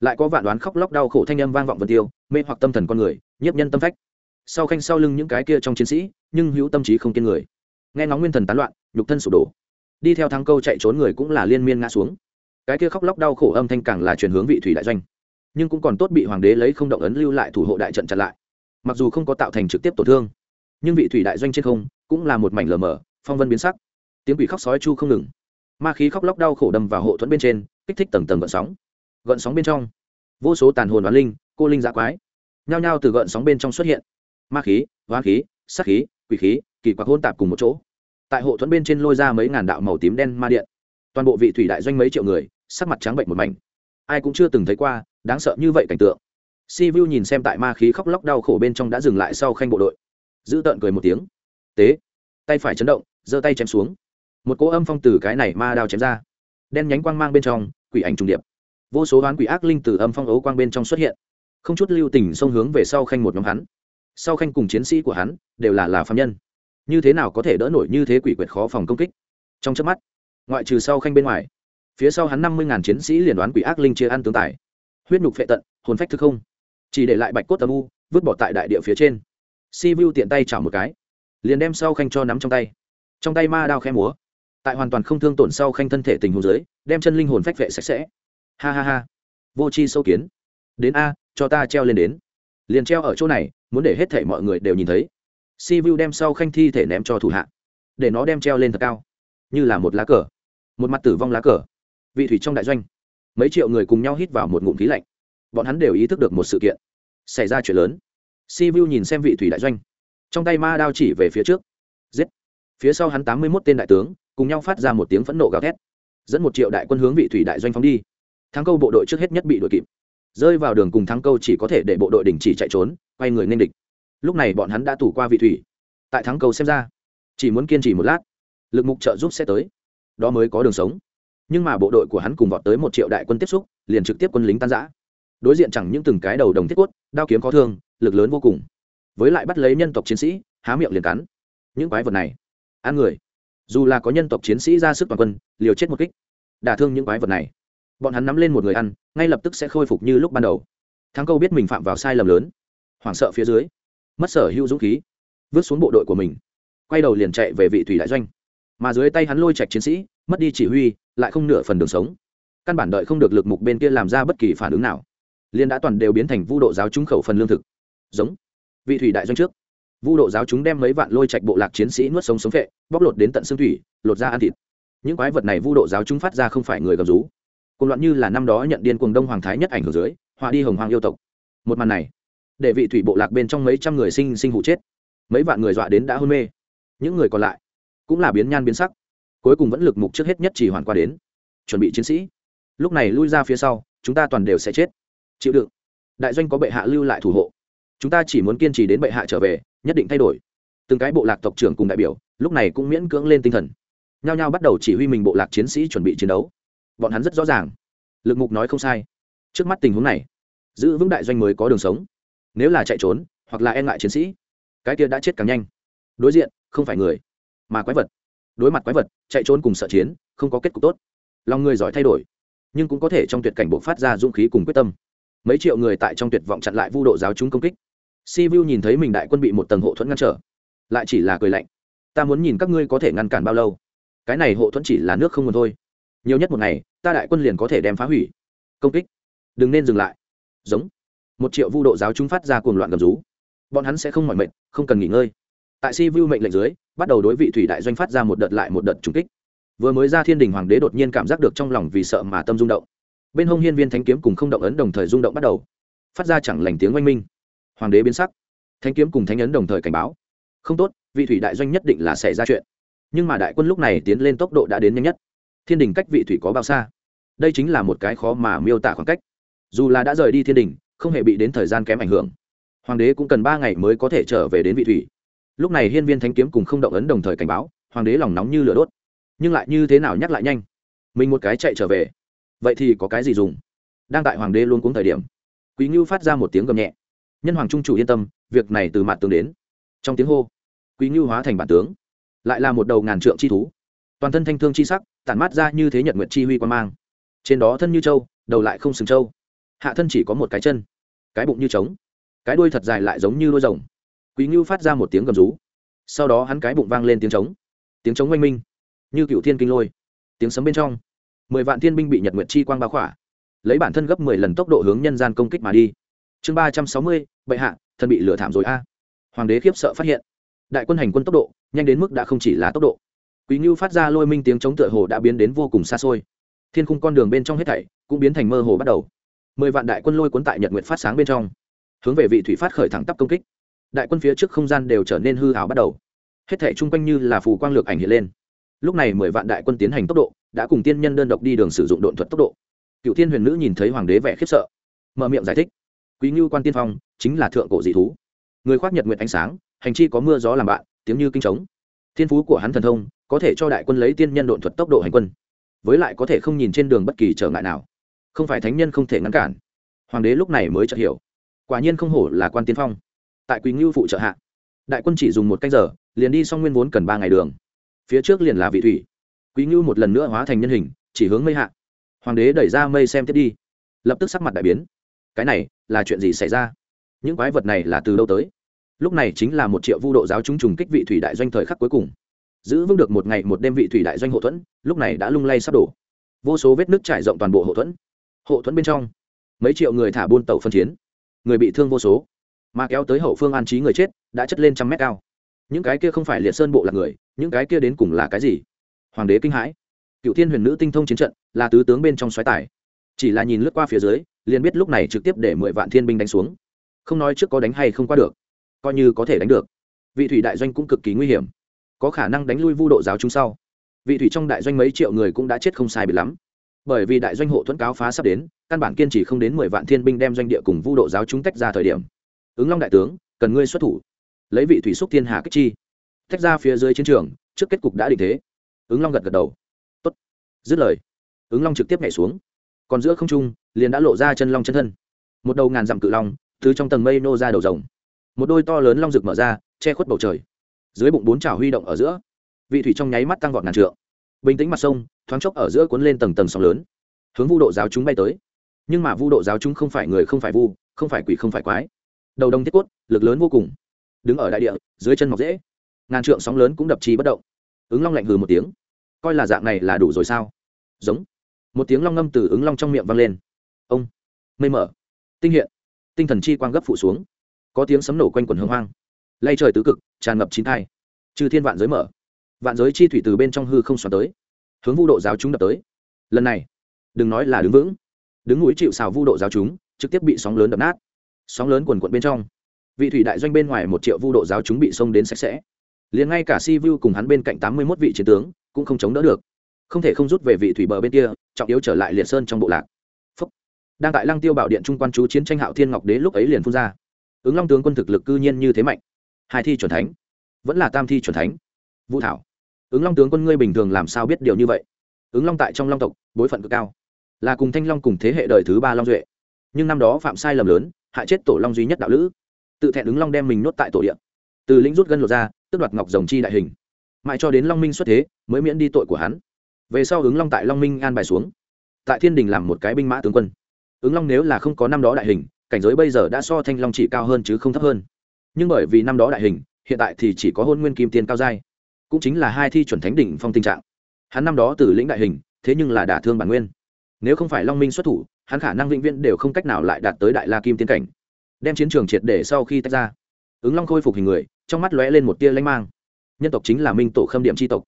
Lại có vạn đoán khóc lóc đau khổ thanh âm vang vọng vân tiêu, mê hoặc tâm thần con người, nhiếp nhân tâm phách. Sau khanh sau lưng những cái kia trong chiến sĩ, nhưng hữu tâm trí không kiên người. Nghe ngóng nguyên thần tán loạn, nhục thân sụp đổ. Đi theo thắng câu chạy trốn người cũng là liên miên ngã xuống. Cái kia khóc lóc đau khổ âm thanh càng là chuyển hướng vị thủy đại doanh. Nhưng cũng còn tốt bị hoàng đế lấy không động ấn lưu lại thủ hộ đại trận chặn lại. Mặc dù không có tạo thành trực tiếp tổn thương, nhưng vị thủy đại doanh trên không cũng là một mảnh lờ mờ, phong vân biến sắc tiếng quỷ khóc sói chu không ngừng. Ma khí khóc lóc đau khổ đâm vào hộ thuẫn bên trên, kích thích tầng tầng gợn sóng. Gợn sóng bên trong, vô số tàn hồn đoán linh, cô linh dạ quái, nhao nhao từ gợn sóng bên trong xuất hiện. Ma khí hoa khí sắc khí, quỷ khí, kỳ quặc hôn tạp cùng một chỗ. Tại hộ thuẫn bên trên lôi ra mấy ngàn đạo màu tím đen ma điện. Toàn bộ vị thủy đại doanh mấy triệu người, sắc mặt trắng bệnh một mảnh. Ai cũng chưa từng thấy qua, đáng sợ như vậy cảnh tượng. Si vu nhìn xem tại ma khí khóc lóc đau khổ bên trong đã dừng lại sau khanh bộ đội. Giữ tợn cười một tiếng. Tế. Tay phải chấn động, giơ tay chém xuống một cỗ âm phong từ cái này ma đao chém ra. Đen nhánh quang mang bên trong, quỷ ảnh trùng điệp. Vô số oán quỷ ác linh từ âm phong ấu quang bên trong xuất hiện. Không chút lưu tình xông hướng về sau khanh một nhóm hắn. Sau khanh cùng chiến sĩ của hắn, đều là là phạm nhân. Như thế nào có thể đỡ nổi như thế quỷ quyệt khó phòng công kích? Trong trước mắt, ngoại trừ sau khanh bên ngoài, phía sau hắn năm mươi ngàn chiến sĩ liền đoán quỷ ác linh chia ăn tướng tài. Huyết nhục phệ tận, hồn phách thức không. Chỉ để lại bạch cốt tầm u, vứt bỏ tại đại địa phía trên. Si vu tiện tay chảo một cái, liền đem sau khanh cho nắm trong tay. Trong tay ma đao khe múa tại hoàn toàn không thương tổn sau khanh thân thể tình hồn giới đem chân linh hồn phách vệ sạch sẽ. Ha ha ha. Vô c h i sâu kiến. Đến a, cho ta treo lên đến. Liền treo ở chỗ này, muốn để hết thể mọi người đều nhìn thấy. Si vu đem sau khanh thi thể ném cho thủ hạ. Để nó đem treo lên thật cao. Như là một lá cờ. Một mặt tử vong lá cờ. Vị thủy trong đại doanh. Mấy triệu người cùng nhau hít vào một ngụm khí lạnh. Bọn hắn đều ý thức được một sự kiện. Xảy ra chuyện lớn. Si vu nhìn xem vị thủy đại doanh. Trong tay ma đao chỉ về phía trước. Giết. Phía sau hắn tám mươi mốt tên đại tướng cùng nhau phát ra một tiếng phẫn nộ gào thét, dẫn một triệu đại quân hướng vị thủy đại doanh phóng đi. Thắng câu bộ đội trước hết nhất bị đội kịp. Rơi vào đường cùng thắng câu chỉ có thể để bộ đội đình chỉ chạy trốn, quay người nên địch. Lúc này bọn hắn đã tủ qua vị thủy. Tại thắng câu xem ra, chỉ muốn kiên trì một lát, lực mục trợ giúp sẽ tới. Đó mới có đường sống. Nhưng mà bộ đội của hắn cùng vọt tới một triệu đại quân tiếp xúc, liền trực tiếp quân lính tan giã đối diện chẳng những từng cái đầu đồng thiết quất đao kiếm có thương, lực lớn vô cùng. Với lại bắt lấy nhân tộc chiến sĩ, há miệng liền cắn. Những quái vật này, ăn người dù là có nhân tộc chiến sĩ ra sức toàn quân, liều chết một kích, đả thương những quái vật này. Bọn hắn nắm lên một người ăn, ngay lập tức sẽ khôi phục như lúc ban đầu. Thắng câu biết mình phạm vào sai lầm lớn. Hoảng sợ phía dưới, mất sở hữu dũng khí, vứt xuống bộ đội của mình. Quay đầu liền chạy về vị thủy đại doanh. Mà dưới tay hắn lôi chạch chiến sĩ, mất đi chỉ huy, lại không nửa phần đường sống. Căn bản đợi không được lực mục bên kia làm ra bất kỳ phản ứng nào. Liên đã toàn đều biến thành vu độ giáo trúng khẩu phần lương thực. Giống. Vị thủy đại doanh trước vu độ giáo chúng đem mấy vạn lôi trạch bộ lạc chiến sĩ nuốt sống sống vệ, bóc lột đến tận xương thủy, lột ra ăn thịt. Những quái vật này vu độ giáo chúng phát ra không phải người gầm rú. Cùng loạn như là năm đó nhận điên cuồng đông hoàng thái nhất ảnh hưởng dưới, họa đi hồng hoàng yêu tộc. Một màn này, để vị thủy bộ lạc bên trong mấy trăm người sinh sinh hụ chết. Mấy vạn người dọa đến đã hôn mê. Những người còn lại, cũng là biến nhan biến sắc. Cuối cùng vẫn lực mục trước hết nhất chỉ hoàn qua đến, chuẩn bị chiến sĩ. Lúc này lui ra phía sau, chúng ta toàn đều sẽ chết. Chịu đựng. Đại doanh có bệ hạ lưu lại thủ hộ. Chúng ta chỉ muốn kiên trì đến bệ hạ trở về nhất định thay đổi. Từng cái bộ lạc tộc trưởng cùng đại biểu, lúc này cũng miễn cưỡng lên tinh thần. Nhao nhao bắt đầu chỉ huy mình bộ lạc chiến sĩ chuẩn bị chiến đấu. Bọn hắn rất rõ ràng. Lực mục nói không sai. Trước mắt tình huống này, giữ vững đại doanh mới có đường sống. Nếu là chạy trốn, hoặc là e ngại chiến sĩ, cái kia đã chết càng nhanh. Đối diện, không phải người, mà quái vật. Đối mặt quái vật, chạy trốn cùng sợ chiến, không có kết cục tốt. Lòng người giỏi thay đổi, nhưng cũng có thể trong tuyệt cảnh buộc phát ra dũng khí cùng quyết tâm. Mấy triệu người tại trong tuyệt vọng chặn lại vu độ giáo chúng công kích si vu nhìn thấy mình đại quân bị một tầng hộ thuẫn ngăn trở, lại chỉ là cười lạnh. Ta muốn nhìn các ngươi có thể ngăn cản bao lâu? Cái này hộ thuẫn chỉ là nước không nguồn thôi. Nhiều nhất một ngày, ta đại quân liền có thể đem phá hủy. Công kích. Đừng nên dừng lại. Giống. Một triệu vu độ giáo chúng phát ra cuồng loạn gầm rú. Bọn hắn sẽ không mỏi mệt, không cần nghỉ ngơi. Tại si vu mệnh lệnh dưới, bắt đầu đối vị thủy đại doanh phát ra một đợt lại một đợt trùng kích. Vừa mới ra thiên đình hoàng đế đột nhiên cảm giác được trong lòng vì sợ mà tâm rung động. Bên hông hiên viên thánh kiếm cùng không động ấn đồng thời rung động bắt đầu. Phát ra chẳng lành tiếng oanh minh hoàng đế biến sắc. Thánh kiếm cùng thánh ấn đồng thời cảnh báo. Không tốt, vị thủy đại doanh nhất định là xảy ra chuyện. Nhưng mà đại quân lúc này tiến lên tốc độ đã đến nhanh nhất. Thiên đình cách vị thủy có bao xa? Đây chính là một cái khó mà miêu tả khoảng cách. Dù là đã rời đi thiên đình, không hề bị đến thời gian kém ảnh hưởng. Hoàng đế cũng cần ba ngày mới có thể trở về đến vị thủy. Lúc này hiên viên thánh kiếm cùng không động ấn đồng thời cảnh báo, hoàng đế lòng nóng như lửa đốt. Nhưng lại như thế nào nhắc lại nhanh? Mình một cái chạy trở về. Vậy thì có cái gì dùng? Đang tại hoàng đế luôn cuống thời điểm, quý ngưu phát ra một tiếng gầm nhẹ nhân hoàng trung chủ yên tâm, việc này từ mặt tướng đến. Trong tiếng hô, quý ngưu hóa thành bản tướng, lại là một đầu ngàn trượng chi thú. Toàn thân thanh thương chi sắc, tản mát ra như thế nhật nguyện chi huy quan mang. Trên đó thân như trâu đầu lại không sừng trâu hạ thân chỉ có một cái chân, cái bụng như trống. Cái đuôi thật dài lại giống như đuôi rồng. Quý ngưu phát ra một tiếng gầm rú. Sau đó hắn cái bụng vang lên tiếng trống. Tiếng trống oanh minh, như cựu thiên kinh lôi. Tiếng sấm bên trong, mười vạn thiên binh bị nhật nguyệt chi quang bao khỏa. Lấy bản thân gấp mười lần tốc độ hướng nhân gian công kích mà đi. Chương ba trăm sáu mươi bệ hạ thân bị lừa thảm rồi a. Hoàng đế khiếp sợ phát hiện. Đại quân hành quân tốc độ, nhanh đến mức đã không chỉ là tốc độ. Quý ngưu phát ra lôi minh tiếng chống tựa hồ đã biến đến vô cùng xa xôi. Thiên khung con đường bên trong hết thảy cũng biến thành mơ hồ bắt đầu. Mười vạn đại quân lôi cuốn tại nhật nguyện phát sáng bên trong, hướng về vị thủy phát khởi thẳng tắp công kích. Đại quân phía trước không gian đều trở nên hư hào bắt đầu. Hết thảy chung quanh như là phù quang lược ảnh hiện lên. Lúc này mười vạn đại quân tiến hành tốc độ, đã cùng tiên nhân đơn độc đi đường sử dụng độn thuật tốc độ. Cựu thiên huyền nữ nhìn thấy hoàng đế vẻ khiếp sợ, mở miệng giải thích quý ngưu quan tiên phong chính là thượng cổ dị thú. Người khoác nhật nguyện ánh sáng, hành chi có mưa gió làm bạn, tiếng như kinh trống. Thiên phú của hắn thần thông, có thể cho đại quân lấy tiên nhân độn thuật tốc độ hành quân. Với lại có thể không nhìn trên đường bất kỳ trở ngại nào. Không phải thánh nhân không thể ngăn cản. Hoàng đế lúc này mới chợt hiểu. Quả nhiên không hổ là quan tiên phong. Tại quý ngưu phụ trợ hạ, đại quân chỉ dùng một canh giờ, liền đi xong nguyên vốn cần ba ngày đường. Phía trước liền là vị thủy. Quý ngưu một lần nữa hóa thành nhân hình, chỉ hướng mây hạ. Hoàng đế đẩy ra mây xem tiếp đi. Lập tức sắc mặt đại biến cái này là chuyện gì xảy ra? Những quái vật này là từ đâu tới? Lúc này chính là một triệu vu độ giáo chúng trùng kích vị thủy đại doanh thời khắc cuối cùng. Giữ vững được một ngày một đêm vị thủy đại doanh hộ thuẫn, lúc này đã lung lay sắp đổ. Vô số vết nước trải rộng toàn bộ hộ thuẫn. Hộ thuẫn bên trong, mấy triệu người thả buôn tàu phân chiến. Người bị thương vô số. Mà kéo tới hậu phương an trí người chết, đã chất lên trăm mét cao. Những cái kia không phải liệt sơn bộ là người, những cái kia đến cùng là cái gì? Hoàng đế kinh hãi. Cựu thiên huyền nữ tinh thông chiến trận, là tứ tướng bên trong xoáy tải chỉ là nhìn lướt qua phía dưới, liền biết lúc này trực tiếp để mười vạn thiên binh đánh xuống. Không nói trước có đánh hay không qua được, coi như có thể đánh được. Vị thủy đại doanh cũng cực kỳ nguy hiểm. Có khả năng đánh lui vu độ giáo chúng sau. Vị thủy trong đại doanh mấy triệu người cũng đã chết không sai bị lắm. Bởi vì đại doanh hộ thuẫn cáo phá sắp đến, căn bản kiên trì không đến mười vạn thiên binh đem doanh địa cùng vu độ giáo chúng tách ra thời điểm. Ứng long đại tướng, cần ngươi xuất thủ. Lấy vị thủy xúc thiên hà kích chi. Tách ra phía dưới chiến trường, trước kết cục đã định thế. Ứng long gật gật đầu. Tốt. dứt lời, ứng long trực tiếp nhảy xuống còn giữa không trung, liền đã lộ ra chân long chân thân. Một đầu ngàn dặm cự long, từ trong tầng mây nô ra đầu rồng. Một đôi to lớn long rực mở ra, che khuất bầu trời. Dưới bụng bốn trào huy động ở giữa, vị thủy trong nháy mắt tăng vọt ngàn trượng. Bình tĩnh mặt sông, thoáng chốc ở giữa cuốn lên tầng tầng sóng lớn, hướng vu độ giáo chúng bay tới. Nhưng mà vu độ giáo chúng không phải người không phải vu, không phải quỷ không phải quái. Đầu đông thiết cốt, lực lớn vô cùng. Đứng ở đại địa, dưới chân mọc dễ ngàn trượng sóng lớn cũng đập trì bất động. Ứng long lạnh hừ một tiếng. Coi là dạng này là đủ rồi sao? Giống một tiếng long ngâm từ ứng long trong miệng vang lên. Ông, mây mở. Tinh hiện. Tinh thần chi quang gấp phụ xuống. Có tiếng sấm nổ quanh quần hương hoang. Lay trời tứ cực, tràn ngập chín thai. Trừ thiên vạn giới mở. Vạn giới chi thủy từ bên trong hư không xoắn tới. Hướng vu độ giáo chúng đập tới. Lần này, đừng nói là đứng vững. Đứng núi chịu xào vu độ giáo chúng, trực tiếp bị sóng lớn đập nát. Sóng lớn quần quận bên trong. Vị thủy đại doanh bên ngoài một triệu vu độ giáo chúng bị xông đến sạch sẽ. Liền ngay cả si vu cùng hắn bên cạnh tám mươi mốt vị chiến tướng cũng không chống đỡ được không thể không rút về vị thủy bờ bên kia, trọng yếu trở lại liệt sơn trong bộ lạc. Phúc. đang tại lăng tiêu bảo điện trung quan chú chiến tranh hạo thiên ngọc đế lúc ấy liền phun ra. Ứng long tướng quân thực lực cư nhiên như thế mạnh. Hai thi chuẩn thánh. Vẫn là tam thi chuẩn thánh. Vũ thảo. Ứng long tướng quân ngươi bình thường làm sao biết điều như vậy? Ứng long tại trong long tộc, bối phận cực cao. Là cùng thanh long cùng thế hệ đời thứ ba long duệ. Nhưng năm đó phạm sai lầm lớn, hại chết tổ long duy nhất đạo lữ. Tự thẹn ứng long đem mình nuốt tại tổ điện từ lĩnh rút gân lột ra tức đoạt ngọc rồng chi đại hình. Mãi cho đến long minh xuất thế, mới miễn đi tội của hắn về sau ứng long tại long minh an bài xuống. Tại thiên đình làm một cái binh mã tướng quân. Ứng long nếu là không có năm đó đại hình, cảnh giới bây giờ đã so thanh long chỉ cao hơn chứ không thấp hơn. Nhưng bởi vì năm đó đại hình, hiện tại thì chỉ có hôn nguyên kim tiên cao giai, cũng chính là hai thi chuẩn thánh đỉnh phong tình trạng. Hắn năm đó từ lĩnh đại hình, thế nhưng là đả thương bản nguyên. Nếu không phải long minh xuất thủ, hắn khả năng vĩnh viễn đều không cách nào lại đạt tới đại la kim tiên cảnh. Đem chiến trường triệt để sau khi tách ra, ứng long khôi phục hình người, trong mắt lóe lên một tia lanh mang. Nhân tộc chính là minh tổ khâm điểm tri tộc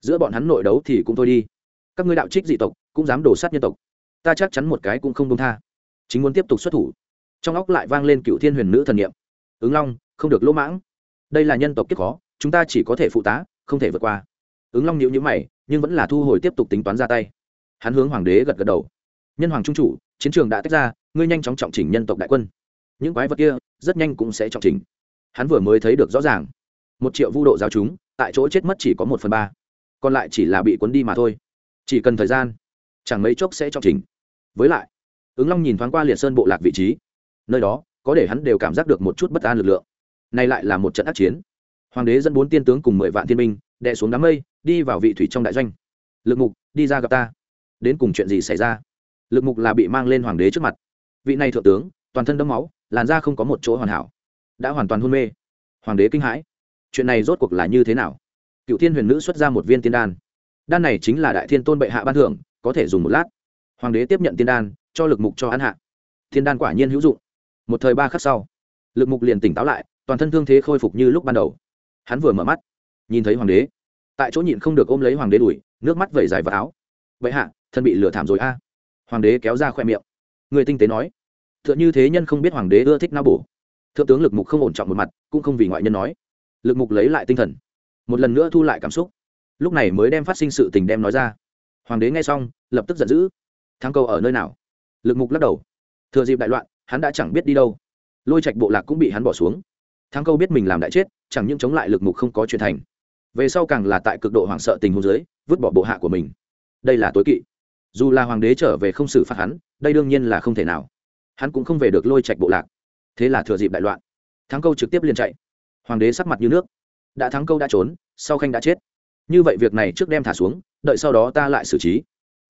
giữa bọn hắn nội đấu thì cũng thôi đi. Các ngươi đạo trích dị tộc, cũng dám đổ sát nhân tộc. Ta chắc chắn một cái cũng không đông tha. Chính muốn tiếp tục xuất thủ. Trong óc lại vang lên cựu thiên huyền nữ thần niệm. Ứng long, không được lỗ mãng. Đây là nhân tộc kiếp khó, chúng ta chỉ có thể phụ tá, không thể vượt qua. Ứng long nhịu nhữ mày, nhưng vẫn là thu hồi tiếp tục tính toán ra tay. Hắn hướng hoàng đế gật gật đầu. Nhân hoàng trung chủ, chiến trường đã tách ra, ngươi nhanh chóng trọng chỉnh nhân tộc đại quân. Những quái vật kia, rất nhanh cũng sẽ trọng chỉnh. Hắn vừa mới thấy được rõ ràng. Một triệu vu độ giáo chúng, tại chỗ chết mất chỉ có một phần ba còn lại chỉ là bị cuốn đi mà thôi. Chỉ cần thời gian, chẳng mấy chốc sẽ cho chỉnh với lại, ứng long nhìn thoáng qua liệt sơn bộ lạc vị trí. Nơi đó, có để hắn đều cảm giác được một chút bất an lực lượng. Này lại là một trận ác chiến. Hoàng đế dẫn bốn tiên tướng cùng mười vạn thiên binh, đè xuống đám mây, đi vào vị thủy trong đại doanh. Lực mục, đi ra gặp ta. Đến cùng chuyện gì xảy ra? Lực mục là bị mang lên hoàng đế trước mặt. Vị này thượng tướng, toàn thân đẫm máu, làn da không có một chỗ hoàn hảo. Đã hoàn toàn hôn mê. Hoàng đế kinh hãi. Chuyện này rốt cuộc là như thế nào? Cựu thiên huyền nữ xuất ra một viên tiên đan. Đan này chính là đại thiên tôn bệ hạ ban thưởng, có thể dùng một lát. Hoàng đế tiếp nhận tiên đan, cho lực mục cho ăn hạ. Thiên đan quả nhiên hữu dụng. Một thời ba khắc sau, lực mục liền tỉnh táo lại, toàn thân thương thế khôi phục như lúc ban đầu. Hắn vừa mở mắt, nhìn thấy hoàng đế. Tại chỗ nhịn không được ôm lấy hoàng đế đuổi, nước mắt vẩy dài vào áo. Bệ hạ, thân bị lửa thảm rồi a. Hoàng đế kéo ra khoe miệng. Người tinh tế nói t h ư ợ n như thế nhân không biết hoàng đế ưa thích nao bổ. Thượng tướng lực mục không ổn trọng một mặt, cũng không vì ngoại nhân nói. Lực mục lấy lại tinh thần một lần nữa thu lại cảm xúc. Lúc này mới đem phát sinh sự tình đem nói ra. Hoàng đế nghe xong, lập tức giận dữ. Thắng cầu ở nơi nào? Lực mục lắc đầu. Thừa dịp đại loạn, hắn đã chẳng biết đi đâu. Lôi trạch bộ lạc cũng bị hắn bỏ xuống. Thắng câu biết mình làm đại chết, chẳng những chống lại lực mục không có chuyện thành. Về sau càng là tại cực độ hoảng sợ tình huống dưới, vứt bỏ bộ hạ của mình. Đây là tối kỵ. Dù là hoàng đế trở về không xử phạt hắn, đây đương nhiên là không thể nào. Hắn cũng không về được lôi trạch bộ lạc. Thế là thừa dịp đại loạn, thắng câu trực tiếp liền chạy. Hoàng đế sắc mặt như nước đã thắng câu đã trốn, sau khanh đã chết. Như vậy việc này trước đem thả xuống, đợi sau đó ta lại xử trí.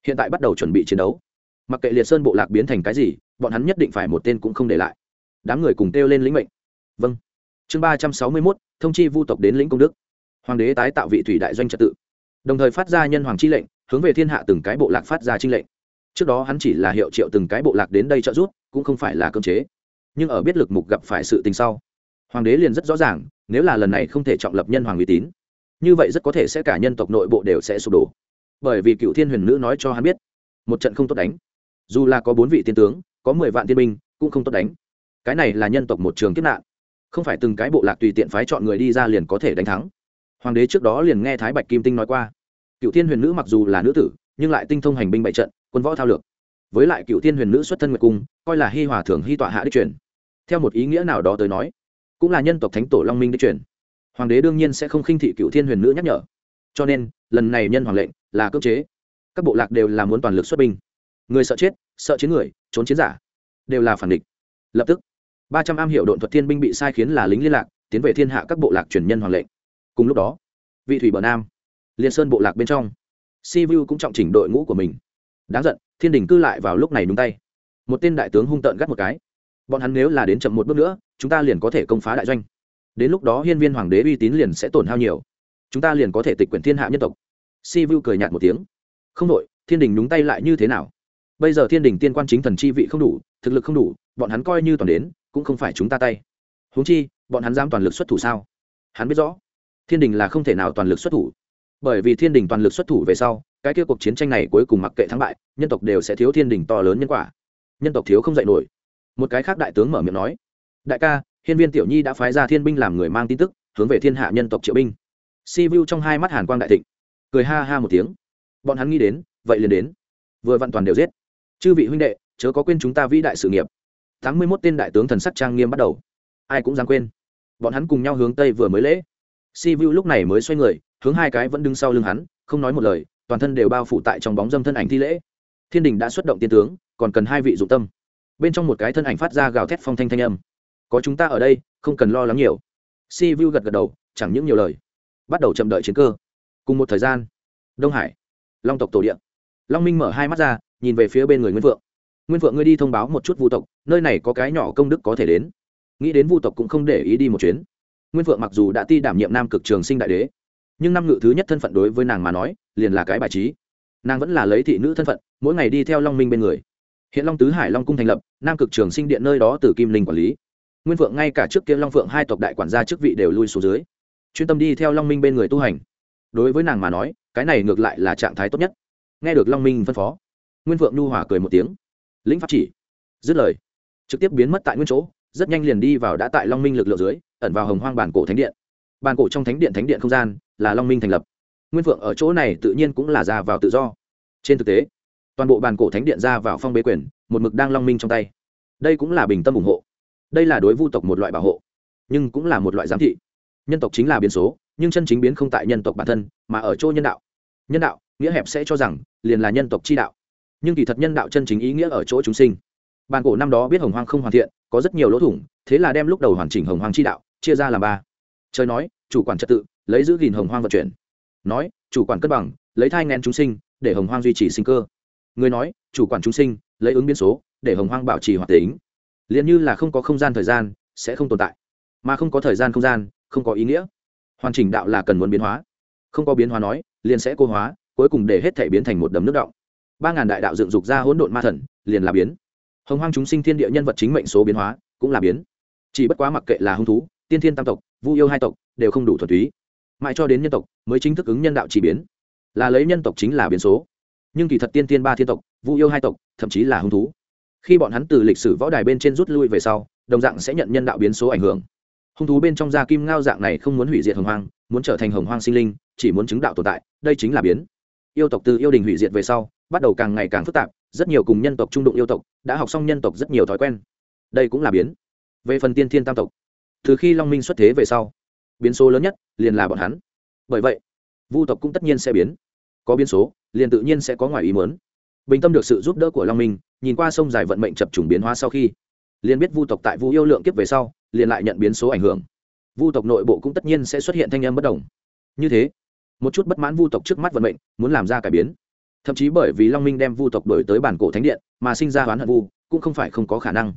Hiện tại bắt đầu chuẩn bị chiến đấu. Mặc kệ liệt sơn bộ lạc biến thành cái gì, bọn hắn nhất định phải một tên cũng không để lại. Đám người cùng kêu lên lĩnh mệnh. Vâng. Chương ba trăm sáu mươi mốt, thông chi vu tộc đến lĩnh công đức. Hoàng đế tái tạo vị thủy đại doanh trật tự. Đồng thời phát ra nhân hoàng chi lệnh, hướng về thiên hạ từng cái bộ lạc phát ra trinh lệnh. Trước đó hắn chỉ là hiệu triệu từng cái bộ lạc đến đây trợ giúp, cũng không phải là cơ chế. Nhưng ở biết lực mục gặp phải sự tình sau hoàng đế liền rất rõ ràng, nếu là lần này không thể trọng lập nhân hoàng uy tín, như vậy rất có thể sẽ cả nhân tộc nội bộ đều sẽ sụp đổ. Bởi vì cựu thiên huyền nữ nói cho hắn biết, một trận không tốt đánh. Dù là có bốn vị tiên tướng, có mười vạn tiên binh, cũng không tốt đánh. Cái này là nhân tộc một trường kiếp nạn. Không phải từng cái bộ lạc tùy tiện phái chọn người đi ra liền có thể đánh thắng. Hoàng đế trước đó liền nghe thái bạch kim tinh nói qua. Cựu thiên huyền nữ mặc dù là nữ tử, nhưng lại tinh thông hành binh bại trận, quân võ thao lược. Với lại cựu thiên huyền nữ xuất thân nguyệt cung, coi là hi hòa thường hi tọa hạ đích truyền. Theo một ý nghĩa nào đó tới nói cũng là nhân tộc thánh tổ long minh đích truyền. Hoàng đế đương nhiên sẽ không khinh thị cựu thiên huyền nữ nhắc nhở. Cho nên, lần này nhân hoàng lệnh là cưỡng chế. Các bộ lạc đều là muốn toàn lực xuất binh. Người sợ chết, sợ chiến người, trốn chiến giả, đều là phản địch. Lập tức, ba trăm am hiểu độn thuật thiên binh bị sai khiến là lính liên lạc, tiến về thiên hạ các bộ lạc truyền nhân hoàng lệnh. Cùng lúc đó, vị thủy bờ nam, liên sơn bộ lạc bên trong, si vu cũng trọng chỉnh đội ngũ của mình. Đáng giận, thiên đình cư lại vào lúc này nhúng tay. Một tên đại tướng hung tợn gắt một cái bọn hắn nếu là đến chậm một bước nữa, chúng ta liền có thể công phá đại doanh. Đến lúc đó hiên viên hoàng đế uy tín liền sẽ tổn hao nhiều. Chúng ta liền có thể tịch quyển thiên hạ nhân tộc. Si vu cười nhạt một tiếng. Không đội thiên đình nhúng tay lại như thế nào? Bây giờ thiên đình tiên quan chính thần chi vị không đủ, thực lực không đủ, bọn hắn coi như toàn đến, cũng không phải chúng ta tay. Huống chi, bọn hắn dám toàn lực xuất thủ sao? Hắn biết rõ, thiên đình là không thể nào toàn lực xuất thủ. Bởi vì thiên đình toàn lực xuất thủ về sau, cái kia cuộc chiến tranh này cuối cùng mặc kệ thắng bại, nhân tộc đều sẽ thiếu thiên đình to lớn nhân quả. Nhân tộc thiếu không dạy nổi một cái khác đại tướng mở miệng nói, đại ca, hiên viên tiểu nhi đã phái ra thiên binh làm người mang tin tức, hướng về thiên hạ nhân tộc triệu binh. Si vu trong hai mắt hàn quang đại thịnh, cười ha ha một tiếng. Bọn hắn nghĩ đến, vậy liền đến. Vừa vặn toàn đều giết. Chư vị huynh đệ, chớ có quên chúng ta vĩ đại sự nghiệp. Tám mươi mốt tên đại tướng thần sắc trang nghiêm bắt đầu. Ai cũng dám quên. Bọn hắn cùng nhau hướng tây vừa mới lễ. Si vu lúc này mới xoay người, hướng hai cái vẫn đứng sau lưng hắn, không nói một lời, toàn thân đều bao phủ tại trong bóng dâm thân ảnh thi lễ. Thiên đình đã xuất động tiên tướng, còn cần hai vị dụng tâm bên trong một cái thân ảnh phát ra gào thét phong thanh thanh âm. Có chúng ta ở đây, không cần lo lắng nhiều. Si vu gật gật đầu, chẳng những nhiều lời, bắt đầu chậm đợi chiến cơ. Cùng một thời gian, đông hải, long tộc tổ điện long minh mở hai mắt ra, nhìn về phía bên người nguyên vượng nguyên vượng ngươi đi thông báo một chút vu tộc, nơi này có cái nhỏ công đức có thể đến. Nghĩ đến vu tộc cũng không để ý đi một chuyến. Nguyên vượng mặc dù đã ti đảm nhiệm nam cực trường sinh đại đế, nhưng năm ngự thứ nhất thân phận đối với nàng mà nói, liền là cái bài trí. Nàng vẫn là lấy thị nữ thân phận, mỗi ngày đi theo long minh bên người hiện long tứ hải long cung thành lập, nam cực trường sinh điện nơi đó từ kim linh quản lý. Nguyên phượng ngay cả trước kia long phượng hai tộc đại quản gia chức vị đều lui xuống dưới. Chuyên tâm đi theo long minh bên người tu hành. Đối với nàng mà nói, cái này ngược lại là trạng thái tốt nhất. Nghe được long minh phân phó, nguyên phượng nhu hòa cười một tiếng. Lĩnh pháp chỉ. Dứt lời, trực tiếp biến mất tại nguyên chỗ, rất nhanh liền đi vào đã tại long minh lực lượng dưới, ẩn vào hồng hoang bản cổ thánh điện. Bản cổ trong thánh điện thánh điện không gian là long minh thành lập. Nguyên phượng ở chỗ này tự nhiên cũng là ra vào tự do. Trên thực tế toàn bộ bàn cổ thánh điện ra vào phong bế quyền, một mực đang long minh trong tay. Đây cũng là bình tâm ủng hộ. Đây là đối vu tộc một loại bảo hộ, nhưng cũng là một loại giám thị. Nhân tộc chính là biến số, nhưng chân chính biến không tại nhân tộc bản thân, mà ở chỗ nhân đạo. Nhân đạo, nghĩa hẹp sẽ cho rằng, liền là nhân tộc chi đạo. Nhưng kỳ thật nhân đạo chân chính ý nghĩa ở chỗ chúng sinh. Bàn cổ năm đó biết hồng hoang không hoàn thiện, có rất nhiều lỗ thủng, thế là đem lúc đầu hoàn chỉnh hồng hoang chi đạo, chia ra làm ba. Trời nói, chủ quản trật tự, lấy giữ gìn hồng hoang vận chuyển. Nói, chủ quản cân bằng, lấy thai ngén chúng sinh, để hồng hoang duy trì sinh cơ người nói, chủ quản chúng sinh, lấy ứng biến số, để hồng hoang bảo trì hoạt tính. Liền như là không có không gian thời gian, sẽ không tồn tại. Mà không có thời gian không gian, không có ý nghĩa. Hoàn chỉnh đạo là cần muốn biến hóa. Không có biến hóa nói, liền sẽ cô hóa, cuối cùng để hết thể biến thành một đầm nước động. Ba ngàn đại đạo dựng dục ra hỗn độn ma thần, liền là biến. Hồng hoang chúng sinh thiên địa nhân vật chính mệnh số biến hóa, cũng là biến. Chỉ bất quá mặc kệ là hung thú, tiên thiên tam tộc, vu yêu hai tộc, đều không đủ thuần túy. Mãi cho đến nhân tộc, mới chính thức ứng nhân đạo chỉ biến. Là lấy nhân tộc chính là biến số nhưng kỳ thật tiên tiên ba thiên tộc, vu yêu hai tộc, thậm chí là hung thú. Khi bọn hắn từ lịch sử võ đài bên trên rút lui về sau, đồng dạng sẽ nhận nhân đạo biến số ảnh hưởng. Hung thú bên trong da kim ngao dạng này không muốn hủy diệt hồng hoang, muốn trở thành hồng hoang sinh linh, chỉ muốn chứng đạo tồn tại, đây chính là biến. Yêu tộc từ yêu đình hủy diệt về sau, bắt đầu càng ngày càng phức tạp, rất nhiều cùng nhân tộc trung đụng yêu tộc, đã học xong nhân tộc rất nhiều thói quen. Đây cũng là biến. Về phần tiên thiên tam tộc, từ khi long minh xuất thế về sau, biến số lớn nhất liền là bọn hắn. Bởi vậy, vu tộc cũng tất nhiên sẽ biến. Có biến số liền tự nhiên sẽ có ngoài ý muốn. Bình tâm được sự giúp đỡ của long minh, nhìn qua sông dài vận mệnh chập trùng biến hóa sau khi, liền biết vu tộc tại vu yêu lượng kiếp về sau, liền lại nhận biến số ảnh hưởng. Vu tộc nội bộ cũng tất nhiên sẽ xuất hiện thanh âm bất đồng. Như thế, một chút bất mãn vu tộc trước mắt vận mệnh, muốn làm ra cải biến. Thậm chí bởi vì long minh đem vu tộc đổi tới bản cổ thánh điện, mà sinh ra hoán hận vu, cũng không phải không có khả năng.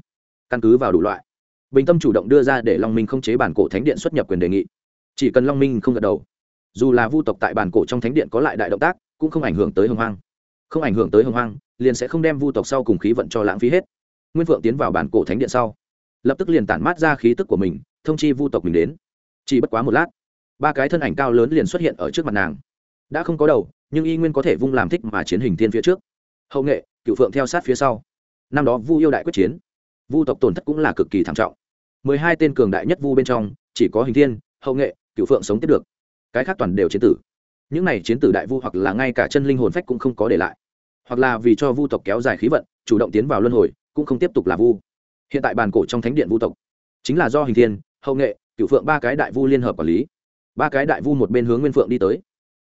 Căn cứ vào đủ loại, bình tâm chủ động đưa ra để long minh không chế bản cổ thánh điện xuất nhập quyền đề nghị. Chỉ cần long minh không gật đầu, dù là vu tộc tại bản cổ trong thánh điện có lại đại động tác cũng không ảnh hưởng tới hồng hoang. Không ảnh hưởng tới hồng hoang, liền sẽ không đem vu tộc sau cùng khí vận cho lãng phí hết. Nguyên phượng tiến vào bản cổ thánh điện sau, lập tức liền tản mát ra khí tức của mình, thông chi vu tộc mình đến. Chỉ bất quá một lát, ba cái thân ảnh cao lớn liền xuất hiện ở trước mặt nàng. Đã không có đầu, nhưng y nguyên có thể vung làm thích mà chiến hình thiên phía trước. Hậu nghệ cựu phượng theo sát phía sau. Năm đó vu yêu đại quyết chiến, vu tộc tổn thất cũng là cực kỳ thảm trọng. Mười hai tên cường đại nhất vu bên trong, chỉ có hình thiên, hậu nghệ cựu phượng sống tiếp được. Cái khác toàn đều chiến tử những này chiến tử đại vu hoặc là ngay cả chân linh hồn phách cũng không có để lại. Hoặc là vì cho vu tộc kéo dài khí vận, chủ động tiến vào luân hồi, cũng không tiếp tục là vu. Hiện tại bàn cổ trong thánh điện vu tộc, chính là do hình thiên, hậu nghệ cựu phượng ba cái đại vu liên hợp quản lý. Ba cái đại vu một bên hướng nguyên phượng đi tới,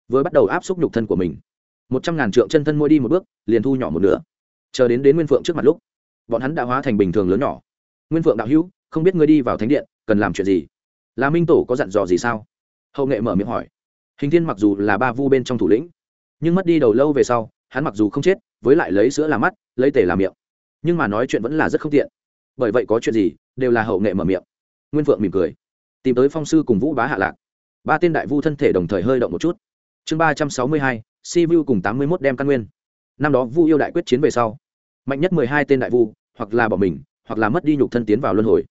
vừa bắt đầu áp xúc nhục thân của mình. Một trăm ngàn trượng chân thân môi đi một bước, liền thu nhỏ một nửa. Chờ đến đến nguyên phượng trước mặt lúc, bọn hắn đã hóa thành bình thường lớn nhỏ. Nguyên phượng đạo hữu, không biết ngươi đi vào thánh điện, cần làm chuyện gì? Là minh tổ có dặn dò gì sao? Hậu nghệ mở miệng hỏi hình thiên mặc dù là ba vu bên trong thủ lĩnh, nhưng mất đi đầu lâu về sau, hắn mặc dù không chết, với lại lấy sữa làm mắt, lấy tể làm miệng. Nhưng mà nói chuyện vẫn là rất không tiện. Bởi vậy có chuyện gì, đều là hậu nghệ mở miệng. Nguyên phượng mỉm cười. Tìm tới phong sư cùng vũ bá hạ lạc. Ba tên đại vu thân thể đồng thời hơi động một chút. Chương ba trăm sáu mươi hai, si vu cùng tám mươi mốt đem căn nguyên. Năm đó vu yêu đại quyết chiến về sau, mạnh nhất mười hai tên đại vu, hoặc là bỏ mình, hoặc là mất đi nhục thân tiến vào luân hồi.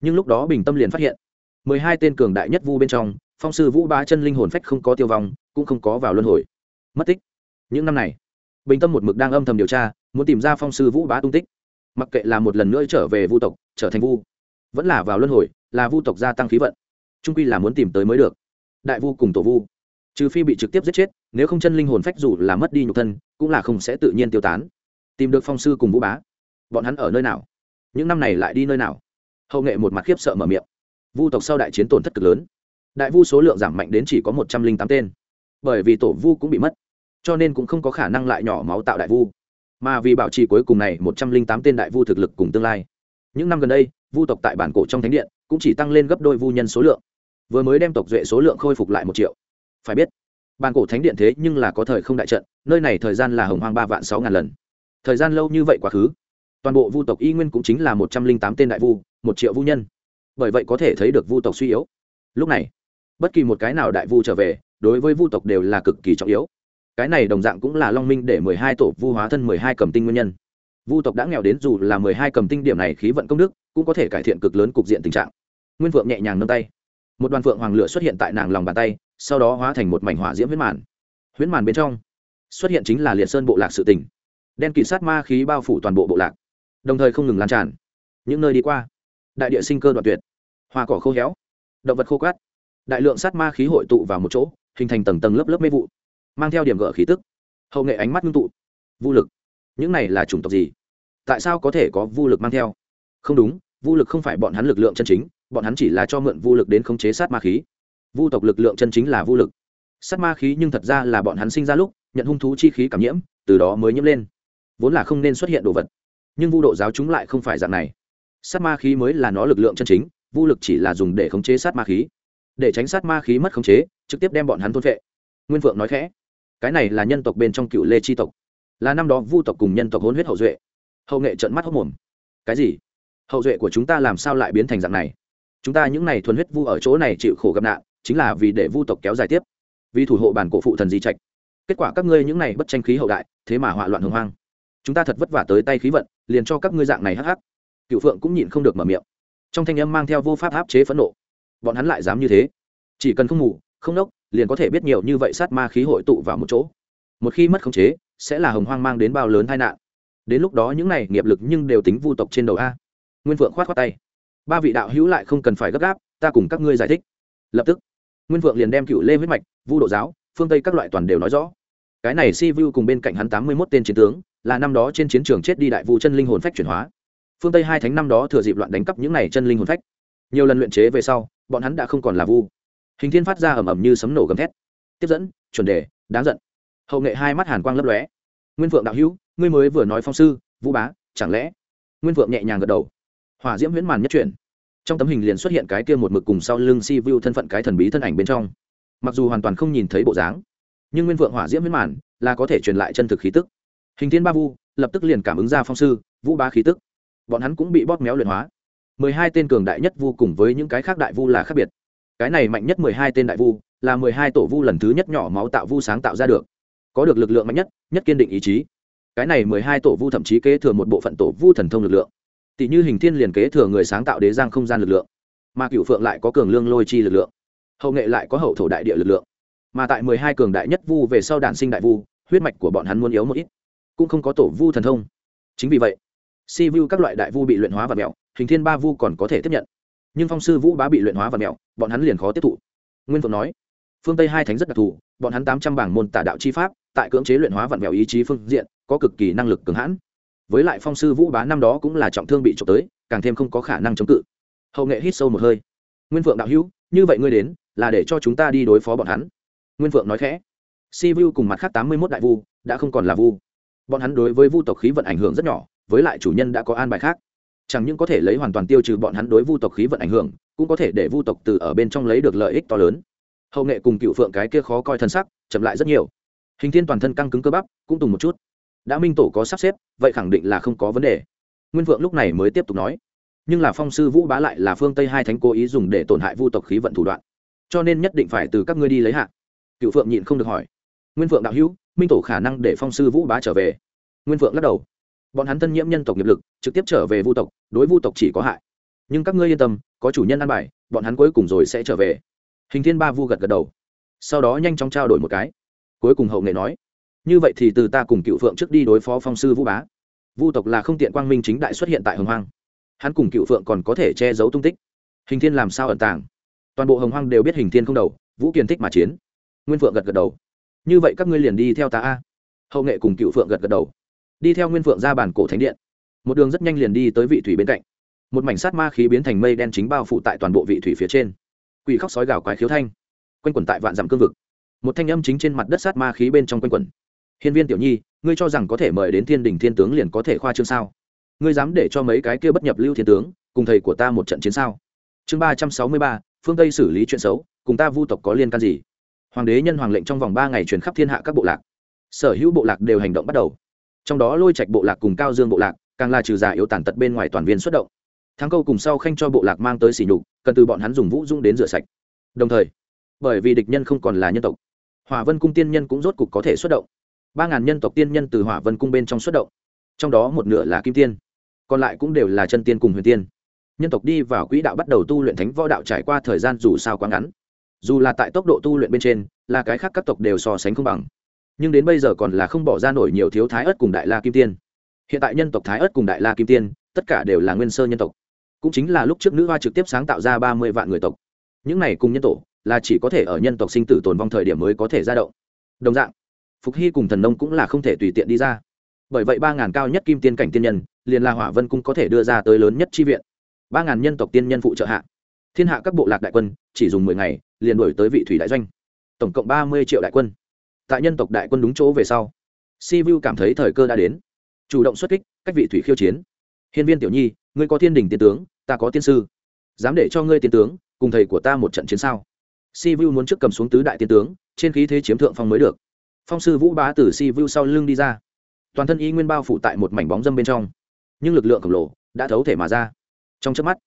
Nhưng lúc đó bình tâm liền phát hiện, mười hai tên cường đại nhất vu bên trong phong sư vũ bá chân linh hồn phách không có tiêu vong, cũng không có vào luân hồi. Mất tích. Những năm này, bình tâm một mực đang âm thầm điều tra, muốn tìm ra phong sư vũ bá tung tích. Mặc kệ là một lần nữa trở về vu tộc, trở thành vu, vẫn là vào luân hồi, là vu tộc gia tăng khí vận. Trung quy là muốn tìm tới mới được. Đại vu cùng tổ vu. Trừ phi bị trực tiếp giết chết, nếu không chân linh hồn phách dù là mất đi nhục thân, cũng là không sẽ tự nhiên tiêu tán. Tìm được phong sư cùng vũ bá. Bọn hắn ở nơi nào? Những năm này lại đi nơi nào? Hậu nghệ một mặt khiếp sợ mở miệng. Vu tộc sau đại chiến tổn thất cực lớn đại vu số lượng giảm mạnh đến chỉ có một trăm linh tám tên. Bởi vì tổ vu cũng bị mất, cho nên cũng không có khả năng lại nhỏ máu tạo đại vu. Mà vì bảo trì cuối cùng này, một trăm linh tám tên đại vu thực lực cùng tương lai. Những năm gần đây, vu tộc tại bản cổ trong thánh điện cũng chỉ tăng lên gấp đôi vu nhân số lượng. Vừa mới đem tộc duệ số lượng khôi phục lại một triệu. Phải biết, bản cổ thánh điện thế nhưng là có thời không đại trận, nơi này thời gian là hồng hoang ba vạn sáu ngàn lần. Thời gian lâu như vậy quá khứ. Toàn bộ vu tộc y nguyên cũng chính là một trăm linh tám tên đại vu, một triệu vu nhân. Bởi vậy có thể thấy được vu tộc suy yếu. Lúc này bất kỳ một cái nào đại vu trở về, đối với vu tộc đều là cực kỳ trọng yếu. Cái này đồng dạng cũng là long minh để mười hai tổ vu hóa thân mười hai cầm tinh nguyên nhân. Vu tộc đã nghèo đến dù là mười hai cầm tinh điểm này khí vận công đức, cũng có thể cải thiện cực lớn cục diện tình trạng. Nguyên phượng nhẹ nhàng nâng tay. Một đoàn phượng hoàng lửa xuất hiện tại nàng lòng bàn tay, sau đó hóa thành một mảnh hỏa diễm huyết màn. Huyết màn bên trong xuất hiện chính là liệt sơn bộ lạc sự tỉnh đen kịt sát ma khí bao phủ toàn bộ bộ lạc, đồng thời không ngừng lan tràn. Những nơi đi qua, đại địa sinh cơ đoạn tuyệt, hoa cỏ khô héo, động vật khô cát đại lượng sát ma khí hội tụ vào một chỗ, hình thành tầng tầng lớp lớp mê vụ, mang theo điểm gỡ khí tức. Hậu nghệ ánh mắt ngưng tụ. Vô lực. Những này là chủng tộc gì? Tại sao có thể có vô lực mang theo? Không đúng vô lực không phải bọn hắn lực lượng chân chính, bọn hắn chỉ là cho mượn vô lực đến khống chế sát ma khí. Vu tộc lực lượng chân chính là vô lực. Sát ma khí nhưng thật ra là bọn hắn sinh ra lúc, nhận hung thú chi khí cảm nhiễm, từ đó mới nhiễm lên. Vốn là không nên xuất hiện đồ vật. Nhưng vu độ giáo chúng lại không phải dạng này. Sát ma khí mới là nó lực lượng chân chính vu lực chỉ là dùng để khống chế sát ma khí để tránh sát ma khí mất khống chế, trực tiếp đem bọn hắn thôn vệ nguyên phượng nói khẽ, cái này là nhân tộc bên trong cựu lê chi tộc. Là năm đó vu tộc cùng nhân tộc hôn huyết hậu duệ. Hậu nghệ trận mắt hốc mồm. Cái gì? Hậu duệ của chúng ta làm sao lại biến thành dạng này? Chúng ta những n à y thuần huyết vu ở chỗ này chịu khổ gặp nạn, chính là vì để vu tộc kéo dài tiếp. Vì thủ hộ bản cổ phụ thần di trạch. Kết quả các ngươi những n à y bất tranh khí hậu đại, thế mà hỏa loạn hồng hoang. Chúng ta thật vất vả tới tay khí vận, liền cho các ngươi dạng này hắc hắc. Cựu phượng cũng nhịn không được mở miệng. Trong thanh âm mang theo vô pháp áp chế phẫn nộ bọn hắn lại dám như thế. Chỉ cần không ngủ không nốc, liền có thể biết nhiều như vậy sát ma khí hội tụ vào một chỗ. Một khi mất khống chế, sẽ là hồng hoang mang đến bao lớn tai nạn. Đến lúc đó những này nghiệp lực nhưng đều tính vu tộc trên đầu a. Nguyên vượng khoát khoát tay. Ba vị đạo hữu lại không cần phải gấp gáp, ta cùng các ngươi giải thích. Lập tức, nguyên vượng liền đem cựu lê huyết mạch, vu độ giáo, phương tây các loại toàn đều nói rõ. Cái này si vu cùng bên cạnh hắn tám mươi mốt tên chiến tướng, là năm đó trên chiến trường chết đi đại vu chân linh hồn phách chuyển hóa. Phương tây hai thánh năm đó thừa dịp loạn đánh cắp những này chân linh hồn phách nhiều lần luyện chế về sau, bọn hắn đã không còn là vu. Hình thiên phát ra ầm ầm như sấm nổ gầm thét. Tiếp dẫn, chuẩn đề, đáng giận. Hậu nghệ hai mắt hàn quang lấp lóe. Nguyên phượng đạo hữu, ngươi mới vừa nói phong sư, vũ bá, chẳng lẽ? Nguyên phượng nhẹ nhàng gật đầu. Hỏa diễm huyễn màn nhất chuyển. Trong tấm hình liền xuất hiện cái kia một mực cùng sau lưng si vu thân phận cái thần bí thân ảnh bên trong. Mặc dù hoàn toàn không nhìn thấy bộ dáng, nhưng nguyên vượng hỏa diễm huyễn màn là có thể truyền lại chân thực khí tức. Hình thiên ba vu lập tức liền cảm ứng ra phong sư, vũ bá khí tức. Bọn hắn cũng bị bóp méo luyện hóa mười hai tên cường đại nhất vu cùng với những cái khác đại vu là khác biệt. Cái này mạnh nhất mười hai tên đại vu, là mười hai tổ vu lần thứ nhất nhỏ máu tạo vu sáng tạo ra được. Có được lực lượng mạnh nhất nhất kiên định ý chí. Cái này mười hai tổ vu thậm chí kế thừa một bộ phận tổ vu thần thông lực lượng. Tỷ như hình thiên liền kế thừa người sáng tạo đế giang không gian lực lượng. Mà cựu phượng lại có cường lương lôi chi lực lượng. Hậu nghệ lại có hậu thổ đại địa lực lượng. Mà tại mười hai cường đại nhất vu về sau đản sinh đại vu, huyết mạch của bọn hắn muốn yếu một ít. Cũng không có tổ vu thần thông. Chính vì vậy, si vu các loại đại vu bị luyện hóa và mẹo hình thiên ba vu còn có thể tiếp nhận. Nhưng phong sư vũ bá bị luyện hóa và mẹo, bọn hắn liền khó tiếp thụ. Nguyên phượng nói, phương tây hai thánh rất đặc thù, bọn hắn tám trăm bảng môn tả đạo chi pháp, tại cưỡng chế luyện hóa vặn vẹo ý chí phương diện, có cực kỳ năng lực cường hãn. Với lại phong sư vũ bá năm đó cũng là trọng thương bị trộm tới, càng thêm không có khả năng chống cự. Hậu nghệ hít sâu một hơi. Nguyên phượng đạo hữu, như vậy ngươi đến, là để cho chúng ta đi đối phó bọn hắn. Nguyên phượng nói khẽ. Si vu cùng mặt khác tám mươi mốt đại vu, đã không còn là vu. Bọn hắn đối với vu tộc khí vận ảnh hưởng rất nhỏ, với lại chủ nhân đã có an bài khác chẳng những có thể lấy hoàn toàn tiêu trừ bọn hắn đối vu tộc khí vận ảnh hưởng, cũng có thể để vu tộc từ ở bên trong lấy được lợi ích to lớn. Hậu nghệ cùng cựu phượng cái kia khó coi thân sắc, chậm lại rất nhiều. Hình thiên toàn thân căng cứng cơ bắp, cũng tùng một chút. Đã minh tổ có sắp xếp, vậy khẳng định là không có vấn đề. Nguyên vượng lúc này mới tiếp tục nói. Nhưng là phong sư vũ bá lại là phương tây hai thánh cố ý dùng để tổn hại vu tộc khí vận thủ đoạn. Cho nên nhất định phải từ các ngươi đi lấy hạ. Cựu phượng nhịn không được hỏi. Nguyên vượng đạo hữu, minh tổ khả năng để phong sư vũ bá trở về. Nguyên vượng lắc đầu bọn hắn thân nhiễm nhân tộc nghiệp lực, trực tiếp trở về vu tộc, đối vu tộc chỉ có hại. Nhưng các ngươi yên tâm, có chủ nhân ăn bài, bọn hắn cuối cùng rồi sẽ trở về. Hình thiên ba vu gật gật đầu. Sau đó nhanh chóng trao đổi một cái. Cuối cùng hậu nghệ nói, như vậy thì từ ta cùng cựu phượng trước đi đối phó phong sư vũ bá. Vu tộc là không tiện quang minh chính đại xuất hiện tại hồng hoang. Hắn cùng cựu phượng còn có thể che giấu tung tích. Hình thiên làm sao ẩn tàng? Toàn bộ hồng hoang đều biết hình thiên không đầu, vũ kiên thích mà chiến. Nguyên phượng gật gật đầu. Như vậy các ngươi liền đi theo ta a. Hậu nghệ cùng cựu phượng gật gật đầu đi theo nguyên phượng ra bản cổ thánh điện. Một đường rất nhanh liền đi tới vị thủy bên cạnh. Một mảnh sát ma khí biến thành mây đen chính bao phủ tại toàn bộ vị thủy phía trên. Quỷ khóc sói gào quái khiếu thanh. Quanh quẩn tại vạn dặm cương vực. Một thanh âm chính trên mặt đất sát ma khí bên trong quanh quẩn. Hiên viên tiểu nhi, ngươi cho rằng có thể mời đến thiên đình thiên tướng liền có thể khoa trương sao? Ngươi dám để cho mấy cái kia bất nhập lưu thiên tướng cùng thầy của ta một trận chiến sao? Chương ba trăm sáu mươi ba, phương tây xử lý chuyện xấu, cùng ta vu tộc có liên can gì? Hoàng đế nhân hoàng lệnh trong vòng ba ngày truyền khắp thiên hạ các bộ lạc. Sở hữu bộ lạc đều hành động bắt đầu trong đó lôi trạch bộ lạc cùng cao dương bộ lạc càng là trừ giả yếu tàn tật bên ngoài toàn viên xuất động thắng câu cùng sau khanh cho bộ lạc mang tới xỉ nhục cần từ bọn hắn dùng vũ dung đến rửa sạch đồng thời bởi vì địch nhân không còn là nhân tộc hỏa vân cung tiên nhân cũng rốt cục có thể xuất động ba ngàn nhân tộc tiên nhân từ hỏa vân cung bên trong xuất động trong đó một nửa là kim tiên còn lại cũng đều là chân tiên cùng huyền tiên nhân tộc đi vào quỹ đạo bắt đầu tu luyện thánh võ đạo trải qua thời gian dù sao quá ngắn dù là tại tốc độ tu luyện bên trên là cái khác các tộc đều so sánh không bằng nhưng đến bây giờ còn là không bỏ ra nổi nhiều thiếu thái ớt cùng đại la kim tiên. Hiện tại nhân tộc thái ớt cùng đại la kim tiên, tất cả đều là nguyên sơ nhân tộc. Cũng chính là lúc trước nữ hoa trực tiếp sáng tạo ra ba mươi vạn người tộc. Những này cùng nhân tổ, là chỉ có thể ở nhân tộc sinh tử tồn vong thời điểm mới có thể ra động. Đồng dạng, phục hy cùng thần nông cũng là không thể tùy tiện đi ra. Bởi vậy ba ngàn cao nhất kim tiên cảnh tiên nhân, liền là hỏa vân cung có thể đưa ra tới lớn nhất chi viện. Ba ngàn nhân tộc tiên nhân phụ trợ hạ. Thiên hạ các bộ lạc đại quân, chỉ dùng mười ngày, liền đổi tới vị thủy đại doanh. Tổng cộng ba mươi triệu đại quân tại nhân tộc đại quân đúng chỗ về sau, si vu cảm thấy thời cơ đã đến. Chủ động xuất kích, cách vị thủy khiêu chiến. Hiên viên tiểu nhi, ngươi có thiên đình tiên tướng, ta có tiên sư. Dám để cho ngươi tiên tướng, cùng thầy của ta một trận chiến sao? Si vu muốn trước cầm xuống tứ đại tiên tướng, trên khí thế chiếm thượng phong mới được. Phong sư vũ bá từ si vu sau lưng đi ra. Toàn thân y nguyên bao phủ tại một mảnh bóng dâm bên trong. Nhưng lực lượng khổng lồ đã thấu thể mà ra. Trong chớp mắt,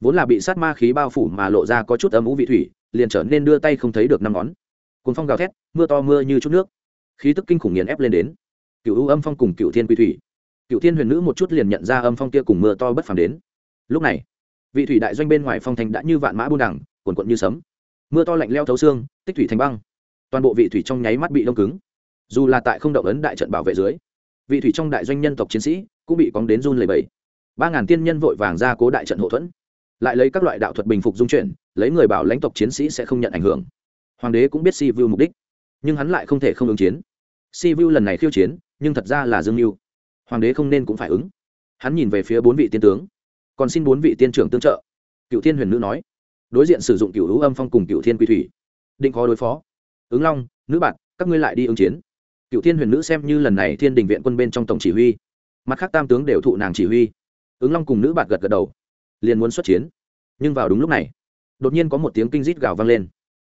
vốn là bị sát ma khí bao phủ mà lộ ra có chút âm ú vị thủy, liền trở nên đưa tay không thấy được năm ngón cuốn phong gào thét, mưa to mưa như chút nước. Khí tức kinh khủng nghiền ép lên đến. Cựu ưu âm phong cùng cựu thiên quy thủy. Cựu thiên huyền nữ một chút liền nhận ra âm phong kia cùng mưa to bất phàm đến. Lúc này, vị thủy đại doanh bên ngoài phong thành đã như vạn mã buôn đẳng cuồn cuộn như sấm. Mưa to lạnh leo thấu xương, tích thủy thành băng. Toàn bộ vị thủy trong nháy mắt bị đông cứng. Dù là tại không động ấn đại trận bảo vệ dưới, vị thủy trong đại doanh nhân tộc chiến sĩ cũng bị cóng đến run lầy bầy ba ngàn tiên nhân vội vàng ra cố đại trận hậu thuẫn. Lại lấy các loại đạo thuật bình phục dung chuyển, lấy người bảo lãnh tộc chiến sĩ sẽ không nhận ảnh hưởng hoàng đế cũng biết si vu mục đích, nhưng hắn lại không thể không ứng chiến. Si vu lần này khiêu chiến, nhưng thật ra là dương mưu. Hoàng đế không nên cũng phải ứng. Hắn nhìn về phía bốn vị tiên tướng. Còn xin bốn vị tiên trưởng tương trợ. Cựu thiên huyền nữ nói. Đối diện sử dụng cựu hữu âm phong cùng cựu thiên quy thủy. Định khó đối phó. Ứng long, nữ bạn các ngươi lại đi ứng chiến. Cựu thiên huyền nữ xem như lần này thiên đình viện quân bên trong tổng chỉ huy. Mặt khác tam tướng đều thụ nàng chỉ huy. Ứng long cùng nữ bạn gật gật đầu. Liền muốn xuất chiến. Nhưng vào đúng lúc này, đột nhiên có một tiếng kinh rít gào vang lên.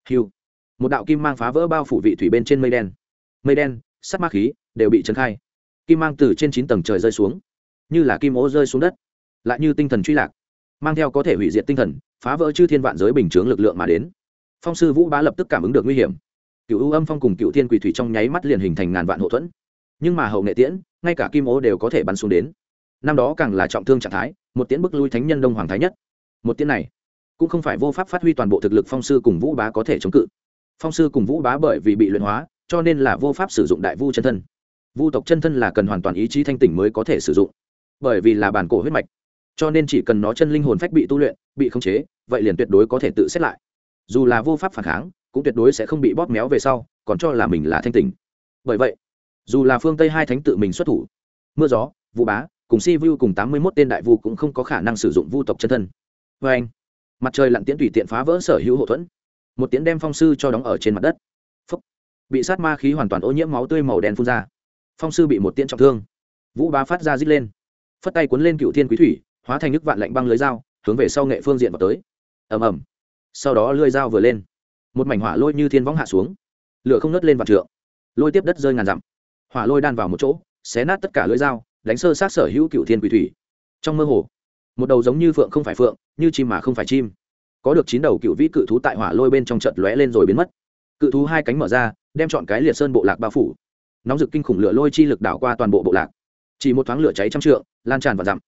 Hiu một đạo kim mang phá vỡ bao phủ vị thủy bên trên mây đen. Mây đen, sắt ma khí, đều bị trấn khai. Kim mang từ trên chín tầng trời rơi xuống, như là kim ố rơi xuống đất, lại như tinh thần truy lạc, mang theo có thể hủy diệt tinh thần, phá vỡ chư thiên vạn giới bình chướng lực lượng mà đến. Phong sư vũ bá lập tức cảm ứng được nguy hiểm. Cựu ưu âm phong cùng cựu thiên quỷ thủy trong nháy mắt liền hình thành ngàn vạn hậu thuẫn. Nhưng mà hậu nghệ tiễn, ngay cả kim ố đều có thể bắn xuống đến. Năm đó càng là trọng thương trạng thái, một tiễn bức lui thánh nhân đông hoàng thái nhất. Một tiễn này, cũng không phải vô pháp phát huy toàn bộ thực lực phong sư cùng vũ bá có thể chống cự phong sư cùng vũ bá bởi vì bị luyện hóa, cho nên là vô pháp sử dụng đại vu chân thân. Vu tộc chân thân là cần hoàn toàn ý chí thanh tỉnh mới có thể sử dụng, bởi vì là bản cổ huyết mạch. Cho nên chỉ cần nó chân linh hồn phách bị tu luyện, bị khống chế, vậy liền tuyệt đối có thể tự xét lại. Dù là vô pháp phản kháng, cũng tuyệt đối sẽ không bị bóp méo về sau, còn cho là mình là thanh tỉnh. Bởi vậy, dù là phương tây hai thánh tự mình xuất thủ, mưa gió, vũ bá, cùng si vu cùng tám mươi mốt tên đại vu cũng không có khả năng sử dụng vu tộc chân thân. Vê anh. Mặt trời lặn tiễn tùy tiện phá vỡ sở hữu hậu thuẫn một tiễn đem phong sư cho đóng ở trên mặt đất. Phúc. bị sát ma khí hoàn toàn ô nhiễm máu tươi màu đen phun ra. Phong sư bị một tiễn trọng thương. Vũ bá phát ra rít lên. Phất tay cuốn lên cựu thiên quý thủy, hóa thành nước vạn lạnh băng lưới dao, hướng về sau nghệ phương diện vào tới. Ầm ầm. Sau đó lưới dao vừa lên, một mảnh hỏa lôi như thiên võng hạ xuống. Lửa không nớt lên vạn trượng. Lôi tiếp đất rơi ngàn dặm. Hỏa lôi đan vào một chỗ, xé nát tất cả lưới dao, đánh sơ sát sở hữu cựu thiên quỷ thủy. Trong mơ hồ, một đầu giống như phượng không phải phượng, như chim mà không phải chim có được chín đầu cựu vĩ cự thú tại hỏa lôi bên trong trận lóe lên rồi biến mất. Cự thú hai cánh mở ra, đem chọn cái liệt sơn bộ lạc bao phủ. Nóng rực kinh khủng lửa lôi chi lực đảo qua toàn bộ bộ lạc. Chỉ một thoáng lửa cháy trăm trượng, lan tràn và dặm.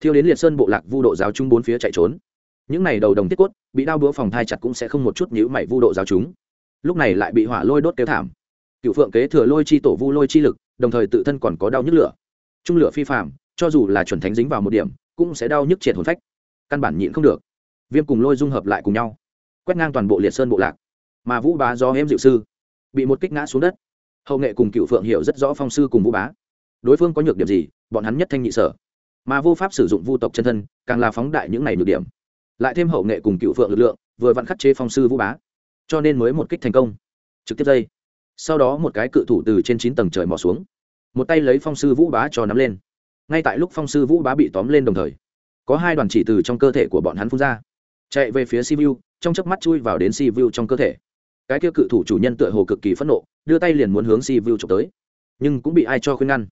Thiêu đến liệt sơn bộ lạc vu độ giáo chúng bốn phía chạy trốn. Những này đầu đồng tiết cốt, bị đao đũa phòng thai chặt cũng sẽ không một chút nhữ mảy vu độ giáo chúng. Lúc này lại bị hỏa lôi đốt kêu thảm. Cựu phượng kế thừa lôi chi tổ vu lôi chi lực, đồng thời tự thân còn có đau nhức lửa. Trung lửa phi phạm cho dù là chuẩn thánh dính vào một điểm, cũng sẽ đau nhức triệt hồn phách. Căn bản nhịn không được viêm cùng lôi dung hợp lại cùng nhau, quét ngang toàn bộ liệt sơn bộ lạc. Mà vũ bá do em diệu sư bị một kích ngã xuống đất. Hậu nghệ cùng cựu phượng hiểu rất rõ phong sư cùng vũ bá. Đối phương có nhược điểm gì, bọn hắn nhất thanh nhị sở. Mà vô pháp sử dụng vu tộc chân thân, càng là phóng đại những này nhược điểm. Lại thêm hậu nghệ cùng cựu phượng lực lượng, vừa vặn khắc chế phong sư vũ bá. Cho nên mới một kích thành công. Trực tiếp dây. Sau đó một cái cự thủ từ trên chín tầng trời mò xuống. Một tay lấy phong sư vũ bá cho nắm lên. Ngay tại lúc phong sư vũ bá bị tóm lên đồng thời, có hai đoàn chỉ từ trong cơ thể của bọn hắn phun ra chạy về phía sivu trong chớp mắt chui vào đến sivu trong cơ thể. Cái kia cự thủ chủ nhân tựa hồ cực kỳ phẫn nộ, đưa tay liền muốn hướng sivu chụp tới. Nhưng cũng bị ai cho khuyên ngăn.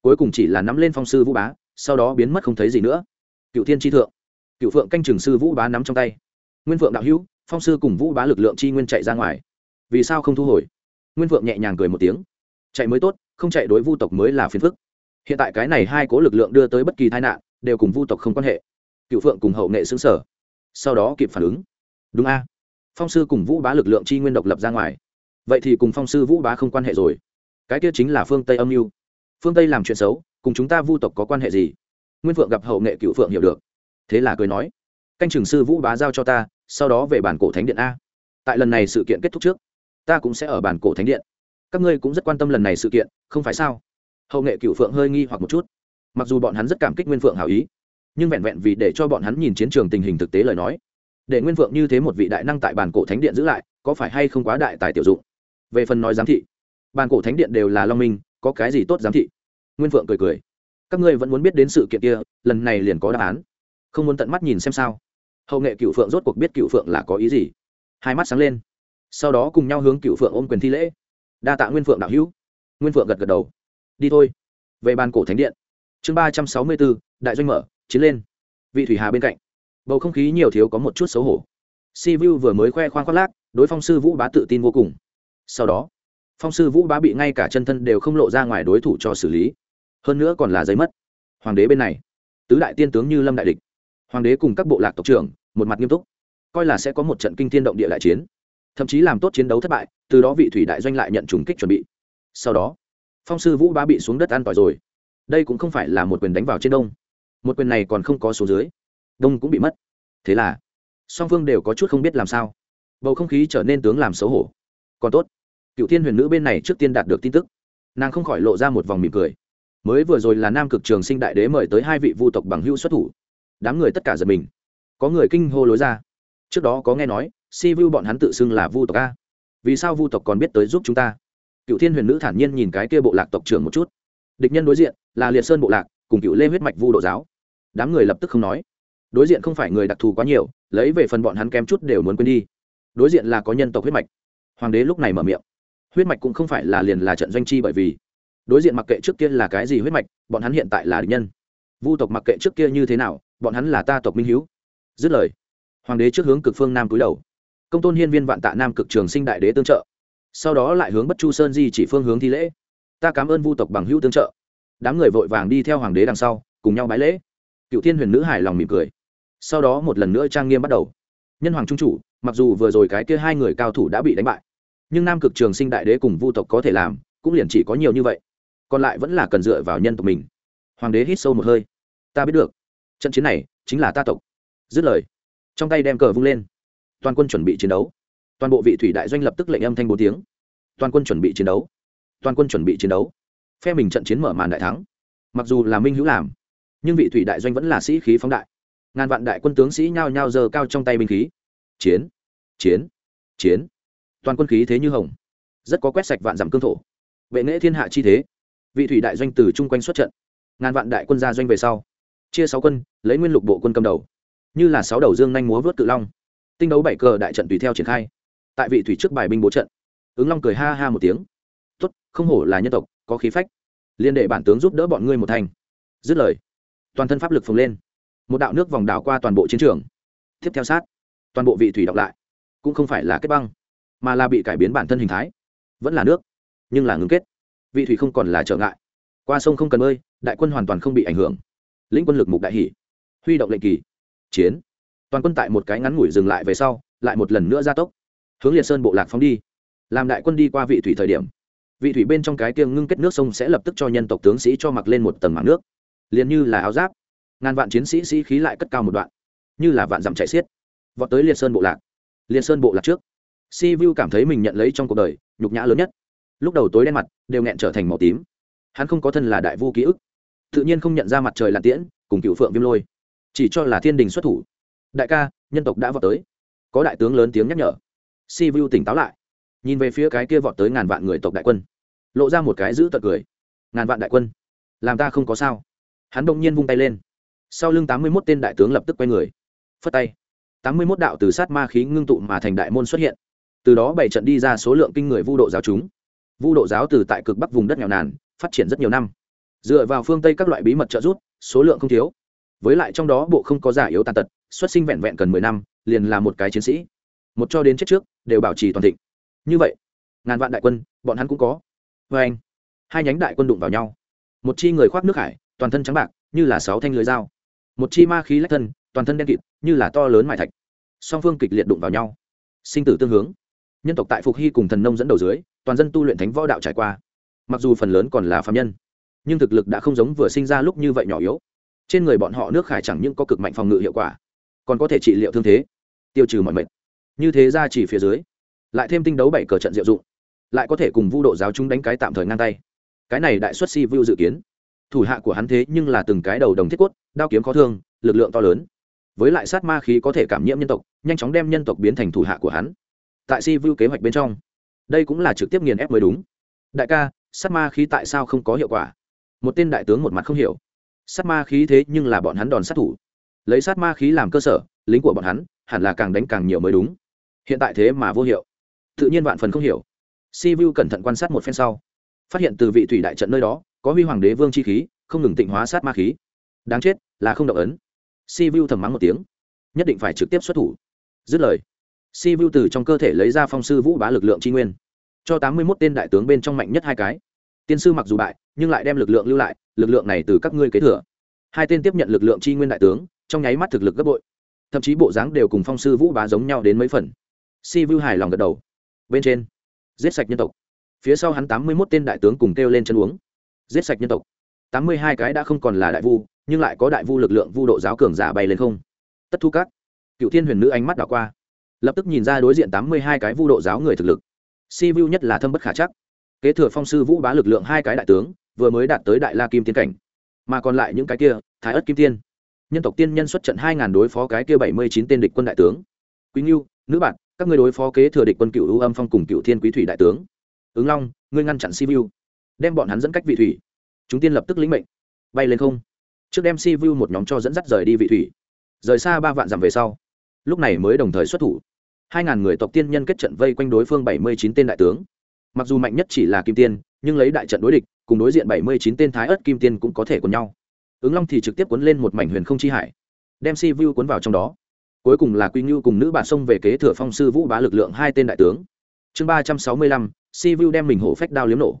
Cuối cùng chỉ là nắm lên phong sư vũ bá, sau đó biến mất không thấy gì nữa. Cựu thiên Chi thượng. Cựu phượng canh trường sư vũ bá nắm trong tay. Nguyên phượng đạo hữu, phong sư cùng vũ bá lực lượng chi nguyên chạy ra ngoài. Vì sao không thu hồi? Nguyên phượng nhẹ nhàng cười một tiếng. Chạy mới tốt, không chạy đối vu tộc mới là phiền phức. Hiện tại cái này hai cố lực lượng đưa tới bất kỳ tai nạn, đều cùng vu tộc không quan hệ. Cựu phượng cùng hậu nghệ xứng sở sau đó kịp phản ứng. Đúng a. Phong sư cùng vũ bá lực lượng chi nguyên độc lập ra ngoài. Vậy thì cùng phong sư vũ bá không quan hệ rồi. Cái kia chính là phương tây âm mưu. Phương tây làm chuyện xấu, cùng chúng ta vu tộc có quan hệ gì? Nguyên phượng gặp hậu nghệ cựu phượng hiểu được. Thế là cười nói, canh trường sư vũ bá giao cho ta, sau đó về bản cổ thánh điện a. Tại lần này sự kiện kết thúc trước, ta cũng sẽ ở bản cổ thánh điện. Các ngươi cũng rất quan tâm lần này sự kiện, không phải sao? Hậu nghệ cựu phượng hơi nghi hoặc một chút. Mặc dù bọn hắn rất cảm kích nguyên phượng hảo ý nhưng vẹn vẹn vì để cho bọn hắn nhìn chiến trường tình hình thực tế lời nói. Để nguyên vượng như thế một vị đại năng tại bản cổ thánh điện giữ lại, có phải hay không quá đại tài tiểu dụng? Về phần nói giám thị bản cổ thánh điện đều là long minh, có cái gì tốt giám thị? Nguyên vượng cười cười. Các ngươi vẫn muốn biết đến sự kiện kia, lần này liền có đáp án. Không muốn tận mắt nhìn xem sao? Hậu nghệ cựu phượng rốt cuộc biết cựu phượng là có ý gì? Hai mắt sáng lên. Sau đó cùng nhau hướng cựu phượng ôm quyền thi lễ. Đa tạ nguyên phượng đạo hữu. Nguyên phượng gật gật đầu. Đi thôi. Về bàn cổ thánh điện. Chương ba trăm sáu mươi bốn, đại doanh mở chiến lên. Vị thủy hà bên cạnh, bầu không khí nhiều thiếu có một chút xấu hổ. Si vu vừa mới khoe khoang khoác lác, đối phong sư vũ bá tự tin vô cùng. Sau đó, phong sư vũ bá bị ngay cả chân thân đều không lộ ra ngoài đối thủ cho xử lý. Hơn nữa còn là giấy mất. Hoàng đế bên này, tứ đại tiên tướng như lâm đại địch. Hoàng đế cùng các bộ lạc tộc trưởng, một mặt nghiêm túc. Coi là sẽ có một trận kinh thiên động địa đại chiến. Thậm chí làm tốt chiến đấu thất bại, từ đó vị thủy đại doanh lại nhận trùng kích chuẩn bị. Sau đó, phong sư vũ bá bị xuống đất an tỏi rồi. Đây cũng không phải là một quyền đánh vào trên đông một quyền này còn không có số dưới, đông cũng bị mất. Thế là, song phương đều có chút không biết làm sao. Bầu không khí trở nên tướng làm xấu hổ. Còn tốt, cựu thiên huyền nữ bên này trước tiên đạt được tin tức. Nàng không khỏi lộ ra một vòng mỉm cười. Mới vừa rồi là nam cực trường sinh đại đế mời tới hai vị vu tộc bằng hữu xuất thủ. Đám người tất cả giật mình. Có người kinh hô lối ra. Trước đó có nghe nói, si vu bọn hắn tự xưng là vu tộc a. Vì sao vu tộc còn biết tới giúp chúng ta? Cựu thiên huyền nữ thản nhiên nhìn cái kia bộ lạc tộc trưởng một chút. Địch nhân đối diện là liệt sơn bộ lạc cùng cựu lê huyết mạch vu độ giáo. Đám người lập tức không nói. Đối diện không phải người đặc thù quá nhiều, lấy về phần bọn hắn kém chút đều muốn quên đi. Đối diện là có nhân tộc huyết mạch. Hoàng đế lúc này mở miệng. Huyết mạch cũng không phải là liền là trận doanh chi bởi vì. Đối diện mặc kệ trước kia là cái gì huyết mạch, bọn hắn hiện tại là địch nhân. Vu tộc mặc kệ trước kia như thế nào, bọn hắn là ta tộc minh hiếu. Dứt lời, hoàng đế trước hướng cực phương nam cúi đầu. Công tôn hiên viên vạn tạ nam cực trường sinh đại đế tương trợ. Sau đó lại hướng bất chu sơn di chỉ phương hướng thi lễ. Ta cảm ơn vu tộc bằng hữu tương trợ đám người vội vàng đi theo hoàng đế đằng sau, cùng nhau bái lễ. Cựu thiên huyền nữ hài lòng mỉm cười. Sau đó một lần nữa trang nghiêm bắt đầu. Nhân hoàng trung chủ, mặc dù vừa rồi cái kia hai người cao thủ đã bị đánh bại, nhưng nam cực trường sinh đại đế cùng vu tộc có thể làm, cũng liền chỉ có nhiều như vậy. Còn lại vẫn là cần dựa vào nhân tộc mình. Hoàng đế hít sâu một hơi. Ta biết được. Trận chiến này chính là ta tộc. Dứt lời, trong tay đem cờ vung lên. Toàn quân chuẩn bị chiến đấu. Toàn bộ vị thủy đại doanh lập tức lệnh âm thanh bốn tiếng. Toàn quân chuẩn bị chiến đấu. Toàn quân chuẩn bị chiến đấu phe mình trận chiến mở màn đại thắng. Mặc dù là minh hữu làm, nhưng vị thủy đại doanh vẫn là sĩ khí phóng đại. Ngàn vạn đại quân tướng sĩ nhao nhao giơ cao trong tay binh khí. Chiến chiến chiến. Toàn quân khí thế như hồng, rất có quét sạch vạn dặm cương thổ. Vệ nghệ thiên hạ chi thế, vị thủy đại doanh từ chung quanh xuất trận. Ngàn vạn đại quân ra doanh về sau, chia sáu quân, lấy nguyên lục bộ quân cầm đầu. Như là sáu đầu dương nhanh múa vớt cự long. Tinh đấu bảy cờ đại trận tùy theo triển khai. Tại vị thủy trước bài binh bố trận, ứng long cười ha ha một tiếng. Tốt, không hổ là nhân tộc có khí phách. Liên đệ bản tướng giúp đỡ bọn ngươi một thành. Dứt lời, toàn thân pháp lực phồng lên. Một đạo nước vòng đảo qua toàn bộ chiến trường. Tiếp theo sát, toàn bộ vị thủy đọc lại. Cũng không phải là kết băng, mà là bị cải biến bản thân hình thái. Vẫn là nước, nhưng là ngưng kết. Vị thủy không còn là trở ngại. Qua sông không cần bơi, đại quân hoàn toàn không bị ảnh hưởng. Lĩnh quân lực mục đại hỷ huy động lệnh kỳ. Chiến. Toàn quân tại một cái ngắn ngủi dừng lại về sau, lại một lần nữa ra tốc. Hướng liệt sơn bộ lạc phóng đi. Làm đại quân đi qua vị thủy thời điểm vị thủy bên trong cái kiêng ngưng kết nước sông sẽ lập tức cho nhân tộc tướng sĩ cho mặc lên một tầng mảng nước. Liền như là áo giáp, ngàn vạn chiến sĩ sĩ khí lại cất cao một đoạn, như là vạn dặm chạy xiết. Vọt tới liệt sơn bộ lạc. Liệt sơn bộ lạc trước. Si vu cảm thấy mình nhận lấy trong cuộc đời nhục nhã lớn nhất. Lúc đầu tối đen mặt, đều nghẹn trở thành màu tím. Hắn không có thân là đại vu ký ức, tự nhiên không nhận ra mặt trời là tiễn, cùng cựu phượng viêm lôi. Chỉ cho là thiên đình xuất thủ. Đại ca, nhân tộc đã vọt tới. Có đại tướng lớn tiếng nhắc nhở. Si vu tỉnh táo lại nhìn về phía cái kia vọt tới ngàn vạn người tộc đại quân, lộ ra một cái giữ tật cười. Ngàn vạn đại quân, làm ta không có sao. Hắn đông nhiên vung tay lên. Sau lưng tám mươi mốt tên đại tướng lập tức quay người, phất tay. tám mươi mốt đạo từ sát ma khí ngưng tụ mà thành đại môn xuất hiện. Từ đó bảy trận đi ra số lượng kinh người vu độ giáo chúng. Vu độ giáo từ tại cực bắc vùng đất nghèo nàn, phát triển rất nhiều năm. Dựa vào phương tây các loại bí mật trợ giúp, số lượng không thiếu. Với lại trong đó bộ không có giả yếu tàn tật, xuất sinh vẹn vẹn cần mười năm, liền là một cái chiến sĩ. Một cho đến chết trước, đều bảo trì toàn thịnh như vậy, ngàn vạn đại quân, bọn hắn cũng có. Vê anh. Hai nhánh đại quân đụng vào nhau. Một chi người khoác nước hải, toàn thân trắng bạc, như là sáu thanh lưới dao. Một chi ma khí lách thân, toàn thân đen kịt, như là to lớn mại thạch. Song phương kịch liệt đụng vào nhau. Sinh tử tương hướng. Nhân tộc tại phục hy cùng thần nông dẫn đầu dưới, toàn dân tu luyện thánh võ đạo trải qua. Mặc dù phần lớn còn là phạm nhân, nhưng thực lực đã không giống vừa sinh ra lúc như vậy nhỏ yếu. Trên người bọn họ nước khải chẳng những có cực mạnh phòng ngự hiệu quả, còn có thể trị liệu thương thế, tiêu trừ mọi mệt. Như thế ra chỉ phía dưới lại thêm tinh đấu bảy cờ trận diệu dụng, lại có thể cùng vu độ giáo chúng đánh cái tạm thời ngang tay. Cái này đại xuất si vu dự kiến. Thủ hạ của hắn thế nhưng là từng cái đầu đồng thiết quất đao kiếm khó thương, lực lượng to lớn. Với lại sát ma khí có thể cảm nhiễm nhân tộc, nhanh chóng đem nhân tộc biến thành thủ hạ của hắn. Tại si vu kế hoạch bên trong, đây cũng là trực tiếp nghiền ép mới đúng. Đại ca, sát ma khí tại sao không có hiệu quả? Một tên đại tướng một mặt không hiểu. Sát ma khí thế nhưng là bọn hắn đòn sát thủ. Lấy sát ma khí làm cơ sở, lính của bọn hắn hẳn là càng đánh càng nhiều mới đúng. Hiện tại thế mà vô hiệu tự nhiên vạn phần không hiểu. Si vu cẩn thận quan sát một phen sau, phát hiện từ vị thủy đại trận nơi đó có huy hoàng đế vương chi khí, không ngừng tịnh hóa sát ma khí. Đáng chết, là không động ấn. Si vu thầm mắng một tiếng, nhất định phải trực tiếp xuất thủ. Dứt lời, si vu từ trong cơ thể lấy ra phong sư vũ bá lực lượng tri nguyên, cho tám mươi mốt tên đại tướng bên trong mạnh nhất hai cái. Tiên sư mặc dù bại, nhưng lại đem lực lượng lưu lại, lực lượng này từ các ngươi kế thừa. Hai tên tiếp nhận lực lượng tri nguyên đại tướng, trong nháy mắt thực lực gấp bội. Thậm chí bộ dáng đều cùng phong sư vũ bá giống nhau đến mấy phần. Si vu hài lòng gật đầu bên trên, giết sạch nhân tộc. Phía sau hắn tám mươi mốt tên đại tướng cùng kêu lên chân uống. Giết sạch nhân tộc. tám mươi hai cái đã không còn là đại vu, nhưng lại có đại vu lực lượng vu độ giáo cường giả bay lên không. Tất thu các. Cựu thiên huyền nữ ánh mắt đảo qua. Lập tức nhìn ra đối diện tám mươi hai cái vu độ giáo người thực lực. Si vu nhất là thâm bất khả chắc. Kế thừa phong sư vũ bá lực lượng hai cái đại tướng, vừa mới đạt tới đại la kim tiên cảnh. Mà còn lại những cái kia, thái ất kim tiên. Nhân tộc tiên nhân xuất trận hai ngàn đối phó cái kia bảy mươi chín tên địch quân đại tướng. Quý ngưu nữ bạn các ngươi đối phó kế thừa địch quân cựu ưu âm phong cùng cựu thiên quý thủy đại tướng. Ứng long, ngươi ngăn chặn si vu đem bọn hắn dẫn cách vị thủy. Chúng tiên lập tức lĩnh mệnh. Bay lên không. Trước đem si vu một nhóm cho dẫn dắt rời đi vị thủy. Rời xa ba vạn dặm về sau, lúc này mới đồng thời xuất thủ. Hai ngàn người tộc tiên nhân kết trận vây quanh đối phương bảy mươi chín tên đại tướng. Mặc dù mạnh nhất chỉ là kim tiên, nhưng lấy đại trận đối địch, cùng đối diện bảy mươi chín tên thái ớt kim tiên cũng có thể cùng nhau. Ứng long thì trực tiếp cuốn lên một mảnh huyền không chi hải, đem si vu cuốn vào trong đó cuối cùng là quy Nhu cùng nữ bản sông về kế thừa phong sư vũ bá lực lượng hai tên đại tướng. Chương ba trăm sáu mươi lăm, si vu đem mình hổ phách đao liếm nổ.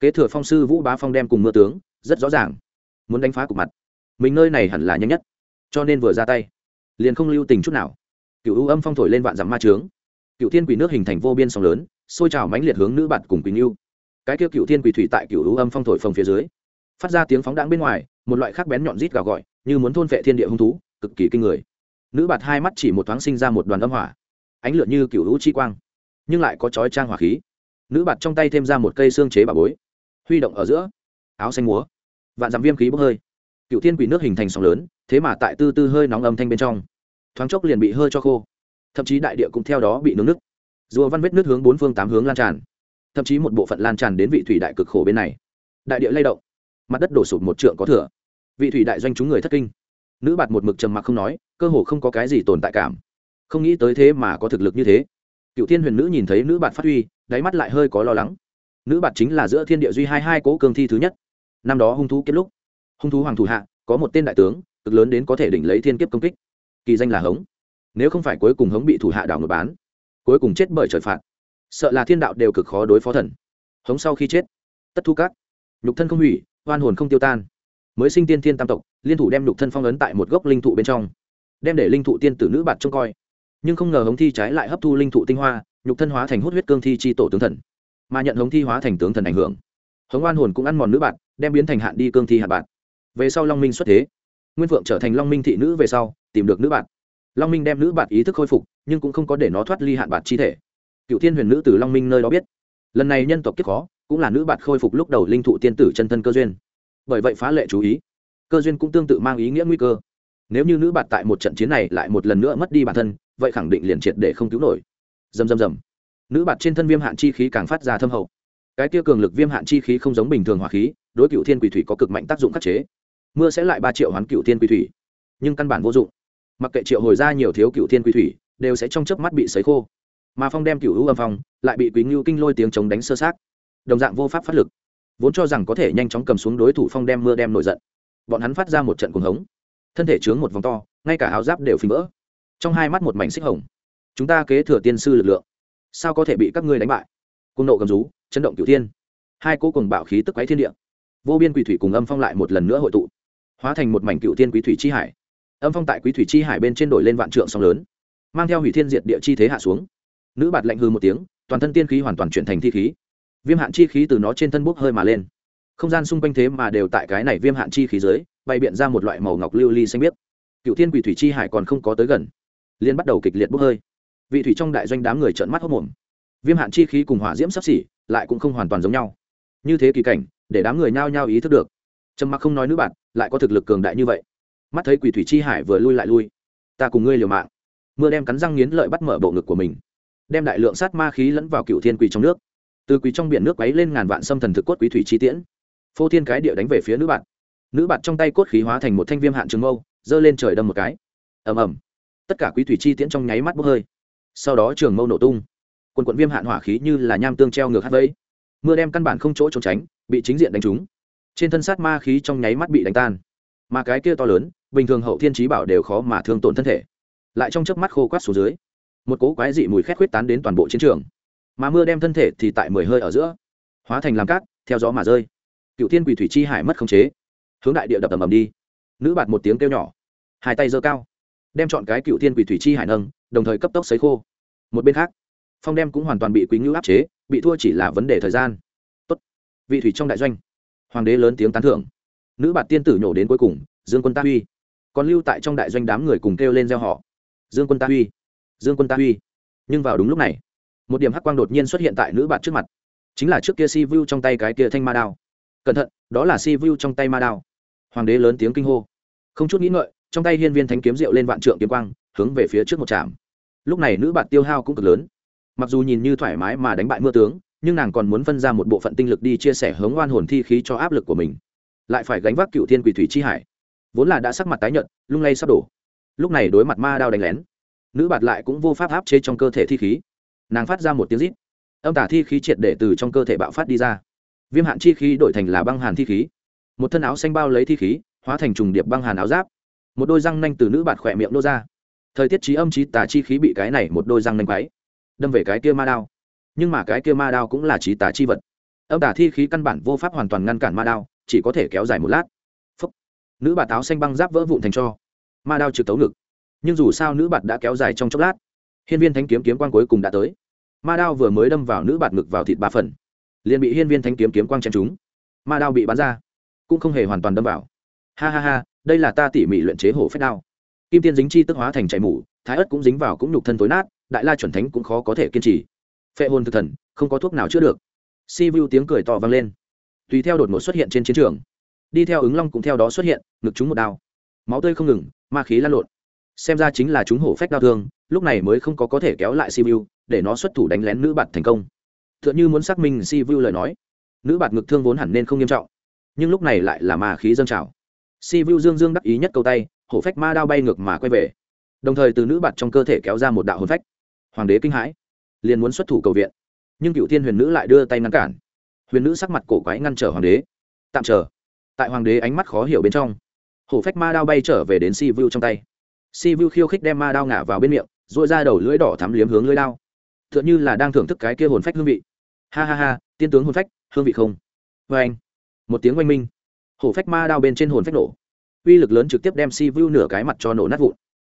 Kế thừa phong sư vũ bá phong đem cùng mưa tướng, rất rõ ràng. Muốn đánh phá cục mặt. Mình nơi này hẳn là nhanh nhất. Cho nên vừa ra tay, liền không lưu tình chút nào. Cựu ưu âm phong thổi lên vạn dặm ma trướng. Cựu thiên quỷ nước hình thành vô biên sóng lớn xôi trào mãnh liệt hướng nữ bạn cùng quỳnh yêu cái kia cựu thiên quỷ thủy tại cựu ưu âm phong thổi phồng phía dưới, phát ra tiếng phóng đáng bên ngoài, một loại khác bén nhọn rít gào gọi, như muốn thôn vệ thiên địa hung thú, cực kỳ kinh người nữ bạt hai mắt chỉ một thoáng sinh ra một đoàn âm hỏa. Ánh lửa như cựu hữu chi quang, nhưng lại có chói trang hỏa khí. Nữ bạt trong tay thêm ra một cây xương chế bà bối, huy động ở giữa. Áo xanh múa, vạn dặm viêm khí bốc hơi. Cựu thiên quỷ nước hình thành sóng lớn, thế mà tại tư tư hơi nóng âm thanh bên trong, thoáng chốc liền bị hơi cho khô. Thậm chí đại địa cũng theo đó bị nướng nứt. Rùa văn vết nước hướng bốn phương tám hướng lan tràn. Thậm chí một bộ phận lan tràn đến vị thủy đại cực khổ bên này. Đại địa lay động, mặt đất đổ sụp một trượng có thừa. Vị thủy đại doanh chúng người thất kinh. Nữ bạt một mực trầm mặc không nói cơ hồ không có cái gì tồn tại cảm. Không nghĩ tới thế mà có thực lực như thế. Cựu thiên huyền nữ nhìn thấy nữ bạt phát huy, đáy mắt lại hơi có lo lắng. Nữ bạt chính là giữa thiên địa duy hai hai cố cương thi thứ nhất. Năm đó hung thú kết lúc, hung thú hoàng thủ hạ, có một tên đại tướng, cực lớn đến có thể đỉnh lấy thiên kiếp công kích. Kỳ danh là hống. Nếu không phải cuối cùng hống bị thủ hạ đảo ngược bán, cuối cùng chết bởi trời phạt. Sợ là thiên đạo đều cực khó đối phó thần. Hống sau khi chết, tất thu các. Nhục thân không hủy, oan hồn không tiêu tan. Mới sinh tiên thiên tam tộc, liên thủ đem nhục thân phong ấn tại một gốc linh thụ bên trong đem để linh thụ tiên tử nữ bạt trông coi. Nhưng không ngờ hống thi trái lại hấp thu linh thụ tinh hoa, nhục thân hóa thành hút huyết cương thi chi tổ tướng thần. Mà nhận hống thi hóa thành tướng thần ảnh hưởng, hống oan hồn cũng ăn mòn nữ bạn đem biến thành hạn đi cương thi hạt bạn về sau long minh xuất thế, nguyên vượng trở thành long minh thị nữ về sau, tìm được nữ bạn long minh đem nữ bạn ý thức khôi phục, nhưng cũng không có để nó thoát ly hạn bạn chi thể. Cựu thiên huyền nữ từ long minh nơi đó biết, lần này nhân tộc kiếp khó, cũng là nữ bạn khôi phục lúc đầu linh thụ tiên tử chân thân cơ duyên. Bởi vậy phá lệ chú ý, cơ duyên cũng tương tự mang ý nghĩa nguy cơ nếu như nữ bạt tại một trận chiến này lại một lần nữa mất đi bản thân, vậy khẳng định liền triệt để không cứu nổi. Dầm dầm dầm nữ bạt trên thân viêm hạn chi khí càng phát ra thâm hậu. Cái tiêu cường lực viêm hạn chi khí không giống bình thường hỏa khí, đối cựu thiên quỷ thủy có cực mạnh tác dụng khắc chế. Mưa sẽ lại ba triệu hoán cựu thiên quỷ thủy. Nhưng căn bản vô dụng. Mặc kệ triệu hồi ra nhiều thiếu cựu thiên quỷ thủy, đều sẽ trong chớp mắt bị sấy khô. Mà phong đem cựu hữu âm phong, lại bị quý ngưu kinh lôi tiếng chống đánh sơ sát. Đồng dạng vô pháp phát lực. Vốn cho rằng có thể nhanh chóng cầm xuống đối thủ phong đem mưa đem nổi giận. Bọn hắn phát ra một trận cuồng hống thân thể chướng một vòng to, ngay cả áo giáp đều phình vỡ. Trong hai mắt một mảnh xích hồng. Chúng ta kế thừa tiên sư lực lượng. Sao có thể bị các ngươi đánh bại? Cung nộ gầm rú, chấn động cửu thiên. Hai cố cùng bạo khí tức quấy thiên địa. Vô biên quỷ thủy cùng âm phong lại một lần nữa hội tụ, hóa thành một mảnh cựu thiên quý thủy chi hải. Âm phong tại quý thủy chi hải bên trên đổi lên vạn trượng sóng lớn, mang theo hủy thiên diệt địa chi thế hạ xuống. Nữ bạt lạnh hư một tiếng, toàn thân tiên khí hoàn toàn chuyển thành thi khí. Viêm hạn chi khí từ nó trên thân bốc hơi mà lên. Không gian xung quanh thế mà đều tại cái này viêm hạn chi khí dưới bày biện ra một loại màu ngọc lưu ly xanh biếc. Cựu thiên quỷ thủy chi hải còn không có tới gần liên bắt đầu kịch liệt bốc hơi. Vị thủy trong đại doanh đám người trợn mắt hốc mồm viêm hạn chi khí cùng hỏa diễm sắp xỉ, lại cũng không hoàn toàn giống nhau. Như thế kỳ cảnh, để đám người nhao nhao ý thức được. Trầm mặc không nói nữ bạn, lại có thực lực cường đại như vậy. Mắt thấy quỷ thủy chi hải vừa lui lại lui. Ta cùng ngươi liều mạng. Mưa đem cắn răng nghiến lợi bắt mở bộ ngực của mình. Đem đại lượng sát ma khí lẫn vào cựu thiên quỷ trong nước. Từ quỷ trong biển nước quấy lên ngàn vạn xâm thần thực cốt quỷ thủy chi tiễn. Phô thiên cái địa đánh về phía nữ bạn nữ bạn trong tay cốt khí hóa thành một thanh viêm hạn trường mâu, giơ lên trời đâm một cái. Ầm ầm. Tất cả quý thủy chi tiễn trong nháy mắt bốc hơi. Sau đó trường mâu nổ tung. Quần quận viêm hạn hỏa khí như là nham tương treo ngược hát vẫy. Mưa đem căn bản không chỗ trốn tránh, bị chính diện đánh trúng. Trên thân sát ma khí trong nháy mắt bị đánh tan. Mà cái kia to lớn, bình thường hậu thiên trí bảo đều khó mà thương tổn thân thể. Lại trong chớp mắt khô quát xuống dưới, một cỗ quái dị mùi khét khuyết tán đến toàn bộ chiến trường. Mà mưa đem thân thể thì tại mười hơi ở giữa, hóa thành làm cát, theo gió mà rơi. Cựu thiên quỷ thủy chi hải mất khống chế hướng đại địa đập ầm ầm đi. Nữ bạt một tiếng kêu nhỏ, hai tay giơ cao, đem chọn cái cựu thiên quỷ thủy chi hải nâng, đồng thời cấp tốc sấy khô. Một bên khác, phong đem cũng hoàn toàn bị quý ngưu áp chế, bị thua chỉ là vấn đề thời gian. Tốt. vị thủy trong đại doanh, hoàng đế lớn tiếng tán thưởng. Nữ bạt tiên tử nhổ đến cuối cùng, dương quân ta huy. Còn lưu tại trong đại doanh đám người cùng kêu lên gieo họ dương quân ta huy, dương quân ta huy. Nhưng vào đúng lúc này, một điểm hắc quang đột nhiên xuất hiện tại nữ bạt trước mặt, chính là trước kia si vu trong tay cái kia thanh ma đao. Cẩn thận, đó là si vu trong tay ma đao hoàng đế lớn tiếng kinh hô. Không chút nghĩ ngợi, trong tay hiên viên thánh kiếm rượu lên vạn trượng kiếm quang, hướng về phía trước một trạm. Lúc này nữ bạn tiêu hao cũng cực lớn. Mặc dù nhìn như thoải mái mà đánh bại mưa tướng, nhưng nàng còn muốn phân ra một bộ phận tinh lực đi chia sẻ hướng oan hồn thi khí cho áp lực của mình. Lại phải gánh vác cựu thiên quỷ thủy chi hải. Vốn là đã sắc mặt tái nhợt, lung lay sắp đổ. Lúc này đối mặt ma đao đánh lén, nữ bạt lại cũng vô pháp áp chế trong cơ thể thi khí. Nàng phát ra một tiếng rít. Âm tả thi khí triệt để từ trong cơ thể bạo phát đi ra. Viêm hạn chi khí đổi thành là băng hàn thi khí một thân áo xanh bao lấy thi khí, hóa thành trùng điệp băng hàn áo giáp. Một đôi răng nanh từ nữ bạt khỏe miệng nô ra. Thời tiết trí âm trí tà chi khí bị cái này một đôi răng nanh quáy đâm về cái kia ma đao. Nhưng mà cái kia ma đao cũng là trí tà chi vật. Âm tà thi khí căn bản vô pháp hoàn toàn ngăn cản ma đao, chỉ có thể kéo dài một lát. Phúc. nữ bạt áo xanh băng giáp vỡ vụn thành cho. Ma đao trực tấu ngực. Nhưng dù sao nữ bạt đã kéo dài trong chốc lát, hiên viên thánh kiếm kiếm quang cuối cùng đã tới. Ma đao vừa mới đâm vào nữ bạt ngực vào thịt ba phần, liền bị hiên viên thánh kiếm kiếm quang chém trúng. Ma đao bị bắn ra cũng không hề hoàn toàn đâm vào. Ha ha ha, đây là ta tỉ mỉ luyện chế hổ phách đao. Kim tiên dính chi tức hóa thành chảy mủ thái ớt cũng dính vào cũng nhục thân tối nát, đại la chuẩn thánh cũng khó có thể kiên trì. Phệ hồn thực thần, không có thuốc nào chữa được. Si vu tiếng cười to vang lên. Tùy theo đột ngột xuất hiện trên chiến trường, đi theo ứng long cũng theo đó xuất hiện, ngực chúng một đao. Máu tươi không ngừng, ma khí lan lộn. Xem ra chính là chúng hổ phách đao thương, lúc này mới không có có thể kéo lại si vu để nó xuất thủ đánh lén nữ bạt thành công. T h ư ợ n h ư muốn xác minh si vu lời nói. Nữ bạt ngực thương vốn hẳn nên không nghiêm trọng nhưng lúc này lại là ma khí dâng trào. Si vu dương dương đắc ý nhất câu tay, hổ phách ma đao bay ngược mà quay về. Đồng thời từ nữ bạt trong cơ thể kéo ra một đạo hồn phách. Hoàng đế kinh hãi, liền muốn xuất thủ cầu viện. Nhưng cựu thiên huyền nữ lại đưa tay ngăn cản. Huyền nữ sắc mặt cổ quái ngăn trở hoàng đế. Tạm chờ. Tại hoàng đế ánh mắt khó hiểu bên trong, hổ phách ma đao bay trở về đến si vu trong tay. Si vu khiêu khích đem ma đao ngả vào bên miệng dội ra đầu lưỡi đỏ thắm liếm hướng lưỡi đao. T h ư ợ n như là đang thưởng thức cái kia hồn phách hương vị. Ha ha ha, tiên tướng hồn phách, hương vị không. Vê anh một tiếng oanh minh, hổ phách ma đao bên trên hồn phách nổ. Uy lực lớn trực tiếp đem si vu nửa cái mặt cho nổ nát vụn.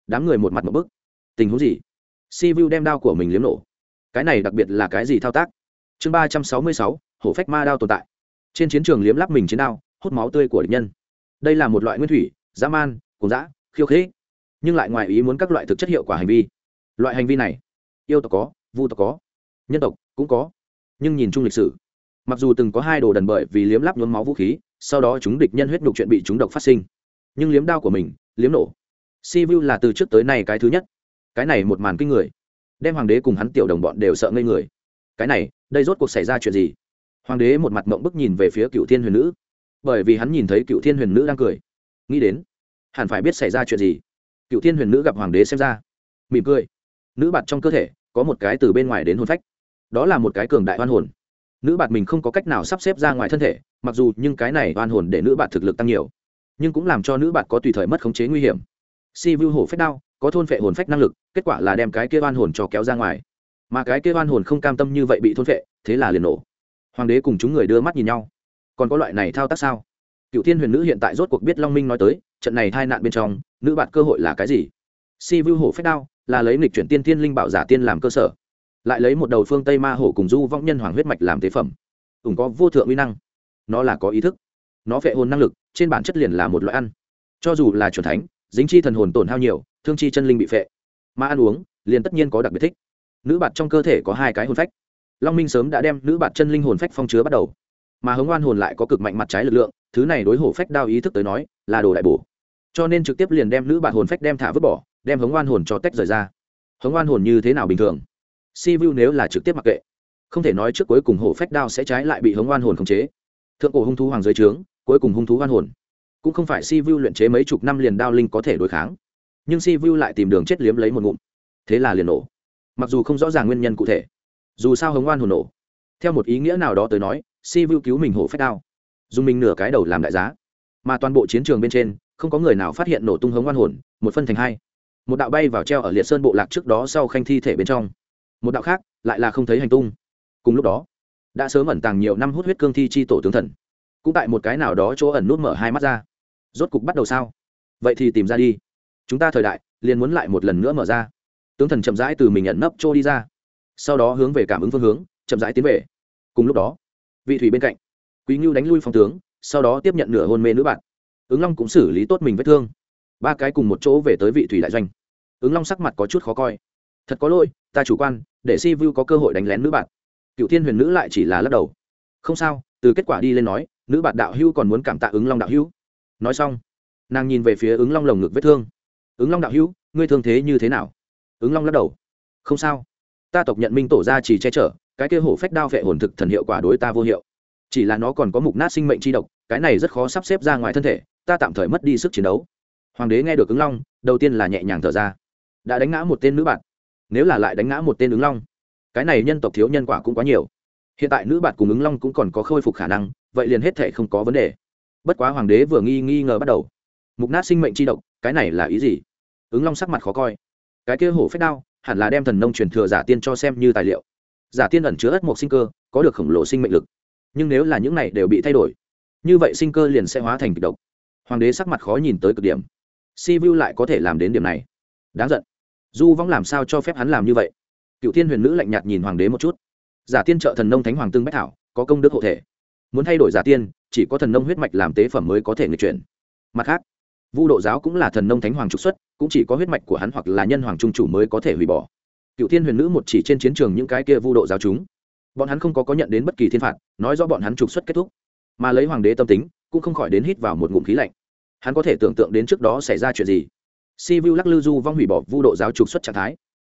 Đám người một mặt một bức. Tình huống gì? Si vu đem đao của mình liếm nổ. Cái này đặc biệt là cái gì thao tác? Chương ba trăm sáu mươi sáu, hổ phách ma đao tồn tại. Trên chiến trường liếm lắp mình chiến đao, hút máu tươi của địch nhân. Đây là một loại nguyên thủy, dã man cùng dã, khiêu khích. Nhưng lại ngoài ý muốn các loại thực chất hiệu quả hành vi. Loại hành vi này, yêu tộc có, vu tộc có, nhân tộc cũng có. Nhưng nhìn chung lịch sử mặc dù từng có hai đồ đần bởi vì liếm lắp nhuốm máu vũ khí, sau đó chúng địch nhân huyết nhục chuyện bị chúng độc phát sinh. Nhưng liếm đao của mình, liếm nổ. Si vu là từ trước tới nay cái thứ nhất. Cái này một màn kinh người. Đem hoàng đế cùng hắn tiểu đồng bọn đều sợ ngây người. Cái này, đây rốt cuộc xảy ra chuyện gì? Hoàng đế một mặt mộng bức nhìn về phía cựu thiên huyền nữ. Bởi vì hắn nhìn thấy cựu thiên huyền nữ đang cười. Nghĩ đến, hẳn phải biết xảy ra chuyện gì. Cựu thiên huyền nữ gặp hoàng đế xem ra, mỉm cười. Nữ bạt trong cơ thể, có một cái từ bên ngoài đến hồn phách. Đó là một cái cường đại oan hồn nữ bạt mình không có cách nào sắp xếp ra ngoài thân thể, mặc dù nhưng cái này oan hồn để nữ bạt thực lực tăng nhiều, nhưng cũng làm cho nữ bạt có tùy thời mất khống chế nguy hiểm. Si vu hổ phách đao, có thôn phệ hồn phách năng lực, kết quả là đem cái kia oan hồn cho kéo ra ngoài. Mà cái kia oan hồn không cam tâm như vậy bị thôn phệ, thế là liền nổ. Hoàng đế cùng chúng người đưa mắt nhìn nhau. Còn có loại này thao tác sao? Cựu thiên huyền nữ hiện tại rốt cuộc biết long minh nói tới, trận này hai nạn bên trong, nữ bạn cơ hội là cái gì? Si vu hổ phách đao, là lấy lịch chuyển tiên tiên linh bảo giả tiên làm cơ sở lại lấy một đầu phương tây ma hổ cùng du vong nhân hoàng huyết mạch làm tế phẩm. Ủng có vô thượng uy năng. Nó là có ý thức. Nó phệ hồn năng lực, trên bản chất liền là một loại ăn. Cho dù là c thánh, dính chi thần hồn tổn hao nhiều, thương chi chân linh bị phệ. Mà ăn uống, liền tất nhiên có đặc biệt thích. Nữ bạt trong cơ thể có hai cái hồn phách. Long minh sớm đã đem nữ bạt chân linh hồn phách phong chứa bắt đầu. Mà hống oan hồn lại có cực mạnh mặt trái lực lượng, thứ này đối hổ phách đao ý thức tới nói, là đồ đại bổ. Cho nên trực tiếp liền đem nữ bạt hồn phách đem thả vứt bỏ, đem hống oan hồn cho tách rời ra. Hống oan hồn như thế nào bình thường? Si vu nếu là trực tiếp mặc kệ, không thể nói trước cuối cùng hổ phách đao sẽ trái lại bị hống oan hồn khống chế. Thượng cổ hung thú hoàng dưới trướng, cuối cùng hung thú oan hồn. Cũng không phải si vu luyện chế mấy chục năm liền đao linh có thể đối kháng, nhưng si vu lại tìm đường chết liếm lấy một ngụm. Thế là liền nổ. Mặc dù không rõ ràng nguyên nhân cụ thể, dù sao hống oan hồn nổ. Theo một ý nghĩa nào đó tới nói, si vu cứu mình hổ phách đao, dùng mình nửa cái đầu làm đại giá. Mà toàn bộ chiến trường bên trên, không có người nào phát hiện nổ tung hống oan hồn, một phân thành hai. Một đạo bay vào treo ở liệt sơn bộ lạc trước đó sau khanh thi thể bên trong một đạo khác, lại là không thấy hành tung. Cùng lúc đó, đã sớm ẩn tàng nhiều năm hút huyết cương thi chi tổ tướng thần. Cũng tại một cái nào đó chỗ ẩn nút mở hai mắt ra. Rốt cục bắt đầu sao? Vậy thì tìm ra đi. Chúng ta thời đại, liền muốn lại một lần nữa mở ra. Tướng thần chậm rãi từ mình nhận nấp trôi đi ra. Sau đó hướng về cảm ứng phương hướng, chậm rãi tiến về. Cùng lúc đó, vị thủy bên cạnh, quý ngưu đánh lui phong tướng, sau đó tiếp nhận nửa hôn mê nữ bạn. Ứng long cũng xử lý tốt mình vết thương. Ba cái cùng một chỗ về tới vị thủy đại doanh. Ứng long sắc mặt có chút khó coi. Thật có lỗi, ta chủ quan để si vu có cơ hội đánh lén nữ bạn. Cựu thiên huyền nữ lại chỉ là lắc đầu. Không sao, từ kết quả đi lên nói, nữ bạn đạo hữu còn muốn cảm tạ ứng long đạo hữu. Nói xong, nàng nhìn về phía ứng long lồng ngực vết thương. Ứng long đạo hữu, ngươi thương thế như thế nào? Ứng long lắc đầu. Không sao. Ta tộc nhận minh tổ ra chỉ che chở, cái kia hổ phách đao vệ hồn thực thần hiệu quả đối ta vô hiệu. Chỉ là nó còn có mục nát sinh mệnh chi độc, cái này rất khó sắp xếp ra ngoài thân thể, ta tạm thời mất đi sức chiến đấu. Hoàng đế nghe được ứng long, đầu tiên là nhẹ nhàng thở ra. Đã đánh ngã một tên nữ bạn nếu là lại đánh ngã một tên ứng long, cái này nhân tộc thiếu nhân quả cũng quá nhiều. Hiện tại nữ bạn cùng ứng long cũng còn có khôi phục khả năng, vậy liền hết thể không có vấn đề. Bất quá hoàng đế vừa nghi nghi ngờ bắt đầu. Mục nát sinh mệnh chi độc, cái này là ý gì? Ứng long sắc mặt khó coi. Cái kia hổ phách đao, hẳn là đem thần nông truyền thừa giả tiên cho xem như tài liệu. Giả tiên ẩn chứa ất mộc sinh cơ, có được khổng lồ sinh mệnh lực. Nhưng nếu là những này đều bị thay đổi, như vậy sinh cơ liền sẽ hóa thành kịch độc. Hoàng đế sắc mặt khó nhìn tới cực điểm. Si vu lại có thể làm đến điểm này. Đáng giận du vong làm sao cho phép hắn làm như vậy? Cựu thiên huyền nữ lạnh nhạt nhìn hoàng đế một chút. Giả tiên trợ thần nông thánh hoàng tương bách thảo, có công đức hộ thể. Muốn thay đổi giả tiên, chỉ có thần nông huyết mạch làm tế phẩm mới có thể người chuyển. Mặt khác, vu độ giáo cũng là thần nông thánh hoàng trục xuất, cũng chỉ có huyết mạch của hắn hoặc là nhân hoàng trung chủ mới có thể hủy bỏ. Cựu thiên huyền nữ một chỉ trên chiến trường những cái kia vu độ giáo chúng. Bọn hắn không có có nhận đến bất kỳ thiên phạt, nói rõ bọn hắn trục xuất kết thúc. Mà lấy hoàng đế tâm tính, cũng không khỏi đến hít vào một ngụm khí lạnh. Hắn có thể tưởng tượng đến trước đó xảy ra chuyện gì si vu lắc lư du vong hủy bỏ vu độ giáo trục xuất trạng thái.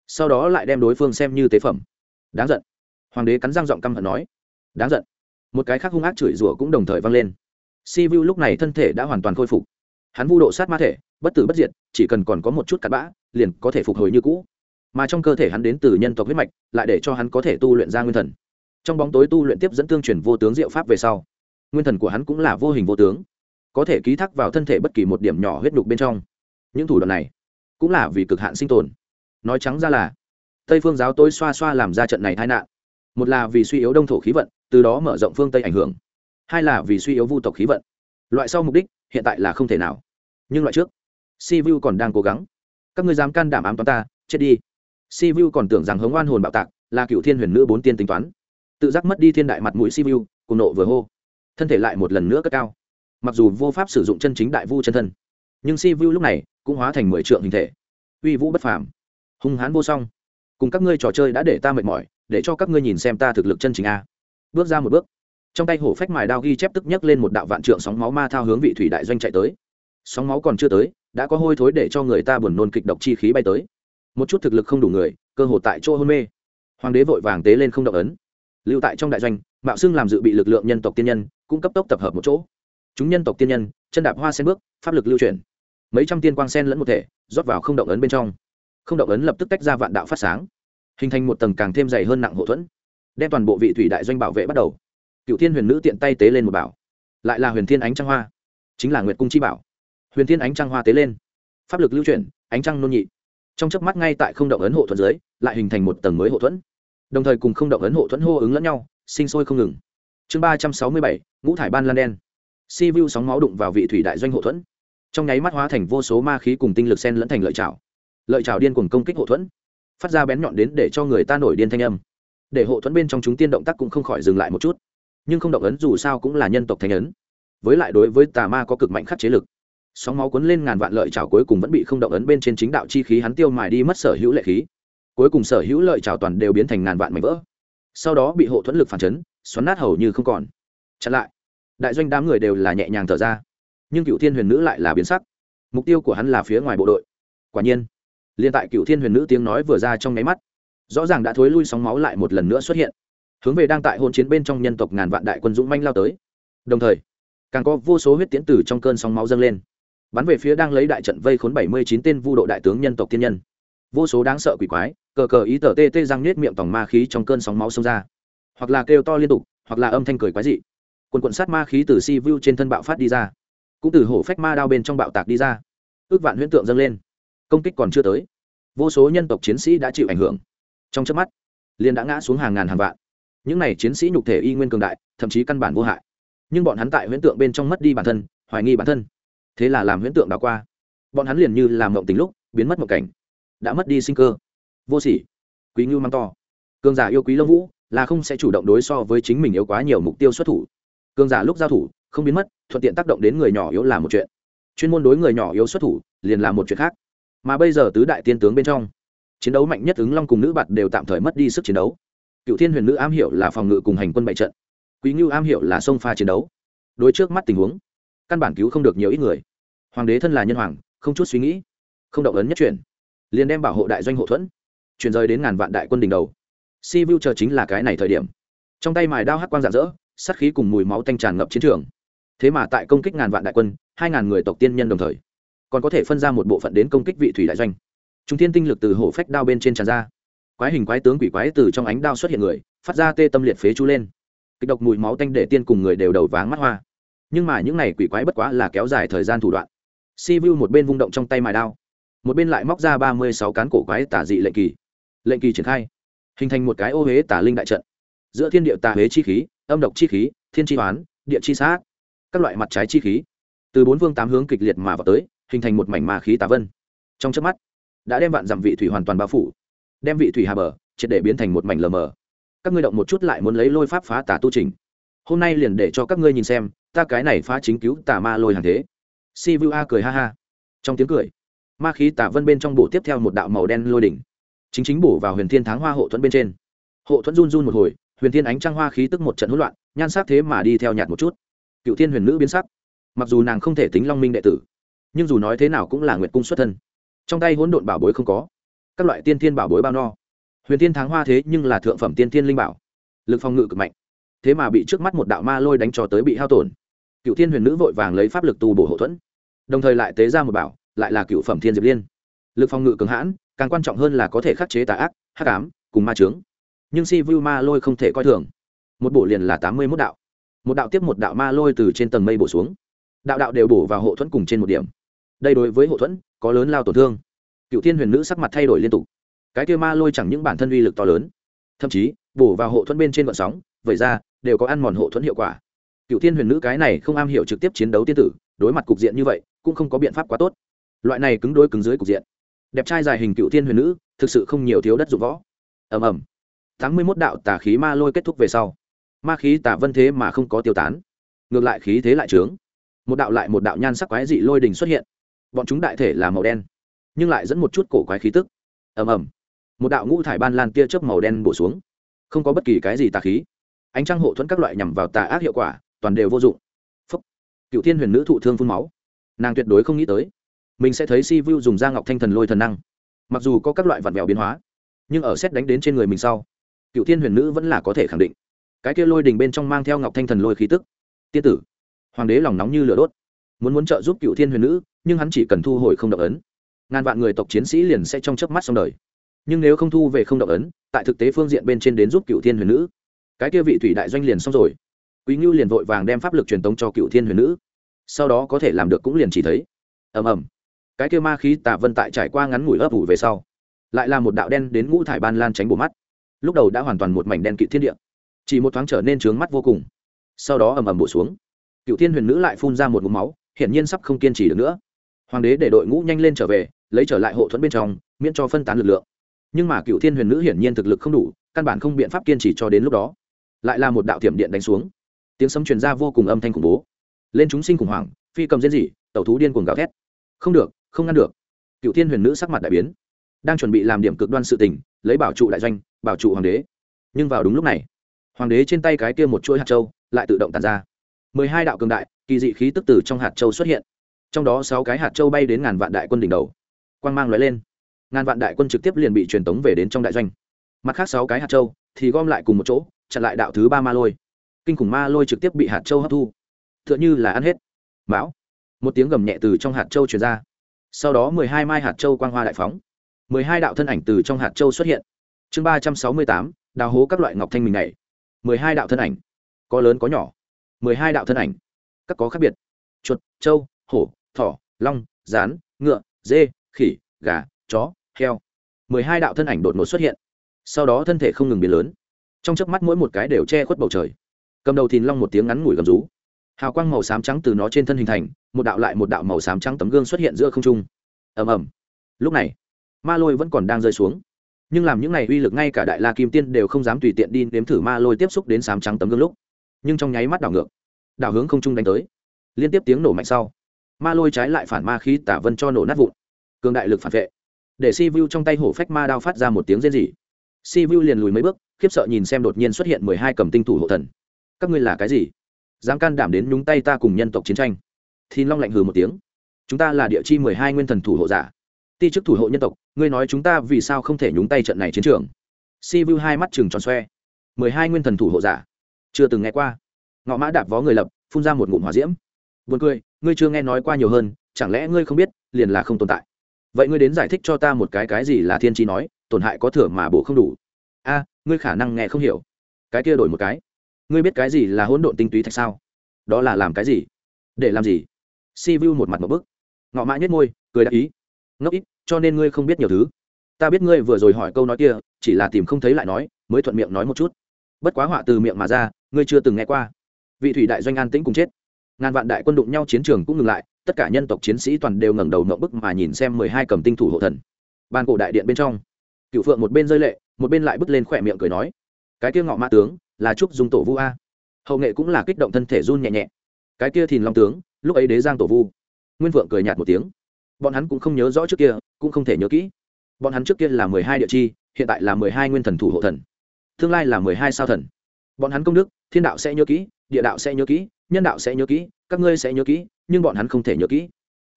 Sau đó lại đem đối phương xem như tế phẩm. Đáng giận. Hoàng đế cắn răng giọng căm hận nói. Đáng giận. Một cái khác hung ác chửi rủa cũng đồng thời vang lên. Si vu lúc này thân thể đã hoàn toàn khôi phục. Hắn vu độ sát ma thể, bất tử bất diệt, chỉ cần còn có một chút cặn bã, liền có thể phục hồi như cũ. Mà trong cơ thể hắn đến từ nhân tộc huyết mạch, lại để cho hắn có thể tu luyện ra nguyên thần. Trong bóng tối tu luyện tiếp dẫn tương truyền vô tướng diệu pháp về sau, nguyên thần của hắn cũng là vô hình vô tướng. Có thể ký thác vào thân thể bất kỳ một điểm nhỏ huyết đục bên trong những thủ đoạn này cũng là vì cực hạn sinh tồn. Nói trắng ra là, tây phương giáo tối xoa xoa làm ra trận này tai nạn. Một là vì suy yếu đông thổ khí vận, từ đó mở rộng phương tây ảnh hưởng. Hai là vì suy yếu vu tộc khí vận. Loại sau mục đích hiện tại là không thể nào. Nhưng loại trước, si vu còn đang cố gắng. Các ngươi dám can đảm ám toán ta, chết đi. Si vu còn tưởng rằng hống oan hồn bạo tạc là cựu thiên huyền nữ bốn tiên tính toán. Tự giác mất đi thiên đại mặt mũi si vu cùng nộ vừa hô. Thân thể lại một lần nữa cất cao. Mặc dù vô pháp sử dụng chân chính đại vu chân thân, nhưng si vu lúc này cũng hóa thành mười trượng hình thể. Uy vũ bất phàm. Hung hãn vô song. Cùng các ngươi trò chơi đã để ta mệt mỏi, để cho các ngươi nhìn xem ta thực lực chân chính a. Bước ra một bước. Trong tay hổ phách mài đao ghi chép tức nhấc lên một đạo vạn trượng sóng máu ma thao hướng vị thủy đại doanh chạy tới. Sóng máu còn chưa tới, đã có hôi thối để cho người ta buồn nôn kịch độc chi khí bay tới. Một chút thực lực không đủ người, cơ hồ tại chỗ hôn mê. Hoàng đế vội vàng tế lên không động ấn. Lưu tại trong đại doanh, mạo xưng làm dự bị lực lượng nhân tộc tiên nhân cũng cấp tốc tập hợp một chỗ. Chúng nhân tộc tiên nhân, chân đạp hoa sen bước, pháp lực lưu chuyển mấy trăm tiên quang sen lẫn một thể, rót vào không động ấn bên trong. Không động ấn lập tức tách ra vạn đạo phát sáng, hình thành một tầng càng thêm dày hơn nặng hậu thuẫn, đem toàn bộ vị thủy đại doanh bảo vệ bắt đầu. Cựu thiên huyền nữ tiện tay tế lên một bảo, lại là huyền thiên ánh trăng hoa, chính là nguyệt cung chi bảo. Huyền thiên ánh trăng hoa tế lên, pháp lực lưu chuyển, ánh trăng nôn nhị. Trong chớp mắt ngay tại không động ấn hộ thuẫn dưới, lại hình thành một tầng mới hộ thuẫn. Đồng thời cùng không động ấn hộ thuẫn hô ứng lẫn nhau, sinh sôi không ngừng. Chương ba trăm sáu mươi bảy, ngũ thải ban lan đen. Si vu sóng máu đụng vào vị thủy đại doanh hộ thuẫn trong nháy mắt hóa thành vô số ma khí cùng tinh lực sen lẫn thành lợi chảo. Lợi chảo điên cuồng công kích hộ thuẫn, phát ra bén nhọn đến để cho người ta nổi điên thanh âm. Để hộ thuẫn bên trong chúng tiên động tác cũng không khỏi dừng lại một chút. Nhưng không động ấn dù sao cũng là nhân tộc thanh ấn. Với lại đối với tà ma có cực mạnh khắc chế lực. Sóng máu cuốn lên ngàn vạn lợi chảo cuối cùng vẫn bị không động ấn bên trên chính đạo chi khí hắn tiêu mài đi mất sở hữu lệ khí. Cuối cùng sở hữu lợi chảo toàn đều biến thành ngàn vạn mảnh vỡ. Sau đó bị hộ thuẫn lực phản chấn, xoắn nát hầu như không còn. Chặn lại. Đại doanh đám người đều là nhẹ nhàng thở ra nhưng cựu thiên huyền nữ lại là biến sắc. Mục tiêu của hắn là phía ngoài bộ đội. Quả nhiên, liền tại cựu thiên huyền nữ tiếng nói vừa ra trong nháy mắt, rõ ràng đã thối lui sóng máu lại một lần nữa xuất hiện, hướng về đang tại hôn chiến bên trong nhân tộc ngàn vạn đại quân dũng manh lao tới. Đồng thời, càng có vô số huyết tiễn tử trong cơn sóng máu dâng lên, bắn về phía đang lấy đại trận vây khốn bảy mươi chín tên vu độ đại tướng nhân tộc tiên nhân. Vô số đáng sợ quỷ quái, cờ cờ ý tờ tê tê răng nết miệng tòng ma khí trong cơn sóng máu xông ra, hoặc là kêu to liên tục, hoặc là âm thanh cười quái dị. Quần quận sát ma khí từ si vu trên thân bạo phát đi ra cũng từ hổ phách ma đao bên trong bạo tạc đi ra. Ước vạn huyễn tượng dâng lên. Công kích còn chưa tới. Vô số nhân tộc chiến sĩ đã chịu ảnh hưởng. Trong chớp mắt, liền đã ngã xuống hàng ngàn hàng vạn. Những n à y chiến sĩ nhục thể y nguyên cường đại, thậm chí căn bản vô hại. Nhưng bọn hắn tại huyễn tượng bên trong mất đi bản thân, hoài nghi bản thân. Thế là làm huyễn tượng đã qua. Bọn hắn liền như làm mộng tính lúc, biến mất một cảnh. Đã mất đi sinh cơ. Vô sỉ. Quý ngưu mang to. Cường giả yêu quý lông vũ là không sẽ chủ động đối so với chính mình yếu quá nhiều mục tiêu xuất thủ. Cường giả lúc giao thủ không biến mất, thuận tiện tác động đến người nhỏ yếu là một chuyện. Chuyên môn đối người nhỏ yếu xuất thủ, liền là một chuyện khác. Mà bây giờ tứ đại tiên tướng bên trong, chiến đấu mạnh nhất ứng long cùng nữ bạt đều tạm thời mất đi sức chiến đấu. Cựu thiên huyền nữ am hiểu là phòng ngự cùng hành quân bại trận. Quý ngưu am hiểu là sông pha chiến đấu. Đối trước mắt tình huống, căn bản cứu không được nhiều ít người. Hoàng đế thân là nhân hoàng, không chút suy nghĩ, không động ấn nhất chuyển, liền đem bảo hộ đại doanh hộ thuẫn, chuyển rời đến ngàn vạn đại quân đỉnh đầu. Si vu chờ chính là cái này thời điểm. Trong tay mài đao hắc quang rạng rỡ, sát khí cùng mùi máu tanh tràn ngập chiến trường thế mà tại công kích ngàn vạn đại quân, hai ngàn người tộc tiên nhân đồng thời, còn có thể phân ra một bộ phận đến công kích vị thủy đại doanh. Chúng thiên tinh lực từ hổ phách đao bên trên tràn ra. Quái hình quái tướng quỷ quái từ trong ánh đao xuất hiện người, phát ra tê tâm liệt phế chú lên. Kịch độc mùi máu tanh để tiên cùng người đều đầu váng mắt hoa. Nhưng mà những này quỷ quái bất quá là kéo dài thời gian thủ đoạn. Si vu một bên vung động trong tay mài đao, một bên lại móc ra ba mươi sáu cán cổ quái tả dị lệnh kỳ. Lệnh kỳ triển khai, hình thành một cái ô huế tả linh đại trận. Giữa thiên địa tà huế chi khí, âm độc chi khí, thiên chi hoán, địa chi sát các loại mặt trái chi khí. Từ bốn phương tám hướng kịch liệt mà vào tới, hình thành một mảnh ma khí tà vân. Trong trước mắt, đã đem vạn dặm vị thủy hoàn toàn bao phủ, đem vị thủy hà bờ, triệt để biến thành một mảnh lờ mờ. Các ngươi động một chút lại muốn lấy lôi pháp phá tà tu trình. Hôm nay liền để cho các ngươi nhìn xem, ta cái này phá chính cứu tà ma lôi hàng thế. Si vu a cười ha ha. Trong tiếng cười, ma khí tà vân bên trong bổ tiếp theo một đạo màu đen lôi đỉnh. Chính chính bổ vào huyền thiên tháng hoa hộ thuẫn bên trên. Hộ thuẫn run run một hồi, huyền thiên ánh trăng hoa khí tức một trận hỗn loạn, nhan sắc thế mà đi theo nhạt một chút cựu thiên huyền nữ biến sắc. Mặc dù nàng không thể tính long minh đệ tử, nhưng dù nói thế nào cũng là nguyệt cung xuất thân. Trong tay hỗn độn bảo bối không có. Các loại tiên thiên bảo bối bao no. Huyền thiên tháng hoa thế nhưng là thượng phẩm tiên thiên linh bảo. Lực phòng ngự cực mạnh. Thế mà bị trước mắt một đạo ma lôi đánh cho tới bị hao tổn. Cựu thiên huyền nữ vội vàng lấy pháp lực tu bổ hậu thuẫn. Đồng thời lại tế ra một bảo, lại là cựu phẩm thiên diệp liên. Lực phòng ngự cường hãn, càng quan trọng hơn là có thể khắc chế tà ác, hắc ám, cùng ma trướng nhưng si vu ma lôi không thể coi thường. Một bộ liền là tám mươi mốt đạo một đạo tiếp một đạo ma lôi từ trên tầng mây bổ xuống. Đạo đạo đều bổ vào hộ thuẫn cùng trên một điểm. Đây đối với hộ thuẫn, có lớn lao tổn thương. Cựu thiên huyền nữ sắc mặt thay đổi liên tục. Cái kia ma lôi chẳng những bản thân uy lực to lớn, thậm chí, bổ vào hộ thuẫn bên trên vận sóng, vậy ra, đều có ăn mòn hộ thuẫn hiệu quả. Cựu thiên huyền nữ cái này không am hiểu trực tiếp chiến đấu tiên tử, đối mặt cục diện như vậy, cũng không có biện pháp quá tốt. Loại này cứng đôi cứng dưới cục diện. Đẹp trai dài hình cựu thiên huyền nữ, thực sự không nhiều thiếu đất dụng võ. Ầm ầm. Tám mươi mốt đạo tà khí ma lôi kết thúc về sau ma khí tà vân thế mà không có tiêu tán. Ngược lại khí thế lại trướng. Một đạo lại một đạo nhan sắc quái dị lôi đình xuất hiện. Bọn chúng đại thể là màu đen, nhưng lại dẫn một chút cổ quái khí tức. Ầm ầm. Một đạo ngũ thải ban lan tia chớp màu đen bổ xuống. Không có bất kỳ cái gì tà khí. Ánh trăng hộ thuẫn các loại nhằm vào tà ác hiệu quả, toàn đều vô dụng. Phúc. Cựu thiên huyền nữ thụ thương phun máu. Nàng tuyệt đối không nghĩ tới, mình sẽ thấy si vu dùng da ngọc thanh thần lôi thần năng. Mặc dù có các loại vật mèo biến hóa, nhưng ở xét đánh đến trên người mình sau, cựu thiên huyền nữ vẫn là có thể khẳng định cái kia lôi đình bên trong mang theo ngọc thanh thần lôi khí tức. Tiên tử, hoàng đế lòng nóng như lửa đốt, muốn muốn trợ giúp cựu thiên huyền nữ, nhưng hắn chỉ cần thu hồi không động ấn. Ngàn vạn người tộc chiến sĩ liền sẽ trong chớp mắt xong đời. Nhưng nếu không thu về không động ấn, tại thực tế phương diện bên trên đến giúp cựu thiên huyền nữ, cái kia vị thủy đại doanh liền xong rồi. Quý ngưu liền vội vàng đem pháp lực truyền tống cho cựu thiên huyền nữ. Sau đó có thể làm được cũng liền chỉ thấy. Ầm ầm. Cái kia ma khí tạ vân tại trải qua ngắn ngủi ấp ủ về sau, lại là một đạo đen đến ngũ thải ban lan tránh bổ mắt. Lúc đầu đã hoàn toàn một mảnh đen kịt thiên địa chỉ một thoáng trở nên trướng mắt vô cùng. Sau đó ầm ầm bổ xuống. Cựu thiên huyền nữ lại phun ra một ngụm máu, hiển nhiên sắp không kiên trì được nữa. Hoàng đế để đội ngũ nhanh lên trở về, lấy trở lại hộ thuẫn bên trong, miễn cho phân tán lực lượng. Nhưng mà cựu thiên huyền nữ hiển nhiên thực lực không đủ, căn bản không biện pháp kiên trì cho đến lúc đó. Lại là một đạo tiềm điện đánh xuống. Tiếng sấm truyền ra vô cùng âm thanh khủng bố. Lên chúng sinh khủng hoảng, phi cầm diễn dị tẩu thú điên cuồng gào thét. Không được, không ngăn được. Cựu thiên huyền nữ sắc mặt đại biến. Đang chuẩn bị làm điểm cực đoan sự tình, lấy bảo trụ đại doanh, bảo trụ hoàng đế. Nhưng vào đúng lúc này hoàng đế trên tay cái kia một chuỗi hạt châu lại tự động tàn ra. Mười hai đạo cường đại, kỳ dị khí tức từ trong hạt châu xuất hiện. Trong đó sáu cái hạt châu bay đến ngàn vạn đại quân đỉnh đầu. Quang mang l lên. Ngàn vạn đại quân trực tiếp liền bị truyền tống về đến trong đại doanh. Mặt khác sáu cái hạt châu thì gom lại cùng một chỗ, chặn lại đạo thứ ba ma lôi. Kinh khủng ma lôi trực tiếp bị hạt châu hấp thu. T h ư ợ n h ư là ăn hết. Mão. Một tiếng gầm nhẹ từ trong hạt châu truyền ra. Sau đó mười hai mai hạt châu quang hoa đại phóng. Mười hai đạo thân ảnh từ trong hạt châu xuất hiện. Chương ba trăm sáu mươi tám, đào hố các loại ngọc thanh mình này mười hai đạo thân ảnh. Có lớn có nhỏ. Mười hai đạo thân ảnh. Các có khác biệt. Chuột, trâu, hổ, thỏ, long, rán, ngựa, dê, khỉ, gà, chó, heo. Mười hai đạo thân ảnh đột ngột xuất hiện. Sau đó thân thể không ngừng biến lớn. Trong chớp mắt mỗi một cái đều che khuất bầu trời. Cầm đầu thìn long một tiếng ngắn ngủi gầm rú. Hào quang màu xám trắng từ nó trên thân hình thành, một đạo lại một đạo màu xám trắng tấm gương xuất hiện giữa không trung. Ầm ầm. Lúc này, ma lôi vẫn còn đang rơi xuống nhưng làm những này uy lực ngay cả đại la kim tiên đều không dám tùy tiện đi nếm thử ma lôi tiếp xúc đến sám trắng tấm gương lúc. Nhưng trong nháy mắt đảo ngược. Đảo hướng không trung đánh tới. Liên tiếp tiếng nổ mạnh sau. Ma lôi trái lại phản ma khí tả vân cho nổ nát vụn. Cường đại lực phản vệ. Để si vu trong tay hổ phách ma đao phát ra một tiếng rên rỉ. Si vu liền lùi mấy bước, khiếp sợ nhìn xem đột nhiên xuất hiện mười hai cầm tinh thủ hộ thần. Các ngươi là cái gì? Dám can đảm đến nhúng tay ta cùng nhân tộc chiến tranh. Thì long lạnh hừ một tiếng. Chúng ta là địa chi mười hai nguyên thần thủ hộ giả ti chức thủ hộ nhân tộc, ngươi nói chúng ta vì sao không thể nhúng tay trận này chiến trường? Si vu hai mắt chừng tròn xoe. Mười hai nguyên thần thủ hộ giả. Chưa từng nghe qua. Ngọ mã đạp vó người lập, phun ra một ngụm hỏa diễm. Buồn cười, ngươi chưa nghe nói qua nhiều hơn, chẳng lẽ ngươi không biết, liền là không tồn tại? Vậy ngươi đến giải thích cho ta một cái cái gì là thiên trí nói, tổn hại có thừa mà bổ không đủ? A, ngươi khả năng nghe không hiểu. Cái kia đổi một cái. Ngươi biết cái gì là hỗn độn tinh túy thạch sao? Đó là làm cái gì? Để làm gì? Si vu một mặt một bức. Ngọ mã nhất môi, cười đáp ý. Ngốc ít cho nên ngươi không biết nhiều thứ. Ta biết ngươi vừa rồi hỏi câu nói kia, chỉ là tìm không thấy lại nói, mới thuận miệng nói một chút. Bất quá họa từ miệng mà ra, ngươi chưa từng nghe qua. Vị thủy đại doanh an tĩnh cùng chết. Ngàn vạn đại quân đụng nhau chiến trường cũng ngừng lại, tất cả nhân tộc chiến sĩ toàn đều ngẩng đầu ngậm bức mà nhìn xem mười hai cầm tinh thủ hộ thần. Ban cổ đại điện bên trong, cựu phượng một bên rơi lệ, một bên lại bứt lên khỏe miệng cười nói, cái kia ngọ ma tướng, là trúc dung tổ vu a. Hậu nghệ cũng là kích động thân thể run nhẹ nhẹ. Cái kia thìn long tướng, lúc ấy đế giang tổ vu. Nguyên vượng cười nhạt một tiếng bọn hắn cũng không nhớ rõ trước kia, cũng không thể nhớ kỹ. Bọn hắn trước kia là mười hai địa chi, hiện tại là mười hai nguyên thần thủ hộ thần. Tương lai là mười hai sao thần. Bọn hắn công đức, thiên đạo sẽ nhớ kỹ, địa đạo sẽ nhớ kỹ, nhân đạo sẽ nhớ kỹ, các ngươi sẽ nhớ kỹ, nhưng bọn hắn không thể nhớ kỹ.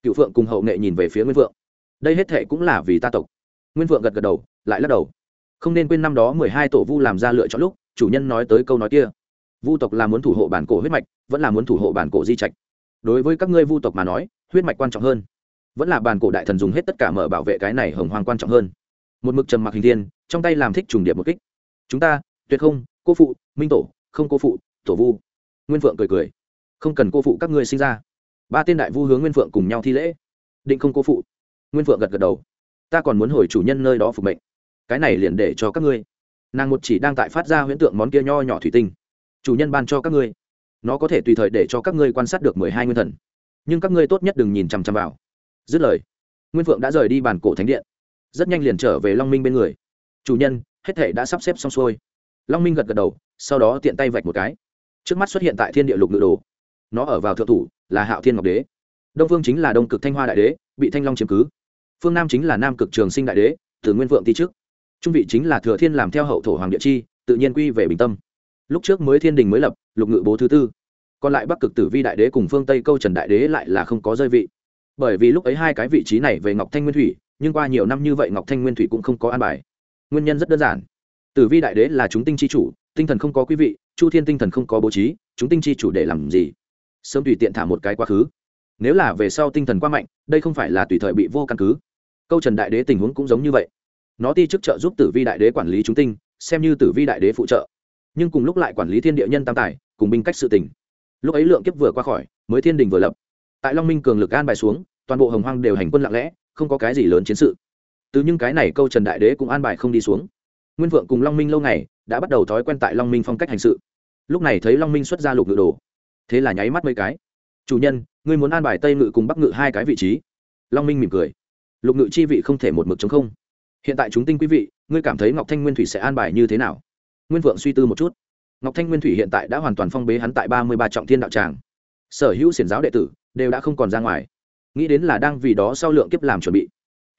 Cựu phượng cùng hậu nghệ nhìn về phía nguyên vượng đây hết thệ cũng là vì ta tộc. Nguyên vượng gật gật đầu, lại lắc đầu. Không nên quên năm đó mười hai tổ vu làm ra lựa chọn lúc, chủ nhân nói tới câu nói kia. Vu tộc là muốn thủ hộ bản cổ huyết mạch, vẫn là muốn thủ hộ bản cổ di trạch. Đối với các ngươi vu tộc mà nói, huyết mạch quan trọng hơn vẫn là bàn cổ đại thần dùng hết tất cả mở bảo vệ cái này hồng hoàng quan trọng hơn. Một mực trầm mặc hình thiên, trong tay làm thích trùng điệp một kích. Chúng ta, tuyệt không, cô phụ, minh tổ, không cô phụ, tổ vu. Nguyên phượng cười cười. Không cần cô phụ các ngươi sinh ra. Ba tên đại vu hướng nguyên phượng cùng nhau thi lễ. Định không cô phụ. Nguyên phượng gật gật đầu. Ta còn muốn hồi chủ nhân nơi đó phục mệnh. Cái này liền để cho các ngươi. Nàng một chỉ đang tại phát ra huyễn tượng món kia nho nhỏ thủy tinh. Chủ nhân ban cho các ngươi. Nó có thể tùy thời để cho các ngươi quan sát được mười hai nguyên thần. Nhưng các ngươi tốt nhất đừng nhìn chằm chằm vào dứt lời, nguyên phượng đã rời đi bàn cổ thánh điện. Rất nhanh liền trở về long minh bên người. Chủ nhân, hết thể đã sắp xếp xong xuôi. Long minh gật gật đầu, sau đó tiện tay vạch một cái. Trước mắt xuất hiện tại thiên địa lục ngự đồ. Nó ở vào thượng thủ là hạo thiên ngọc đế. Đông phương chính là đông cực thanh hoa đại đế, bị thanh long chiếm cứ. Phương nam chính là nam cực trường sinh đại đế, từ nguyên vượng ti trước. Trung vị chính là thừa thiên làm theo hậu thổ hoàng địa chi, tự nhiên quy về bình tâm. Lúc trước mới thiên đình mới lập, lục ngự bố thứ tư. Còn lại bắc cực tử vi đại đế cùng phương tây câu trần đại đế lại là không có rơi vị bởi vì lúc ấy hai cái vị trí này về ngọc thanh nguyên thủy, nhưng qua nhiều năm như vậy ngọc thanh nguyên thủy cũng không có an bài. Nguyên nhân rất đơn giản. Tử vi đại đế là chúng tinh chi chủ, tinh thần không có quý vị, chu thiên tinh thần không có bố trí, chúng tinh chi chủ để làm gì? Sớm tùy tiện thả một cái quá khứ. Nếu là về sau tinh thần quá mạnh, đây không phải là tùy thời bị vô căn cứ. Câu trần đại đế tình huống cũng giống như vậy. Nó ti chức trợ giúp tử vi đại đế quản lý chúng tinh, xem như tử vi đại đế phụ trợ. Nhưng cùng lúc lại quản lý thiên địa nhân tam tài, cùng binh cách sự tình. Lúc ấy lượng kiếp vừa qua khỏi, mới thiên đình vừa lập tại long minh cường lực an bài xuống, toàn bộ hồng hoang đều hành quân lặng lẽ, không có cái gì lớn chiến sự. Từ những cái này câu trần đại đế cũng an bài không đi xuống. Nguyên vượng cùng long minh lâu ngày, đã bắt đầu thói quen tại long minh phong cách hành sự. Lúc này thấy long minh xuất ra lục ngự đồ. Thế là nháy mắt mấy cái. Chủ nhân, ngươi muốn an bài tây ngự cùng bắc ngự hai cái vị trí? Long minh mỉm cười. Lục ngự chi vị không thể một mực chống không. Hiện tại chúng tinh quý vị, ngươi cảm thấy ngọc thanh nguyên thủy sẽ an bài như thế nào? Nguyên vượng suy tư một chút. Ngọc thanh nguyên thủy hiện tại đã hoàn toàn phong bế hắn tại ba mươi ba trọng thiên đạo tràng. Sở hữu xiển giáo đệ tử đều đã không còn ra ngoài. Nghĩ đến là đang vì đó sau lượng kiếp làm chuẩn bị.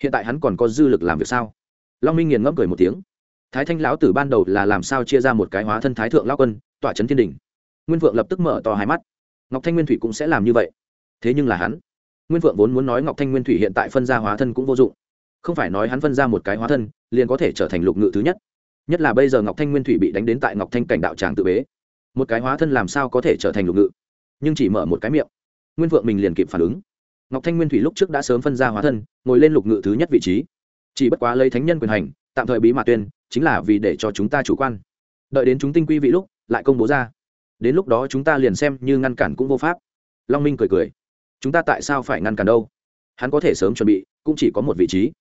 Hiện tại hắn còn có dư lực làm việc sao? Long minh nghiền ngẫm cười một tiếng. Thái thanh lão tử ban đầu là làm sao chia ra một cái hóa thân thái thượng lao quân tỏa trấn thiên đình. Nguyên vượng lập tức mở to hai mắt. Ngọc thanh nguyên thủy cũng sẽ làm như vậy. Thế nhưng là hắn, nguyên vượng vốn muốn nói ngọc thanh nguyên thủy hiện tại phân ra hóa thân cũng vô dụng. Không phải nói hắn phân ra một cái hóa thân, liền có thể trở thành lục ngự thứ nhất. Nhất là bây giờ ngọc thanh nguyên thủy bị đánh đến tại ngọc thanh cảnh đạo tràng tự bế. Một cái hóa thân làm sao có thể trở thành lục ngự? Nhưng chỉ mở một cái miệng nguyên vượng mình liền kịp phản ứng. Ngọc thanh nguyên thủy lúc trước đã sớm phân ra hóa thân, ngồi lên lục ngự thứ nhất vị trí. Chỉ bất quá lấy thánh nhân quyền hành, tạm thời bí mật tuyên, chính là vì để cho chúng ta chủ quan. Đợi đến chúng tinh quy vị lúc, lại công bố ra. Đến lúc đó chúng ta liền xem như ngăn cản cũng vô pháp. Long minh cười cười. Chúng ta tại sao phải ngăn cản đâu? Hắn có thể sớm chuẩn bị, cũng chỉ có một vị trí.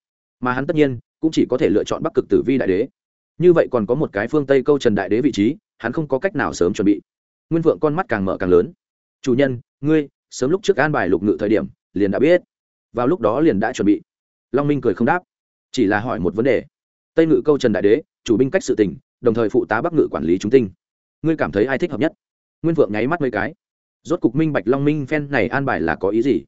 Mà hắn tất nhiên, cũng chỉ có thể lựa chọn bắc cực tử vi đại đế. Như vậy còn có một cái phương tây câu trần đại đế vị trí, hắn không có cách nào sớm chuẩn bị. Nguyên vượng con mắt càng mở càng lớn. Chủ nhân, ngươi sớm lúc trước an bài lục ngự thời điểm, liền đã biết. Vào lúc đó liền đã chuẩn bị. Long minh cười không đáp, chỉ là hỏi một vấn đề. Tây ngự câu trần đại đế, chủ binh cách sự tình, đồng thời phụ tá bắc ngự quản lý chúng tinh. Ngươi cảm thấy ai thích hợp nhất? Nguyên vượng nháy mắt mấy cái. Rốt cục minh bạch long minh phen này an bài là có ý gì?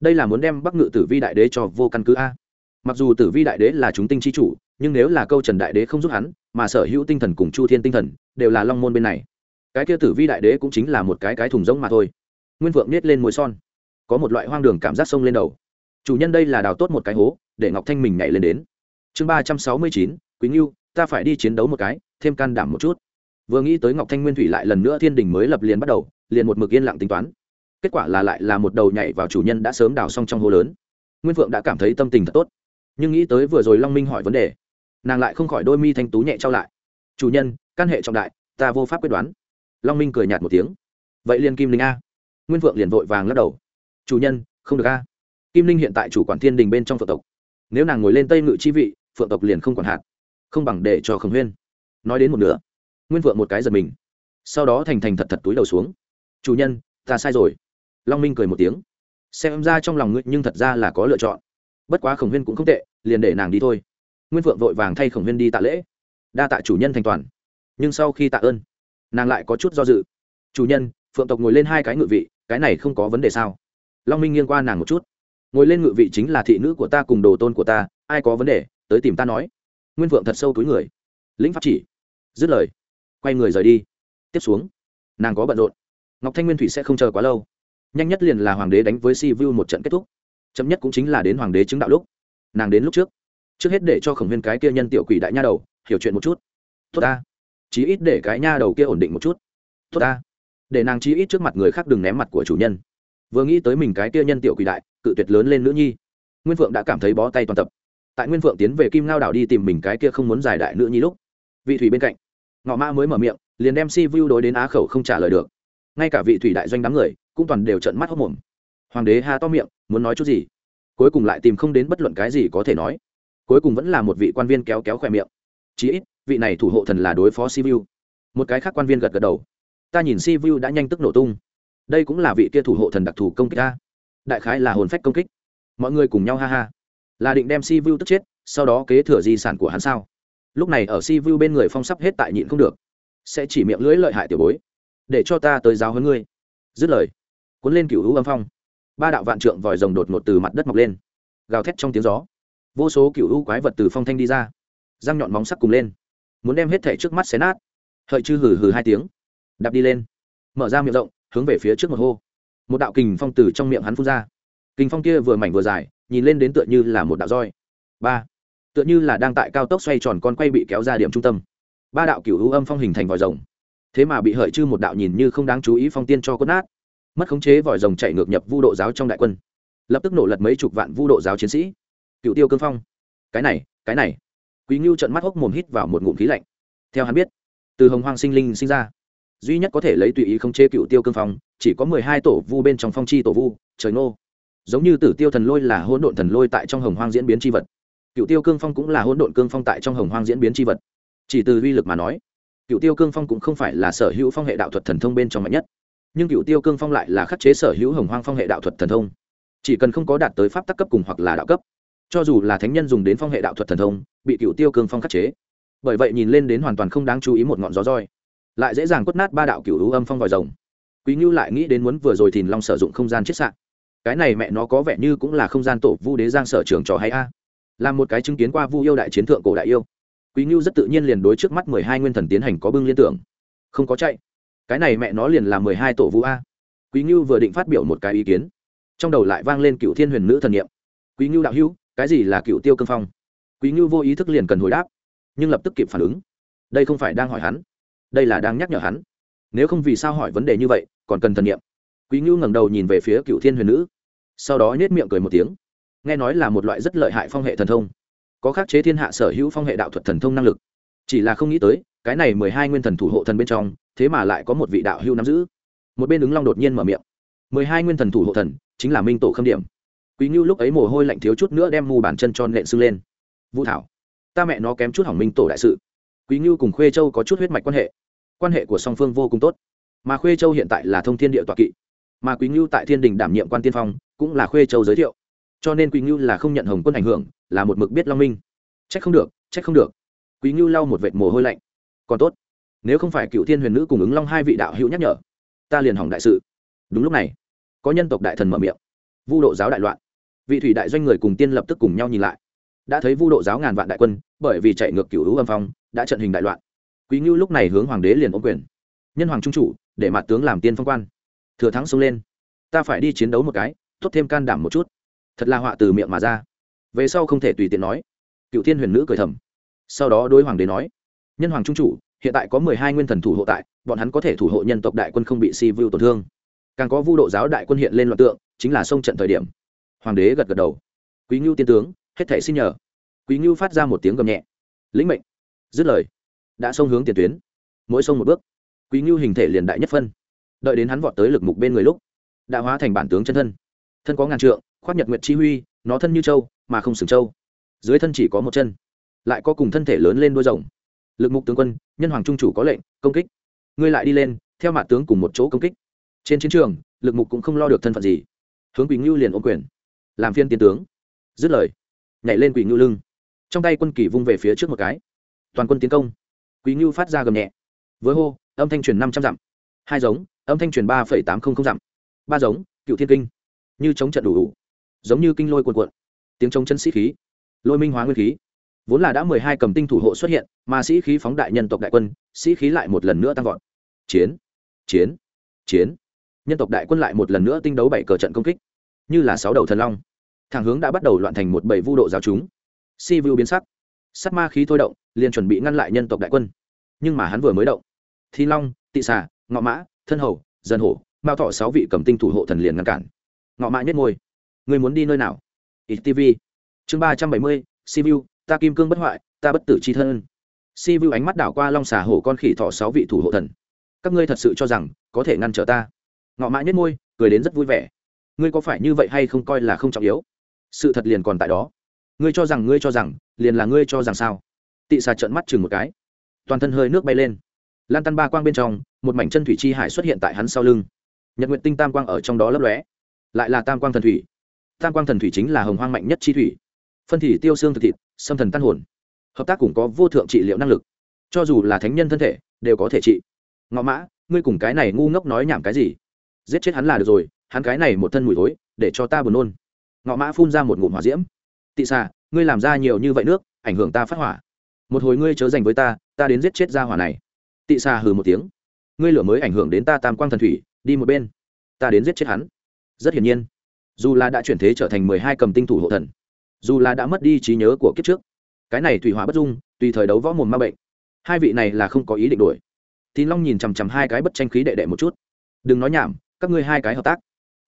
Đây là muốn đem bắc ngự tử vi đại đế cho vô căn cứ a. Mặc dù tử vi đại đế là chúng tinh chi chủ, nhưng nếu là câu trần đại đế không giúp hắn, mà sở hữu tinh thần cùng chu thiên tinh thần đều là long môn bên này, cái kia tử vi đại đế cũng chính là một cái cái thùng rỗng mà thôi nguyên vượng nết lên môi son. Có một loại hoang đường cảm giác sông lên đầu. Chủ nhân đây là đào tốt một cái hố, để ngọc thanh mình nhảy lên đến. Chương ba trăm sáu mươi chín, quý ngưu, ta phải đi chiến đấu một cái, thêm can đảm một chút. Vừa nghĩ tới ngọc thanh nguyên thủy lại lần nữa thiên đình mới lập liền bắt đầu, liền một mực yên lặng tính toán. Kết quả là lại là một đầu nhảy vào chủ nhân đã sớm đào xong trong hố lớn. Nguyên phượng đã cảm thấy tâm tình thật tốt. Nhưng nghĩ tới vừa rồi long minh hỏi vấn đề, nàng lại không khỏi đôi mi thanh tú nhẹ trao lại. Chủ nhân, căn hệ trọng đại, ta vô pháp quyết đoán. Long minh cười nhạt một tiếng. Vậy liền kim linh a nguyên Vượng liền vội vàng lắc đầu. Chủ nhân, không được a. Kim linh hiện tại chủ quản thiên đình bên trong phượng tộc. Nếu nàng ngồi lên tây ngự chi vị, phượng tộc liền không còn hạt. Không bằng để cho khổng huyên. Nói đến một nửa, nguyên Vượng một cái giật mình. Sau đó thành thành thật thật túi đầu xuống. Chủ nhân, ta sai rồi. Long minh cười một tiếng. Xem ra trong lòng ngươi nhưng thật ra là có lựa chọn. Bất quá khổng huyên cũng không tệ, liền để nàng đi thôi. Nguyên Vượng vội vàng thay khổng huyên đi tạ lễ. Đa tạ chủ nhân thành toàn. Nhưng sau khi tạ ơn, nàng lại có chút do dự. Chủ nhân phượng tộc ngồi lên hai cái ngự vị, cái này không có vấn đề sao? Long minh nghiêng qua nàng một chút. Ngồi lên ngự vị chính là thị nữ của ta cùng đồ tôn của ta, ai có vấn đề, tới tìm ta nói. Nguyên phượng thật sâu túi người. Lĩnh pháp chỉ. Dứt lời, quay người rời đi. Tiếp xuống, nàng có bận rộn. Ngọc thanh nguyên thủy sẽ không chờ quá lâu. Nhanh nhất liền là hoàng đế đánh với si vu một trận kết thúc. Chậm nhất cũng chính là đến hoàng đế chứng đạo lúc. Nàng đến lúc trước. Trước hết để cho khổng Huyên cái kia nhân tiểu quỷ đại nha đầu, hiểu chuyện một chút. Tốt ta. Chí ít để cái nha đầu kia ổn định một chút. Tốt ta để nàng chí ít trước mặt người khác đừng ném mặt của chủ nhân. Vừa nghĩ tới mình cái kia nhân tiểu quỷ đại, cự tuyệt lớn lên nữ nhi. Nguyên phượng đã cảm thấy bó tay toàn tập. Tại nguyên phượng tiến về kim ngao đảo đi tìm mình cái kia không muốn giải đại nữ nhi lúc, vị thủy bên cạnh, ngọ ma mới mở miệng, liền đem si vu đối đến á khẩu không trả lời được. Ngay cả vị thủy đại doanh đám người, cũng toàn đều trận mắt hốc mồm hoàng đế ha to miệng, muốn nói chút gì? Cuối cùng lại tìm không đến bất luận cái gì có thể nói. Cuối cùng vẫn là một vị quan viên kéo kéo khỏe miệng. Chí ít, vị này thủ hộ thần là đối phó si vu một cái khác quan viên gật gật đầu ta nhìn si vu đã nhanh tức nổ tung. Đây cũng là vị kia thủ hộ thần đặc thù công kích ta. Đại khái là hồn phách công kích. Mọi người cùng nhau ha ha. Là định đem si vu tức chết, sau đó kế thừa di sản của hắn sao? Lúc này ở si vu bên người phong sắp hết tại nhịn không được. Sẽ chỉ miệng lưỡi lợi hại tiểu bối. Để cho ta tới giáo hơn ngươi. Dứt lời, cuốn lên cựu hữu âm phong. Ba đạo vạn trượng vòi rồng đột ngột từ mặt đất mọc lên. Gào thét trong tiếng gió. Vô số cựu hữu quái vật từ phong thanh đi ra. Răng nhọn móng sắc cùng lên. Muốn đem hết thể trước mắt xé nát. Hợi chư hừ hừ hai tiếng đạp đi lên. Mở ra miệng rộng, hướng về phía trước một hô. Một đạo kình phong từ trong miệng hắn phun ra. Kình phong kia vừa mảnh vừa dài, nhìn lên đến tựa như là một đạo roi. Ba. Tựa như là đang tại cao tốc xoay tròn con quay bị kéo ra điểm trung tâm. Ba đạo cựu hữu âm phong hình thành vòi rồng. Thế mà bị hợi chư một đạo nhìn như không đáng chú ý phong tiên cho cốt nát. Mất khống chế vòi rồng chạy ngược nhập vu độ giáo trong đại quân. Lập tức nổ lật mấy chục vạn vu độ giáo chiến sĩ. Cựu tiêu cương phong. Cái này cái này. Quý ngưu trận mắt hốc mồm hít vào một ngụm khí lạnh. Theo hắn biết, từ hồng hoang sinh linh sinh ra duy nhất có thể lấy tùy ý không chế cựu tiêu cương phong, chỉ có mười hai tổ vu bên trong phong chi tổ vu, trời nô giống như tử tiêu thần lôi là hỗn độn thần lôi tại trong hồng hoang diễn biến c h i vật. Cựu tiêu cương phong cũng là hỗn độn cương phong tại trong hồng hoang diễn biến c h i vật. Chỉ từ uy lực mà nói, cựu tiêu cương phong cũng không phải là sở hữu phong hệ đạo thuật thần thông bên trong mạnh nhất. Nhưng cựu tiêu cương phong lại là khắc chế sở hữu hồng hoang phong hệ đạo thuật thần thông. Chỉ cần không có đạt tới pháp tắc cấp cùng hoặc là đạo cấp. Cho dù là thánh nhân dùng đến phong hệ đạo thuật thần thông, bị cựu tiêu cương phong khắc chế. Bởi vậy nhìn lên đến hoàn toàn không đáng chú ý một ngọn gió roi lại dễ dàng quất nát ba đạo cựu hữu âm phong vòi rồng. Quý ngưu lại nghĩ đến muốn vừa rồi thìn long sử dụng không gian chiết sạn cái này mẹ nó có vẻ như cũng là không gian tổ vu đế giang sở trường trò hay a. À. là một cái chứng kiến qua vu yêu đại chiến thượng cổ đại yêu. Quý ngưu rất tự nhiên liền đối trước mắt mười hai nguyên thần tiến hành có bưng liên tưởng. Không có chạy. Cái này mẹ nó liền là mười hai tổ vu a. Quý ngưu vừa định phát biểu một cái ý kiến. Trong đầu lại vang lên cựu thiên huyền nữ thần nghiệm quý ngưu đạo hữu, cái gì là cựu tiêu cương phong? Quý ngưu vô ý thức liền cần hồi đáp, nhưng lập tức kịp phản ứng. Đây không phải đang hỏi hắn đây là đang nhắc nhở hắn. Nếu không vì sao hỏi vấn đề như vậy, còn cần thần nghiệm quý ngưu ngẩng đầu nhìn về phía cựu thiên huyền nữ, sau đó nhét miệng cười một tiếng. Nghe nói là một loại rất lợi hại phong hệ thần thông. Có khắc chế thiên hạ sở hữu phong hệ đạo thuật thần thông năng lực. Chỉ là không nghĩ tới, cái này mười hai nguyên thần thủ hộ thần bên trong, thế mà lại có một vị đạo hưu nắm giữ. Một bên ứng long đột nhiên mở miệng. mười hai nguyên thần thủ hộ thần, chính là minh tổ khâm điểm. Quý ngưu lúc ấy mồ hôi lạnh thiếu chút nữa đem mù bản chân tròn nện sưng lên. Vũ thảo, ta mẹ nó kém chút hỏng minh tổ đại sự. Quý ngưu cùng khuê châu có chút huyết mạch quan hệ quan hệ của song phương vô cùng tốt. Mà khuê châu hiện tại là thông thiên địa tọa kỵ. Mà quý ngưu tại thiên đình đảm nhiệm quan tiên phong, cũng là khuê châu giới thiệu. Cho nên quý ngưu là không nhận hồng quân ảnh hưởng, là một mực biết long minh. C h ắ c không được c h ắ c không được. Quý ngưu lau một vệt mồ hôi lạnh. Còn tốt, nếu không phải cựu thiên huyền nữ cùng ứng long hai vị đạo hữu nhắc nhở, ta liền hỏng đại sự. Đúng lúc này, có nhân tộc đại thần mở miệng. Vu độ giáo đại loạn. Vị thủy đại doanh người cùng tiên lập tức cùng nhau nhìn lại. Đã thấy vu độ giáo ngàn vạn đại quân, bởi vì chạy ngược cựu lũ âm phong, đã trận hình đại loạn quý ngưu lúc này hướng hoàng đế liền ô quyền. Nhân hoàng trung chủ, để mặt tướng làm tiên phong quan. Thừa thắng xông lên. Ta phải đi chiến đấu một cái, tốt thêm can đảm một chút. Thật là họa từ miệng mà ra. Về sau không thể tùy tiện nói. Cựu thiên huyền nữ cười thầm. Sau đó đối hoàng đế nói, nhân hoàng trung chủ, hiện tại có mười hai nguyên thần thủ hộ tại, bọn hắn có thể thủ hộ nhân tộc đại quân không bị si vu tổn thương. Càng có vu độ giáo đại quân hiện lên loạn tượng, chính là sông trận thời điểm. Hoàng đế gật gật đầu. Quý ngưu tiên tướng, hết thể xin nhờ. Quý ngưu phát ra một tiếng gầm nhẹ. Lĩnh mệnh. Dứt lời đã xông hướng tiền tuyến. Mỗi xông một bước, quý ngưu hình thể liền đại nhất phân. Đợi đến hắn vọt tới lực mục bên người lúc, đã hóa thành bản tướng chân thân. Thân có ngàn trượng, khoác nhật nguyệt chi huy, nó thân như châu, mà không sừng châu. Dưới thân chỉ có một chân, lại có cùng thân thể lớn lên đôi rồng. Lực mục tướng quân, nhân hoàng trung chủ có lệnh, công kích. Ngươi lại đi lên, theo mặt tướng cùng một chỗ công kích. Trên chiến trường, lực mục cũng không lo được thân phận gì. Hướng quỳnh ngưu liền ôm quyền, làm phiên tiến tướng. Dứt lời, nhảy lên quỳnh ngưu lưng. Trong tay quân kỳ vung về phía trước một cái. Toàn quân tiến công quý ngưu phát ra gầm nhẹ. Với hô, âm thanh truyền năm trăm dặm. Hai giống, âm thanh truyền ba phẩy tám không linh dặm. Ba giống, cựu thiên kinh. Như chống trận đủ đủ. Giống như kinh lôi cuồn cuộn. Tiếng chống chân sĩ khí. Lôi minh hóa nguyên khí. Vốn là đã mười hai cầm tinh thủ hộ xuất hiện, mà sĩ khí phóng đại nhân tộc đại quân, sĩ khí lại một lần nữa tăng vọt. Chiến chiến chiến. Nhân tộc đại quân lại một lần nữa tinh đấu bảy cờ trận công kích. Như là sáu đầu thần long. Thẳng hướng đã bắt đầu loạn thành một bảy vu độ giáo chúng si vu biến sắc. Sắt ma khí thôi động liền chuẩn bị ngăn lại nhân tộc đại quân. Nhưng mà hắn vừa mới động. Thi long, tị xà, ngọ mã, thân hầu dân hổ, mao thọ sáu vị cầm tinh thủ hộ thần liền ngăn cản. Ngọ mã nhất ngôi người muốn đi nơi nào? Ít tv chương ba trăm bảy mươi sivu ta kim cương bất hoại, ta bất tử c h i thân. Sivu ánh mắt đảo qua long xà hổ con khỉ thọ sáu vị thủ hộ thần. Các ngươi thật sự cho rằng có thể ngăn trở ta? Ngọ mã nhất ngôi cười đến rất vui vẻ. Ngươi có phải như vậy hay không coi là không trọng yếu? Sự thật liền còn tại đó. Ngươi cho rằng, ngươi cho rằng, liền là ngươi cho rằng sao? Tị xà trợn mắt chừng một cái. Toàn thân hơi nước bay lên. Lan tăn ba quang bên trong, một mảnh chân thủy chi hải xuất hiện tại hắn sau lưng. Nhật nguyện tinh tam quang ở trong đó lấp lóe. Lại là tam quang thần thủy. Tam quang thần thủy chính là hồng hoang mạnh nhất chi thủy. Phân thủy tiêu xương thực thịt, xâm thần tan hồn. Hợp tác cũng có vô thượng trị liệu năng lực. Cho dù là thánh nhân thân thể, đều có thể trị. Ngọ mã, ngươi cùng cái này ngu ngốc nói nhảm cái gì? Giết chết hắn là được rồi, hắn cái này một thân mùi thối, để cho ta buồn nôn. Ngọ mã phun ra một ngụm hỏa diễm. Tị xà ngươi làm ra nhiều như vậy nước, ảnh hưởng ta phát hỏa một hồi ngươi chớ dành với ta ta đến giết chết ra hỏa này. Tị xà hừ một tiếng. Ngươi lửa mới ảnh hưởng đến ta tam quang thần thủy, đi một bên. Ta đến giết chết hắn. Rất hiển nhiên. Dù là đã chuyển thế trở thành mười hai cầm tinh thủ hộ thần, dù là đã mất đi trí nhớ của kiếp trước, cái này thủy hỏa bất dung, tùy thời đấu võ mồm ma bệnh. Hai vị này là không có ý định đuổi. Tín long nhìn chằm chằm hai cái bất tranh khí đệ đệ một chút. Đừng nói nhảm, các ngươi hai cái hợp tác.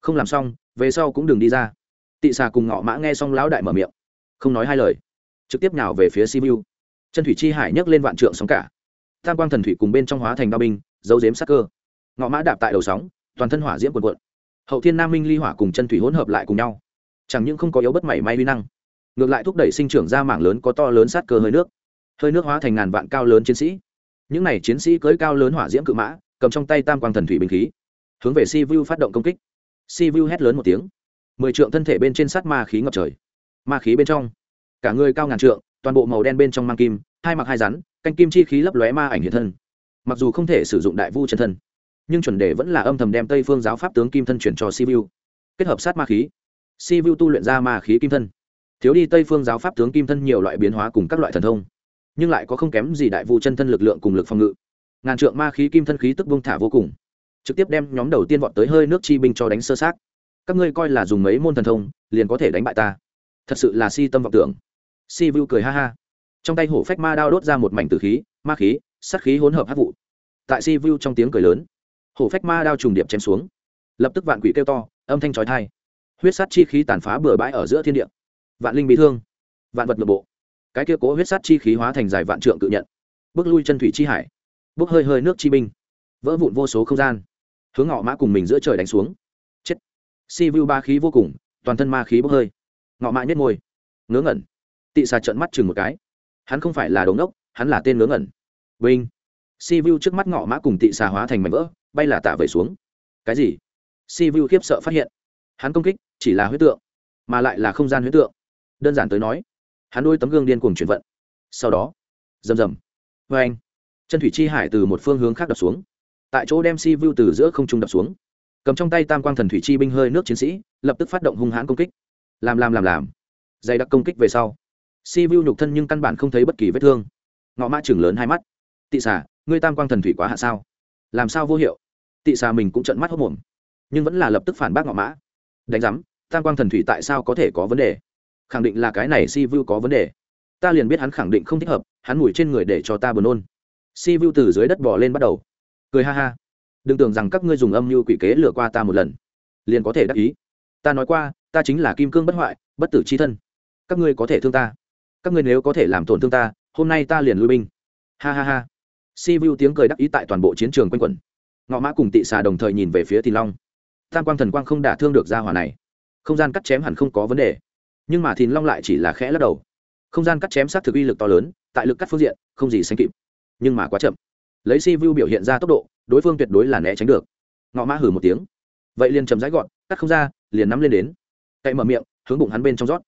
Không làm xong, về sau cũng đừng đi ra. Tị xà cùng ngọ mã nghe xong lão đại mở miệng. Không nói hai lời. Trực tiếp nhào về phía simu chân thủy chi hải nhấc lên vạn trượng sóng cả. Tam quang thần thủy cùng bên trong hóa thành đao binh dấu dếm sắc cơ. Ngọ mã đạp tại đầu sóng, toàn thân hỏa diễm quần quận hậu thiên nam minh ly hỏa cùng chân thủy hỗn hợp lại cùng nhau. Chẳng những không có yếu bất mảy may vi năng, ngược lại thúc đẩy sinh trưởng ra mảng lớn có to lớn sát cơ hơi nước. Hơi nước hóa thành ngàn vạn cao lớn chiến sĩ. Những này chiến sĩ cưỡi cao lớn hỏa diễm cự mã, cầm trong tay tam quang thần thủy bình khí, hướng về si vu phát động công kích. Si vu hét lớn một tiếng. Mười trượng thân thể bên trên sát ma khí ngập trời. Ma khí bên trong. Cả người cao ngàn trượng toàn bộ màu đen bên trong mang kim, hai mặc hai rắn, canh kim chi khí lấp lóe ma ảnh hiện thân. Mặc dù không thể sử dụng đại vu chân thân, nhưng chuẩn đề vẫn là âm thầm đem tây phương giáo pháp tướng kim thân chuyển cho si vu kết hợp sát ma khí. Si vu tu luyện ra ma khí kim thân. Thiếu đi tây phương giáo pháp tướng kim thân nhiều loại biến hóa cùng các loại thần thông, nhưng lại có không kém gì đại vu chân thân lực lượng cùng lực phòng ngự. Ngàn trượng ma khí kim thân khí tức bông thả vô cùng, trực tiếp đem nhóm đầu tiên vọt tới hơi nước chi binh cho đánh sơ sát. Các ngươi coi là dùng mấy môn thần thông, liền có thể đánh bại ta. Thật sự là si tâm vọng tưởng si vu cười ha ha. Trong tay hổ phách ma đao đốt ra một mảnh tử khí, ma khí sắt khí hỗn hợp hát vụ. Tại si vu trong tiếng cười lớn, hổ phách ma đao trùng điệp chém xuống. Lập tức vạn quỷ kêu to, âm thanh trói thai huyết sát chi khí tàn phá bừa bãi ở giữa thiên địa. Vạn linh bị thương, vạn vật nội bộ. Cái kia cố huyết sát chi khí hóa thành dài vạn trượng cự nhận. Bước lui chân thủy chi hải. Bước hơi hơi nước chi binh. Vỡ vụn vô số không gian. Hướng ngọ mã cùng mình giữa trời đánh xuống. Chết. Si vu ba khí vô cùng, toàn thân ma khí bốc hơi. Ngọ mã nhất môi. Ngớ ngẩn tị xà trợn mắt chừng một cái. Hắn không phải là đống ốc hắn là tên ngớ ngẩn. Vinh. Si vu trước mắt ngọ mã cùng tị xà hóa thành mảnh vỡ, bay là tạ vẩy xuống. Cái gì? Si vu khiếp sợ phát hiện. Hắn công kích chỉ là huyết tượng, mà lại là không gian huyết tượng. Đơn giản tới nói, hắn đôi tấm gương điên cuồng chuyển vận. Sau đó, rầm rầm. Vê anh chân thủy chi hải từ một phương hướng khác đập xuống. Tại chỗ đem si vu từ giữa không trung đập xuống. Cầm trong tay tam quang thần thủy chi binh hơi nước chiến sĩ, lập tức phát động hung hãn công kích. Làm làm làm làm. Dày đặc công kích về sau si vu nhục thân nhưng căn bản không thấy bất kỳ vết thương. Ngọ mã chừng lớn hai mắt. Tị xà, ngươi tam quang thần thủy quá hạ sao? Làm sao vô hiệu? Tị xà mình cũng trận mắt hốc mồm nhưng vẫn là lập tức phản bác ngọ mã. Đánh giám, tam quang thần thủy tại sao có thể có vấn đề? Khẳng định là cái này si vu có vấn đề. Ta liền biết hắn khẳng định không thích hợp, hắn mùi trên người để cho ta buồn nôn. Si vu từ dưới đất bỏ lên bắt đầu. Cười ha ha. Đừng tưởng rằng các ngươi dùng âm mưu quỷ kế lừa qua ta một lần. Liền có thể đắc ý. Ta nói qua, ta chính là kim cương bất hoại, bất tử c h i thân. Các ngươi có thể thương ta các ngươi nếu có thể làm tổn thương ta, hôm nay ta liền lui binh. Ha ha ha. Si vu tiếng cười đắc ý tại toàn bộ chiến trường quanh quẩn. Ngọ mã cùng tị xà đồng thời nhìn về phía thìn long. Tam quang thần quang không đả thương được ra hỏa này. Không gian cắt chém hẳn không có vấn đề. Nhưng mà thìn long lại chỉ là khẽ lắc đầu. Không gian cắt chém sát thực uy lực to lớn, tại lực cắt phương diện, không gì sánh kịp. Nhưng mà quá chậm. Lấy si vu biểu hiện ra tốc độ, đối phương tuyệt đối là né tránh được. Ngọ mã hử một tiếng. Vậy liền chầm rãi gọn, cắt không ra, liền nắm lên đến. Cậy mở miệng, hướng bụng hắn bên trong rót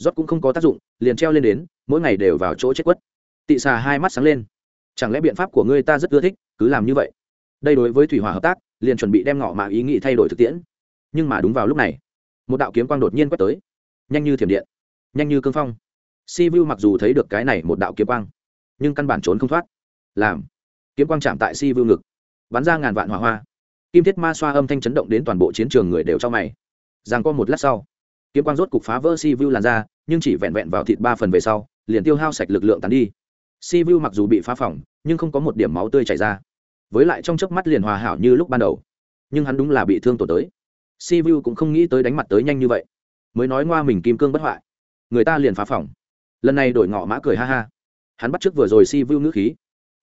rót cũng không có tác dụng, liền treo lên đến, mỗi ngày đều vào chỗ chết quất. Tị xà hai mắt sáng lên. Chẳng lẽ biện pháp của ngươi ta rất ưa thích, cứ làm như vậy? Đây đối với thủy hỏa hợp tác, liền chuẩn bị đem ngọ mạ ý nghĩ thay đổi thực tiễn. Nhưng mà đúng vào lúc này, một đạo kiếm quang đột nhiên quét tới. Nhanh như thiểm điện, nhanh như cương phong. Si vu mặc dù thấy được cái này một đạo kiếm quang, nhưng căn bản trốn không thoát. Làm, kiếm quang chạm tại si vu ngực, bắn ra ngàn vạn hỏa hoa. Kim thiết ma xoa âm thanh chấn động đến toàn bộ chiến trường người đều cho mày. Giang có một lát sau kiếm quang rốt cục phá vỡ si vu làn ra nhưng chỉ vẹn vẹn vào thịt ba phần về sau, liền tiêu hao sạch lực lượng tán đi. Si vu mặc dù bị phá phỏng, nhưng không có một điểm máu tươi chảy ra. Với lại trong chớp mắt liền hòa hảo như lúc ban đầu. Nhưng hắn đúng là bị thương tổn tới. Si vu cũng không nghĩ tới đánh mặt tới nhanh như vậy. Mới nói ngoa mình kim cương bất hoại. Người ta liền phá phỏng. Lần này đổi ngọ mã cười ha ha. Hắn bắt trước vừa rồi si vu ngữ khí.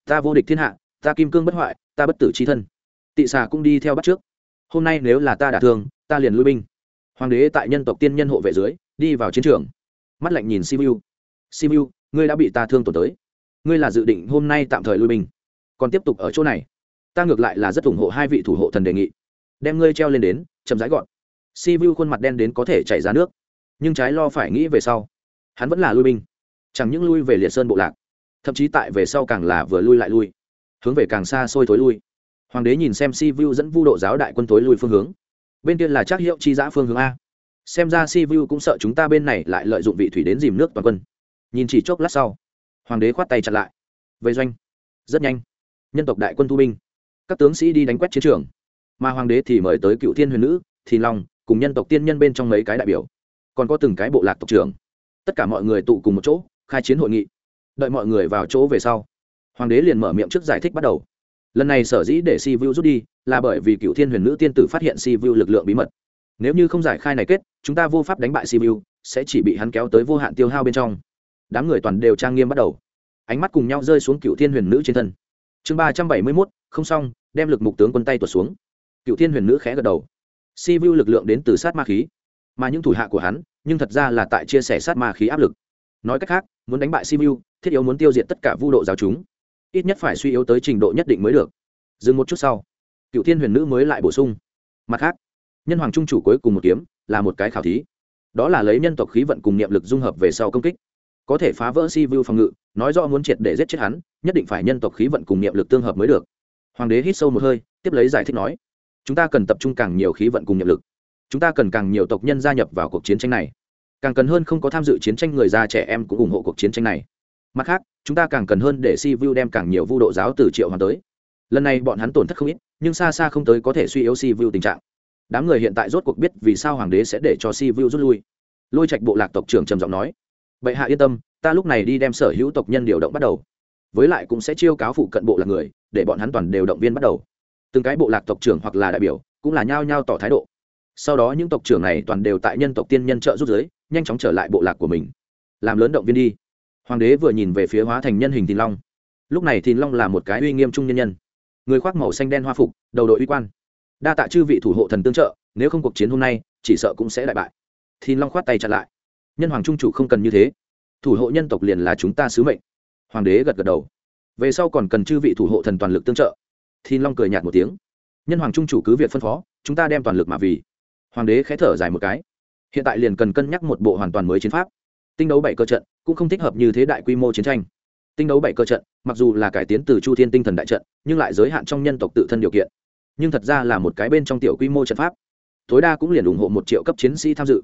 Ta vô địch thiên hạ, ta kim cương bất hoại, ta bất tử c h i thân. Tị xà cũng đi theo bắt trước hôm nay nếu là ta đả thương, ta liền lui binh hoàng đế tại nhân tộc tiên nhân hộ vệ dưới, đi vào chiến trường. Mắt lạnh nhìn simu. Simu, ngươi đã bị ta thương tổn tới. Ngươi là dự định hôm nay tạm thời lui binh. Còn tiếp tục ở chỗ này. Ta ngược lại là rất ủng hộ hai vị thủ hộ thần đề nghị. Đem ngươi treo lên đến, chậm rãi gọn. Simu khuôn mặt đen đến có thể chảy ra nước. Nhưng trái lo phải nghĩ về sau, hắn vẫn là lui binh. Chẳng những lui về liệt sơn bộ lạc, thậm chí tại về sau càng là vừa lui lại lui. Hướng về càng xa xôi thối lui. Hoàng đế nhìn xem si vu dẫn vu độ giáo đại quân thối lui phương hướng bên kia là Trác hiệu chi giã phương hướng a. Xem ra si vu cũng sợ chúng ta bên này lại lợi dụng vị thủy đến dìm nước toàn quân. Nhìn chỉ chốc lát sau, hoàng đế khoát tay chặt lại. Vây doanh. Rất nhanh. Nhân tộc đại quân thu binh. Các tướng sĩ đi đánh quét chiến trường. Mà hoàng đế thì mời tới cựu thiên huyền nữ thì long, cùng nhân tộc tiên nhân bên trong mấy cái đại biểu. Còn có từng cái bộ lạc tộc trưởng. Tất cả mọi người tụ cùng một chỗ, khai chiến hội nghị. Đợi mọi người vào chỗ về sau, hoàng đế liền mở miệng trước giải thích bắt đầu lần này sở dĩ để si vu rút đi là bởi vì cựu thiên huyền nữ tiên tử phát hiện si vu lực lượng bí mật. Nếu như không giải khai này kết, chúng ta vô pháp đánh bại si vu sẽ chỉ bị hắn kéo tới vô hạn tiêu hao bên trong. Đám người toàn đều trang nghiêm bắt đầu. Ánh mắt cùng nhau rơi xuống cựu thiên huyền nữ trên thân. Chương ba trăm bảy mươi mốt, không xong, đem lực mục tướng quân tay tuột xuống. Cựu thiên huyền nữ khẽ gật đầu. Si vu lực lượng đến từ sát ma khí. Mà những thủ hạ của hắn, nhưng thật ra là tại chia sẻ sát ma khí áp lực. Nói cách khác, muốn đánh bại si vu thiết yếu muốn tiêu diệt tất cả vu độ giáo chúng ít nhất phải suy yếu tới trình độ nhất định mới được. Dừng một chút sau, cựu thiên huyền nữ mới lại bổ sung. Mặt khác, nhân hoàng trung chủ cuối cùng một kiếm là một cái khảo thí. Đó là lấy nhân tộc khí vận cùng niệm lực dung hợp về sau công kích. Có thể phá vỡ si vu phòng ngự, nói rõ muốn triệt để giết chết hắn, nhất định phải nhân tộc khí vận cùng niệm lực tương hợp mới được. Hoàng đế hít sâu một hơi, tiếp lấy giải thích nói, chúng ta cần tập trung càng nhiều khí vận cùng niệm lực. Chúng ta cần càng nhiều tộc nhân gia nhập vào cuộc chiến tranh này. Càng cần hơn không có tham dự chiến tranh người già trẻ em cũng ủng hộ cuộc chiến tranh này mặt khác, chúng ta càng cần hơn để si vu đem càng nhiều vu độ giáo từ triệu hoàng tới. Lần này bọn hắn tổn thất không ít, nhưng xa xa không tới có thể suy yếu si vu tình trạng. Đám người hiện tại rốt cuộc biết vì sao hoàng đế sẽ để cho si vu rút lui. Lôi trạch bộ lạc tộc trưởng trầm giọng nói, bệ hạ yên tâm, ta lúc này đi đem sở hữu tộc nhân điều động bắt đầu. Với lại cũng sẽ chiêu cáo phụ cận bộ lạc người, để bọn hắn toàn đều động viên bắt đầu. Từng cái bộ lạc tộc trưởng hoặc là đại biểu, cũng là nhao nhao tỏ thái độ. Sau đó những tộc trưởng này toàn đều tại nhân tộc tiên nhân trợ rút giới, nhanh chóng trở lại bộ lạc của mình. Làm lớn động viên đi hoàng đế vừa nhìn về phía hóa thành nhân hình thìn long. Lúc này thìn long là một cái uy nghiêm trung nhân nhân. Người khoác màu xanh đen hoa phục, đầu đội uy quan. Đa tạ chư vị thủ hộ thần tương trợ, nếu không cuộc chiến hôm nay, chỉ sợ cũng sẽ đại bại. Thìn long khoát tay chặn lại. Nhân hoàng trung chủ không cần như thế. Thủ hộ nhân tộc liền là chúng ta sứ mệnh. Hoàng đế gật gật đầu. Về sau còn cần chư vị thủ hộ thần toàn lực tương trợ. Thìn long cười nhạt một tiếng. Nhân hoàng trung chủ cứ việc phân phó, chúng ta đem toàn lực mà vì. Hoàng đế khé thở dài một cái. Hiện tại liền cần cân nhắc một bộ hoàn toàn mới chiến pháp. Tinh đấu bảy cơ trận cũng không thích hợp như thế đại quy mô chiến tranh. Tinh đấu bảy cơ trận, mặc dù là cải tiến từ chu thiên tinh thần đại trận, nhưng lại giới hạn trong nhân tộc tự thân điều kiện. Nhưng thật ra là một cái bên trong tiểu quy mô trận pháp. Tối đa cũng liền ủng hộ một triệu cấp chiến sĩ tham dự.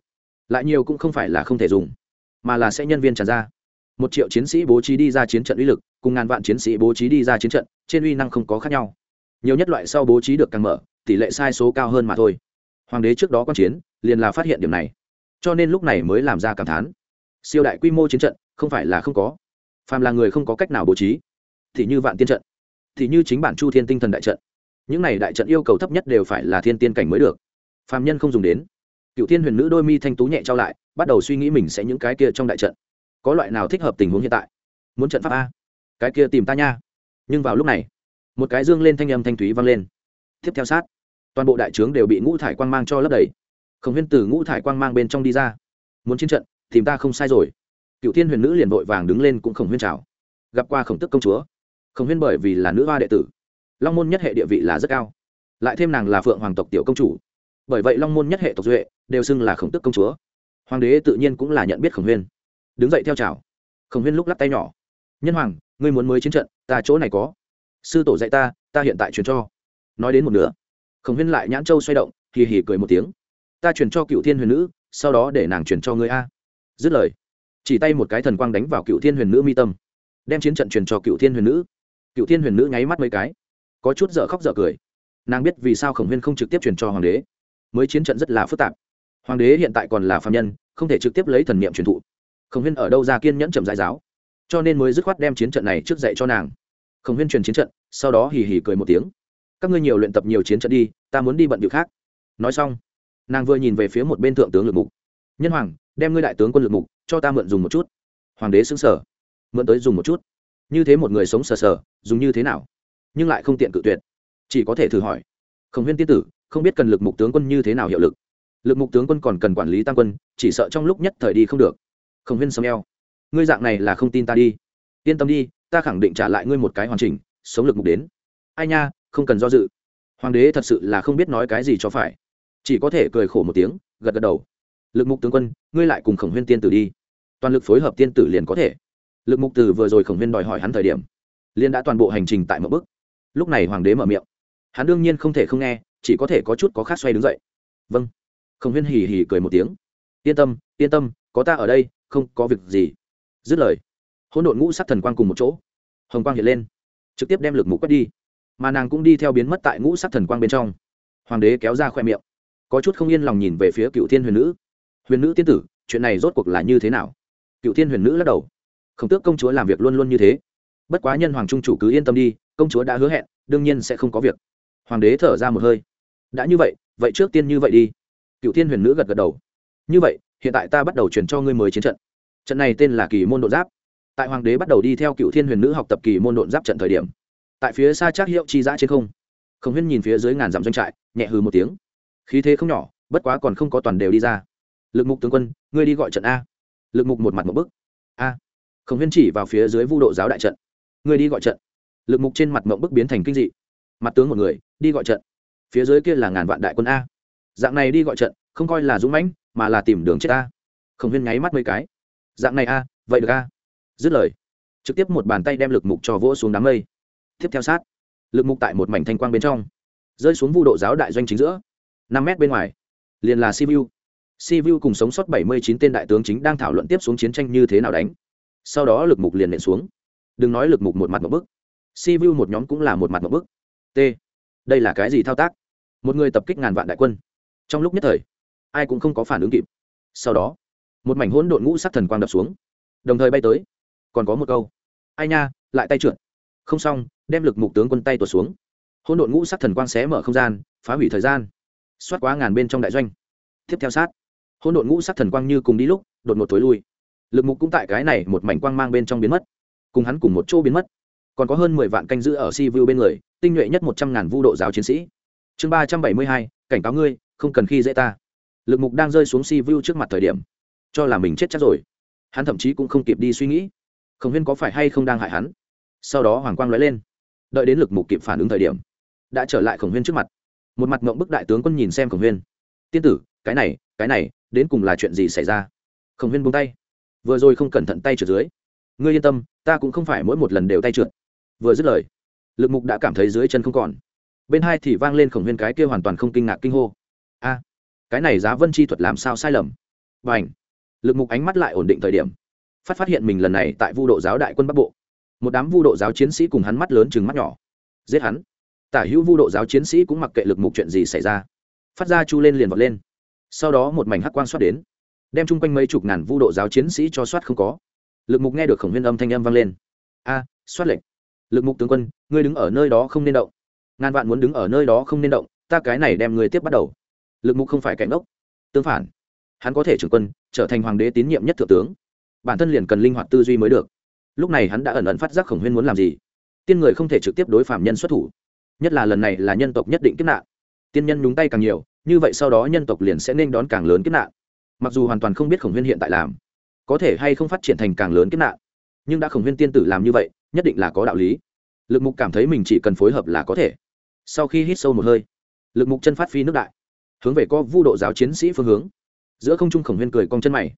Lại nhiều cũng không phải là không thể dùng, mà là sẽ nhân viên tràn ra. Một triệu chiến sĩ bố trí đi ra chiến trận uy lực, cùng ngàn vạn chiến sĩ bố trí đi ra chiến trận, trên uy năng không có khác nhau. Nhiều nhất loại sau bố trí được càng mở, tỷ lệ sai số cao hơn mà thôi. Hoàng đế trước đó quan chiến, liền là phát hiện điểm này. Cho nên lúc này mới làm ra cảm thán siêu đại quy mô chiến trận, không phải là không có. Phàm là người không có cách nào bố trí, thì như vạn tiên trận, thì như chính bản chu thiên tinh thần đại trận, những này đại trận yêu cầu thấp nhất đều phải là thiên tiên cảnh mới được. Phàm nhân không dùng đến. Cựu thiên huyền nữ đôi mi thanh tú nhẹ trao lại, bắt đầu suy nghĩ mình sẽ những cái kia trong đại trận, có loại nào thích hợp tình huống hiện tại? Muốn trận pháp a? Cái kia tìm ta nha. Nhưng vào lúc này, một cái dương lên thanh âm thanh thúy vang lên. Tiếp theo sát, toàn bộ đại trướng đều bị ngũ thải quang mang cho lấp đầy. Khổng huyên từ ngũ thải quang mang bên trong đi ra. Muốn chiến trận tìm ta không sai rồi. Cựu thiên huyền nữ liền vội vàng đứng lên cũng khổng huyên chào. Gặp qua khổng tức công chúa. Khổng huyên bởi vì là nữ hoa đệ tử. Long môn nhất hệ địa vị là rất cao. Lại thêm nàng là phượng hoàng tộc tiểu công chủ. Bởi vậy long môn nhất hệ tộc duệ đều xưng là khổng tức công chúa. Hoàng đế tự nhiên cũng là nhận biết khổng huyên. Đứng dậy theo chào. Khổng huyên lúc lắc tay nhỏ. Nhân hoàng, ngươi muốn mới chiến trận, ta chỗ này có. Sư tổ dạy ta ta hiện tại truyền cho. Nói đến một nửa, khổng huyên lại nhãn châu xoay động, hì hì cười một tiếng. Ta truyền cho cựu thiên huyền nữ, sau đó để nàng truyền cho ngươi a dứt lời, chỉ tay một cái thần quang đánh vào cựu thiên huyền nữ mi tâm, đem chiến trận truyền cho cựu thiên huyền nữ. Cựu thiên huyền nữ nháy mắt mấy cái, có chút dở khóc dở cười. Nàng biết vì sao khổng huyên không trực tiếp truyền cho hoàng đế, mới chiến trận rất là phức tạp. Hoàng đế hiện tại còn là phạm nhân, không thể trực tiếp lấy thần niệm truyền thụ. Khổng huyên ở đâu ra kiên nhẫn chậm giải giáo, cho nên mới dứt khoát đem chiến trận này trước dạy cho nàng. Khổng huyên truyền chiến trận, sau đó hì hì cười một tiếng. Các ngươi nhiều luyện tập nhiều chiến trận đi, ta muốn đi bận điệu khác. Nói xong, nàng vừa nhìn về phía một bên thượng tướng lực mục. Nhân hoàng đem ngươi đại tướng quân lực mục, cho ta mượn dùng một chút. Hoàng đế xứng sở mượn tới dùng một chút. Như thế một người sống sờ sờ, dùng như thế nào? Nhưng lại không tiện cự tuyệt. Chỉ có thể thử hỏi. Khổng huyên tiên tử, không biết cần lực mục tướng quân như thế nào hiệu lực. Lực mục tướng quân còn cần quản lý tam quân, chỉ sợ trong lúc nhất thời đi không được. Khổng huyên sống eo. Ngươi dạng này là không tin ta đi. Yên tâm đi, ta khẳng định trả lại ngươi một cái hoàn chỉnh, sống lực mục đến. Ai nha, không cần do dự. Hoàng đế thật sự là không biết nói cái gì cho phải. Chỉ có thể cười khổ một tiếng, gật gật đầu lực mục tướng quân, ngươi lại cùng khổng huyên tiên tử đi. Toàn lực phối hợp tiên tử liền có thể. Lực mục tử vừa rồi khổng huyên đòi hỏi hắn thời điểm liên đã toàn bộ hành trình tại một bức lúc này hoàng đế mở miệng. Hắn đương nhiên không thể không nghe, chỉ có thể có chút có khác xoay đứng dậy. Vâng. Khổng huyên hì hì cười một tiếng. Yên tâm yên tâm, có ta ở đây, không có việc gì. Dứt lời, hỗn độn ngũ sắc thần quang cùng một chỗ, hồng quang hiện lên, trực tiếp đem lực mục quét đi. Mà nàng cũng đi theo biến mất tại ngũ sắc thần quang bên trong. Hoàng đế kéo ra khoe miệng, có chút không yên lòng nhìn về phía cựu thiên huyền nữ huyền nữ tiên tử, chuyện này rốt cuộc là như thế nào? Cựu thiên huyền nữ lắc đầu. Khổng tước công chúa làm việc luôn luôn như thế. Bất quá nhân hoàng trung chủ cứ yên tâm đi, công chúa đã hứa hẹn, đương nhiên sẽ không có việc. Hoàng đế thở ra một hơi. Đã như vậy vậy trước tiên như vậy đi. Cựu thiên huyền nữ gật gật đầu. Như vậy, hiện tại ta bắt đầu chuyển cho ngươi mới chiến trận. Trận này tên là kỳ môn đột giáp. Tại hoàng đế bắt đầu đi theo cựu thiên huyền nữ học tập kỳ môn đột giáp trận thời điểm, tại phía xa chắc hiệu chi giã trên không, khổng huyên nhìn phía dưới ngàn dặm doanh trại, nhẹ hừ một tiếng. Khí thế không nhỏ, bất quá còn không có toàn đều đi ra lực mục tướng quân, ngươi đi gọi trận a. Lực mục một mặt một bức. A. Khổng huyên chỉ vào phía dưới vu độ giáo đại trận. Ngươi đi gọi trận. Lực mục trên mặt mộng bức biến thành kinh dị. Mặt tướng một người, đi gọi trận. Phía dưới kia là ngàn vạn đại quân a. Dạng này đi gọi trận, không coi là dũng mãnh, mà là tìm đường chết a. Khổng huyên nháy mắt mấy cái. Dạng này a, vậy được a. Dứt lời. Trực tiếp một bàn tay đem lực mục cho vỗ xuống đám mây. Tiếp theo sát. Lực mục tại một mảnh thanh quang bên trong. Rơi xuống vu độ giáo đại doanh chính giữa. Năm mét bên ngoài. Liền là sivu cùng sống sót bảy mươi chín tên đại tướng chính đang thảo luận tiếp xuống chiến tranh như thế nào đánh. Sau đó lực mục liền nện xuống. Đừng nói lực mục một mặt một bức. Sivu một nhóm cũng là một mặt một bức. T. Đây là cái gì thao tác? Một người tập kích ngàn vạn đại quân. Trong lúc nhất thời, ai cũng không có phản ứng kịp. Sau đó, một mảnh hỗn độn ngũ sắc thần quang đập xuống. Đồng thời bay tới. Còn có một câu. Ai nha, lại tay trượt. Không xong, đem lực mục tướng quân tay tuột xuống. Hỗn độn ngũ sắc thần quang xé mở không gian, phá hủy thời gian. Xoát quá ngàn bên trong đại doanh. Tiếp theo sát hỗn độn ngũ sắc thần quang như cùng đi lúc, đột ngột thối lui. Lực mục cũng tại cái này một mảnh quang mang bên trong biến mất, cùng hắn cùng một chỗ biến mất. Còn có hơn mười vạn canh giữ ở si vu bên người, tinh nhuệ nhất một trăm ngàn vu độ giáo chiến sĩ. Chương ba trăm bảy mươi hai, cảnh cáo ngươi, không cần khi dễ ta. Lực mục đang rơi xuống si vu trước mặt thời điểm, cho là mình chết chắc rồi. Hắn thậm chí cũng không kịp đi suy nghĩ khổng huyên có phải hay không đang hại hắn. Sau đó hoàng quang nói lên, đợi đến lực mục kịp phản ứng thời điểm, đã trở lại khổng huyên trước mặt. Một mặt mộng bức đại tướng quân nhìn xem khổng huyên. Tiên tử, cái này cái này đến cùng là chuyện gì xảy ra? Khổng huyên buông tay. Vừa rồi không cẩn thận tay trượt dưới. Ngươi yên tâm, ta cũng không phải mỗi một lần đều tay trượt. Vừa dứt lời, lực mục đã cảm thấy dưới chân không còn. Bên hai thì vang lên khổng huyên cái kia hoàn toàn không kinh ngạc kinh hô. A, cái này giá vân chi thuật làm sao sai lầm? B à n h lực mục ánh mắt lại ổn định thời điểm. Phát phát hiện mình lần này tại vu độ giáo đại quân bắc bộ. Một đám vu độ giáo chiến sĩ cùng hắn mắt lớn chừng mắt nhỏ. Giết hắn. Tả hữu vu độ giáo chiến sĩ cũng mặc kệ lực mục chuyện gì xảy ra. Phát ra chu lên liền vọt lên sau đó một mảnh hắc quang xoát đến đem chung quanh mấy chục ngàn vu độ giáo chiến sĩ cho soát không có. Lực mục nghe được khổng huyên âm thanh âm vang lên. A à, soát lệnh lực mục tướng quân ngươi đứng ở nơi đó không nên động. Ngàn vạn muốn đứng ở nơi đó không nên động ta cái này đem người tiếp bắt đầu. Lực mục không phải cảnh ốc tương phản hắn có thể trưởng quân trở thành hoàng đế tín nhiệm nhất thượng tướng. Bản thân liền cần linh hoạt tư duy mới được. Lúc này hắn đã ẩn ẩn phát giác khổng huyên muốn làm gì. Tiên người không thể trực tiếp đối phạm nhân xuất thủ. Nhất là lần này là nhân tộc nhất định kiếp nạn. Tiên nhân nhúng tay càng nhiều như vậy sau đó nhân tộc liền sẽ nên đón càng lớn kiếp nạn. Mặc dù hoàn toàn không biết khổng huyên hiện tại làm, có thể hay không phát triển thành càng lớn kiếp nạn, nhưng đã khổng huyên tiên tử làm như vậy, nhất định là có đạo lý. Lực mục cảm thấy mình chỉ cần phối hợp là có thể. Sau khi hít sâu một hơi, lực mục chân phát phi nước đại, hướng về có vu độ giáo chiến sĩ phương hướng. Giữa không trung khổng huyên cười cong chân mày.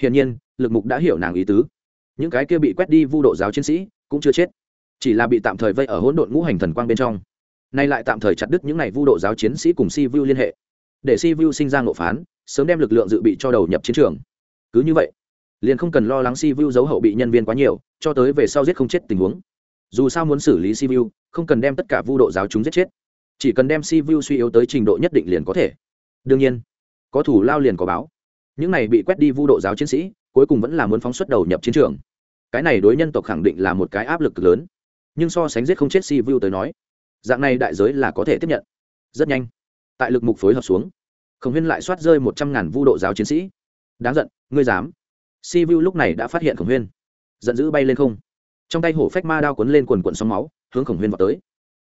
Hiển nhiên, lực mục đã hiểu nàng ý tứ. Những cái kia bị quét đi vu độ giáo chiến sĩ cũng chưa chết, chỉ là bị tạm thời vây ở hỗn độn ngũ hành thần quang bên trong. Nay lại tạm thời chặt đứt những n à y vu độ giáo chiến sĩ cùng si vu liên hệ để si vu sinh ra ngộ phán, sớm đem lực lượng dự bị cho đầu nhập chiến trường. Cứ như vậy, liền không cần lo lắng si vu giấu hậu bị nhân viên quá nhiều, cho tới về sau giết không chết tình huống. Dù sao muốn xử lý si vu không cần đem tất cả vu độ giáo chúng giết chết. Chỉ cần đem si vu suy yếu tới trình độ nhất định liền có thể. Đương nhiên, có thủ lao liền có báo. Những này bị quét đi vu độ giáo chiến sĩ, cuối cùng vẫn là muốn phóng xuất đầu nhập chiến trường. Cái này đối nhân tộc khẳng định là một cái áp lực cực lớn. Nhưng so sánh giết không chết si vu tới nói, dạng này đại giới là có thể tiếp nhận. Rất nhanh tại lực mục phối hợp xuống. Khổng huyên lại soát rơi một trăm ngàn vu độ giáo chiến sĩ. Đáng giận, ngươi dám. Si vu lúc này đã phát hiện khổng huyên. Giận dữ bay lên không. Trong tay hổ phách ma đao cuốn lên quần quận sóng máu, hướng khổng huyên vào tới.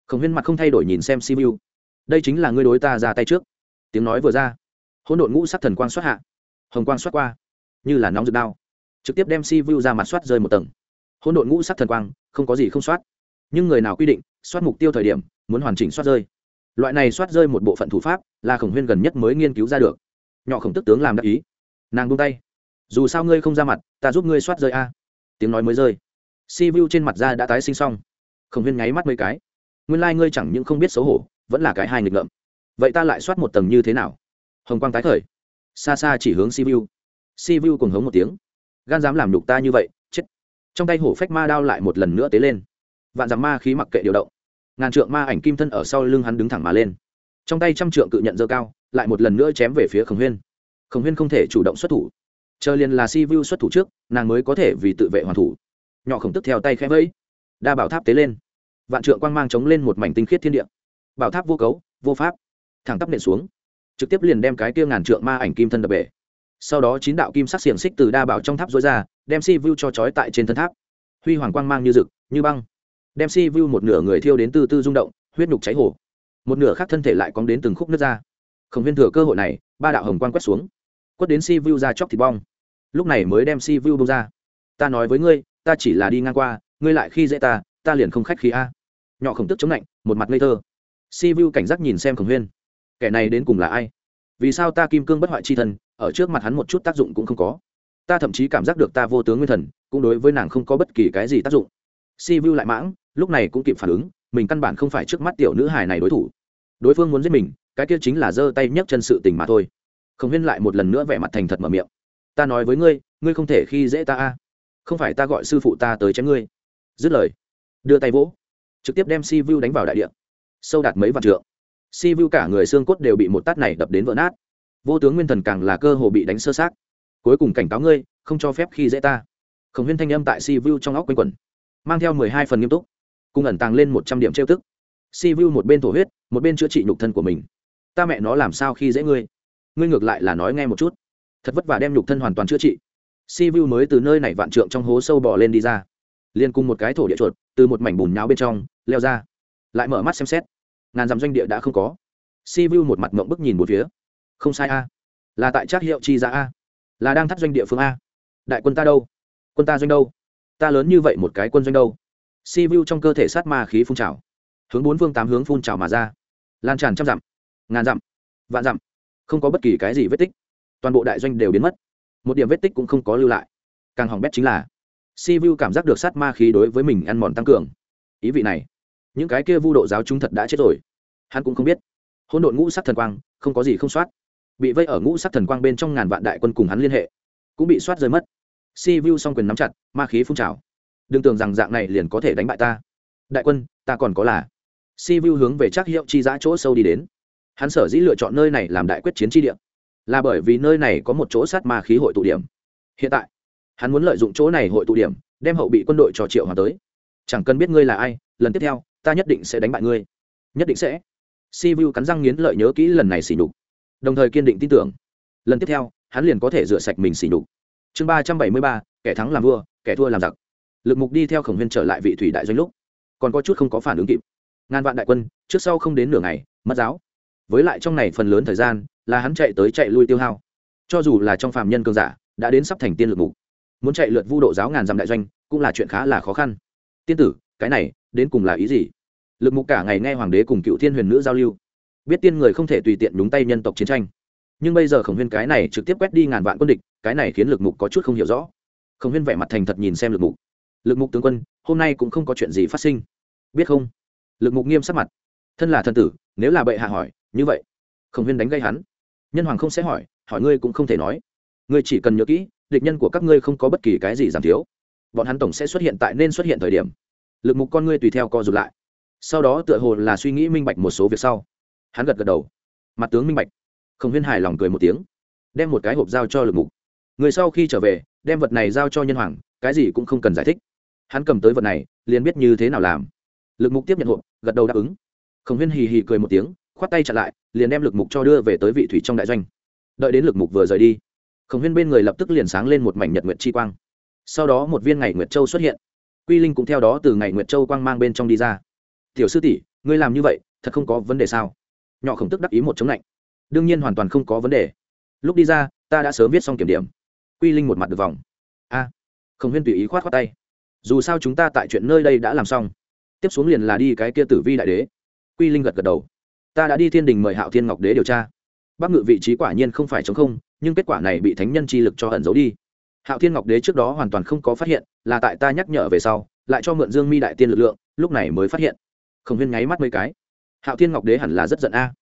Khổng huyên mặt không thay đổi nhìn xem si vu. Đây chính là ngươi đối ta ra tay trước. Tiếng nói vừa ra, hỗn độn ngũ sắc thần quang xoát hạ. Hồng quang xoát qua, như là nóng rực đao. Trực tiếp đem si vu ra mặt xoát rơi một tầng. Hỗn độn ngũ sắc thần quang, không có gì không xoát nhưng người nào quy định xoát mục tiêu thời điểm, muốn hoàn chỉnh xoát rơi loại này xoát rơi một bộ phận thủ pháp, là khổng huyên gần nhất mới nghiên cứu ra được. Nhỏ khổng tức tướng làm đắc ý. Nàng buông tay. Dù sao ngươi không ra mặt, ta giúp ngươi xoát rơi a. Tiếng nói mới rơi. Si vu trên mặt da đã tái sinh xong. Khổng huyên nháy mắt mấy cái. Nguyên lai、like、ngươi chẳng những không biết xấu hổ, vẫn là cái hai nghịch ngợm. Vậy ta lại soát một tầng như thế nào? Hồng quang tái khởi. Xa xa chỉ hướng si vu si vu cùng hống một tiếng. Gan dám làm nhục ta như vậy, chết. Trong tay hổ phách ma đao lại một lần nữa tế lên. Vạn dặm ma khí mặc kệ điều động ngàn trượng ma ảnh kim thân ở sau lưng hắn đứng thẳng mà lên. Trong tay trăm trượng cự nhận dơ cao, lại một lần nữa chém về phía khổng huyên. Khổng huyên không thể chủ động xuất thủ. Chờ liền là si vu xuất thủ trước, nàng mới có thể vì tự vệ hoàn thủ. Nhỏ khổng tức theo tay khẽ vẫy. Đa bảo tháp tế lên. Vạn trượng quang mang chống lên một mảnh tinh khiết thiên địa. Bảo tháp vô cấu, vô pháp. Thẳng tắp nện xuống. Trực tiếp liền đem cái kia ngàn trượng ma ảnh kim thân đập bể. Sau đó chín đạo kim sắc xiềng xích từ đa bảo trong tháp dối ra, đem si vu cho trói tại trên thân tháp. Huy hoàng quang mang như rực, như băng đem si vu một nửa người thiêu đến từ tư rung động, huyết nhục cháy hổ một nửa khác thân thể lại cóng đến từng khúc nước ra. Khổng viên thừa cơ hội này, ba đạo hồng quang quét xuống. Quất đến si vu ra chóc thịt bong. Lúc này mới đem si vu bông ra. Ta nói với ngươi, ta chỉ là đi ngang qua, ngươi lại khi dễ ta ta liền không khách khí a. Nhỏ khổng tức chống lạnh một mặt ngây thơ. Si vu cảnh giác nhìn xem khổng huyên kẻ này đến cùng là ai? Vì sao ta kim cương bất hoại chi thần, ở trước mặt hắn một chút tác dụng cũng không có? Ta thậm chí cảm giác được ta vô tướng nguyên thần, cũng đối với nàng không có bất kỳ cái gì tác dụng. Si vu lại mãng lúc này cũng kịp phản ứng, mình căn bản không phải trước mắt tiểu nữ hài này đối thủ. Đối phương muốn giết mình, cái kia chính là giơ tay nhấc chân sự tình mà thôi. Khổng huyên lại một lần nữa vẻ mặt thành thật mở miệng. Ta nói với ngươi ngươi không thể khi dễ ta a. Không phải ta gọi sư phụ ta tới chém ngươi. Dứt lời, đưa tay vỗ, trực tiếp đem si vu đánh vào đại địa. Sâu đạt mấy vạn trượng. Si vu cả người xương cốt đều bị một tát này đập đến vỡ nát. Vô tướng nguyên thần càng là cơ hồ bị đánh sơ sát cuối cùng cảnh cáo ngươi, không cho phép khi dễ ta. Khổng huyên thanh âm tại si vu trong óc quanh quẩn, mang theo mười hai phần nghiêm túc cùng ẩn tàng lên một trăm điểm trêu tức. Si vu một bên thổ huyết, một bên chữa trị nhục thân của mình. Ta mẹ nó làm sao khi dễ ngươi? Ngươi ngược lại là nói nghe một chút. Thật vất vả đem nhục thân hoàn toàn chữa trị. Si vu mới từ nơi này vạn trượng trong hố sâu bò lên đi ra. Liền cùng một cái thổ địa chuột, từ một mảnh bùn nháo bên trong, leo ra. Lại mở mắt xem xét. Ngàn dặm doanh địa đã không có. Si vu một mặt mộng bức nhìn một phía. Không sai a. Là tại trác hiệu chi ra a. Là đang thắt doanh địa phương a. Đại quân ta đâu? Quân ta doanh đâu? Ta lớn như vậy một cái quân doanh đâu? Si vu trong cơ thể sát ma khí phun trào. Hướng bốn phương tám hướng phun trào mà ra. Lan tràn trăm dặm, ngàn dặm, vạn dặm. Không có bất kỳ cái gì vết tích. Toàn bộ đại doanh đều biến mất. Một điểm vết tích cũng không có lưu lại. Càng hỏng bét chính là, si vu cảm giác được sát ma khí đối với mình ăn mòn tăng cường. Ý vị này, những cái kia vu độ giáo chúng thật đã chết rồi. Hắn cũng không biết. Hôn đội ngũ sát thần quang, không có gì không soát. Bị vây ở ngũ sát thần quang bên trong ngàn vạn đại quân cùng hắn liên hệ, cũng bị soát rơi mất. Si vu song quyền nắm chặt, ma khí phun trào đừng tưởng rằng dạng này liền có thể đánh bại ta. Đại quân, ta còn có là. Si vu hướng về chắc hiệu chi giã chỗ sâu đi đến. Hắn sở dĩ lựa chọn nơi này làm đại quyết chiến tri địa, là bởi vì nơi này có một chỗ sát ma khí hội tụ điểm. Hiện tại, hắn muốn lợi dụng chỗ này hội tụ điểm, đem hậu bị quân đội cho triệu hòa tới. Chẳng cần biết ngươi là ai, lần tiếp theo, ta nhất định sẽ đánh bại ngươi. Nhất định sẽ. Si vu cắn răng nghiến lợi nhớ kỹ lần này xỉ nhục. Đồng thời kiên định tin tưởng. Lần tiếp theo, hắn liền có thể rửa sạch mình xỉ nhục. Chương ba trăm bảy mươi ba, kẻ thắng làm vua, kẻ thua làm giặc lực mục đi theo khổng huyên trở lại vị thủy đại doanh lúc, còn có chút không có phản ứng kịp. Ngàn vạn đại quân, trước sau không đến nửa ngày, mất giáo. Với lại trong này phần lớn thời gian là hắn chạy tới chạy lui tiêu hao. Cho dù là trong phạm nhân cương giả, đã đến sắp thành tiên lực mục. Muốn chạy lượt vu độ giáo ngàn dặm đại doanh, cũng là chuyện khá là khó khăn. Tiên tử, cái này, đến cùng là ý gì? Lực mục cả ngày nghe hoàng đế cùng cựu thiên huyền nữ giao lưu. Biết tiên người không thể tùy tiện nhúng tay nhân tộc chiến tranh. Nhưng bây giờ khổng huyên cái này trực tiếp quét đi ngàn vạn quân địch, cái này khiến lực mục có chút không hiểu rõ. Khổng huyên vẻ mặt thành thật nhìn xem lực mục lực mục tướng quân, hôm nay cũng không có chuyện gì phát sinh. Biết không? Lực mục nghiêm sắc mặt. Thân là thân tử, nếu là bệ hạ hỏi, như vậy, khổng huyên đánh gây hắn. Nhân hoàng không sẽ hỏi hỏi ngươi cũng không thể nói. Ngươi chỉ cần nhớ kỹ, địch nhân của các ngươi không có bất kỳ cái gì giảm thiếu. Bọn hắn tổng sẽ xuất hiện tại nên xuất hiện thời điểm. Lực mục con ngươi tùy theo co rụt lại. Sau đó tựa hồ là suy nghĩ minh bạch một số việc sau. Hắn gật gật đầu. Mặt tướng minh bạch. Khổng huyên hài lòng cười một tiếng. Đem một cái hộp giao cho lực mục. Người sau khi trở về, đem vật này giao cho nhân hoàng, cái gì cũng không cần giải thích hắn cầm tới vật này, liền biết như thế nào làm. Lực mục tiếp nhận hộp, gật đầu đáp ứng. Khổng huyên hì hì cười một tiếng, khoát tay chặn lại, liền đem lực mục cho đưa về tới vị thủy trong đại doanh. Đợi đến lực mục vừa rời đi, khổng huyên bên người lập tức liền sáng lên một mảnh nhật nguyệt chi quang. Sau đó một viên ngày nguyệt châu xuất hiện. Quy linh cũng theo đó từ ngày nguyệt châu quang mang bên trong đi ra. Tiểu sư tỷ, ngươi làm như vậy, thật không có vấn đề sao? Nhỏ khổng tức đắc ý một chống lạnh. Đương nhiên hoàn toàn không có vấn đề. Lúc đi ra, ta đã sớm viết xong kiểm điểm. Quy linh một mặt được vòng a. Khổng huyên tùy ý khoát khoát tay dù sao chúng ta tại chuyện nơi đây đã làm xong. Tiếp xuống liền là đi cái kia tử vi đại đế. Quy linh gật gật đầu. Ta đã đi thiên đình mời hạo thiên ngọc đế điều tra. Bắc ngự vị trí quả nhiên không phải chống không, nhưng kết quả này bị thánh nhân chi lực cho ẩn giấu đi. Hạo thiên ngọc đế trước đó hoàn toàn không có phát hiện, là tại ta nhắc nhở về sau, lại cho mượn dương mi đại tiên lực lượng, lúc này mới phát hiện. Không huyên nháy mắt mấy cái. Hạo thiên ngọc đế hẳn là rất giận a.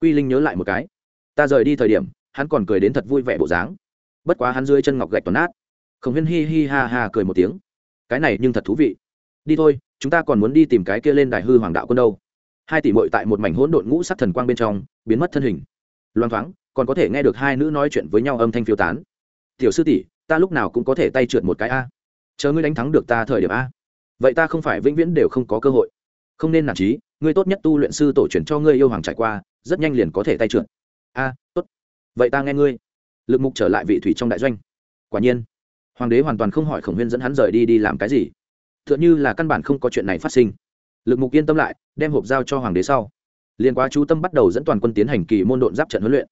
Quy linh nhớ lại một cái. Ta rời đi thời điểm, hắn còn cười đến thật vui vẻ bộ dáng. Bất quá hắn dưới chân ngọc gạch toàn nát. Khổng huyên hi hi ha ha cười một tiếng cái này nhưng thật thú vị. Đi thôi, chúng ta còn muốn đi tìm cái kia lên đài hư hoàng đạo quân đâu. Hai tỷ mội tại một mảnh hỗn độn ngũ sắc thần quang bên trong, biến mất thân hình. Loan thoáng, còn có thể nghe được hai nữ nói chuyện với nhau âm thanh phiêu tán. Tiểu sư tỷ, ta lúc nào cũng có thể tay trượt một cái a. Chờ ngươi đánh thắng được ta thời điểm a. Vậy ta không phải vĩnh viễn đều không có cơ hội. Không nên nản trí, ngươi tốt nhất tu luyện sư tổ truyền cho ngươi yêu hoàng trải qua, rất nhanh liền có thể tay trượt. A, tốt. Vậy ta nghe ngươi. Lực mục trở lại vị thủy trong đại doanh. Quả nhiên hoàng đế hoàn toàn không hỏi khổng huyên dẫn hắn rời đi đi làm cái gì. T h ư ợ n h ư là căn bản không có chuyện này phát sinh. Lực mục yên tâm lại, đem hộp giao cho hoàng đế sau. Liên quá chú tâm bắt đầu dẫn toàn quân tiến hành kỳ môn độn giáp trận huấn luyện.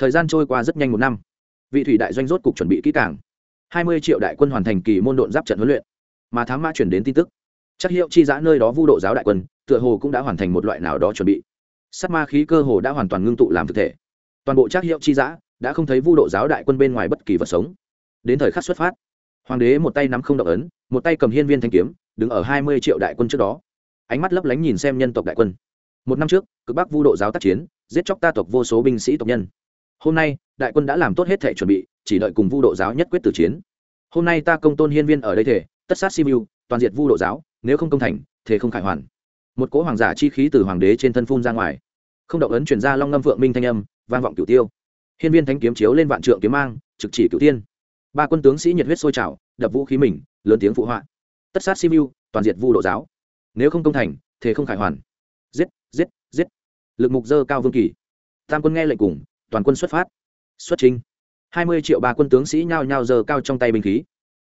Thời gian trôi qua rất nhanh một năm. Vị thủy đại doanh rốt cục chuẩn bị kỹ càng. Hai mươi triệu đại quân hoàn thành kỳ môn độn giáp trận huấn luyện. Mà thám mã chuyển đến tin tức. Chắc hiệu chi giã nơi đó vu độ giáo đại quân, tựa hồ cũng đã hoàn thành một loại nào đó chuẩn bị. Sắt ma khí cơ hồ đã hoàn toàn ngưng tụ làm thực thể. Toàn bộ chắc hiệu chi giã đã không thấy vu độ giáo đại quân bên ngoài bất kỳ vật sống. Đến thời khắc xuất phát hoàng đế một tay nắm không động ấn, một tay cầm hiên viên thanh kiếm, đứng ở hai mươi triệu đại quân trước đó. Ánh mắt lấp lánh nhìn xem nhân tộc đại quân. Một năm trước, cực bắc vu độ giáo tác chiến, giết chóc ta tộc vô số binh sĩ tộc nhân. Hôm nay, đại quân đã làm tốt hết thể chuẩn bị, chỉ đợi cùng vu độ giáo nhất quyết tử chiến. Hôm nay ta công tôn hiên viên ở đây thể, tất sát simu toàn diệt vu độ giáo, nếu không công thành thế không khải hoàn. Một cỗ hoàng giả chi khí từ hoàng đế trên thân phun ra ngoài. Không động ấn chuyển ra long ngâm vượng minh thanh âm, vang vọng cửu tiêu. Hiên viên thánh kiếm chiếu lên vạn trượng kiếm mang, trực chỉ cửu tiên ba quân tướng sĩ nhiệt huyết sôi trào, đập vũ khí mình, lớn tiếng phụ họa. Tất sát simu toàn diệt vu độ giáo. Nếu không công thành, thế không khải hoàn. Giết giết giết. Lực mục dơ cao vương kỳ. Tam quân nghe lệnh cùng, toàn quân xuất phát. Xuất trình hai mươi triệu ba quân tướng sĩ nhao nhao dơ cao trong tay binh khí.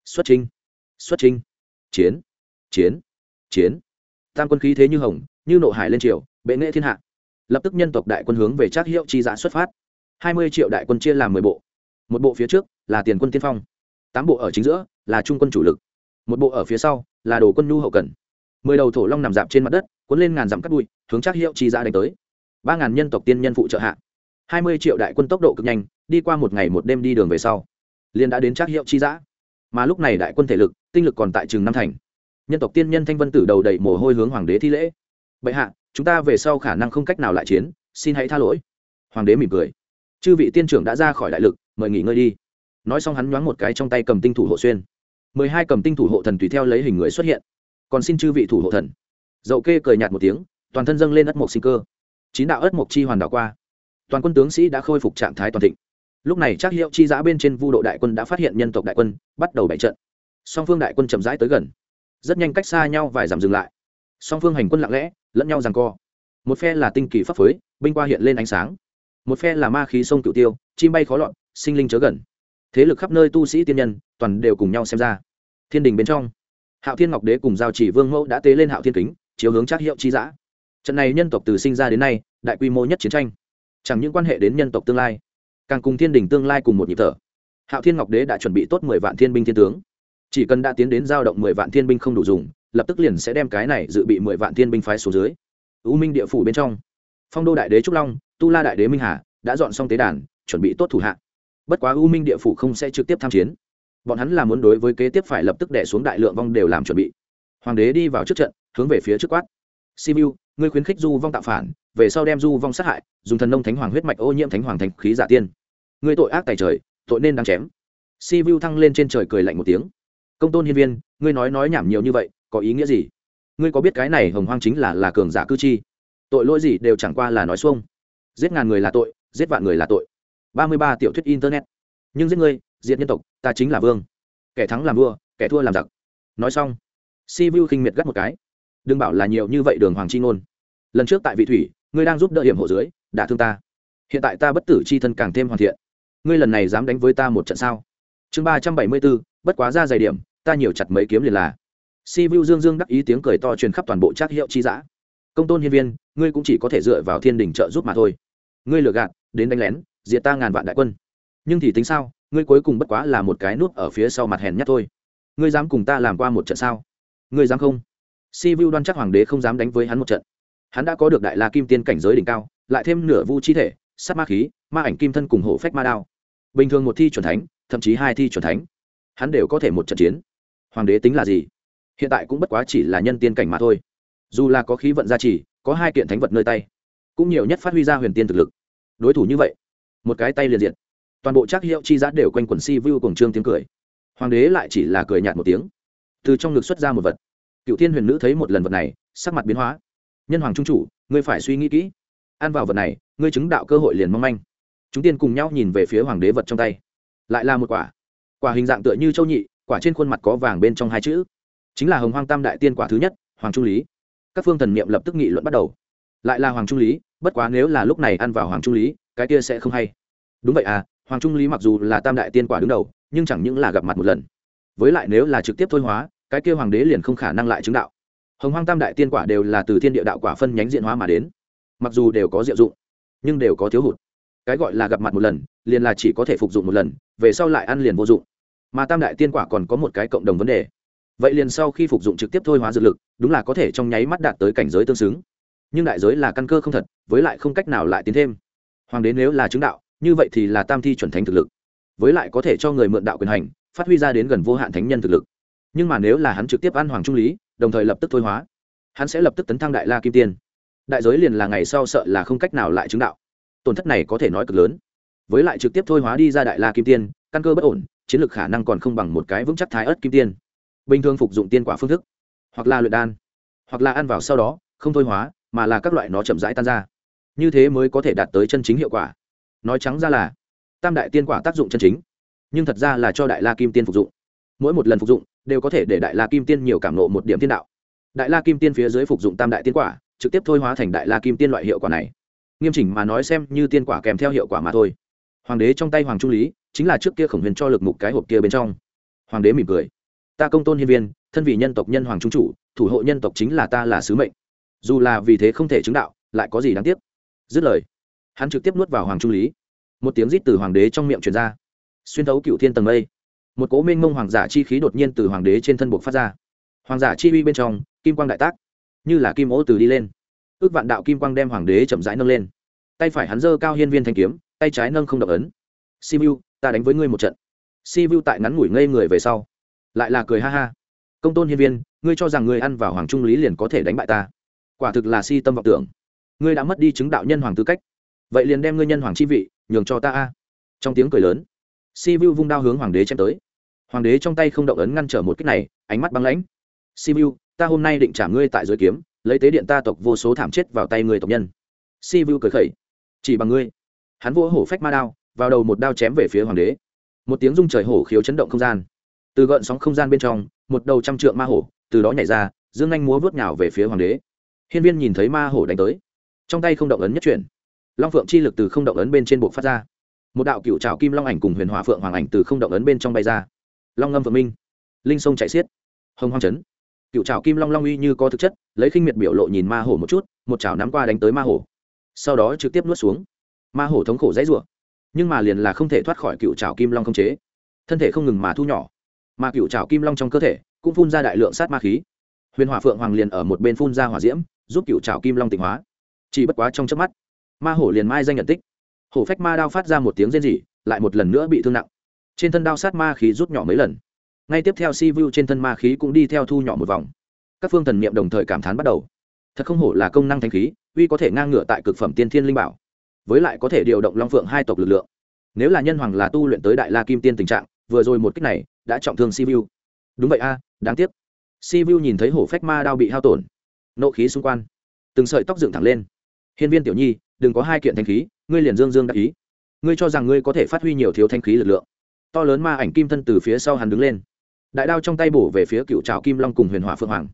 Xuất trình xuất trình chiến. Chiến. Chiến. Tam quân khí thế như hồng, như nộ hải lên triều, bệ nghệ thiên hạ. Lập tức nhân tộc đại quân hướng về trác hiệu chi giã xuất phát. Hai mươi triệu đại quân chia làm mười bộ một bộ phía trước là tiền quân tiên phong, tám bộ ở chính giữa là trung quân chủ lực, một bộ ở phía sau là đồ quân nhu hậu cần. Mười đầu thổ long nằm dạp trên mặt đất, cuốn lên ngàn dặm cắt bụi, hướng trác hiệu chi ra đánh tới. Ba ngàn nhân tộc tiên nhân phụ trợ hạ. Hai mươi triệu đại quân tốc độ cực nhanh, đi qua một ngày một đêm đi đường về sau, liền đã đến trác hiệu chi giã. Mà lúc này đại quân thể lực, tinh lực còn tại trường năm thành. Nhân tộc tiên nhân thanh vân tử đầu đầy mồ hôi hướng hoàng đế thi lễ. Bệ hạ, chúng ta về sau khả năng không cách nào lại chiến, xin hãy tha lỗi. Hoàng đế mỉm cười. Chư vị tiên trưởng đã ra khỏi đại lực mời nghỉ ngơi đi. Nói xong hắn nhoáng một cái trong tay cầm tinh thủ hộ xuyên. Mười hai cầm tinh thủ hộ thần tùy theo lấy hình người xuất hiện. Còn xin chư vị thủ hộ thần. Dậu kê cười nhạt một tiếng, toàn thân dâng lên ất mộc sinh cơ. Chín đạo ất mộc chi hoàn đảo qua. Toàn quân tướng sĩ đã khôi phục trạng thái toàn thịnh. Lúc này chắc hiệu chi giã bên trên vu độ đại quân đã phát hiện nhân tộc đại quân, bắt đầu bày trận. Song phương đại quân chậm rãi tới gần. Rất nhanh cách xa nhau vài dặm dừng lại. Song phương hành quân lặng lẽ, lẫn nhau rằng co. Một phe là tinh kỳ pháp phối, binh qua hiện lên ánh sáng. Một phe là ma khí sông cựu tiêu, chim bay khó lọt sinh linh chớ gần. Thế lực khắp nơi tu sĩ tiên nhân, toàn đều cùng nhau xem ra. Thiên đình bên trong, hạo thiên ngọc đế cùng giao chỉ vương mẫu đã tế lên hạo thiên kính, chiếu hướng trác hiệu chi giã trận này nhân tộc từ sinh ra đến nay, đại quy mô nhất chiến tranh. Chẳng những quan hệ đến nhân tộc tương lai, càng cùng thiên đình tương lai cùng một nhịp thở. Hạo thiên ngọc đế đã chuẩn bị tốt mười vạn thiên binh thiên tướng. Chỉ cần đã tiến đến giao động mười vạn thiên binh không đủ dùng, lập tức liền sẽ đem cái này dự bị mười vạn thiên binh phái xuống dưới. U minh địa phủ bên trong, phong đô đại đế trúc long, tu la đại đế minh hà đã dọn xong tế đàn, chuẩn bị tốt thủ hạ bất quá u minh địa phủ không sẽ trực tiếp tham chiến. Bọn hắn là muốn đối với kế tiếp phải lập tức đẻ xuống đại lượng vong đều làm chuẩn bị. Hoàng đế đi vào trước trận, hướng về phía trước quát. Simu ngươi khuyến khích du vong tạo phản, về sau đem du vong sát hại, dùng thần nông thánh hoàng huyết mạch ô nhiễm thánh hoàng thành khí giả tiên. Ngươi tội ác tài trời, tội nên đang chém. Simu thăng lên trên trời cười lạnh một tiếng. Công tôn hiên viên, ngươi nói nói nhảm nhiều như vậy, có ý nghĩa gì? Ngươi có biết cái này hồng hoang chính là là cường giả cư chi? Tội lỗi gì đều chẳng qua là nói xuông. Giết ngàn người là tội, giết vạn người là tội ba mươi ba tiểu thuyết internet. Nhưng giết ngươi, diệt nhân tộc, ta chính là vương. Kẻ thắng làm vua, kẻ thua làm giặc. Nói xong, si vu khinh miệt gắt một cái. Đừng bảo là nhiều như vậy đường hoàng chi ngôn. Lần trước tại vị thủy, ngươi đang giúp đỡ hiểm hộ dưới đả thương ta. Hiện tại ta bất tử chi thân càng thêm hoàn thiện. Ngươi lần này dám đánh với ta một trận sao? Chương ba trăm bảy mươi b ố bất quá ra dày điểm, ta nhiều chặt mấy kiếm liền là. Si vu dương dương đắc ý tiếng cười to truyền khắp toàn bộ trác hiệu chi giã công tôn hiên viên, ngươi cũng chỉ có thể dựa vào thiên đình trợ giúp mà thôi. Ngươi lừa gạt, đến đánh lén diệt ta ngàn vạn đại quân. Nhưng thì tính sao? Ngươi cuối cùng bất quá là một cái nút ở phía sau mặt hèn nhất thôi. Ngươi dám cùng ta làm qua một trận sao? Ngươi dám không? Si vu đoan chắc hoàng đế không dám đánh với hắn một trận. Hắn đã có được đại la kim tiên cảnh giới đỉnh cao, lại thêm nửa vu chi thể, sát ma khí, ma ảnh kim thân cùng hổ phách ma đao. Bình thường một thi chuẩn thánh, thậm chí hai thi chuẩn thánh, hắn đều có thể một trận chiến. Hoàng đế tính là gì? Hiện tại cũng bất quá chỉ là nhân tiên cảnh mà thôi. Dù là có khí vận gia trì, có hai kiện thánh vật nơi tay, cũng nhiều nhất phát huy ra huyền tiên thực lực. Đối thủ như vậy một cái tay liền diện toàn bộ trác hiệu chi giá đều quanh quần si vu cùng trương tiếng cười. Hoàng đế lại chỉ là cười nhạt một tiếng. Từ trong ngực xuất ra một vật. Cựu thiên huyền nữ thấy một lần vật này, sắc mặt biến hóa. Nhân hoàng trung chủ, ngươi phải suy nghĩ kỹ. Ăn vào vật này, ngươi chứng đạo cơ hội liền mong manh. Chúng tiên cùng nhau nhìn về phía hoàng đế vật trong tay. Lại là một quả. Quả hình dạng tựa như châu nhị, quả trên khuôn mặt có vàng bên trong hai chữ. Chính là hồng hoang tam đại tiên quả thứ nhất, hoàng trung lý. Các phương thần niệm lập tức nghị luận bắt đầu. Lại là hoàng trung lý, bất quá nếu là lúc này ăn vào hoàng trung lý cái kia sẽ không hay. Đúng vậy à hoàng trung lý mặc dù là tam đại tiên quả đứng đầu, nhưng chẳng những là gặp mặt một lần. Với lại nếu là trực tiếp thôi hóa, cái kia hoàng đế liền không khả năng lại chứng đạo. Hồng hoang tam đại tiên quả đều là từ thiên địa đạo quả phân nhánh diện hóa mà đến. Mặc dù đều có diệu dụng, nhưng đều có thiếu hụt. Cái gọi là gặp mặt một lần, liền là chỉ có thể phục dụng một lần, về sau lại ăn liền vô dụng. Mà tam đại tiên quả còn có một cái cộng đồng vấn đề. Vậy liền sau khi phục dụng trực tiếp thôi hóa dược lực, đúng là có thể trong nháy mắt đạt tới cảnh giới tương xứng. Nhưng đại giới là căn cơ không thật, với lại không cách nào lại tiến thêm hoàng đế nếu là chứng đạo, như vậy thì là tam thi chuẩn thánh thực lực. Với lại có thể cho người mượn đạo quyền hành, phát huy ra đến gần vô hạn thánh nhân thực lực. Nhưng mà nếu là hắn trực tiếp ăn hoàng trung lý, đồng thời lập tức thôi hóa, hắn sẽ lập tức tấn thăng đại la kim tiên. Đại giới liền là ngày sau sợ là không cách nào lại chứng đạo. Tổn thất này có thể nói cực lớn. Với lại trực tiếp thôi hóa đi ra đại la kim tiên, căn cơ bất ổn, chiến lược khả năng còn không bằng một cái vững chắc thái ớt kim tiên. Bình thường phục dụng tiên quả phương thức, hoặc là luyện đan, hoặc là ăn vào sau đó, không thôi hóa, mà là các loại nó chậm rãi tan ra như thế mới có thể đạt tới chân chính hiệu quả. Nói trắng ra là, tam đại tiên quả tác dụng chân chính, nhưng thật ra là cho đại la kim tiên phục dụng. Mỗi một lần phục dụng, đều có thể để đại la kim tiên nhiều cảm nộ một điểm tiên đạo. Đại la kim tiên phía dưới phục dụng tam đại tiên quả, trực tiếp thôi hóa thành đại la kim tiên loại hiệu quả này. Nghiêm chỉnh mà nói xem như tiên quả kèm theo hiệu quả mà thôi. Hoàng đế trong tay hoàng trung lý, chính là trước kia khổng huyền cho lực mục cái hộp kia bên trong. Hoàng đế mỉm cười. Ta công tôn hiên viên, thân vị nhân tộc nhân hoàng trung chủ, thủ hộ nhân tộc chính là ta là sứ mệnh. Dù là vì thế không thể chứng đạo, lại có gì đáng tiếc? Dứt lời, hắn trực tiếp nuốt vào hoàng trung lý. Một tiếng rít từ hoàng đế trong miệng truyền ra. Xuyên thấu cựu thiên tầng mây, một cố minh mông hoàng giả chi khí đột nhiên từ hoàng đế trên thân buộc phát ra. Hoàng giả chi uy bên trong, kim quang đại tác, như là kim ô từ đi lên. Ước vạn đạo kim quang đem hoàng đế chậm rãi nâng lên. Tay phải hắn giơ cao hiên viên thanh kiếm, tay trái nâng không động ấn. Simu ta đánh với ngươi một trận. Simu tại ngắn ngủi ngây người về sau, lại là cười ha ha. Công tôn hiên viên, ngươi cho rằng ngươi ăn vào hoàng trung lý liền có thể đánh bại ta. Quả thực là si tâm vọng tưởng ngươi đã mất đi chứng đạo nhân hoàng tư cách. Vậy liền đem ngươi nhân hoàng chi vị nhường cho ta a. Trong tiếng cười lớn, si vu vung đao hướng hoàng đế chém tới. Hoàng đế trong tay không động ấn ngăn trở một cách này, ánh mắt băng lãnh. Si vu ta hôm nay định trả ngươi tại dưới kiếm, lấy tế điện ta tộc vô số thảm chết vào tay người tộc nhân. Si vu cười khẩy, chỉ bằng ngươi. Hắn vỗ hổ phách ma đao, vào đầu một đao chém về phía hoàng đế. Một tiếng rung trời hổ khiếu chấn động không gian. Từ gợn sóng không gian bên trong, một đầu trăm trượng ma hổ từ đó nhảy ra, dương anh múa vớt nhào về phía hoàng đế. Hiên viên nhìn thấy ma hổ đánh tới trong tay không động ấn nhất chuyển. Long phượng chi lực từ không động ấn bên trên bộ phát ra. Một đạo cựu trào kim long ảnh cùng huyền hòa phượng hoàng ảnh từ không động ấn bên trong bay ra. Long ngâm phượng minh. Linh sông chạy xiết. Hồng hoang trấn cựu trào kim long long uy như có thực chất, lấy khinh miệt biểu lộ nhìn ma hổ một chút, một chảo nắm qua đánh tới ma hổ. Sau đó trực tiếp nuốt xuống. Ma hổ thống khổ dãy rủa, nhưng mà liền là không thể thoát khỏi cựu trào kim long không chế. Thân thể không ngừng mà thu nhỏ, mà cựu trào kim long trong cơ thể cũng phun ra đại lượng sát ma khí. Huyền hỏa phượng hoàng liền ở một bên phun ra hỏa diễm, giúp cựu trào kim long tịnh hóa chỉ bất quá trong chớp mắt, ma hổ liền mai danh nhận tích. Hổ phách ma đao phát ra một tiếng rên rỉ, lại một lần nữa bị thương nặng. Trên thân đao sát ma khí rút nhỏ mấy lần. Ngay tiếp theo si vu trên thân ma khí cũng đi theo thu nhỏ một vòng. Các phương thần niệm đồng thời cảm thán bắt đầu. Thật không hổ là công năng thanh khí, uy có thể ngang ngửa tại cực phẩm tiên thiên linh bảo, với lại có thể điều động long phượng hai tộc lực lượng. Nếu là nhân hoàng là tu luyện tới đại la kim tiên tình trạng, vừa rồi một cách này đã trọng thương si vu đúng vậy a, đáng tiếc. Si vu nhìn thấy hổ phách ma đao bị hao tổn, nộ khí xung quanh, từng sợi tóc dựng thẳng lên hiên viên tiểu nhi, đừng có hai kiện thanh khí, ngươi liền dương dương đắc ý. Ngươi cho rằng ngươi có thể phát huy nhiều thiếu thanh khí lực lượng. To lớn ma ảnh kim thân từ phía sau hắn đứng lên. Đại đao trong tay bổ về phía cựu trào kim long cùng huyền hỏa phượng hoàng.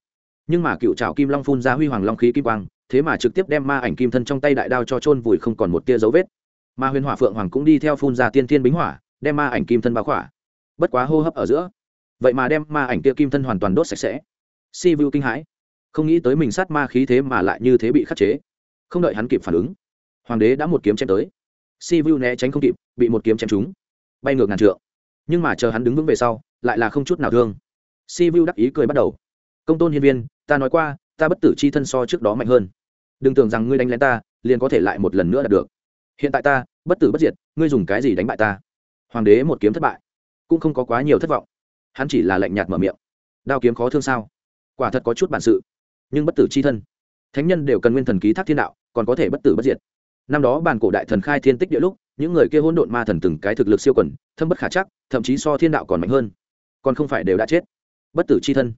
Nhưng mà cựu trào kim long phun ra huy hoàng long khí kim quang, thế mà trực tiếp đem ma ảnh kim thân trong tay đại đao cho chôn vùi không còn một tia dấu vết. Ma huyền hỏa phượng hoàng cũng đi theo phun ra tiên thiên bính hỏa, đem ma ảnh kim thân bao khỏa. Bất quá hô hấp ở giữa, vậy mà đem ma ảnh kia kim thân hoàn toàn đốt sạch sẽ. Si vu kinh hãi. Không nghĩ tới mình sát ma khí thế mà lại như thế bị khắc chế không đợi hắn kịp phản ứng, hoàng đế đã một kiếm chém tới. Si vu né tránh không kịp, bị một kiếm chém trúng. Bay ngược ngàn trượng. Nhưng mà chờ hắn đứng vững về sau, lại là không chút nào thương. Si vu đắc ý cười bắt đầu. Công tôn hiên viên, ta nói qua, ta bất tử c h i thân so trước đó mạnh hơn. Đừng tưởng rằng ngươi đánh lén ta, liền có thể lại một lần nữa đạt được. Hiện tại ta, bất tử bất diệt, ngươi dùng cái gì đánh bại ta? Hoàng đế một kiếm thất bại. Cũng không có quá nhiều thất vọng. Hắn chỉ là lạnh nhạt mở miệng. Đao kiếm khó thương sao? Quả thật có chút bản sự. Nhưng bất tử c h i thân, thánh nhân đều cần nguyên thần ký thác thiên đạo còn có thể bất tử bất diệt. Năm đó bàn cổ đại thần khai thiên tích địa lúc, những người kia hỗn độn ma thần từng cái thực lực siêu quần, thâm bất khả chắc, thậm chí so thiên đạo còn mạnh hơn. Còn không phải đều đã chết. Bất tử c h i thân.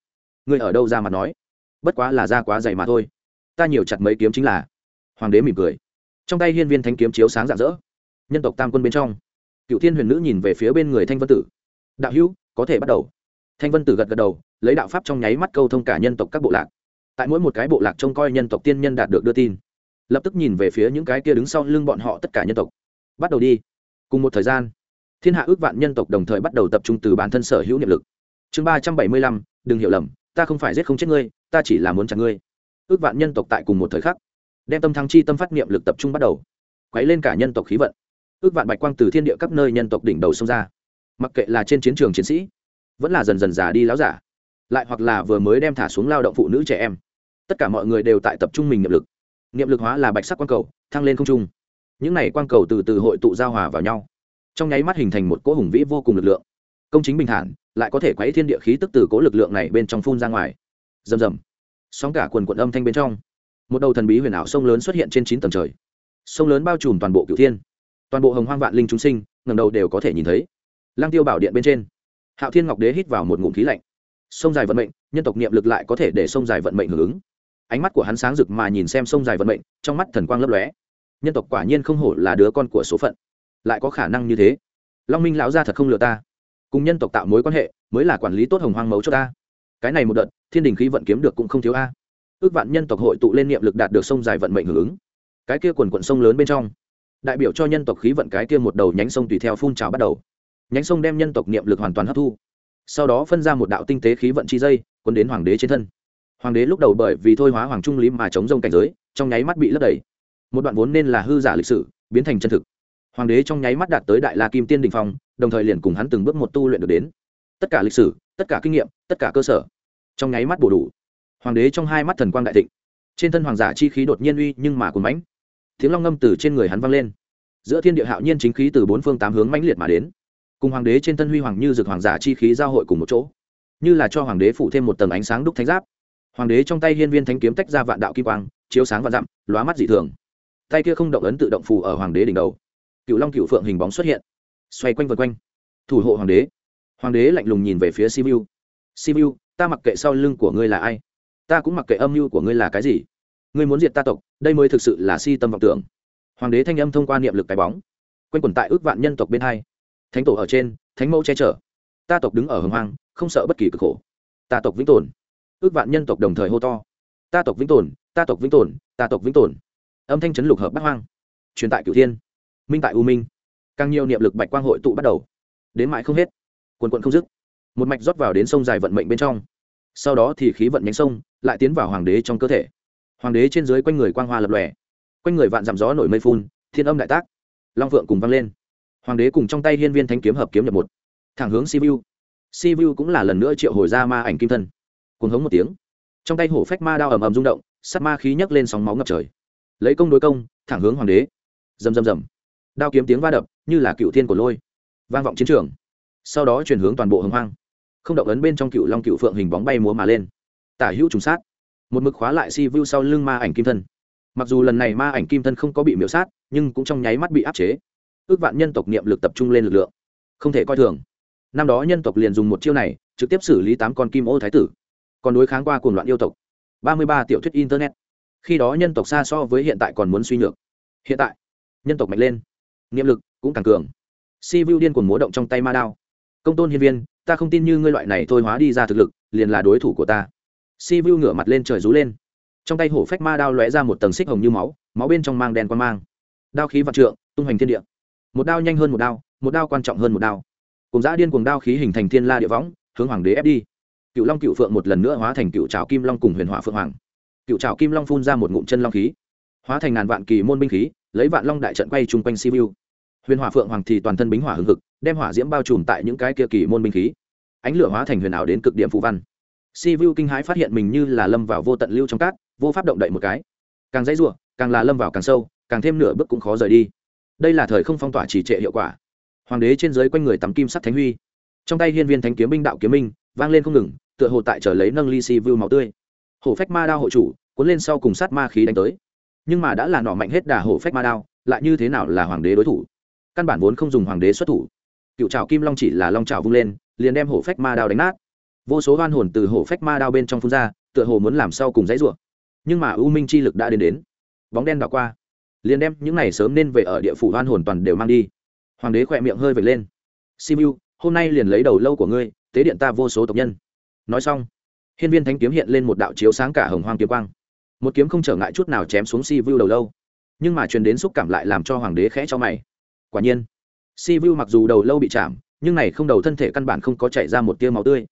Người ở đâu ra mà nói? Bất quá là da quá dày mà thôi. Ta nhiều chặt mấy kiếm chính là. Hoàng đế mỉm cười. Trong tay hiên viên thanh kiếm chiếu sáng rạng rỡ. Nhân tộc tam quân bên trong. Cựu thiên huyền nữ nhìn về phía bên người thanh vân tử. Đạo hữu, có thể bắt đầu. Thanh vân tử gật gật đầu, lấy đạo pháp trong nháy mắt câu thông cả nhân tộc các bộ lạc. Tại mỗi một cái bộ lạc trông coi nhân tộc tiên nhân đạt được đưa tin lập tức nhìn về phía những cái kia đứng sau lưng bọn họ tất cả nhân tộc. Bắt đầu đi. Cùng một thời gian, thiên hạ ước vạn nhân tộc đồng thời bắt đầu tập trung từ bản thân sở hữu niệm lực. Chương ba trăm bảy mươi lăm, đừng hiểu lầm, ta không phải giết không chết ngươi, ta chỉ là muốn chặt ngươi. Ước vạn nhân tộc tại cùng một thời khắc, đem tâm thăng chi tâm phát niệm lực tập trung bắt đầu. Quấy lên cả nhân tộc khí vận. Ước vạn bạch quang từ thiên địa các nơi nhân tộc đỉnh đầu xông ra. Mặc kệ là trên chiến trường chiến sĩ, vẫn là dần dần già đi láo giả, lại hoặc là vừa mới đem thả xuống lao động phụ nữ trẻ em, tất cả mọi người đều tại tập trung mình niệm lực niệm lực hóa là bạch sắc quang cầu, thăng lên không trung. Những này quang cầu từ từ hội tụ giao hòa vào nhau. Trong nháy mắt hình thành một cỗ hùng vĩ vô cùng lực lượng. Công chính bình thản, lại có thể quấy thiên địa khí tức từ cỗ lực lượng này bên trong phun ra ngoài. Rầm rầm. Sóng cả quần quận âm thanh bên trong. Một đầu thần bí huyền ảo sông lớn xuất hiện trên chín tầng trời. Sông lớn bao trùm toàn bộ cửu thiên. Toàn bộ hồng hoang vạn linh chúng sinh ngầm đầu đều có thể nhìn thấy. Lang tiêu bảo điện bên trên, hạo thiên ngọc đế hít vào một ngụm khí lạnh. Sông dài vận mệnh, nhân tộc niệm lực lại có thể để sông dài vận mệnh hưởng ứng ánh mắt của hắn sáng rực mà nhìn xem sông dài vận mệnh, trong mắt thần quang lấp lóe. Nhân tộc quả nhiên không hổ là đứa con của số phận. Lại có khả năng như thế. Long minh lão gia thật không lừa ta. Cùng nhân tộc tạo mối quan hệ, mới là quản lý tốt hồng hoang mấu cho ta. Cái này một đợt, thiên đình khí vận kiếm được cũng không thiếu a. Ước vạn nhân tộc hội tụ lên niệm lực đạt được sông dài vận mệnh hưởng ứng. Cái kia quần quận sông lớn bên trong, đại biểu cho nhân tộc khí vận cái kia một đầu nhánh sông tùy theo phun trào bắt đầu. Nhánh sông đem nhân tộc niệm lực hoàn toàn hấp thu. Sau đó phân ra một đạo tinh tế khí vận chi dây quân đến hoàng đế trên thân hoàng đế lúc đầu bởi vì thôi hóa hoàng trung lý mà chống rông cảnh giới, trong nháy mắt bị lấp đầy. Một đoạn vốn nên là hư giả lịch sử, biến thành chân thực. Hoàng đế trong nháy mắt đạt tới đại la kim tiên đình phong, đồng thời liền cùng hắn từng bước một tu luyện được đến. Tất cả lịch sử, tất cả kinh nghiệm, tất cả cơ sở, trong nháy mắt bổ đủ. Hoàng đế trong hai mắt thần quang đại thịnh. Trên thân hoàng giả chi khí đột nhiên uy nhưng mà cuốn mãnh. Tiếng long ngâm từ trên người hắn vang lên. Giữa thiên địa hạo nhiên chính khí từ bốn phương tám hướng mãnh liệt mà đến. Cùng hoàng đế trên thân huy hoàng như dược hoàng giả chi khí giao hội cùng một chỗ. Như là cho hoàng đế phụ thêm một tầng ánh sáng đúc thánh giáp hoàng đế trong tay hiên viên thánh kiếm tách ra vạn đạo kim quang chiếu sáng và dặm lóa mắt dị thường. Tay kia không động ấn tự động phù ở hoàng đế đỉnh đầu. Cựu long cựu phượng hình bóng xuất hiện. Xoay quanh vân quanh. Thủ hộ hoàng đế. Hoàng đế lạnh lùng nhìn về phía Simu. Simu, ta mặc kệ sau lưng của ngươi là ai. Ta cũng mặc kệ âm mưu của ngươi là cái gì. Ngươi muốn diệt ta tộc đây mới thực sự là si tâm vọng tưởng. Hoàng đế thanh âm thông qua niệm lực cái bóng. Q u a n quẩn tại ước vạn nhân tộc bên hai. Thánh tổ ở trên thánh mẫu che chở. Ta tộc đứng ở hồng hoang không sợ bất kỳ cực khổ. Ta tộc vĩnh tồn ước vạn nhân tộc đồng thời hô to. Ta tộc vĩnh tồn, ta tộc vĩnh tồn, ta tộc vĩnh tồn. Âm thanh chấn lục hợp bắc hoang. Truyền tại cửu thiên. Minh tại u minh. Càng nhiều niệm lực bạch quang hội tụ bắt đầu. Đến mãi không hết. Quần quận không dứt. Một mạch rót vào đến sông dài vận mệnh bên trong. Sau đó thì khí vận nhánh sông lại tiến vào hoàng đế trong cơ thể. Hoàng đế trên dưới quanh người quang hoa lập lòe. Quanh người vạn dặm gió nổi mây phun, thiên âm đại tác. Long phượng cùng vang lên. Hoàng đế cùng trong tay hiên viên thanh kiếm hợp kiếm nhập một. Thẳng hướng sivu sivu cũng là lần nữa triệu hồi ra ma ảnh kim thân cuồng hống một tiếng. Trong tay hổ phách ma đao ầm ầm rung động sắt ma khí nhấc lên sóng máu ngập trời. Lấy công đối công, thẳng hướng hoàng đế. Rầm rầm rầm. Đao kiếm tiếng va đập, như là cựu thiên của lôi. Vang vọng chiến trường. Sau đó chuyển hướng toàn bộ hồng hoang. Không động ấn bên trong cựu long cựu phượng hình bóng bay múa mà lên. Tả hữu trùng sát. Một mực khóa lại si vu sau lưng ma ảnh kim thân. Mặc dù lần này ma ảnh kim thân không có bị miễu sát, nhưng cũng trong nháy mắt bị áp chế. Ước vạn nhân tộc niệm lực tập trung lên lực lượng. Không thể coi thường. Năm đó nhân tộc liền dùng một chiêu này, trực tiếp xử lý tám con kim ô thái tử còn đối kháng qua cuồng loạn yêu tộc. Ba mươi ba tiểu thuyết internet. Khi đó nhân tộc xa so với hiện tại còn muốn suy nhược. Hiện tại, nhân tộc mạnh lên. Niệm lực cũng càng cường. Si vu điên cuồng múa động trong tay ma đao. Công tôn hiên viên, ta không tin như ngươi loại này thôi hóa đi ra thực lực, liền là đối thủ của ta. Si vu ngửa mặt lên trời rú lên. Trong tay hổ phách ma đao lóe ra một tầng xích hồng như máu máu bên trong mang đen quan mang. Đao khí vạn trượng, tung hoành thiên địa. Một đao nhanh hơn một đao một đao quan trọng hơn một đao. Cùng giã điên cuồng đao khí hình thành thiên la địa võng, hướng hoàng đế ép đi cựu long cựu phượng một lần nữa hóa thành cựu trào kim long cùng huyền hỏa phượng hoàng. Cựu trào kim long phun ra một ngụm chân long khí, hóa thành ngàn vạn kỳ môn binh khí, lấy vạn long đại trận quay chung quanh siêu huyền hỏa phượng hoàng thì toàn thân bính hỏa hưng cực đem hỏa diễm bao trùm tại những cái kia kỳ môn binh khí. Ánh lửa hóa thành huyền ảo đến cực điểm phụ văn. Si vu kinh hãi phát hiện mình như là lâm vào vô tận lưu trong cát, vô pháp động đậy một cái. Càng dãy ruộng càng là lâm vào càng sâu, càng thêm nửa bước cũng khó rời đi. Đây là thời không phong tỏa chỉ trệ hiệu quả. Hoàng đế trên giới quanh người tắm kim sắc thánh huy. Trong tay hiên viên thánh kiếm binh đạo kiếm minh, vang lên không ngừng tựa hồ tại trở lấy nâng ly si vu màu tươi. Hổ phách ma đao hộ chủ, cuốn lên sau cùng sát ma khí đánh tới. Nhưng mà đã là nọ mạnh hết đà hổ phách ma đao, lại như thế nào là hoàng đế đối thủ? Căn bản vốn không dùng hoàng đế xuất thủ. Cựu trào kim long chỉ là long trào vung lên, liền đem hổ phách ma đao đánh nát. Vô số hoan hồn từ hổ phách ma đao bên trong phun ra, tựa hồ muốn làm sau cùng dãy ruộng nhưng mà ưu minh chi lực đã đến đến. Bóng đen đảo qua. Liền đem những này sớm nên về ở địa phủ hoan hồn toàn đều mang đi. Hoàng đế khỏe miệng hơi vệt lên. Simu hôm nay liền lấy đầu lâu của ngươi, tế điện ta vô số tộc nhân nói xong, hiên viên thánh kiếm hiện lên một đạo chiếu sáng cả hồng hoang kiếm quang. Một kiếm không trở ngại chút nào chém xuống si vu đầu lâu, nhưng mà truyền đến xúc cảm lại làm cho hoàng đế khẽ cho mày. Quả nhiên, si vu mặc dù đầu lâu bị chạm, nhưng này không đầu thân thể căn bản không có chảy ra một tia máu tươi.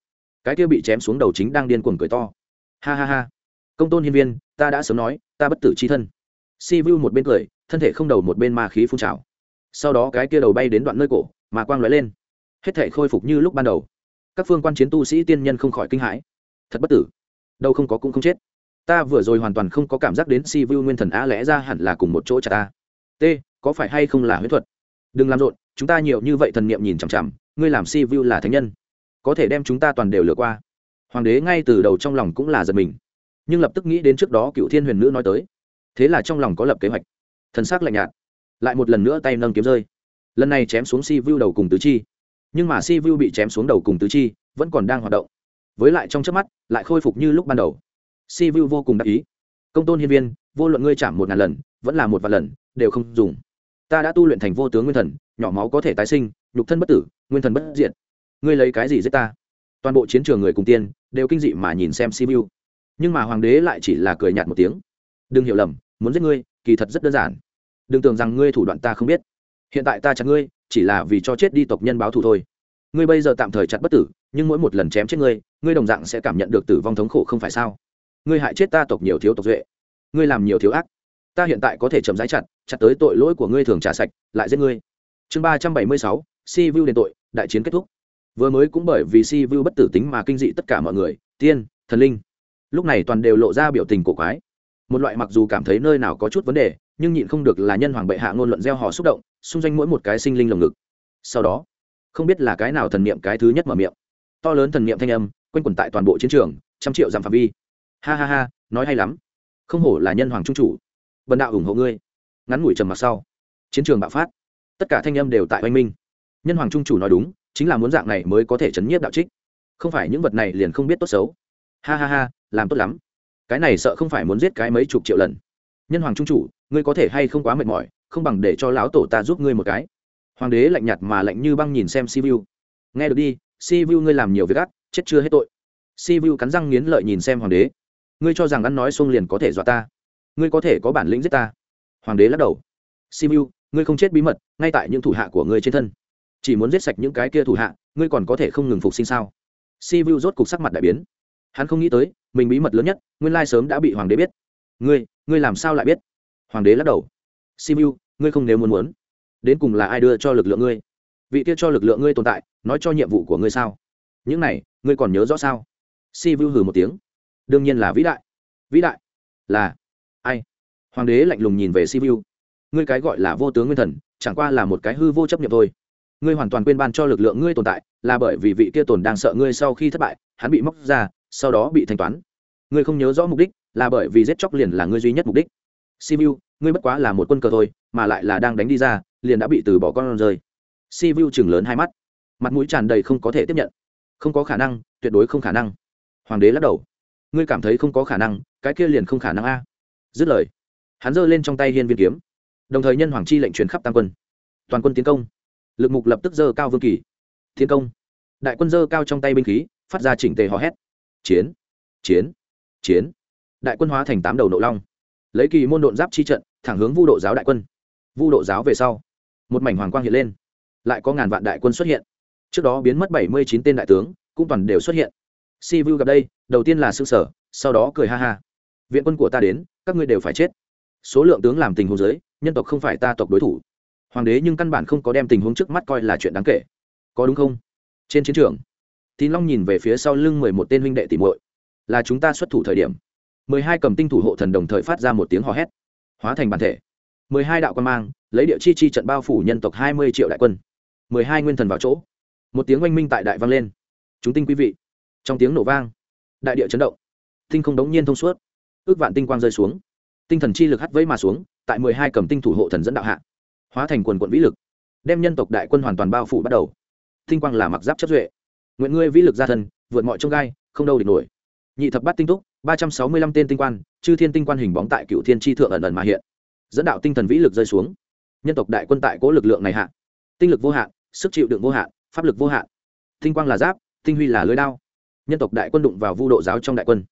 Cái tia bị chém xuống đầu chính đang điên cuồng cười to. Ha ha ha. Công tôn hiên viên, ta đã sớm nói, ta bất tử c h i thân. Si vu một bên cười, thân thể không đầu một bên ma khí phun trào. Sau đó cái kia đầu bay đến đoạn nơi cổ, mà quang lóe lên. Hết thể khôi phục như lúc ban đầu các phương quan chiến tu sĩ tiên nhân không khỏi kinh hãi. Thật bất tử. Đâu không có cũng không chết. Ta vừa rồi hoàn toàn không có cảm giác đến si vu nguyên thần a lẽ ra hẳn là cùng một chỗ chả ta. T, có phải hay không là huyết thuật? Đừng làm rộn, chúng ta nhiều như vậy thần niệm nhìn chằm chằm, ngươi làm si vu là thánh nhân. Có thể đem chúng ta toàn đều lừa qua. Hoàng đế ngay từ đầu trong lòng cũng là giật mình. Nhưng lập tức nghĩ đến trước đó cựu thiên huyền nữ nói tới. Thế là trong lòng có lập kế hoạch. Thần s ắ c lạnh nhạt. Lại một lần nữa tay nâng kiếm rơi. Lần này chém xuống si vu đầu cùng tứ chi nhưng mà si vu bị chém xuống đầu cùng tứ chi, vẫn còn đang hoạt động. Với lại trong trước mắt, lại khôi phục như lúc ban đầu. Si vu vô cùng đắc ý. Công tôn hiên viên, vô luận ngươi chạm một ngàn lần, vẫn là một vài lần, đều không dùng. Ta đã tu luyện thành vô tướng nguyên thần, nhỏ máu có thể tái sinh, nhục thân bất tử, nguyên thần bất diệt. Ngươi lấy cái gì giết ta? Toàn bộ chiến trường người cùng tiên, đều kinh dị mà nhìn xem si vu. Nhưng mà hoàng đế lại chỉ là cười nhạt một tiếng. Đừng hiểu lầm, muốn giết ngươi, kỳ thật rất đơn giản. Đừng tưởng rằng ngươi thủ đoạn ta không biết. Hiện tại ta chặt ngươi chỉ là vì cho chết đi tộc nhân báo thù thôi. Ngươi bây giờ tạm thời chặt bất tử, nhưng mỗi một lần chém chết ngươi ngươi đồng dạng sẽ cảm nhận được tử vong thống khổ không phải sao? Ngươi hại chết ta tộc nhiều thiếu tộc duệ. Ngươi làm nhiều thiếu ác. Ta hiện tại có thể chậm rãi chặt chặt tới tội lỗi của ngươi thường trả sạch, lại giết ngươi. Chương ba trăm bảy mươi sáu, si vu đền tội, đại chiến kết thúc. Vừa mới cũng bởi vì si vu bất tử tính mà kinh dị tất cả mọi người, tiên, thần linh. Lúc này toàn đều lộ ra biểu tình cổ quái một loại mặc dù cảm thấy nơi nào có chút vấn đề, nhưng nhịn không được là nhân hoàng bệ hạ ngôn luận gieo họ xúc động, xung danh mỗi một cái sinh linh lồng ngực. Sau đó, không biết là cái nào thần niệm cái thứ nhất mở miệng. To lớn thần niệm thanh âm, quanh quẩn tại toàn bộ chiến trường, trăm triệu dặm phạm vi. Ha ha ha, nói hay lắm. Không hổ là nhân hoàng trung chủ. Vần đạo ủng hộ ngươi. Ngắn ngủi trầm mặc sau, chiến trường bạo phát. Tất cả thanh âm đều tại oanh minh. Nhân hoàng trung chủ nói đúng, chính là muốn dạng này mới có thể chấn nhiếp đạo trích. Không phải những vật này liền không biết tốt xấu. Ha ha ha, làm tốt lắm cái này sợ không phải muốn giết cái mấy chục triệu lần. Nhân hoàng trung chủ, ngươi có thể hay không quá mệt mỏi, không bằng để cho lão tổ ta giúp ngươi một cái. Hoàng đế lạnh nhạt mà lạnh như băng nhìn xem si vu nghe được đi, si vu ngươi làm nhiều việc gắt chết chưa hết tội. Si vu cắn răng nghiến lợi nhìn xem hoàng đế. Ngươi cho rằng ăn nói xuông liền có thể dọa ta? Ngươi có thể có bản lĩnh giết ta? Hoàng đế lắc đầu. Si vu ngươi không chết bí mật, ngay tại những thủ hạ của ngươi trên thân. Chỉ muốn giết sạch những cái kia thủ hạ, ngươi còn có thể không ngừng phục sinh sao? Si vu rốt cục sắc mặt đại biến hắn không nghĩ tới, mình bí mật lớn nhất, nguyên lai sớm đã bị hoàng đế biết. Ngươi ngươi làm sao lại biết? Hoàng đế lắc đầu. Si ngươi không nếu muốn muốn. Đến cùng là ai đưa cho lực lượng ngươi? Vị kia cho lực lượng ngươi tồn tại, nói cho nhiệm vụ của ngươi sao? Những này, ngươi còn nhớ rõ sao? Si vu hừ một tiếng. Đương nhiên là vĩ đại. Vĩ đại? Là. Ai? Hoàng đế lạnh lùng nhìn về si vu ngươi cái gọi là vô tướng nguyên thần, chẳng qua là một cái hư vô chấp nhận thôi. Ngươi hoàn toàn quên ban cho lực lượng ngươi tồn tại, là bởi vì vị kia tồn đang sợ ngươi sau khi thất bại, hắn bị móc ra sau đó bị thanh toán. Ngươi không nhớ rõ mục đích, là bởi vì giết chóc liền là ngươi duy nhất mục đích. Sivu ngươi bất quá là một quân cờ thôi, mà lại là đang đánh đi ra, liền đã bị từ bỏ con rơi. Sivu chừng lớn hai mắt. Mặt mũi tràn đầy không có thể tiếp nhận. Không có khả năng, tuyệt đối không khả năng. Hoàng đế lắc đầu. Ngươi cảm thấy không có khả năng, cái kia liền không khả năng a. Dứt lời, hắn giơ lên trong tay hiên viên kiếm. Đồng thời nhân hoàng chi lệnh truyền khắp tam quân. Toàn quân tiến công. Lực mục lập tức dơ cao vương kỳ. Tiến công. Đại quân dơ cao trong tay binh khí, phát ra chỉnh tề hò hét chiến chiến chiến. Đại quân hóa thành tám đầu nộ long. Lấy kỳ môn độn giáp chi trận, thẳng hướng vu độ giáo đại quân. Vu độ giáo về sau, một mảnh hoàng quang hiện lên. Lại có ngàn vạn đại quân xuất hiện. Trước đó biến mất bảy mươi chín tên đại tướng, cũng toàn đều xuất hiện. Si vu gặp đây, đầu tiên là s ư sở sau đó cười ha ha. Viện quân của ta đến, các ngươi đều phải chết. Số lượng tướng làm tình huống giới nhân tộc không phải ta tộc đối thủ. Hoàng đế nhưng căn bản không có đem tình huống trước mắt coi là chuyện đáng kể. Có đúng không? Trên chiến trường tín long nhìn về phía sau lưng mười một tên huynh đệ tỉ muội. Là chúng ta xuất thủ thời điểm. Mười hai cầm tinh thủ hộ thần đồng thời phát ra một tiếng hò hét. Hóa thành bản thể. Mười hai đạo quan mang, lấy địa chi chi trận bao phủ nhân tộc hai mươi triệu đại quân. Mười hai nguyên thần vào chỗ. Một tiếng oanh minh tại đại vang lên. Chúng tinh quý vị. Trong tiếng nổ vang, đại địa chấn động. Tinh không đống nhiên thông suốt. Ước vạn tinh quang rơi xuống. Tinh thần chi lực hắt vẫy mà xuống, tại mười hai cầm tinh thủ hộ thần dẫn đạo hạ. Hóa thành quần quận vĩ lực, đem nhân tộc đại quân hoàn toàn bao phủ bắt đầu. Tinh quang là mặc giáp chất duệ nguyện ngươi vĩ lực gia thân, vượt mọi trông gai, không đâu địch nổi. Nhị thập bát tinh túc, ba trăm sáu mươi lăm tên tinh quan, chư thiên tinh quan hình bóng tại cựu thiên tri thượng ẩn ẩn mà hiện. Dẫn đạo tinh thần vĩ lực rơi xuống. Nhân tộc đại quân tại cố lực lượng này hạ. Tinh lực vô hạn, sức chịu đựng vô hạn, pháp lực vô hạn. Tinh quang là giáp, tinh huy là lưới đao. Nhân tộc đại quân đụng vào vu độ giáo trong đại quân.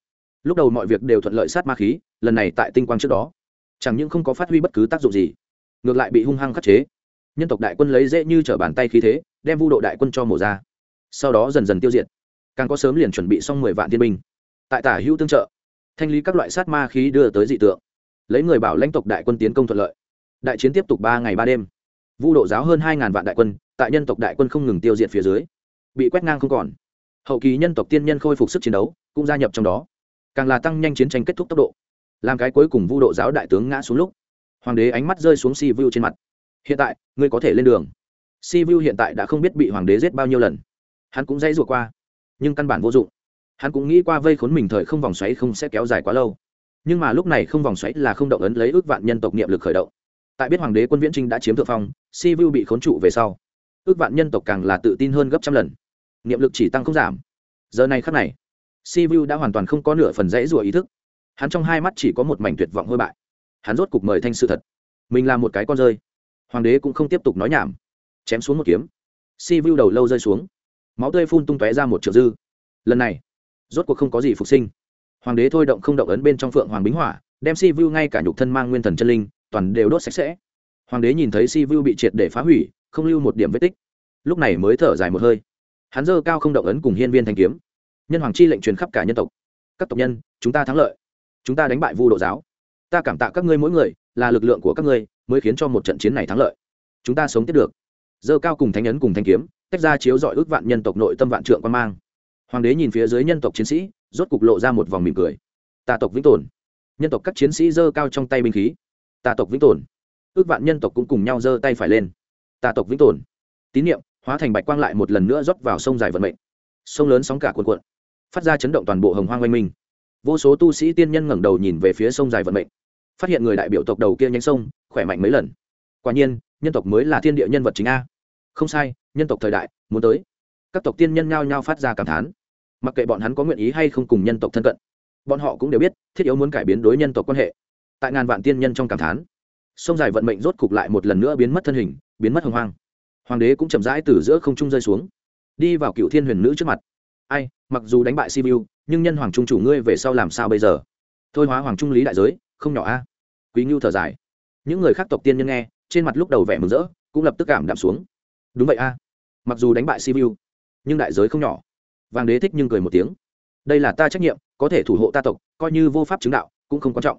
Lúc đầu mọi việc đều thuận lợi sát ma khí, lần này tại tinh quang trước đó, chẳng những không có phát huy bất cứ tác dụng gì, ngược lại bị hung hăng khắc chế. Nhân tộc đại quân lấy dễ như t bàn tay khí thế, đem vu độ đại quân cho mổ ra sau đó dần dần tiêu diệt. Càng có sớm liền chuẩn bị xong mười vạn thiên binh. Tại tả hữu tương trợ, thanh lý các loại sát ma khí đưa tới dị tượng. Lấy người bảo lãnh tộc đại quân tiến công thuận lợi. Đại chiến tiếp tục ba ngày ba đêm. Vu độ giáo hơn hai ngàn vạn đại quân, tại nhân tộc đại quân không ngừng tiêu diệt phía dưới, bị quét ngang không còn. Hậu kỳ nhân tộc tiên nhân khôi phục sức chiến đấu, cũng gia nhập trong đó. Càng là tăng nhanh chiến tranh kết thúc tốc độ. Làm cái cuối cùng vu độ giáo đại tướng ngã xuống lúc, hoàng đế ánh mắt rơi xuống si vu trên mặt. Hiện tại, ngươi có thể lên đường. Si vu hiện tại đã không biết bị hoàng đế giết bao nhiêu lần hắn cũng dãy rủa qua, nhưng căn bản vô dụng. Hắn cũng nghĩ qua vây khốn mình thời không vòng xoáy không sẽ kéo dài quá lâu. Nhưng mà lúc này không vòng xoáy là không động ấn lấy ước vạn nhân tộc niệm lực khởi động. Tại biết hoàng đế quân viễn trinh đã chiếm thượng phong, si vu bị khốn trụ về sau, ước vạn nhân tộc càng là tự tin hơn gấp trăm lần. Niệm lực chỉ tăng không giảm. Giờ này khắc này, si vu đã hoàn toàn không có nửa phần dãy rủa ý thức. Hắn trong hai mắt chỉ có một mảnh tuyệt vọng hôi bại. Hắn rốt cục mời thanh sự thật. Mình là một cái con rơi. Hoàng đế cũng không tiếp tục nói nhảm. Chém xuống một kiếm. Si vu đầu lâu rơi xuống máu tươi phun tung tóe ra một triệu dư. Lần này, rốt cuộc không có gì phục sinh. Hoàng đế thôi động không động ấn bên trong phượng hoàng bính hỏa, đem si vu ngay cả nhục thân mang nguyên thần chân linh, toàn đều đốt sạch sẽ. Hoàng đế nhìn thấy si vu bị triệt để phá hủy, không lưu một điểm vết tích. Lúc này mới thở dài một hơi. Hắn dơ cao không động ấn cùng hiên viên thanh kiếm. Nhân hoàng chi lệnh truyền khắp cả nhân tộc. Các tộc nhân, chúng ta thắng lợi. Chúng ta đánh bại vu độ giáo. Ta cảm tạ các ngươi mỗi người, là lực lượng của các ngươi, mới khiến cho một trận chiến này thắng lợi. Chúng ta sống tiếp được. Dơ cao cùng thanh ấn cùng thanh kiếm tách ra chiếu dọi ước vạn nhân tộc nội tâm vạn trượng quan mang. Hoàng đế nhìn phía dưới nhân tộc chiến sĩ, rốt cục lộ ra một vòng mỉm cười. Tà tộc vĩnh tồn. Nhân tộc các chiến sĩ giơ cao trong tay binh khí. Tà tộc vĩnh tồn. Ước vạn nhân tộc cũng cùng nhau giơ tay phải lên. Tà tộc vĩnh tồn. Tín niệm, hóa thành bạch quang lại một lần nữa rót vào sông dài vận mệnh. Sông lớn sóng cả cuộn cuộn, phát ra chấn động toàn bộ hồng hoang oanh minh. Vô số tu sĩ tiên nhân ngẩng đầu nhìn về phía sông dài vận mệnh. Phát hiện người đại biểu tộc đầu kia nhánh sông, khỏe mạnh mấy lần. Quả nhiên, nhân tộc mới là thiên địa nhân vật chính a không sai, nhân tộc thời đại, muốn tới. Các tộc tiên nhân nhao nhao phát ra cảm thán. Mặc kệ bọn hắn có nguyện ý hay không cùng nhân tộc thân cận, bọn họ cũng đều biết, thiết yếu muốn cải biến đối nhân tộc quan hệ. Tại ngàn vạn tiên nhân trong cảm thán, sông dài vận mệnh rốt cục lại một lần nữa biến mất thân hình, biến mất hồng hoang. Hoàng đế cũng chậm rãi từ giữa không trung rơi xuống, đi vào cựu thiên huyền nữ trước mặt. Ai, mặc dù đánh bại sibiu nhưng nhân hoàng trung chủ ngươi về sau làm sao bây giờ? Thôi hóa hoàng trung lý đại giới, không nhỏ a. Quý ngưu thở dài. Những người khác tộc tiên nhân nghe, trên mặt lúc đầu vẻ mừng rỡ, cũng lập tức cảm đạm xuống đúng vậy a. Mặc dù đánh bại sibiu nhưng đại giới không nhỏ. Vàng đế thích nhưng cười một tiếng. Đây là ta trách nhiệm, có thể thủ hộ ta tộc, coi như vô pháp chứng đạo, cũng không quan trọng.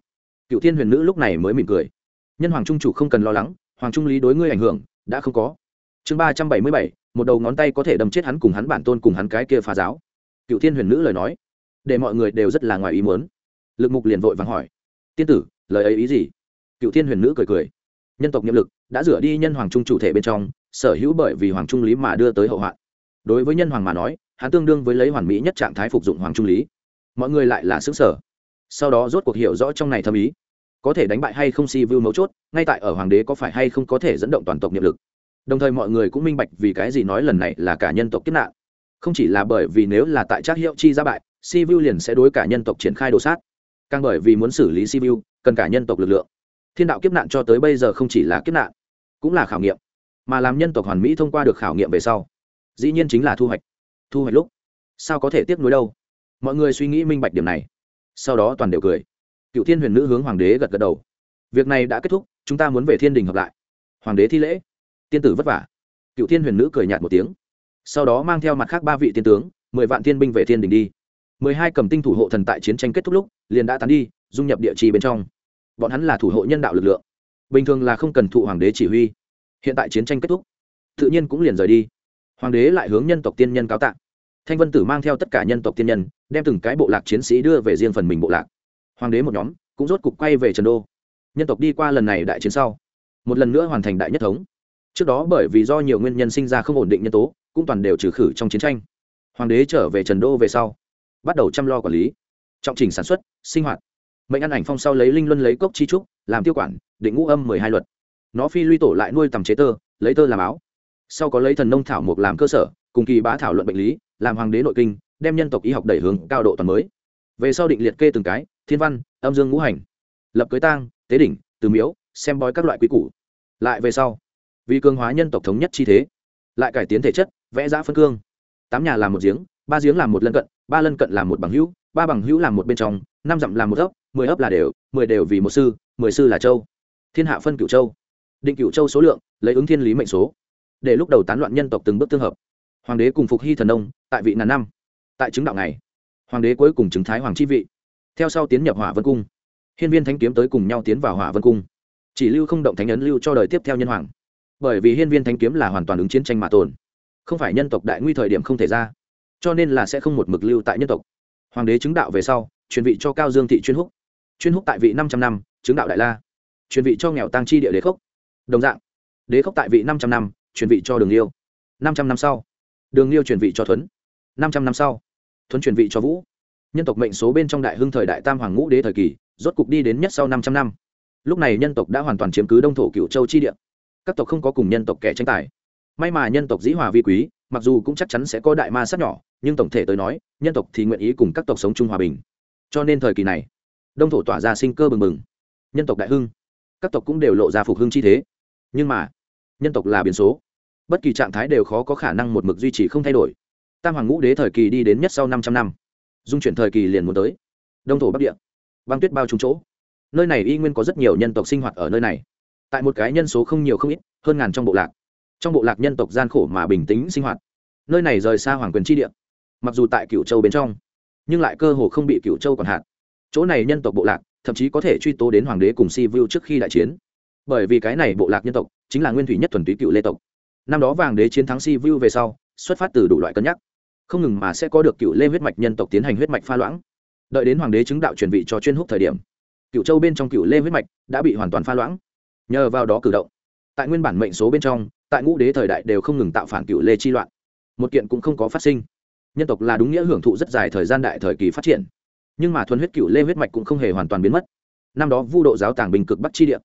Cựu thiên huyền nữ lúc này mới mỉm cười. Nhân hoàng trung chủ không cần lo lắng, hoàng trung lý đối ngươi ảnh hưởng, đã không có. Chương ba trăm bảy mươi bảy, một đầu ngón tay có thể đâm chết hắn cùng hắn bản tôn cùng hắn cái kia phá giáo. Cựu thiên huyền nữ lời nói, để mọi người đều rất là ngoài ý muốn. Lực mục liền vội vàng hỏi, tiên tử, lời ấy ý gì? Cựu thiên huyền nữ cười cười, nhân tộc nhiệm lực đã rửa đi nhân hoàng trung chủ thể bên trong sở hữu bởi vì hoàng trung lý mà đưa tới hậu hoạn. Đối với nhân hoàng mà nói, hắn tương đương với lấy hoàn mỹ nhất trạng thái phục dụng hoàng trung lý. Mọi người lại là xứng sở sau đó rốt cuộc hiểu rõ trong này thâm ý. Có thể đánh bại hay không si vưu mấu chốt, ngay tại ở hoàng đế có phải hay không có thể dẫn động toàn tộc nhiệm lực. Đồng thời mọi người cũng minh bạch vì cái gì nói lần này là cả nhân tộc kiếp nạn. Không chỉ là bởi vì nếu là tại trác hiệu chi ra bại, si vưu liền sẽ đối cả nhân tộc triển khai đồ sát. Càng bởi vì muốn xử lý si vưu cần cả nhân tộc lực lượng. Thiên đạo kiếp nạn cho tới bây giờ không chỉ là kiếp nạn, cũng là khảo nghiệm mà làm nhân tộc hoàn mỹ thông qua được khảo nghiệm về sau. Dĩ nhiên chính là thu hoạch. Thu hoạch lúc, sao có thể tiếc nuối đâu? Mọi người suy nghĩ minh bạch điểm này. Sau đó toàn đều cười. Cựu thiên huyền nữ hướng hoàng đế gật gật đầu. Việc này đã kết thúc, chúng ta muốn về thiên đình hợp lại. Hoàng đế thi lễ. Tiên tử vất vả. Cựu thiên huyền nữ cười nhạt một tiếng. Sau đó mang theo mặt khác ba vị tiên tướng, mười vạn thiên binh về thiên đình đi. Mười hai cầm tinh thủ hộ thần tại chiến tranh kết thúc lúc, liền đã tán đi, dung nhập địa trì bên trong. Bọn hắn là thủ hộ nhân đạo lực lượng. Bình thường là không cần thụ hoàng đế chỉ huy hiện tại chiến tranh kết thúc, tự nhiên cũng liền rời đi. Hoàng đế lại hướng nhân tộc tiên nhân cáo tạng thanh vân tử mang theo tất cả nhân tộc tiên nhân, đem từng cái bộ lạc chiến sĩ đưa về riêng phần mình bộ lạc. Hoàng đế một nhóm cũng rốt cục quay về trần đô. Nhân tộc đi qua lần này đại chiến sau, một lần nữa hoàn thành đại nhất thống. Trước đó bởi vì do nhiều nguyên nhân sinh ra không ổn định nhân tố, cũng toàn đều trừ khử trong chiến tranh. Hoàng đế trở về trần đô về sau, bắt đầu chăm lo quản lý. Trọng trình sản xuất, sinh hoạt. Mệnh ăn ảnh phong sau lấy linh luân lấy cốc chi trúc, làm tiêu quản, định ngũ âm mười hai luật nó phi luy tổ lại nuôi tầm chế tơ, lấy tơ làm áo. Sau có lấy thần nông thảo mục làm cơ sở, cùng kỳ bá thảo luận bệnh lý, làm hoàng đế nội kinh, đem nhân tộc y học đẩy hướng cao độ toàn mới. Về sau định liệt kê từng cái, thiên văn, âm dương ngũ hành, lập cưới tang, tế đỉnh, từ miếu, xem bói các loại quý củ. Lại về sau, vì cường hóa nhân tộc thống nhất chi thế, lại cải tiến thể chất, vẽ giã phân cương. Tám nhà làm một giếng, ba giếng làm một lân cận, ba lân cận làm một bằng hữu, ba bằng hữu làm một bên trong, năm dặm làm một ấp, mười ấp là đều, mười đều vì một sư, mười sư là châu. Thiên hạ phân cửu châu định cửu châu số lượng, lấy ứng thiên lý mệnh số. Để lúc đầu tán loạn nhân tộc từng bước tương hợp. Hoàng đế cùng phục hy thần nông, tại vị ngàn năm. Tại chứng đạo này hoàng đế cuối cùng chứng thái hoàng chi vị. Theo sau tiến nhập hỏa vân cung. Hiên viên thánh kiếm tới cùng nhau tiến vào hỏa vân cung. Chỉ lưu không động thánh ấn lưu cho đời tiếp theo nhân hoàng. Bởi vì hiên viên thánh kiếm là hoàn toàn ứng chiến tranh mà tồn. Không phải nhân tộc đại nguy thời điểm không thể ra. Cho nên là sẽ không một mực lưu tại nhân tộc. Hoàng đế chứng đạo về sau, truyền vị cho cao dương thị chuyên húc. Chuyên húc tại vị năm trăm năm, chứng đạo đại la. Truyền vị cho nghèo tăng chi địa đế khốc đồng dạng, đế khốc tại vị năm trăm năm, truyền vị cho đường liêu. năm trăm năm sau, đường liêu truyền vị cho thuấn. năm trăm năm sau, thuấn truyền vị cho vũ. Nhân tộc mệnh số bên trong đại hưng thời đại tam hoàng ngũ đế thời kỳ, rốt cục đi đến nhất sau năm trăm năm. Lúc này nhân tộc đã hoàn toàn chiếm cứ đông thổ cựu châu chi địa. Các tộc không có cùng nhân tộc kẻ tranh tài. May mà nhân tộc dĩ hòa vi quý, mặc dù cũng chắc chắn sẽ có đại ma sát nhỏ, nhưng tổng thể tới nói, nhân tộc thì nguyện ý cùng các tộc sống chung hòa bình. Cho nên thời kỳ này, đông thổ tỏa ra sinh cơ bừng bừng. Nhân tộc đại hưng, các tộc cũng đều lộ ra phục hưng chi thế nhưng mà, nhân tộc là biến số. Bất kỳ trạng thái đều khó có khả năng một mực duy trì không thay đổi. Tam hoàng ngũ đế thời kỳ đi đến nhất sau 500 năm, dung chuyển thời kỳ liền muốn tới. Đông thổ bắc địa, băng tuyết bao trùm chỗ. Nơi này y nguyên có rất nhiều nhân tộc sinh hoạt ở nơi này. Tại một cái nhân số không nhiều không ít, hơn ngàn trong bộ lạc. Trong bộ lạc nhân tộc gian khổ mà bình tĩnh sinh hoạt. Nơi này rời xa hoàng quyền tri địa. Mặc dù tại cửu châu bên trong, nhưng lại cơ hồ không bị cửu châu còn hạn chỗ này nhân tộc bộ lạc, thậm chí có thể truy tố đến hoàng đế cùng si vu trước khi đại chiến bởi vì cái này bộ lạc nhân tộc chính là nguyên thủy nhất thuần túy cựu lê tộc. Năm đó vàng đế chiến thắng si vu về sau, xuất phát từ đủ loại cân nhắc. Không ngừng mà sẽ có được cựu lê huyết mạch nhân tộc tiến hành huyết mạch pha loãng. Đợi đến hoàng đế chứng đạo truyền vị cho chuyên húc thời điểm, cựu châu bên trong cựu lê huyết mạch đã bị hoàn toàn pha loãng. Nhờ vào đó cử động, tại nguyên bản mệnh số bên trong, tại ngũ đế thời đại đều không ngừng tạo phản cựu lê chi loạn. Một kiện cũng không có phát sinh. Nhân tộc là đúng nghĩa hưởng thụ rất dài thời gian đại thời kỳ phát triển. Nhưng mà thuần huyết cựu lê huyết mạch cũng không hề hoàn toàn biến mất. Năm đó vu độ giáo tàng bình cực bắc chi địa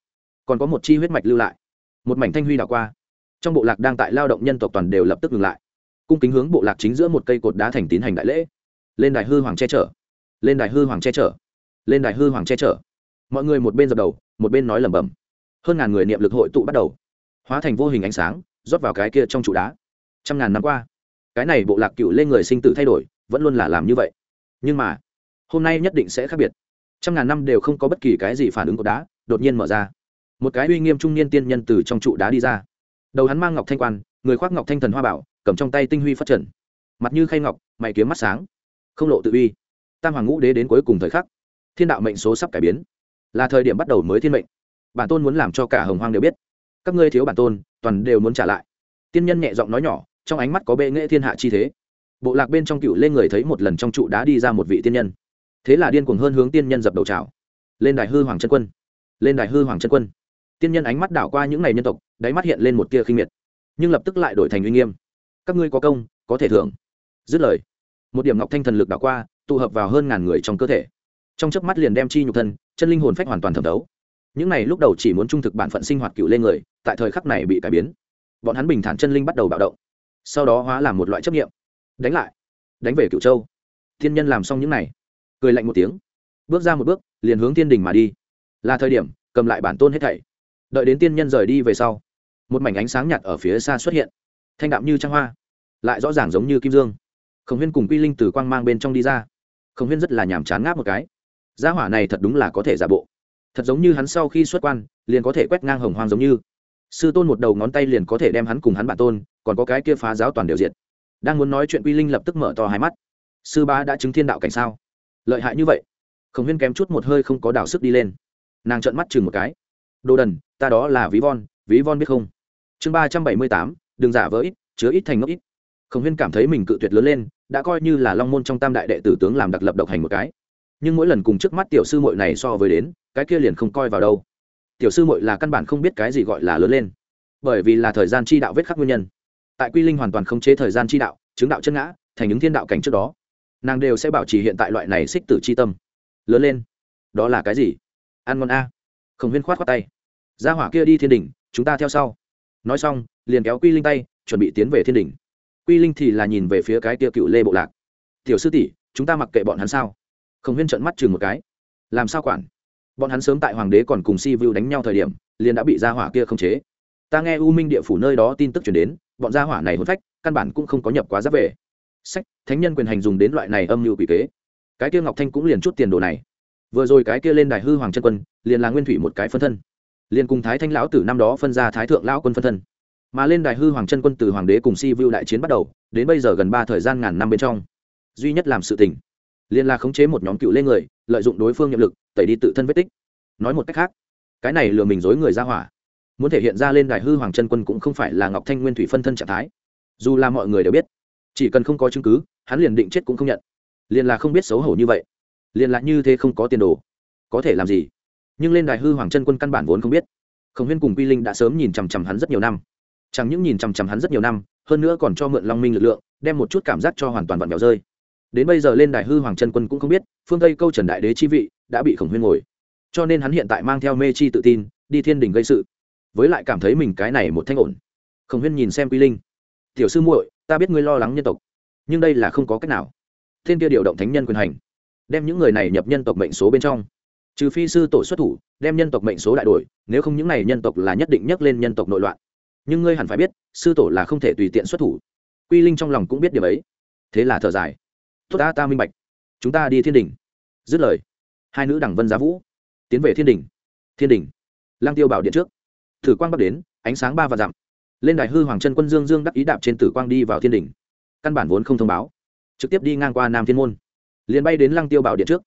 còn có một chi huyết mạch lưu lại. Một mảnh thanh huy đảo qua. Trong bộ lạc đang tại lao động nhân tộc toàn đều lập tức ngừng lại. Cung kính hướng bộ lạc chính giữa một cây cột đá thành tín hành đại lễ. Lên đài hư hoàng che chở. Lên đài hư hoàng che chở. Lên đài hư hoàng che chở. Mọi người một bên dập đầu, một bên nói lẩm bẩm. Hơn ngàn người niệm lực hội tụ bắt đầu. Hóa thành vô hình ánh sáng, rót vào cái kia trong trụ đá. Trăm ngàn năm qua, cái này bộ lạc cựu lên người sinh tử thay đổi, vẫn luôn là làm như vậy. Nhưng mà, hôm nay nhất định sẽ khác biệt. Trăm ngàn năm đều không có bất kỳ cái gì phản ứng của đá, đột nhiên mở ra một cái uy nghiêm trung niên tiên nhân từ trong trụ đá đi ra. Đầu hắn mang ngọc thanh quan, người khoác ngọc thanh thần hoa bảo, cầm trong tay tinh huy phát trần. Mặt như khay ngọc, mày kiếm mắt sáng, không lộ tự uy. Tam hoàng ngũ đế đến cuối cùng thời khắc, thiên đạo mệnh số sắp cải biến. Là thời điểm bắt đầu mới thiên mệnh. Bản tôn muốn làm cho cả hồng hoang đều biết. Các ngươi thiếu bản tôn, toàn đều muốn trả lại. Tiên nhân nhẹ giọng nói nhỏ, trong ánh mắt có bệ nghệ thiên hạ chi thế. Bộ lạc bên trong cựu lên người thấy một lần trong trụ đá đi ra một vị tiên nhân. Thế là điên cuồng hơn hướng tiên nhân dập đầu trào. Lên đài hư hoàng chân quân. Lên đài hư hoàng chân quân tiên nhân ánh mắt đảo qua những ngày nhân tộc, đáy mắt hiện lên một tia khinh miệt. Nhưng lập tức lại đổi thành uy nghiêm. Các ngươi có công, có thể thưởng. Dứt lời, một điểm ngọc thanh thần lực đảo qua, tụ hợp vào hơn ngàn người trong cơ thể. Trong chớp mắt liền đem chi nhục thân, chân linh hồn phách hoàn toàn thẩm đấu những này lúc đầu chỉ muốn trung thực bản phận sinh hoạt cựu lên người, tại thời khắc này bị cải biến. Bọn hắn bình thản chân linh bắt đầu bạo động. Sau đó hóa làm một loại chấp nghiệm đánh lại, đánh về cựu châu. Thiên nhân làm xong những này. Cười lạnh một tiếng. Bước ra một bước, liền hướng thiên đình mà đi. Là thời điểm, cầm lại bản tôn hết thảy đợi đến tiên nhân rời đi về sau, một mảnh ánh sáng nhạt ở phía xa xuất hiện, thanh đạm như trăng hoa, lại rõ ràng giống như kim dương. Khổng huyên cùng quy linh từ quang mang bên trong đi ra. Khổng huyên rất là nhàm chán ngáp một cái. Gia hỏa này thật đúng là có thể giả bộ. Thật giống như hắn sau khi xuất quan, liền có thể quét ngang hồng hoang giống như. Sư tôn một đầu ngón tay liền có thể đem hắn cùng hắn bản tôn, còn có cái kia phá giáo toàn đều diệt. Đang muốn nói chuyện, quy linh lập tức mở to hai mắt. Sư ba đã chứng thiên đạo cảnh sao? Lợi hại như vậy. Khổng huyên kém chút một hơi không có đảo sức đi lên. Nàng trợn mắt chừng một cái. Đồ đần ta đó là ví von ví von biết không? Chương ba trăm bảy mươi tám, đừng giả vỡ ít, chứa ít thành ngốc ít. Khổng huyên cảm thấy mình cự tuyệt lớn lên, đã coi như là long môn trong tam đại đệ tử tướng làm đặc lập độc hành một cái. Nhưng mỗi lần cùng trước mắt tiểu sư muội này so với đến, cái kia liền không coi vào đâu. Tiểu sư muội là căn bản không biết cái gì gọi là lớn lên. Bởi vì là thời gian chi đạo vết khắc nguyên nhân. Tại quy linh hoàn toàn không chế thời gian chi đạo, chứng đạo chân ngã, thành những thiên đạo cảnh trước đó. Nàng đều sẽ bảo trì hiện tại loại này xích tử chi tâm. Lớn lên. Đó là cái gì? Ăn ngon a. Khổng huyên khoát khoát tay ra hỏa kia đi thiên đỉnh, chúng ta theo sau. Nói xong, liền kéo quy linh tay, chuẩn bị tiến về thiên đỉnh. Quy linh thì là nhìn về phía cái kia cựu lê bộ lạc. Tiểu sư tỷ, chúng ta mặc kệ bọn hắn sao? Khổng huyên trợn mắt chừng một cái. Làm sao quản? Bọn hắn sớm tại hoàng đế còn cùng si vu đánh nhau thời điểm, liền đã bị gia hỏa kia khống chế. Ta nghe u minh địa phủ nơi đó tin tức chuyển đến, bọn gia hỏa này hôn phách, căn bản cũng không có nhập quá giáp về. Sách, thánh nhân quyền hành dùng đến loại này âm mưu quỷ kế. Cái kia ngọc thanh cũng liền chút tiền đồ này. Vừa rồi cái kia lên đài hư hoàng chân quân, liền là nguyên thủy một cái phân thân liền cùng thái thanh lão tử năm đó phân ra thái thượng lão quân phân thân. Mà lên đài hư hoàng chân quân từ hoàng đế cùng si vu đại chiến bắt đầu, đến bây giờ gần ba thời gian ngàn năm bên trong. Duy nhất làm sự tình liền là khống chế một nhóm cựu lên người, lợi dụng đối phương nhiệm lực, tẩy đi tự thân vết tích. Nói một cách khác, cái này lừa mình dối người ra hỏa. Muốn thể hiện ra lên đài hư hoàng chân quân cũng không phải là ngọc thanh nguyên thủy phân thân trạng thái. Dù là mọi người đều biết, chỉ cần không có chứng cứ, hắn liền định chết cũng không nhận. Liền là không biết xấu hổ như vậy liền là như thế không có tiền đồ. Có thể làm gì? Nhưng lên đài hư hoàng chân quân căn bản vốn không biết. Khổng huyên cùng quy linh đã sớm nhìn chằm chằm hắn rất nhiều năm. Chẳng những nhìn chằm chằm hắn rất nhiều năm, hơn nữa còn cho mượn long minh lực lượng, đem một chút cảm giác cho hoàn toàn vặn vẹo rơi. Đến bây giờ lên đài hư hoàng chân quân cũng không biết, phương tây câu trần đại đế chi vị đã bị khổng huyên ngồi. Cho nên hắn hiện tại mang theo mê chi tự tin, đi thiên đình gây sự. Với lại cảm thấy mình cái này một thanh ổn. Khổng huyên nhìn xem quy linh. Tiểu sư muội, ta biết ngươi lo lắng nhân tộc, nhưng đây là không có cách nào. Thiên kia điều động thánh nhân quyền hành, đem những người này nhập nhân tộc mệnh số bên trong trừ phi sư tổ xuất thủ, đem nhân tộc mệnh số đại đổi, nếu không những này nhân tộc là nhất định nhắc lên nhân tộc nội loạn. Nhưng ngươi hẳn phải biết, sư tổ là không thể tùy tiện xuất thủ. Quy linh trong lòng cũng biết điều ấy. Thế là thở dài. Tốt ta ta minh bạch. Chúng ta đi thiên đình. Dứt lời, hai nữ đẳng vân giá vũ, tiến về thiên đình. Thiên đình lang tiêu bảo điện trước. Thử quang bắc đến, ánh sáng ba và dặm. Lên đài hư hoàng chân quân dương dương đắc ý đạp trên tử quang đi vào thiên đình. Căn bản vốn không thông báo. Trực tiếp đi ngang qua nam thiên môn. Liền bay đến lăng tiêu bảo điện trước.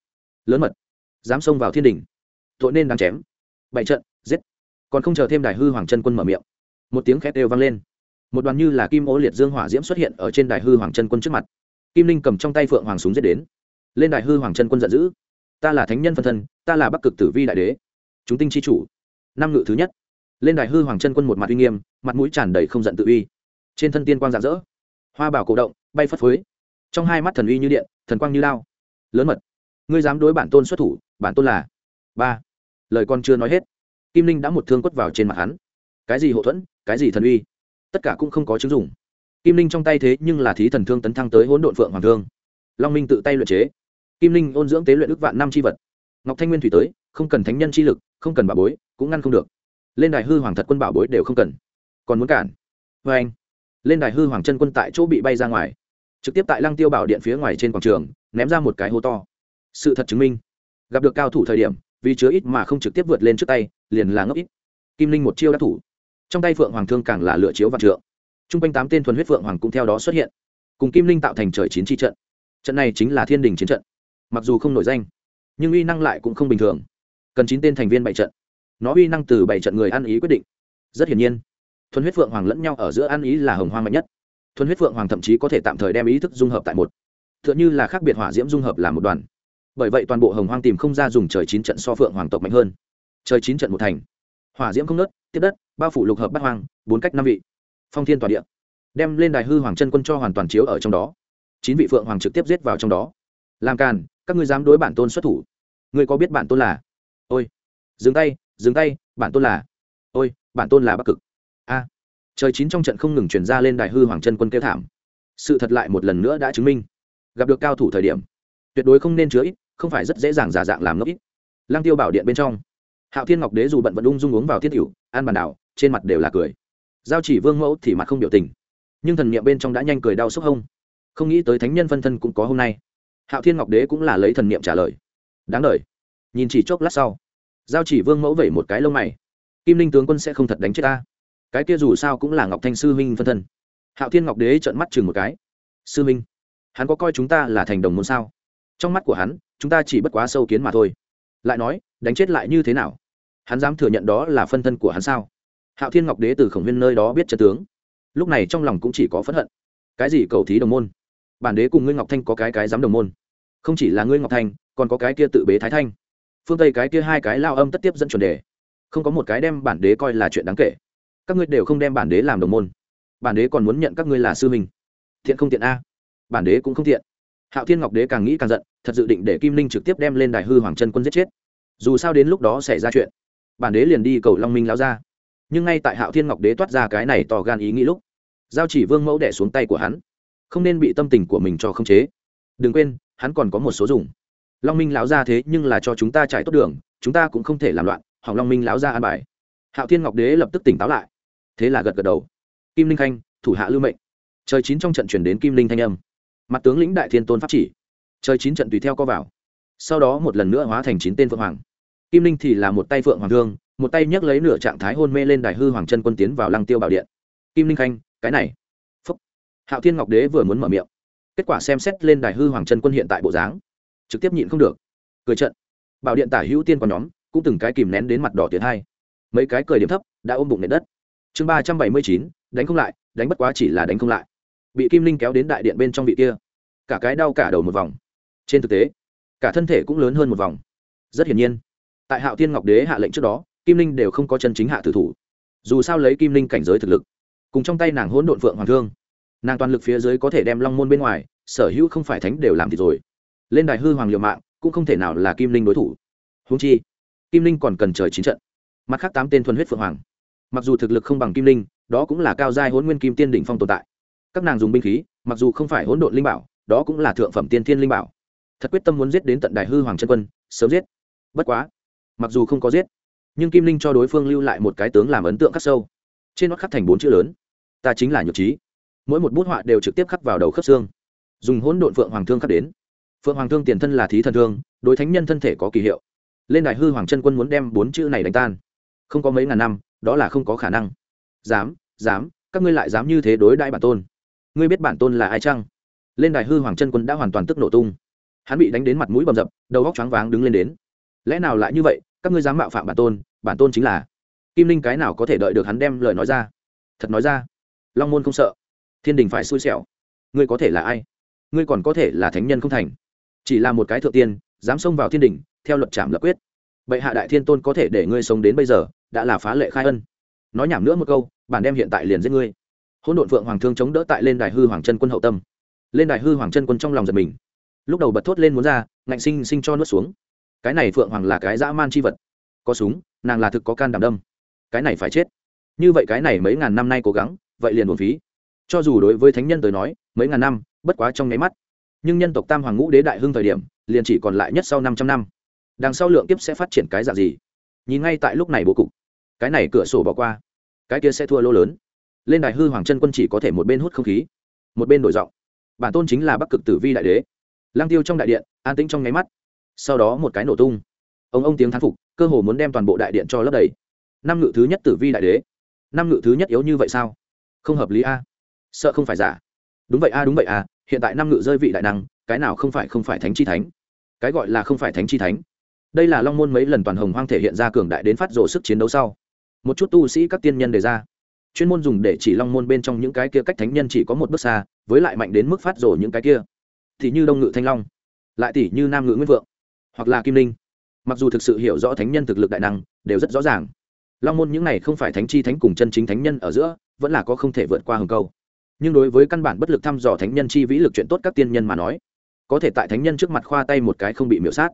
Lớn mật dám xông vào thiên đình. Tội nên đang chém. Bảy trận, giết. Còn không chờ thêm đài hư hoàng chân quân mở miệng, một tiếng khét đều vang lên. Một đoàn như là kim ô liệt dương hỏa diễm xuất hiện ở trên đài hư hoàng chân quân trước mặt. Kim linh cầm trong tay phượng hoàng súng giết đến. Lên đài hư hoàng chân quân giận dữ. Ta là thánh nhân phân thân, ta là bắc cực tử vi đại đế. Chúng tinh chi chủ. Năm ngự thứ nhất. Lên đài hư hoàng chân quân một mặt uy nghiêm, mặt mũi tràn đầy không giận tự uy. Trên thân tiên quang rạng rỡ. Hoa bảo cổ động, bay phất phới. Trong hai mắt thần uy như điện, thần quang như lao. Lớn mật. Ngươi dám đối bản tôn xuất thủ bản tôn là ba. Lời con chưa nói hết, kim linh đã một thương quất vào trên mặt hắn. Cái gì hậu thuẫn, cái gì thần uy? Tất cả cũng không có chứng dụng. Kim linh trong tay thế nhưng là thí thần thương tấn thăng tới hỗn độn phượng hoàng thương. Long minh tự tay luyện chế. Kim linh ôn dưỡng tế luyện ước vạn năm c h i vật. Ngọc thanh nguyên thủy tới, không cần thánh nhân chi lực, không cần bảo bối, cũng ngăn không được. Lên đài hư hoàng thật quân bảo bối đều không cần. Còn muốn cản? Vê anh, lên đài hư hoàng chân quân tại chỗ bị bay ra ngoài. Trực tiếp tại lăng tiêu bảo điện phía ngoài trên quảng trường, ném ra một cái hố to. Sự thật chứng minh gặp được cao thủ thời điểm, vì chứa ít mà không trực tiếp vượt lên trước tay, liền là ngốc ít. Kim linh một chiêu đắc thủ. Trong tay phượng hoàng thương càng là lựa chiếu vạn trượng. T r u n g quanh tám tên thuần huyết phượng hoàng cũng theo đó xuất hiện. Cùng kim linh tạo thành trời chín chi trận. Trận này chính là thiên đình chiến trận. Mặc dù không nổi danh, nhưng uy năng lại cũng không bình thường. Cần chín tên thành viên bảy trận. Nó uy năng từ bảy trận người ăn ý quyết định. Rất hiển nhiên, thuần huyết phượng hoàng lẫn nhau ở giữa ăn ý là hồng hoang mạnh nhất. Thuần huyết phượng hoàng thậm chí có thể tạm thời đem ý thức dung hợp tại một. T h ư ợ n h ư là khác biệt hỏa diễm dung hợp là một đoàn bởi vậy toàn bộ hồng hoang tìm không ra dùng trời chín trận so phượng hoàng tộc mạnh hơn. Trời chín trận một thành. Hỏa diễm không nớt tiếp đất, bao phủ lục hợp bắt hoang, bốn cách năm vị. Phong thiên tòa địa. Đem lên đài hư hoàng chân quân cho hoàn toàn chiếu ở trong đó. Chín vị phượng hoàng trực tiếp giết vào trong đó. Làm càn, các ngươi dám đối bản tôn xuất thủ. Ngươi có biết bản tôn là? Ôi. Dừng tay dừng tay, bản tôn là? Ôi, bản tôn là bắc cực. A. Trời chín trong trận không ngừng chuyển ra lên đài hư hoàng chân quân kêu thảm. Sự thật lại một lần nữa đã chứng minh. Gặp được cao thủ thời điểm, tuyệt đối không nên chứa ít không phải rất dễ dàng giả dạng làm ngốc ít. Lăng tiêu bảo điện bên trong, hạo thiên ngọc đế dù bận vẫn ung dung uống vào thiết hữu ăn bàn đảo, trên mặt đều là cười. Giao chỉ vương mẫu thì mặt không biểu tình, nhưng thần niệm bên trong đã nhanh cười đau sốc hông. Không nghĩ tới thánh nhân phân thân cũng có hôm nay. Hạo thiên ngọc đế cũng là lấy thần niệm trả lời. Đáng lời nhìn chỉ chốc lát sau, giao chỉ vương mẫu vẩy một cái lông mày. Kim linh tướng quân sẽ không thật đánh chết ta. Cái kia dù sao cũng là ngọc thanh sư huynh phân thân. Hạo thiên ngọc đế trợn mắt chừng một cái. Sư huynh, hắn có coi chúng ta là thành đồng môn sao? Trong mắt của hắn chúng ta chỉ bất quá sâu kiến mà thôi. Lại nói, đánh chết lại như thế nào? Hắn dám thừa nhận đó là phân thân của hắn sao? Hạo thiên ngọc đế từ khổng viên nơi đó biết chân tướng. Lúc này trong lòng cũng chỉ có phẫn hận. Cái gì cầu thí đồng môn? Bản đế cùng ngươi ngọc thanh có cái cái dám đồng môn? Không chỉ là ngươi ngọc thanh, còn có cái kia tự bế thái thanh. Phương tây cái kia hai cái lao âm tất tiếp dẫn chuẩn đề. Không có một cái đem bản đế coi là chuyện đáng kể. Các ngươi đều không đem bản đế làm đồng môn. Bản đế còn muốn nhận các ngươi là sư mình thiện không tiện a. Bản đế cũng không thiện hạo thiên ngọc đế càng nghĩ càng giận, thật dự định để kim linh trực tiếp đem lên đài hư hoàng chân quân giết chết. Dù sao đến lúc đó xảy ra chuyện. Bản đế liền đi cầu long minh lao ra nhưng ngay tại hạo thiên ngọc đế toát ra cái này tỏ gan ý nghĩ lúc, giao chỉ vương mẫu đẻ xuống tay của hắn. Không nên bị tâm tình của mình cho khống chế. Đừng quên, hắn còn có một số dùng. Long minh lão ra thế nhưng là cho chúng ta trải tốt đường, chúng ta cũng không thể làm loạn, hỏng long minh lão ra an bài. Hạo thiên ngọc đế lập tức tỉnh táo lại. Thế là gật gật đầu. Kim linh khanh, thủ hạ lưu mệnh. Trời chín trong trận chuyển đến kim linh thanh âm mặt tướng lĩnh đại thiên tôn pháp chỉ. Chơi chín trận tùy theo co vào. Sau đó một lần nữa hóa thành chín tên phượng hoàng. Kim linh thì là một tay phượng hoàng thương, một tay nhấc lấy nửa trạng thái hôn mê lên đài hư hoàng chân quân tiến vào lăng tiêu bảo điện. Kim linh khanh, cái này. Phúc. Hạo thiên ngọc đế vừa muốn mở miệng. Kết quả xem xét lên đài hư hoàng chân quân hiện tại bộ dáng, trực tiếp nhịn không được. Cười trận bảo điện tả hữu tiên còn nhóm, cũng từng cái kìm nén đến mặt đỏ tiến hai. Mấy cái cười điểm thấp, đã ôm bụng nền đất. Chương ba trăm bảy mươi chín, đánh không lại, đánh bất quá chỉ là đánh không lại bị kim linh kéo đến đại điện bên trong vị kia. Cả cái đau cả đầu một vòng. Trên thực tế, cả thân thể cũng lớn hơn một vòng. Rất hiển nhiên, tại hạo thiên ngọc đế hạ lệnh trước đó, kim linh đều không có chân chính hạ tử thủ. Dù sao lấy kim linh cảnh giới thực lực, cùng trong tay nàng hỗn độn phượng hoàng thương, nàng toàn lực phía dưới có thể đem long môn bên ngoài, sở hữu không phải thánh đều làm thì rồi. Lên đài hư hoàng liều mạng, cũng không thể nào là kim linh đối thủ. Húng chi, kim linh còn cần trời chín trận. Mặt khác tám tên thuần huyết phượng hoàng. Mặc dù thực lực không bằng kim linh, đó cũng là cao giai hỗn nguyên kim tiên đỉnh phong tồn tại các nàng dùng binh khí, mặc dù không phải hỗn độn linh bảo, đó cũng là thượng phẩm tiên thiên linh bảo. Thật quyết tâm muốn giết đến tận đài hư hoàng chân quân, sớm giết. Bất quá, mặc dù không có giết, nhưng kim linh cho đối phương lưu lại một cái tướng làm ấn tượng khắc sâu. Trên nó khắc thành bốn chữ lớn. Ta chính là nhược trí. Mỗi một bút họa đều trực tiếp khắc vào đầu khớp xương. Dùng hỗn độn phượng hoàng thương khắc đến. Phượng hoàng thương tiền thân là thí thần thương, đối thánh nhân thân thể có kỳ hiệu. Lên đại hư hoàng chân quân muốn đem bốn chữ này đánh tan. Không có mấy ngàn năm, đó là không có khả năng. Dám dám, các ngươi lại dám như thế đối đại bản tôn ngươi biết bản tôn là ai chăng? Lên đài hư hoàng chân quân đã hoàn toàn tức nổ tung. Hắn bị đánh đến mặt mũi bầm dập, đầu góc choáng váng đứng lên đến. Lẽ nào lại như vậy, các ngươi dám mạo phạm bản tôn bản tôn chính là? Kim linh cái nào có thể đợi được hắn đem lời nói ra? Thật nói ra. Long môn không sợ. Thiên đình phải xui xẻo. Ngươi có thể là ai? Ngươi còn có thể là thánh nhân không thành. Chỉ là một cái thượng tiên, dám xông vào thiên đình, theo luật trảm lập quyết. Bệ hạ đại thiên tôn có thể để ngươi sống đến bây giờ, đã là phá lệ khai ân. Nói nhảm nữa một câu, bản đem hiện tại liền giết ngươi hỗn độn phượng hoàng thương chống đỡ tại lên đài hư hoàng chân quân hậu tâm. Lên đài hư hoàng chân quân trong lòng giật mình. Lúc đầu bật thốt lên muốn ra, ngạnh sinh sinh cho nuốt xuống. Cái này phượng hoàng là cái dã man chi vật. Có súng, nàng là thực có can đảm đâm. Cái này phải chết. Như vậy cái này mấy ngàn năm nay cố gắng, vậy liền buồn phí. Cho dù đối với thánh nhân tới nói, mấy ngàn năm, bất quá trong nháy mắt. Nhưng nhân tộc tam hoàng ngũ đế đại hưng thời điểm, liền chỉ còn lại nhất sau năm trăm năm. Đằng sau lượng kiếp sẽ phát triển cái dạng gì? Nhìn ngay tại lúc này bố cục. Cái này cửa sổ bỏ qua. Cái kia sẽ thua lỗ lớn lên đài hư hoàng chân quân chỉ có thể một bên hút không khí, một bên đổi giọng. Bản tôn chính là bắc cực tử vi đại đế. Lang tiêu trong đại điện, an tĩnh trong nháy mắt. Sau đó một cái nổ tung. Ông ông tiếng thán phục, cơ hồ muốn đem toàn bộ đại điện cho lấp đầy. Năm ngự thứ nhất tử vi đại đế. Năm ngự thứ nhất yếu như vậy sao? Không hợp lý a. Sợ không phải giả. Đúng vậy a, đúng vậy a, hiện tại năm ngự rơi vị đại năng, cái nào không phải không phải thánh chi thánh? Cái gọi là không phải thánh chi thánh. Đây là long môn mấy lần toàn hồng hoang thể hiện ra cường đại đến phát rồ sức chiến đấu sau. Một chút tu sĩ các tiên nhân đề ra chuyên môn dùng để chỉ long môn bên trong những cái kia cách thánh nhân chỉ có một bước xa, với lại mạnh đến mức phát rổ những cái kia. Thì như đông ngự thanh long, lại tỷ như nam ngự nguyên vượng, hoặc là kim linh. Mặc dù thực sự hiểu rõ thánh nhân thực lực đại năng, đều rất rõ ràng. Long môn những này không phải thánh chi thánh cùng chân chính thánh nhân ở giữa, vẫn là có không thể vượt qua hừng câu. Nhưng đối với căn bản bất lực thăm dò thánh nhân chi vĩ lực chuyện tốt các tiên nhân mà nói, có thể tại thánh nhân trước mặt khoa tay một cái không bị miễu sát,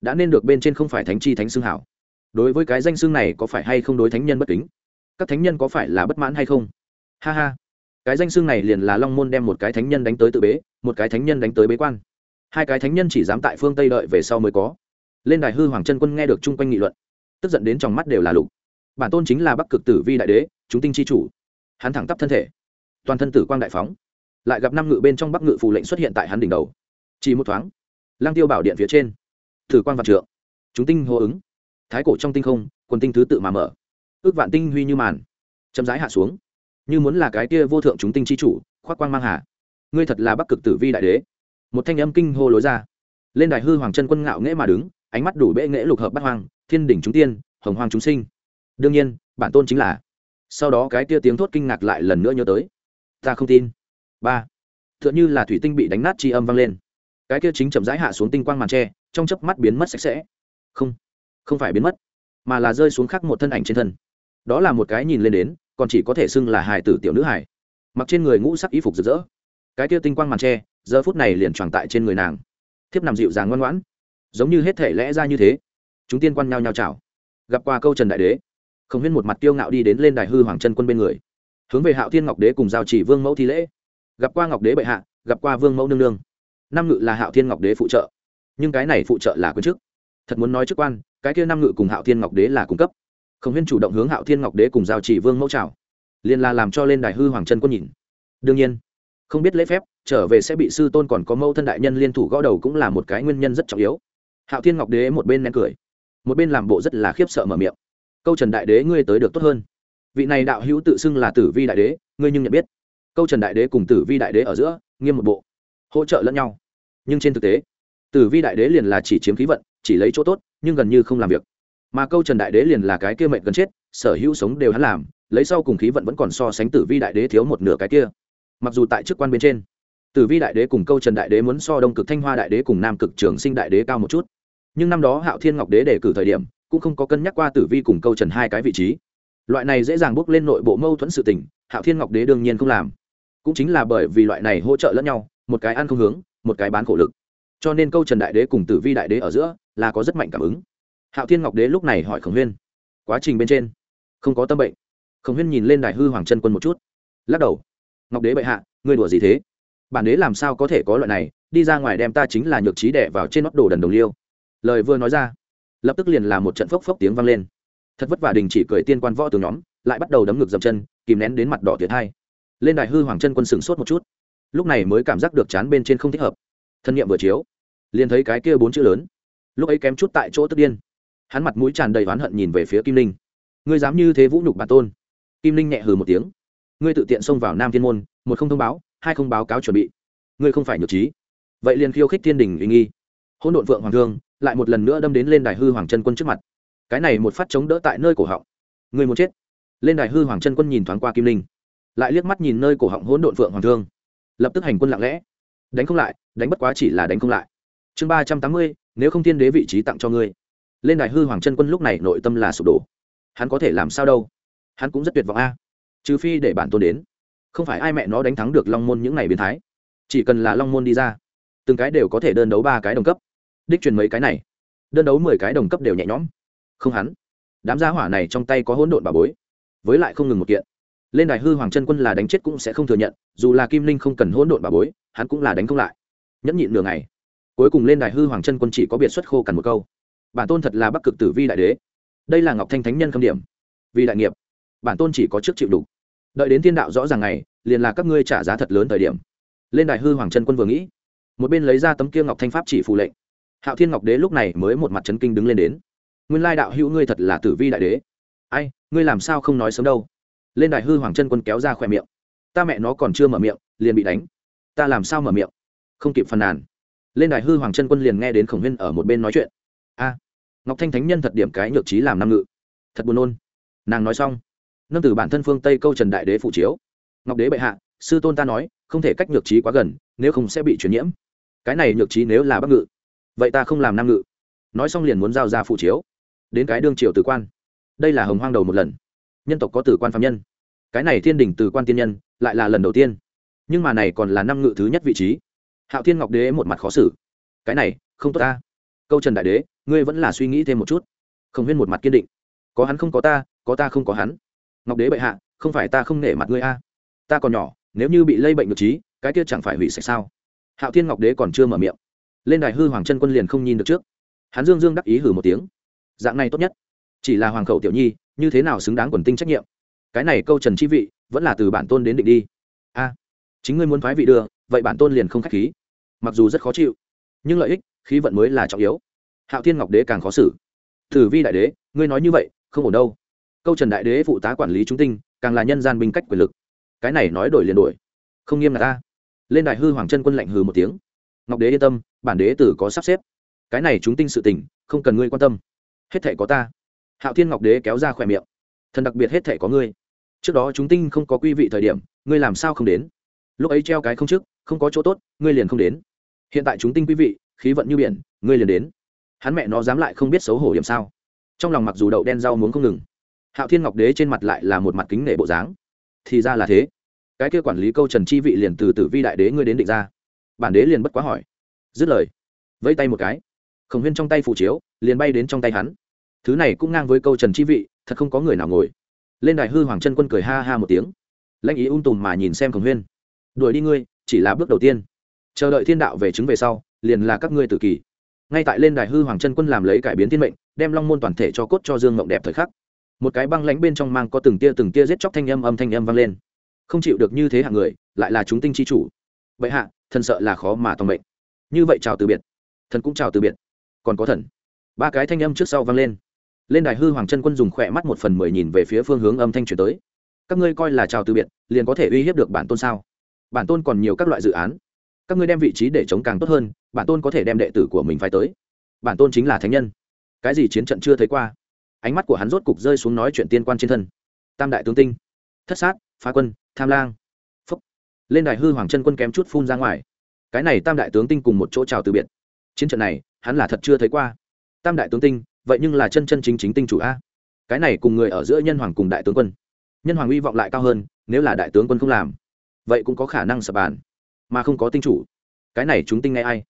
đã nên được bên trên không phải thánh chi thánh xương hảo. Đối với cái danh xương này có phải hay không đối thánh nhân bất kính? Các thánh nhân có phải là bất mãn hay không? Ha ha. Cái danh xương này liền là long môn đem một cái thánh nhân đánh tới tự bế, một cái thánh nhân đánh tới bế quan. Hai cái thánh nhân chỉ dám tại phương tây đợi về sau mới có. Lên đài hư hoàng chân quân nghe được chung quanh nghị luận, tức giận đến trong mắt đều là lục. Bản tôn chính là bắc cực tử vi đại đế, chúng tinh chi chủ. Hắn thẳng tắp thân thể, toàn thân tử quang đại phóng, lại gặp năm ngự bên trong bắc ngự phù lệnh xuất hiện tại hắn đỉnh đầu. Chỉ một thoáng lang tiêu bảo điện phía trên thử quang vạn trượng. Chúng tinh hô ứng. Thái cổ trong tinh không, quần tinh thứ tự mà mở ước vạn tinh huy như màn. Chậm rãi hạ xuống. Như muốn là cái kia vô thượng chúng tinh chi chủ, khoác quang mang hà. Ngươi thật là bắc cực tử vi đại đế. Một thanh âm kinh hô lối ra. Lên đài hư hoàng chân quân ngạo nghễ mà đứng, ánh mắt đủ bệ nghễ lục hợp bát hoang, thiên đỉnh chúng tiên, hồng hoàng chúng sinh. Đương nhiên, bản tôn chính là. Sau đó cái kia tiếng thốt kinh ngạc lại lần nữa nhớ tới. Ta không tin. Ba. T h ư ợ n như là thủy tinh bị đánh nát tri âm vang lên. Cái kia chính chậm rãi hạ xuống tinh quang màn tre, trong chớp mắt biến mất sạch sẽ. Không. Không phải biến mất, mà là rơi xuống khắc một thân ảnh trên thân đó là một cái nhìn lên đến, còn chỉ có thể xưng là hài tử tiểu nữ hải mặc trên người ngũ sắc y phục rực rỡ. Cái kia tinh quang màn tre giờ phút này liền tròn tại trên người nàng. Thiếp nằm dịu dàng ngoan ngoãn. Giống như hết thể lẽ ra như thế. Chúng tiên quan nhao nhao chào. Gặp qua câu trần đại đế không huyên một mặt tiêu ngạo đi đến lên đài hư hoàng chân quân bên người. Hướng về hạo thiên ngọc đế cùng giao chỉ vương mẫu thi lễ. Gặp qua ngọc đế bệ hạ, gặp qua vương mẫu nương nương. Năm ngự là hạo thiên ngọc đế phụ trợ. Nhưng cái này phụ trợ là quân chức. Thật muốn nói chức quan, cái kia năm ngự cùng hạo thiên ngọc đế là cung cấp không huyên chủ động hướng hạo thiên ngọc đế cùng giao chỉ vương mẫu trào, liền là làm cho lên đài hư hoàng chân quân nhìn. Đương nhiên không biết lễ phép trở về sẽ bị sư tôn còn có mẫu thân đại nhân liên thủ gõ đầu cũng là một cái nguyên nhân rất trọng yếu. Hạo thiên ngọc đế một bên nén cười một bên làm bộ rất là khiếp sợ mở miệng. Câu trần đại đế ngươi tới được tốt hơn. Vị này đạo hữu tự xưng là tử vi đại đế ngươi nhưng nhận biết. Câu trần đại đế cùng tử vi đại đế ở giữa nghiêm một bộ hỗ trợ lẫn nhau. Nhưng trên thực tế tử vi đại đế liền là chỉ chiếm khí vận chỉ lấy chỗ tốt nhưng gần như không làm việc mà câu trần đại đế liền là cái kia mệnh gần chết, sở hữu sống đều hắn làm, lấy sau cùng khí vận vẫn còn so sánh tử vi đại đế thiếu một nửa cái kia. Mặc dù tại chức quan bên trên, tử vi đại đế cùng câu trần đại đế muốn so đông cực thanh hoa đại đế cùng nam cực trường sinh đại đế cao một chút. Nhưng năm đó hạo thiên ngọc đế đề cử thời điểm, cũng không có cân nhắc qua tử vi cùng câu trần hai cái vị trí. Loại này dễ dàng bước lên nội bộ mâu thuẫn sự tình, hạo thiên ngọc đế đương nhiên không làm. Cũng chính là bởi vì loại này hỗ trợ lẫn nhau, một cái ăn không hướng, một cái bán khổ lực. Cho nên câu trần đại đế cùng tử vi đại đế ở giữa là có rất mạnh cảm ứng hạo thiên ngọc đế lúc này hỏi khổng huyên, quá trình bên trên, không có tâm bệnh? Khổng huyên nhìn lên đài hư hoàng chân quân một chút, lắc đầu, ngọc đế bệ hạ, ngươi đùa gì thế? Bản đế làm sao có thể có loại này, đi ra ngoài đem ta chính là nhược trí đẻ vào trên nót đồ đần đồng liêu. Lời vừa nói ra, lập tức liền là một trận phốc phốc tiếng vang lên. Thật vất vả đình chỉ cười tiên quan võ từ nhóm, lại bắt đầu đấm ngược dầm chân, kìm nén đến mặt đỏ tiệt hai. Lên đài hư hoàng chân quân sửng sốt một chút, lúc này mới cảm giác được chán bên trên không thích hợp. Thân nhiệm vừa chiếu, liền thấy cái kia bốn chữ lớn, lúc ấy kém chút tại chỗ tức điên hắn mặt mũi tràn đầy oán hận nhìn về phía kim linh. Ngươi dám như thế vũ nhục bản tôn. Kim linh nhẹ hừ một tiếng. Ngươi tự tiện xông vào nam thiên môn, một không thông báo, hai không báo cáo chuẩn bị. Ngươi không phải nhược trí. Vậy liền khiêu khích thiên đình uy nghi. Hỗn độn vượng hoàng thương lại một lần nữa đâm đến lên đài hư hoàng chân quân trước mặt. Cái này một phát chống đỡ tại nơi cổ họng. Ngươi muốn chết. Lên đài hư hoàng chân quân nhìn thoáng qua kim linh, lại liếc mắt nhìn nơi cổ họng hỗn độn vượng hoàng thương. Lập tức hành quân lặng lẽ. Đánh không lại, đánh bất quá chỉ là đánh không lại. Chương ba trăm tám mươi, nếu không thiên đế vị trí tặng cho ngươi lên đài hư hoàng chân quân lúc này nội tâm là sụp đổ. Hắn có thể làm sao đâu? Hắn cũng rất tuyệt vọng a. Trừ phi để bản tôn đến. Không phải ai mẹ nó đánh thắng được long môn những ngày biến thái. Chỉ cần là long môn đi ra, từng cái đều có thể đơn đấu ba cái đồng cấp. Đích truyền mấy cái này. Đơn đấu mười cái đồng cấp đều nhẹ nhõm. Không hắn. Đám gia hỏa này trong tay có hỗn độn bà bối. Với lại không ngừng một kiện. Lên đài hư hoàng chân quân là đánh chết cũng sẽ không thừa nhận, dù là kim linh không cần hỗn độn bà bối, hắn cũng là đánh không lại. Nhẫn nhịn nửa ngày. Cuối cùng lên đài hư hoàng chân quân chỉ có biệt xuất khô cằn một câu bản tôn thật là bắc cực tử vi đại đế. Đây là ngọc thanh thánh nhân khâm điểm. Vì đại nghiệp, bản tôn chỉ có trước chịu đủ. Đợi đến thiên đạo rõ ràng ngày liền là các ngươi trả giá thật lớn thời điểm. Lên đài hư hoàng chân quân vừa nghĩ, một bên lấy ra tấm kia ngọc thanh pháp chỉ phù lệnh. Hạo thiên ngọc đế lúc này mới một mặt trấn kinh đứng lên đến. Nguyên lai đạo hữu ngươi thật là tử vi đại đế. Ai, ngươi làm sao không nói sớm đâu? Lên đại hư hoàng chân quân kéo ra khỏe miệng. Ta mẹ nó còn chưa mở miệng, liền bị đánh. Ta làm sao mở miệng? Không kịp phàn nàn. Lên đại hư hoàng chân quân liền nghe đến khổng huyên ở một bên nói chuyện ngọc thanh thánh nhân thật điểm cái nhược trí làm nam ngự. Thật buồn nôn. Nàng nói xong, nâng từ bản thân phương tây câu trần đại đế phụ chiếu. Ngọc đế bệ hạ, sư tôn ta nói, không thể cách nhược trí quá gần, nếu không sẽ bị truyền nhiễm. Cái này nhược trí nếu là bắc ngự, vậy ta không làm nam ngự. Nói xong liền muốn giao ra phụ chiếu. Đến cái đương triều tử quan. Đây là hồng hoang đầu một lần. Nhân tộc có tử quan phạm nhân. Cái này thiên đình tử quan tiên nhân, lại là lần đầu tiên. Nhưng mà này còn là năm ngự thứ nhất vị trí. Hạo thiên ngọc đế một mặt khó xử. Cái này, không tốt ta câu trần đại đế, ngươi vẫn là suy nghĩ thêm một chút. Không huyên một mặt kiên định. Có hắn không có ta có ta không có hắn. Ngọc đế bệ hạ, không phải ta không nể mặt ngươi a. Ta còn nhỏ, nếu như bị lây bệnh ngược trí, cái kia chẳng phải hủy sạch sao? Hạo thiên ngọc đế còn chưa mở miệng. Lên đài hư hoàng chân quân liền không nhìn được trước. Hắn dương dương đắc ý hử một tiếng. Dạng này tốt nhất. Chỉ là hoàng khẩu tiểu nhi, như thế nào xứng đáng quần tinh trách nhiệm? Cái này câu trần chi vị, vẫn là từ bản tôn đến định đi. A, chính ngươi muốn phái vị đưa, vậy bản tôn liền không k h á c h khí. Mặc dù rất khó chịu nhưng lợi ích, khí vận mới là trọng yếu. Hạo thiên ngọc đế càng khó xử. Thử vi đại đế, ngươi nói như vậy, không ổn đâu. Câu trần đại đế phụ tá quản lý trung tinh, càng là nhân gian binh cách quyền lực. Cái này nói đổi liền đổi. Không nghiêm ngặt ta. Lên đại hư hoàng chân quân lạnh hừ một tiếng. Ngọc đế yên tâm, bản đế tử có sắp xếp. Cái này chúng tinh sự tình, không cần ngươi quan tâm. Hết thể có ta. Hạo thiên ngọc đế kéo ra khỏe miệng. Thần đặc biệt hết thể có ngươi. Trước đó chúng tinh không có quy vị thời điểm, ngươi làm sao không đến? Lúc ấy treo cái không trước, không có chỗ tốt, ngươi liền không đến hiện tại chúng tinh quý vị, khí vận như biển, ngươi liền đến. Hắn mẹ nó dám lại không biết xấu hổ điểm sao. Trong lòng mặc dù đậu đen rau muốn không ngừng, hạo thiên ngọc đế trên mặt lại là một mặt kính nể bộ dáng. Thì ra là thế. Cái kia quản lý câu trần chi vị liền từ tử vi đại đế ngươi đến định ra. Bản đế liền bất quá hỏi. Dứt lời, vẫy tay một cái. Khổng huyên trong tay phủ chiếu, liền bay đến trong tay hắn. Thứ này cũng ngang với câu trần chi vị, thật không có người nào ngồi. Lên đài hư hoàng chân quân cười ha ha một tiếng. Lãnh ý ung tùm mà nhìn xem khổng huyên. Đuổi đi ngươi, chỉ là bước đầu tiên chờ đợi thiên đạo về chứng về sau, liền là các ngươi tự kỷ ngay tại lên đài hư hoàng chân quân làm lấy cải biến thiên mệnh, đem long môn toàn thể cho cốt cho dương mộng đẹp thời khắc. Một cái băng lánh bên trong mang có từng tia từng tia giết chóc thanh âm âm thanh âm vang lên. Không chịu được như thế hạng người, lại là chúng tinh chi chủ. Vậy hạ, thần sợ là khó mà tòng mệnh. Như vậy chào từ biệt. Thần cũng chào từ biệt. Còn có thần. Ba cái thanh âm trước sau vang lên. Lên đài hư hoàng chân quân dùng khỏe mắt một phần mười nhìn về phía phương hướng âm thanh chuyển tới. Các ngươi coi là chào từ biệt, liền có thể uy hiếp được bản tôn sao? Bản tôn còn nhiều các loại dự án các ngươi đem vị trí để chống càng tốt hơn, bản tôn có thể đem đệ tử của mình phải tới. Bản tôn chính là thánh nhân. Cái gì chiến trận chưa thấy qua? Ánh mắt của hắn rốt cục rơi xuống nói chuyện tiên quan trên thân. Tam đại tướng tinh, thất sát, phá quân, tham lang. Phúc. Lên đài hư hoàng chân quân kém chút phun ra ngoài. Cái này tam đại tướng tinh cùng một chỗ chào từ biệt. Chiến trận này, hắn là thật chưa thấy qua. Tam đại tướng tinh, vậy nhưng là chân chân chính chính tinh chủ a. Cái này cùng người ở giữa nhân hoàng cùng đại tướng quân. Nhân hoàng hy vọng lại cao hơn, nếu là đại tướng quân không làm, vậy cũng có khả năng sập bàn mà không có tinh chủ. Cái này chúng tinh nghe ai?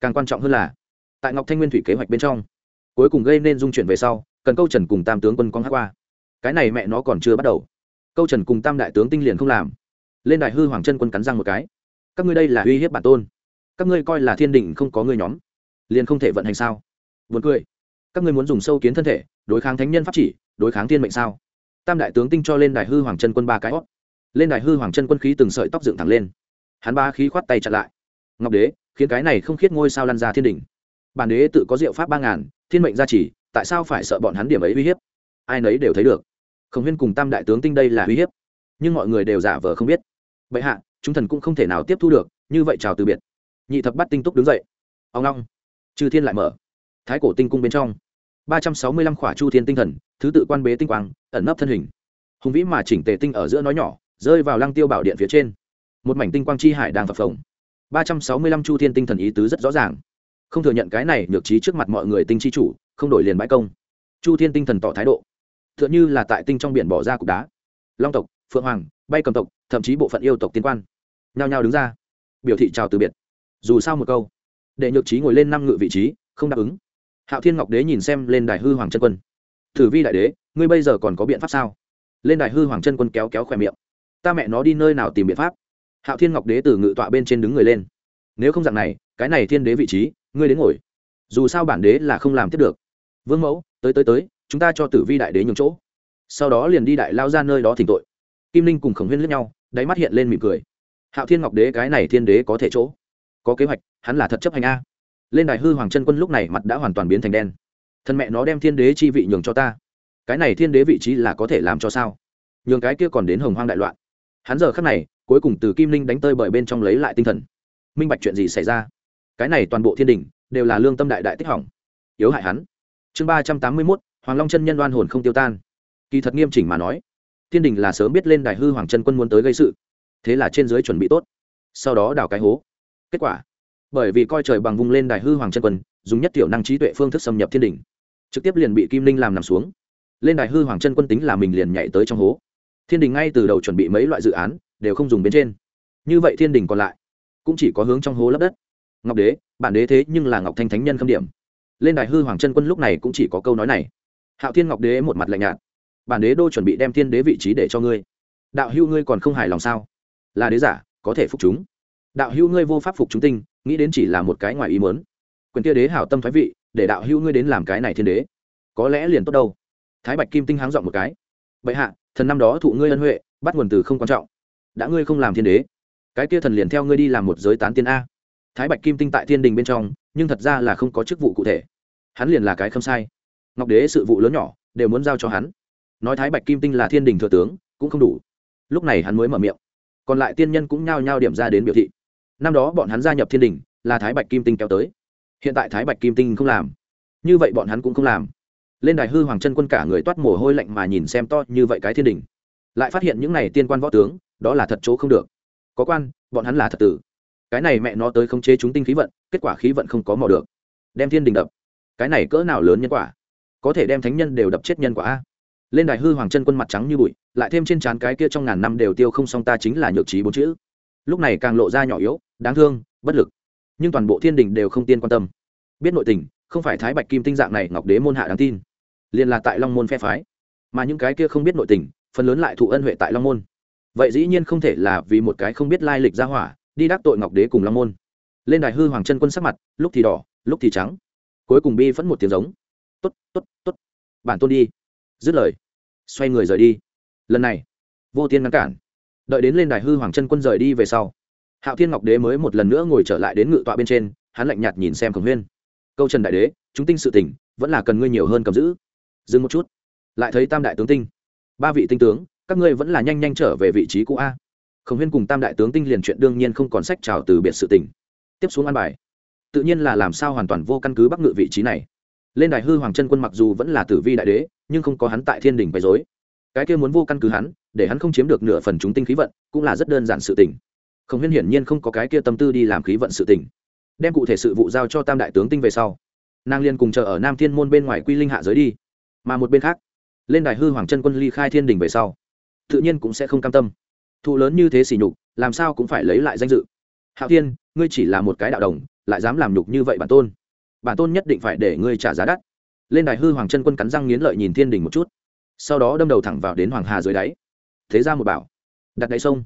Càng quan trọng hơn là, tại ngọc thanh nguyên thủy kế hoạch bên trong, cuối cùng gây nên dung chuyển về sau, cần câu trần cùng tam tướng quân con hát qua. Cái này mẹ nó còn chưa bắt đầu. Câu trần cùng tam đại tướng tinh liền không làm. Lên đại hư hoàng chân quân cắn răng một cái. Các ngươi đây là uy hiếp bản tôn. Các ngươi coi là thiên đình không có ngươi nhóm. Liền không thể vận hành sao? Vượt cười. Các ngươi muốn dùng sâu kiến thân thể, đối kháng thánh nhân pháp chỉ, đối kháng thiên mệnh sao? Tam đại tướng tinh cho lên đại hư hoàng chân quân ba cái hót. Lên đại hư hoàng chân quân khí từng sợi tóc dựng thẳng lên hắn ba khí khoát tay chặt lại. Ngọc đế, khiến cái này không khiết ngôi sao lăn ra thiên đình. Bản đế tự có diệu pháp ba ngàn, thiên mệnh gia trì, tại sao phải sợ bọn hắn điểm ấy uy hiếp? Ai nấy đều thấy được. Khổng huyên cùng tam đại tướng tinh đây là uy hiếp. Nhưng mọi người đều giả vờ không biết. Vậy hạ, chúng thần cũng không thể nào tiếp thu được, như vậy chào từ biệt. Nhị thập bắt tinh túc đứng dậy. Ông long. Chư thiên lại mở. Thái cổ tinh cung bên trong. Ba trăm sáu mươi lăm khỏa chu thiên tinh thần, thứ tự quan bế tinh quang, ẩn nấp thân hình. Hùng vĩ mà chỉnh tề tinh ở giữa nói nhỏ, rơi vào lăng tiêu bảo điện phía trên một mảnh tinh quang chi hải đang phập phồng. Ba trăm sáu mươi lăm chu thiên tinh thần ý tứ rất rõ ràng. Không thừa nhận cái này nhược trí trước mặt mọi người tinh chi chủ, không đổi liền bãi công. Chu thiên tinh thần tỏ thái độ. T h ư ợ n như là tại tinh trong biển bỏ ra cục đá. Long tộc, phượng hoàng, bay cầm tộc, thậm chí bộ phận yêu tộc tiên quan, nhao nhao đứng ra, biểu thị chào từ biệt. Dù sao một câu, để nhược trí ngồi lên năm ngự vị trí, không đáp ứng. Hạo thiên ngọc đế nhìn xem lên đài hư hoàng chân quân. Thử vi đại đế, ngươi bây giờ còn có biện pháp sao? Lên đài hư hoàng chân quân kéo kéo khỏe miệng. Ta mẹ nó đi nơi nào tìm biện pháp? Hạo thiên ngọc đế từ ngự tọa bên trên đứng người lên. Nếu không dạng này, cái này thiên đế vị trí, ngươi đến ngồi. Dù sao bản đế là không làm tiếp được. Vương mẫu, tới tới tới, chúng ta cho tử vi đại đế nhường chỗ. Sau đó liền đi đại lao ra nơi đó thỉnh tội. Kim linh cùng khổng huyên lướt nhau, đáy mắt hiện lên mỉm cười. Hạo thiên ngọc đế cái này thiên đế có thể chỗ? Có kế hoạch, hắn là thật chấp hành a. Lên đài hư hoàng chân quân lúc này mặt đã hoàn toàn biến thành đen. Thân mẹ nó đem thiên đế chi vị nhường cho ta. Cái này thiên đế vị trí là có thể làm cho sao? Nhường cái kia còn đến hồng hoang đại loạn. Hắn giờ khắc này cuối cùng từ kim linh đánh tơi bởi bên trong lấy lại tinh thần. Minh bạch chuyện gì xảy ra? Cái này toàn bộ thiên đình đều là lương tâm đại đại tích hỏng. Yếu hại hắn. Chương ba trăm tám mươi mốt, hoàng long chân nhân đoan hồn không tiêu tan. Kỳ thật nghiêm chỉnh mà nói, thiên đình là sớm biết lên đài hư hoàng chân quân muốn tới gây sự. Thế là trên dưới chuẩn bị tốt. Sau đó đào cái hố. Kết quả, bởi vì coi trời bằng vùng lên đài hư hoàng chân quân, dùng nhất tiểu năng trí tuệ phương thức xâm nhập thiên đình. Trực tiếp liền bị kim linh làm nằm xuống. Lên đài hư hoàng chân quân tính là mình liền nhảy tới trong hố. Thiên đình ngay từ đầu chuẩn bị mấy loại dự án đều không dùng bên trên. Như vậy thiên đình còn lại, cũng chỉ có hướng trong hố lấp đất. Ngọc đế, bản đế thế nhưng là ngọc thanh thánh nhân khâm điểm. Lên đài hư hoàng chân quân lúc này cũng chỉ có câu nói này. Hạo thiên ngọc đế một mặt lạnh nhạt. Bản đế đô chuẩn bị đem thiên đế vị trí để cho ngươi. Đạo hưu ngươi còn không hài lòng sao? Là đế giả, có thể phục chúng. Đạo hưu ngươi vô pháp phục chúng tinh, nghĩ đến chỉ là một cái ngoài ý mớn quyền kia đế hảo tâm thái vị, để đạo hưu ngươi đến làm cái này thiên đế. Có lẽ liền tốt đâu. Thái bạch kim tinh háng dọn một cái. Bệ hạ, thần năm đó thụ ngươi ân huệ, bắt nguồn từ không quan trọng đã ngươi không làm thiên đế, cái kia thần liền theo ngươi đi làm một giới tán tiên a. Thái bạch kim tinh tại thiên đình bên trong, nhưng thật ra là không có chức vụ cụ thể. Hắn liền là cái không sai. Ngọc đế sự vụ lớn nhỏ, đều muốn giao cho hắn. Nói thái bạch kim tinh là thiên đình thừa tướng, cũng không đủ. Lúc này hắn mới mở miệng. Còn lại tiên nhân cũng nhao nhao điểm ra đến biểu thị. Năm đó bọn hắn gia nhập thiên đình, là thái bạch kim tinh kéo tới. Hiện tại thái bạch kim tinh không làm. Như vậy bọn hắn cũng không làm. Lên đài hư hoàng chân quân cả người toát mồ hôi lạnh mà nhìn xem to như vậy cái thiên đình. Lại phát hiện những này tiên quan võ tướng đó là thật chỗ không được. Có quan, bọn hắn là thật tử. Cái này mẹ nó tới khống chế chúng tinh khí vận, kết quả khí vận không có mò được. Đem thiên đình đập. Cái này cỡ nào lớn nhân quả? Có thể đem thánh nhân đều đập chết nhân quả a? Lên đài hư hoàng chân quân mặt trắng như bụi, lại thêm trên trán cái kia trong ngàn năm đều tiêu không xong ta chính là nhược trí bốn chữ. Lúc này càng lộ ra nhỏ yếu, đáng thương, bất lực. Nhưng toàn bộ thiên đình đều không tiên quan tâm. Biết nội tình, không phải thái bạch kim tinh dạng này ngọc đế môn hạ đáng tin. Liền là tại long môn phe phái. Mà những cái kia không biết nội tình, phần lớn lại thụ ân huệ tại long môn vậy dĩ nhiên không thể là vì một cái không biết lai lịch ra hỏa, đi đắc tội ngọc đế cùng long môn. Lên đài hư hoàng chân quân sắc mặt, lúc thì đỏ, lúc thì trắng. Cuối cùng bi vẫn một tiếng giống. T ố t t ố t t ố t bản tôn đi. Dứt lời, xoay người rời đi. Lần này, vô tiên ngăn cản. Đợi đến lên đài hư hoàng chân quân rời đi về sau, hạo thiên ngọc đế mới một lần nữa ngồi trở lại đến ngự tọa bên trên, hắn lạnh nhạt nhìn xem khổng huyên. Câu trần đại đế, chúng tinh sự tỉnh vẫn là cần ngươi nhiều hơn cầm giữ. Dừng một chút. Lại thấy tam đại tướng tinh. Ba vị tinh tướng các ngươi vẫn là nhanh nhanh trở về vị trí cũ a. Khổng huyên cùng tam đại tướng tinh liền chuyện đương nhiên không còn sách trào từ biệt sự tình. tiếp xuống an bài. Tự nhiên là làm sao hoàn toàn vô căn cứ bắc ngự vị trí này. Lên đài hư hoàng chân quân mặc dù vẫn là tử vi đại đế, nhưng không có hắn tại thiên đình bày dối cái kia muốn vô căn cứ hắn, để hắn không chiếm được nửa phần chúng tinh khí vận, cũng là rất đơn giản sự tình. Khổng huyên hiển nhiên không có cái kia tâm tư đi làm khí vận sự tình. Đem cụ thể sự vụ giao cho tam đại tướng tinh về sau, nàng liên cùng chờ ở nam thiên môn bên ngoài quy linh hạ giới đi, mà một bên khác, lên đài hư hoàng chân quân ly khai thiên đình về sau tự nhiên cũng sẽ không cam tâm. Thụ lớn như thế xỉ nhục, làm sao cũng phải lấy lại danh dự. Hạo thiên, ngươi chỉ là một cái đạo đồng, lại dám làm nhục như vậy bản tôn. Bản tôn nhất định phải để ngươi trả giá đắt. Lên đài hư hoàng chân quân cắn răng nghiến lợi nhìn thiên đình một chút. Sau đó đâm đầu thẳng vào đến hoàng hà dưới đáy. Thế ra một bảo. Đặt đáy sông.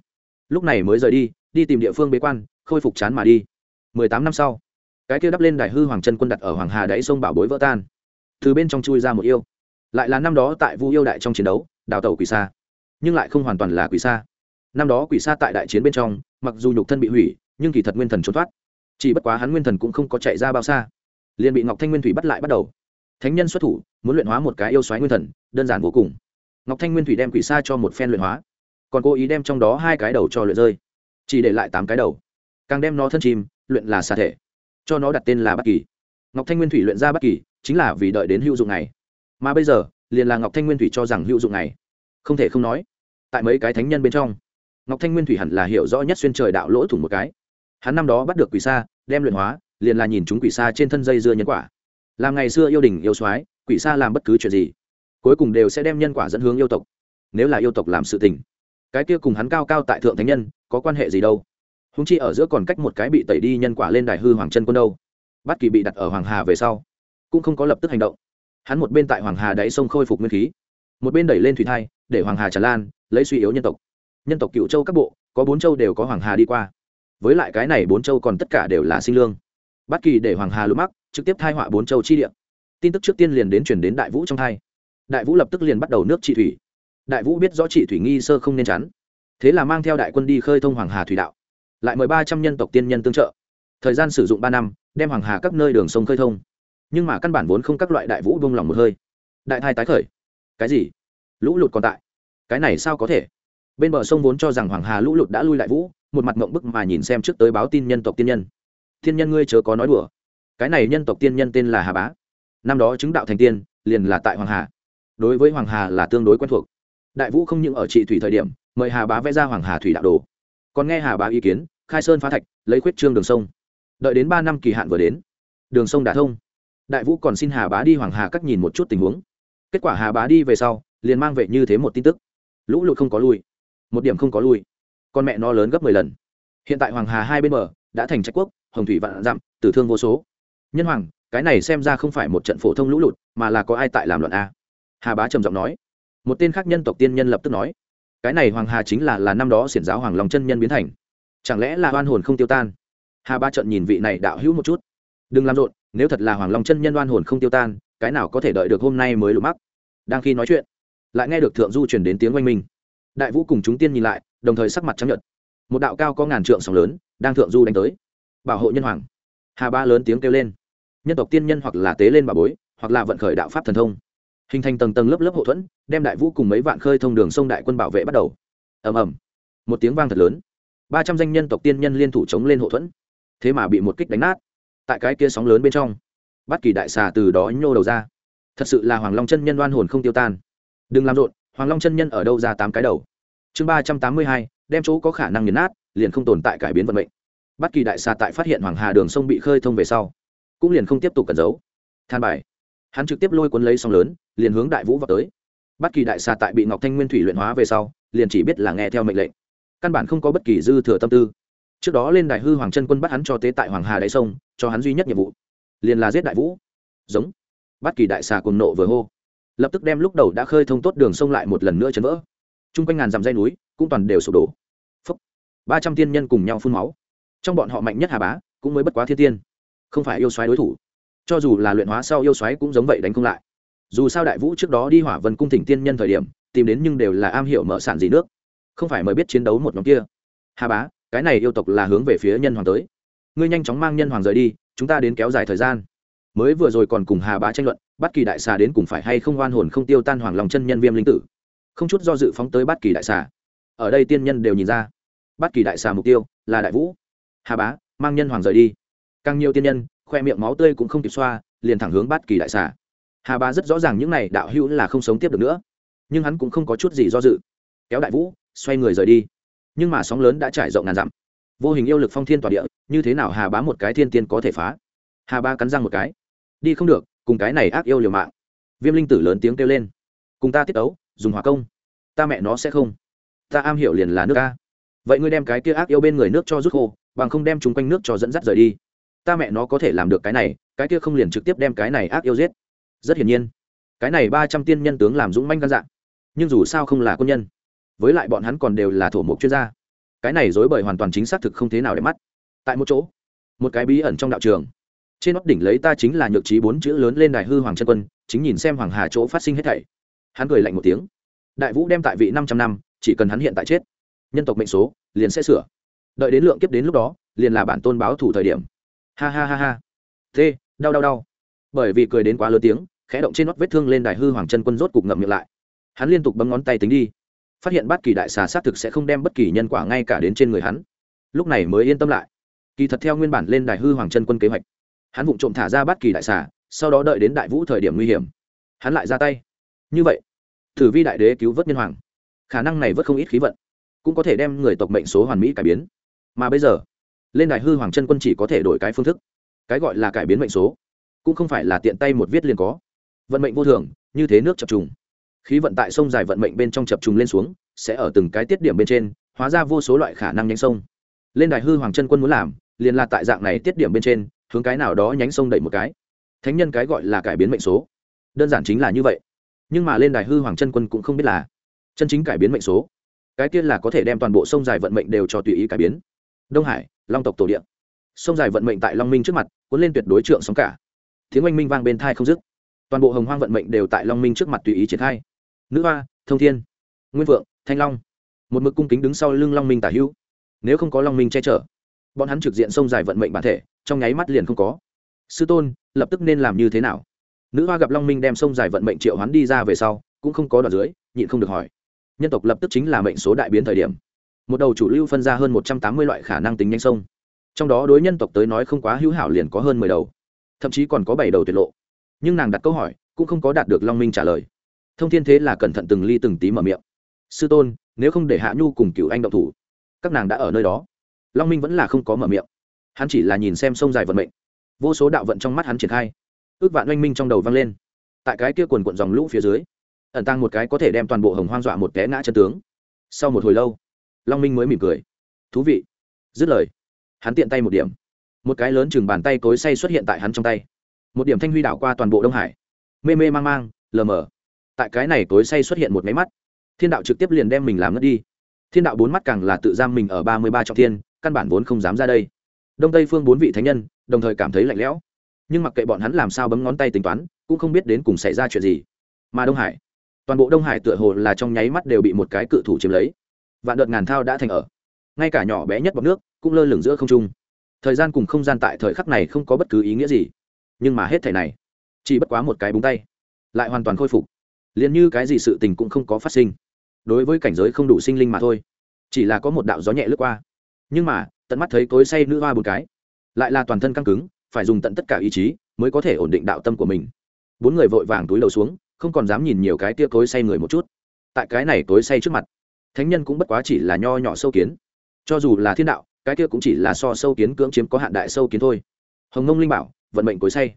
Lúc này mới rời đi đi tìm địa phương bế quan, khôi phục chán mà đi. Mười tám năm sau, cái kia đắp lên đài hư hoàng chân quân đặt ở hoàng hà đáy sông bảo bối vỡ tan. Từ bên trong chui ra một yêu. Lại là năm đó tại vu yêu đại trong chiến đấu, đào tẩu quỷ xa nhưng lại không hoàn toàn là quỷ xa năm đó quỷ xa tại đại chiến bên trong, mặc dù nhục thân bị hủy, nhưng kỳ thật nguyên thần trốn thoát. Chỉ bất quá hắn nguyên thần cũng không có chạy ra bao xa. Liền bị ngọc thanh nguyên thủy bắt lại bắt đầu. Thánh nhân xuất thủ, muốn luyện hóa một cái yêu xoáy nguyên thần, đơn giản vô cùng. Ngọc thanh nguyên thủy đem quỷ xa cho một phen luyện hóa. Còn cố ý đem trong đó hai cái đầu cho luyện rơi. Chỉ để lại tám cái đầu. Càng đem nó thân chìm, luyện là xa thể. Cho nó đặt tên là bất kỳ. Ngọc thanh nguyên thủy luyện ra bất kỳ, chính là vì đợi đến hữu dụng này. Mà bây giờ, liền là ngọc thanh nguyên thủy cho rằng hữu dụng này không thể không nói, tại mấy cái thánh nhân bên trong, ngọc thanh nguyên thủy hẳn là hiểu rõ nhất xuyên trời đạo lỗ thủng một cái. Hắn năm đó bắt được quỷ sa, đem luyện hóa, liền là nhìn chúng quỷ sa trên thân dây dưa nhân quả. Làm ngày xưa yêu đình, yêu soái, quỷ sa làm bất cứ chuyện gì, cuối cùng đều sẽ đem nhân quả dẫn hướng yêu tộc. Nếu là yêu tộc làm sự tình, cái kia cùng hắn cao cao tại thượng thánh nhân, có quan hệ gì đâu? Húng chi ở giữa còn cách một cái bị tẩy đi nhân quả lên đài hư hoàng chân quân đâu. Bắt kỳ bị đặt ở hoàng hà về sau, cũng không có lập tức hành động. Hắn một bên tại hoàng hà đáy sông khôi phục nguyên khí, một bên đẩy lên thủy thai để hoàng hà tràn lan, lấy suy yếu nhân tộc. Nhân tộc cựu châu các bộ, có bốn châu đều có hoàng hà đi qua. Với lại cái này bốn châu còn tất cả đều là sinh lương. Bất kỳ để hoàng hà lũ mắc trực tiếp thai họa bốn châu chi địa. Tin tức trước tiên liền đến chuyển đến đại vũ trong thai. Đại vũ lập tức liền bắt đầu nước trị thủy. Đại vũ biết rõ trị thủy nghi sơ không nên chắn. Thế là mang theo đại quân đi khơi thông hoàng hà thủy đạo. Lại mời ba trăm nhân tộc tiên nhân tương trợ. Thời gian sử dụng ba năm, đem hoàng hà các nơi đường sông khơi thông. Nhưng mà căn bản vốn không các loại đại vũ bông lòng một hơi. Đại thai tái khởi. Cái gì? Lũ lụt còn tại. Cái này sao có thể? Bên bờ sông vốn cho rằng hoàng hà lũ lụt đã lui lại vũ, một mặt mộng bức mà nhìn xem trước tới báo tin nhân tộc tiên nhân. Thiên nhân ngươi chớ có nói đùa. Cái này nhân tộc tiên nhân tên là hà bá. Năm đó chứng đạo thành tiên, liền là tại hoàng hà. Đối với hoàng hà là tương đối quen thuộc. Đại vũ không những ở trị thủy thời điểm, mời hà bá vẽ ra hoàng hà thủy đạo đồ. Còn nghe hà bá ý kiến, khai sơn phá thạch, lấy khuyết trương đường sông. Đợi đến ba năm kỳ hạn vừa đến, đường sông đã thông. Đại vũ còn xin hà bá đi hoàng hà cắt nhìn một chút tình huống. Kết quả hà bá đi về sau liền mang về như thế một tin tức. Lũ lụt không có lui, một điểm không có lui. Con mẹ nó lớn gấp mười lần. Hiện tại hoàng hà hai bên bờ đã thành trách quốc, hồng thủy vạn dặm, tử thương vô số. Nhân hoàng, cái này xem ra không phải một trận phổ thông lũ lụt, mà là có ai tại làm luận a. Hà bá trầm giọng nói. Một tên khác nhân tộc tiên nhân lập tức nói. Cái này hoàng hà chính là là năm đó xiển giáo hoàng lòng chân nhân biến thành. Chẳng lẽ là oan hồn không tiêu tan? Hà ba trận nhìn vị này đạo hữu một chút. Đừng làm rộn, nếu thật là hoàng long chân nhân oan hồn không tiêu tan, cái nào có thể đợi được hôm nay mới lụt mắc đang khi nói chuyện lại nghe được thượng du truyền đến tiếng oanh minh. Đại vũ cùng chúng tiên nhìn lại, đồng thời sắc mặt trắng nhợt. Một đạo cao có ngàn trượng sóng lớn, đang thượng du đánh tới. Bảo hộ nhân hoàng. Hà ba lớn tiếng kêu lên. Nhân tộc tiên nhân hoặc là tế lên bà bối, hoặc là vận khởi đạo pháp thần thông. Hình thành tầng tầng lớp lớp hậu thuẫn, đem đại vũ cùng mấy vạn khơi thông đường sông đại quân bảo vệ bắt đầu. Ầm ầm. Một tiếng vang thật lớn. Ba trăm danh nhân tộc tiên nhân liên thủ chống lên hậu thuẫn. Thế mà bị một kích đánh nát. Tại cái kia sóng lớn bên trong bắt kỳ đại xà từ đó nhô đầu ra. Thật sự là hoàng long chân nhân đoan hồn không tiêu tan đừng làm rộn, hoàng long chân nhân ở đâu ra tám cái đầu? Chương ba trăm tám mươi hai, đem chỗ có khả năng nghiền nát, liền không tồn tại cải biến vận mệnh. Bất kỳ đại xà tại phát hiện hoàng hà đường sông bị khơi thông về sau, cũng liền không tiếp tục cẩn giấu. Than bài. Hắn trực tiếp lôi cuốn lấy sông lớn, liền hướng đại vũ vào tới. Bất kỳ đại xà tại bị ngọc thanh nguyên thủy luyện hóa về sau, liền chỉ biết là nghe theo mệnh lệnh. Căn bản không có bất kỳ dư thừa tâm tư. Trước đó lên đại hư hoàng chân quân bắt hắn cho tế tại hoàng hà đáy sông, cho hắn duy nhất nhiệm vụ, liền là giết đại vũ. Giống. Bất kỳ đại xà cùng nộ vừa hô lập tức đem lúc đầu đã khơi thông tốt đường sông lại một lần nữa chấn vỡ. Chung quanh ngàn dặm dây núi cũng toàn đều sụp đổ. Ba trăm tiên nhân cùng nhau phun máu. Trong bọn họ mạnh nhất hà bá cũng mới bất quá thiên tiên, không phải yêu xoáy đối thủ. Cho dù là luyện hóa sau yêu xoáy cũng giống vậy đánh không lại. Dù sao đại vũ trước đó đi hỏa vân cung thỉnh tiên nhân thời điểm, tìm đến nhưng đều là am hiểu mở sản gì nước. Không phải mới biết chiến đấu một nhóm kia. Hà bá, cái này yêu tộc là hướng về phía nhân hoàng tới. Ngươi nhanh chóng mang nhân hoàng rời đi, chúng ta đến kéo dài thời gian mới vừa rồi còn cùng hà bá tranh luận bất kỳ đại xà đến cùng phải hay không oan hồn không tiêu tan hoàng lòng chân nhân viêm linh tử? Không chút do dự phóng tới bất kỳ đại xà. Ở đây tiên nhân đều nhìn ra bất kỳ đại xà mục tiêu là đại vũ. Hà bá, mang nhân hoàng rời đi. Càng nhiều tiên nhân, khoe miệng máu tươi cũng không kịp xoa, liền thẳng hướng bất kỳ đại xà. Hà bá rất rõ ràng những này đạo hữu là không sống tiếp được nữa, nhưng hắn cũng không có chút gì do dự. Kéo đại vũ, xoay người rời đi. Nhưng mà sóng lớn đã trải rộng ngàn dặm. Vô hình yêu lực phong thiên tỏa địa, như thế nào hà bá một cái thiên tiên có thể phá? Hà ba cắn răng một cái đi không được, cùng cái này ác yêu liều mạng. Viêm linh tử lớn tiếng kêu lên. Cùng ta tiết ấu dùng hỏa công. Ta mẹ nó sẽ không. Ta am hiểu liền là nước ca vậy ngươi đem cái kia ác yêu bên người nước cho rút khô, bằng không đem chúng quanh nước cho dẫn dắt rời đi. Ta mẹ nó có thể làm được cái này, cái kia không liền trực tiếp đem cái này ác yêu giết. Rất hiển nhiên. Cái này ba trăm tiên nhân tướng làm dũng manh gan dạng nhưng dù sao không là quân nhân. Với lại bọn hắn còn đều là thổ mục chuyên gia. Cái này dối bời hoàn toàn chính xác thực không thế nào để mắt. Tại một chỗ, một cái bí ẩn trong đạo trường trên nóc đỉnh lấy ta chính là nhược trí bốn chữ lớn lên đài hư hoàng chân quân, chính nhìn xem hoàng hà chỗ phát sinh hết thảy. Hắn cười lạnh một tiếng. Đại vũ đem tại vị năm trăm năm, chỉ cần hắn hiện tại chết, nhân tộc mệnh số liền sẽ sửa. Đợi đến lượng kiếp đến lúc đó, liền là bản tôn báo thủ thời điểm. Ha ha ha ha. Thế đau đau đau. Bởi vì cười đến quá lớn tiếng, khẽ động trên nót vết thương lên đài hư hoàng chân quân rốt cục ngậm miệng lại. Hắn liên tục bấm ngón tay tính đi. Phát hiện bất kỳ đại xà xác thực sẽ không đem bất kỳ nhân quả ngay cả đến trên người hắn. Lúc này mới yên tâm lại. Kỳ thật theo nguyên bản lên đài hư hoàng chân quân kế hoạch hắn vụng trộm thả ra bát kỳ đại xà, sau đó đợi đến đại vũ thời điểm nguy hiểm. Hắn lại ra tay. Như vậy thử vi đại đế cứu vớt nhân hoàng. Khả năng này vớt không ít khí vận, cũng có thể đem người tộc mệnh số hoàn mỹ cải biến. Mà bây giờ, lên đài hư hoàng chân quân chỉ có thể đổi cái phương thức. Cái gọi là cải biến mệnh số, cũng không phải là tiện tay một viết liền có. Vận mệnh vô thường, như thế nước chập trùng. Khí vận tại sông dài vận mệnh bên trong chập trùng lên xuống, sẽ ở từng cái tiết điểm bên trên, hóa ra vô số loại khả năng nhánh sông. Lên đài hư hoàng chân quân muốn làm, liền là tại dạng này tiết điểm bên trên hướng cái nào đó nhánh sông đẩy một cái. Thánh nhân cái gọi là cải biến mệnh số. Đơn giản chính là như vậy. Nhưng mà lên đài hư hoàng chân quân cũng không biết là chân chính cải biến mệnh số. Cái tiên là có thể đem toàn bộ sông dài vận mệnh đều cho tùy ý cải biến. Đông hải, long tộc tổ điện sông dài vận mệnh tại long minh trước mặt, cuốn lên tuyệt đối trượng sóng cả. Tiếng oanh minh vang bên thai không dứt. Toàn bộ hồng hoang vận mệnh đều tại long minh trước mặt tùy ý triển khai. Nữ hoa, thông thiên, nguyên vượng, thanh long. Một mực cung kính đứng sau lưng long minh tả hữu. Nếu không có long minh che chở, bọn hắn trực diện sông dài vận mệnh bản thể trong nháy mắt liền không có. Sư tôn, lập tức nên làm như thế nào? Nữ hoa gặp long minh đem sông dài vận mệnh triệu hắn đi ra về sau, cũng không có đoạn dưới, nhịn không được hỏi. Nhân tộc lập tức chính là mệnh số đại biến thời điểm. Một đầu chủ lưu phân ra hơn một trăm tám mươi loại khả năng tính nhanh sông. Trong đó đối nhân tộc tới nói không quá hữu hảo liền có hơn mười đầu. Thậm chí còn có bảy đầu tuyệt lộ. Nhưng nàng đặt câu hỏi, cũng không có đạt được long minh trả lời. Thông thiên thế là cẩn thận từng ly từng tí mở miệng. Sư tôn, nếu không để hạ nhu cùng cựu anh động thủ, các nàng đã ở nơi đó. Long minh vẫn là không có mở miệng hắn chỉ là nhìn xem sông dài vận mệnh. Vô số đạo vận trong mắt hắn triển khai. Ước vạn oanh minh trong đầu vang lên. Tại cái kia quần quận dòng lũ phía dưới, ẩn tăng một cái có thể đem toàn bộ hồng hoang dọa một té ngã chân tướng. Sau một hồi lâu, long minh mới mỉm cười. Thú vị. Dứt lời, hắn tiện tay một điểm. Một cái lớn chừng bàn tay cối say xuất hiện tại hắn trong tay. Một điểm thanh huy đảo qua toàn bộ đông hải. Mê mê mang mang, lờ mờ. Tại cái này cối say xuất hiện một máy mắt, thiên đạo trực tiếp liền đem mình làm ngất đi. Thiên đạo bốn mắt càng là tự giam mình ở ba mươi ba trọng thiên, căn bản vốn không dám ra đây đông tây phương bốn vị thánh nhân, đồng thời cảm thấy lạnh lẽo. Nhưng mặc kệ bọn hắn làm sao bấm ngón tay tính toán, cũng không biết đến cùng xảy ra chuyện gì. Mà đông hải, toàn bộ đông hải tựa hồ là trong nháy mắt đều bị một cái cự thủ chiếm lấy. Vạn đợt ngàn thao đã thành ở. Ngay cả nhỏ bé nhất bọc nước cũng lơ lửng giữa không trung. Thời gian cùng không gian tại thời khắc này không có bất cứ ý nghĩa gì. Nhưng mà hết thảy này, chỉ bất quá một cái búng tay, lại hoàn toàn khôi phục. Liền như cái gì sự tình cũng không có phát sinh. Đối với cảnh giới không đủ sinh linh mà thôi, chỉ là có một đạo gió nhẹ lướt qua. Nhưng mà tận mắt thấy cối say nữ hoa một cái. Lại là toàn thân căng cứng, phải dùng tận tất cả ý chí mới có thể ổn định đạo tâm của mình. Bốn người vội vàng túi đầu xuống, không còn dám nhìn nhiều cái tia cối say người một chút. Tại cái này cối say trước mặt, thánh nhân cũng bất quá chỉ là nho nhỏ sâu kiến. Cho dù là thiên đạo, cái kia cũng chỉ là so sâu kiến cưỡng chiếm có hạn đại sâu kiến thôi. Hồng nông linh bảo, vận mệnh cối say.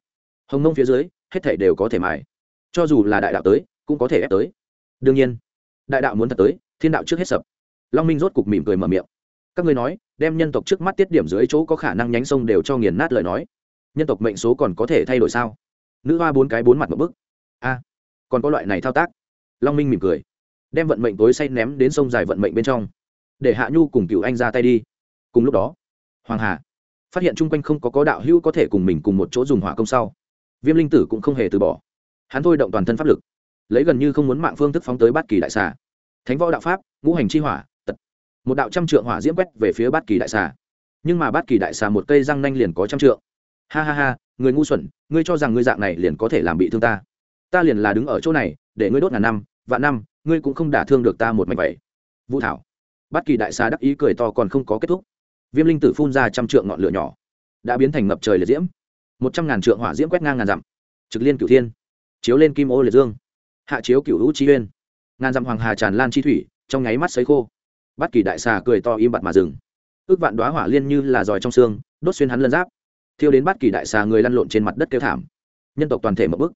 Hồng nông phía dưới, hết thể đều có thể mài. Cho dù là đại đạo tới, cũng có thể ép tới. Đương nhiên, đại đạo muốn thật tới, thiên đạo trước hết sập. Long minh rốt cục mỉm cười mở miệng các ngươi nói, đem nhân tộc trước mắt tiết điểm dưới chỗ có khả năng nhánh sông đều cho nghiền nát lời nói. Nhân tộc mệnh số còn có thể thay đổi sao? Nữ hoa bốn cái bốn mặt một bức. A, còn có loại này thao tác. Long minh mỉm cười. Đem vận mệnh tối say ném đến sông dài vận mệnh bên trong. Để hạ nhu cùng cựu anh ra tay đi. Cùng lúc đó, hoàng hà phát hiện chung quanh không có có đạo hữu có thể cùng mình cùng một chỗ dùng hỏa công sau. Viêm linh tử cũng không hề từ bỏ. Hắn thôi động toàn thân pháp lực, lấy gần như không muốn mạng phương thức phóng tới bát kỳ đại xà. Thánh võ đạo pháp, ngũ hành chi hỏa một đạo trăm trượng hỏa diễm quét về phía bát kỳ đại xà. Nhưng mà bát kỳ đại xà một cây răng nanh liền có trăm trượng. Ha ha ha, người ngu xuẩn, ngươi cho rằng ngươi dạng này liền có thể làm bị thương ta. Ta liền là đứng ở chỗ này, để ngươi đốt ngàn năm, vạn năm, ngươi cũng không đả thương được ta một mạch vậy. Vũ thảo. Bát kỳ đại xà đắc ý cười to còn không có kết thúc. Viêm linh tử phun ra trăm trượng ngọn lửa nhỏ, đã biến thành ngập trời liệt diễm. Một trăm ngàn trượng hỏa diễm quét ngang ngàn dặm. Trực liên cửu thiên, chiếu lên kim ô liệt dương. Hạ chiếu cửu hữu chi uyên. Ngàn dặm hoàng hà tràn lan chi thủy, trong nháy mắt sấy khô bất kỳ đại xà cười to im bặt mà dừng. Ước vạn đoá hỏa liên như là giỏi trong xương, đốt xuyên hắn lân giáp. Thiêu đến bất kỳ đại xà người lăn lộn trên mặt đất kêu thảm. Nhân tộc toàn thể mập bức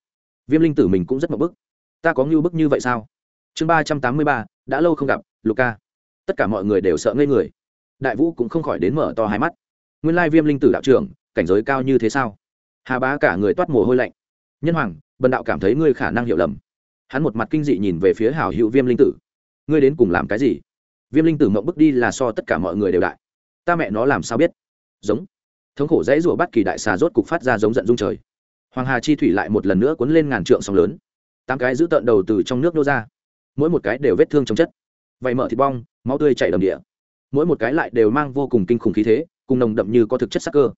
viêm linh tử mình cũng rất mập bức ta có ngưu bức như vậy sao? Chương ba trăm tám mươi ba, đã lâu không gặp luca tất cả mọi người đều sợ ngây người. Đại vũ cũng không khỏi đến mở to hai mắt. Nguyên lai viêm linh tử đạo trưởng, cảnh giới cao như thế sao? Hà bá cả người toát mồ hôi lạnh. Nhân hoàng, bần đạo cảm thấy ngươi khả năng hiểu lầm. Hắn một mặt kinh dị nhìn về phía hào hữu viêm linh tử. Ngươi đến cùng làm cái gì? Viêm linh tử mộng bước đi là so tất cả mọi người đều đại. Ta mẹ nó làm sao biết? Giống. Thống khổ dãy rủa bắt kỳ đại xà rốt cục phát ra giống giận dung trời. Hoàng hà chi thủy lại một lần nữa cuốn lên ngàn trượng sóng lớn. Tám cái giữ tợn đầu từ trong nước nô ra. Mỗi một cái đều vết thương trong chất. Vậy mở thịt bong, máu tươi chảy đầm địa. Mỗi một cái lại đều mang vô cùng kinh khủng khí thế, cùng nồng đậm như có thực chất sắc cơ.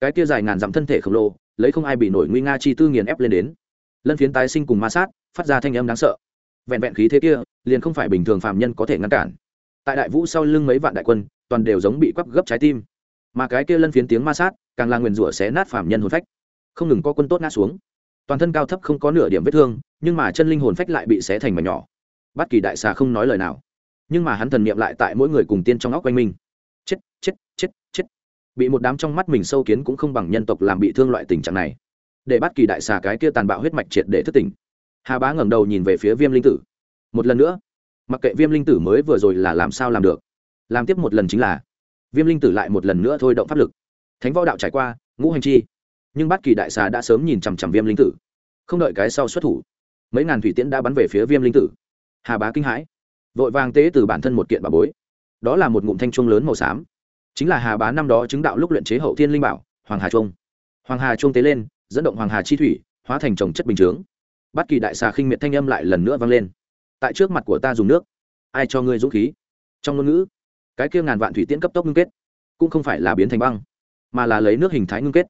Cái kia dài ngàn dặm thân thể khổng lồ, lấy không ai bị nổi nguy nga chi tư nghiền ép lên đến. Lân phiến tái sinh cùng ma sát, phát ra thanh âm đáng sợ. Vẹn vẹn khí thế kia, liền không phải bình thường phạm nhân có thể ngăn cản tại đại vũ sau lưng mấy vạn đại quân, toàn đều giống bị quắp gấp trái tim. Mà cái kia lân phiến tiếng ma sát, càng là nguyền rủa xé nát phàm nhân hồn phách. Không ngừng có quân tốt ngã xuống. Toàn thân cao thấp không có nửa điểm vết thương, nhưng mà chân linh hồn phách lại bị xé thành mảnh nhỏ. Bất kỳ đại xà không nói lời nào. Nhưng mà hắn thần niệm lại tại mỗi người cùng tiên trong óc quanh mình. Chết chết chết chết. Bị một đám trong mắt mình sâu kiến cũng không bằng nhân tộc làm bị thương loại tình trạng này. Để bất kỳ đại xà cái kia tàn bạo huyết mạch triệt để thức tỉnh. Hà bá ngẩng đầu nhìn về phía viêm linh tử. Một lần nữa mặc kệ viêm linh tử mới vừa rồi là làm sao làm được, làm tiếp một lần chính là, viêm linh tử lại một lần nữa thôi động pháp lực. Thánh võ đạo trải qua, ngũ hành chi. Nhưng bát kỳ đại xà đã sớm nhìn chằm chằm viêm linh tử, không đợi cái sau xuất thủ, mấy ngàn thủy tiễn đã bắn về phía viêm linh tử. Hà bá kinh hãi, vội vàng tế từ bản thân một kiện bà bối. Đó là một ngụm thanh trung lớn màu xám. Chính là hà bá năm đó chứng đạo lúc luyện chế hậu thiên linh bảo, hoàng hà trung hoàng hà trung tế lên, dẫn động hoàng hà chi thủy, hóa thành trồng chất bình chướng. Bát kỳ đại xà khinh miệt thanh âm lại lần nữa vang lên tại trước mặt của ta dùng nước. Ai cho ngươi dũng khí? Trong ngôn ngữ, cái kia ngàn vạn thủy tiễn cấp tốc ngưng kết, cũng không phải là biến thành băng, mà là lấy nước hình thái ngưng kết.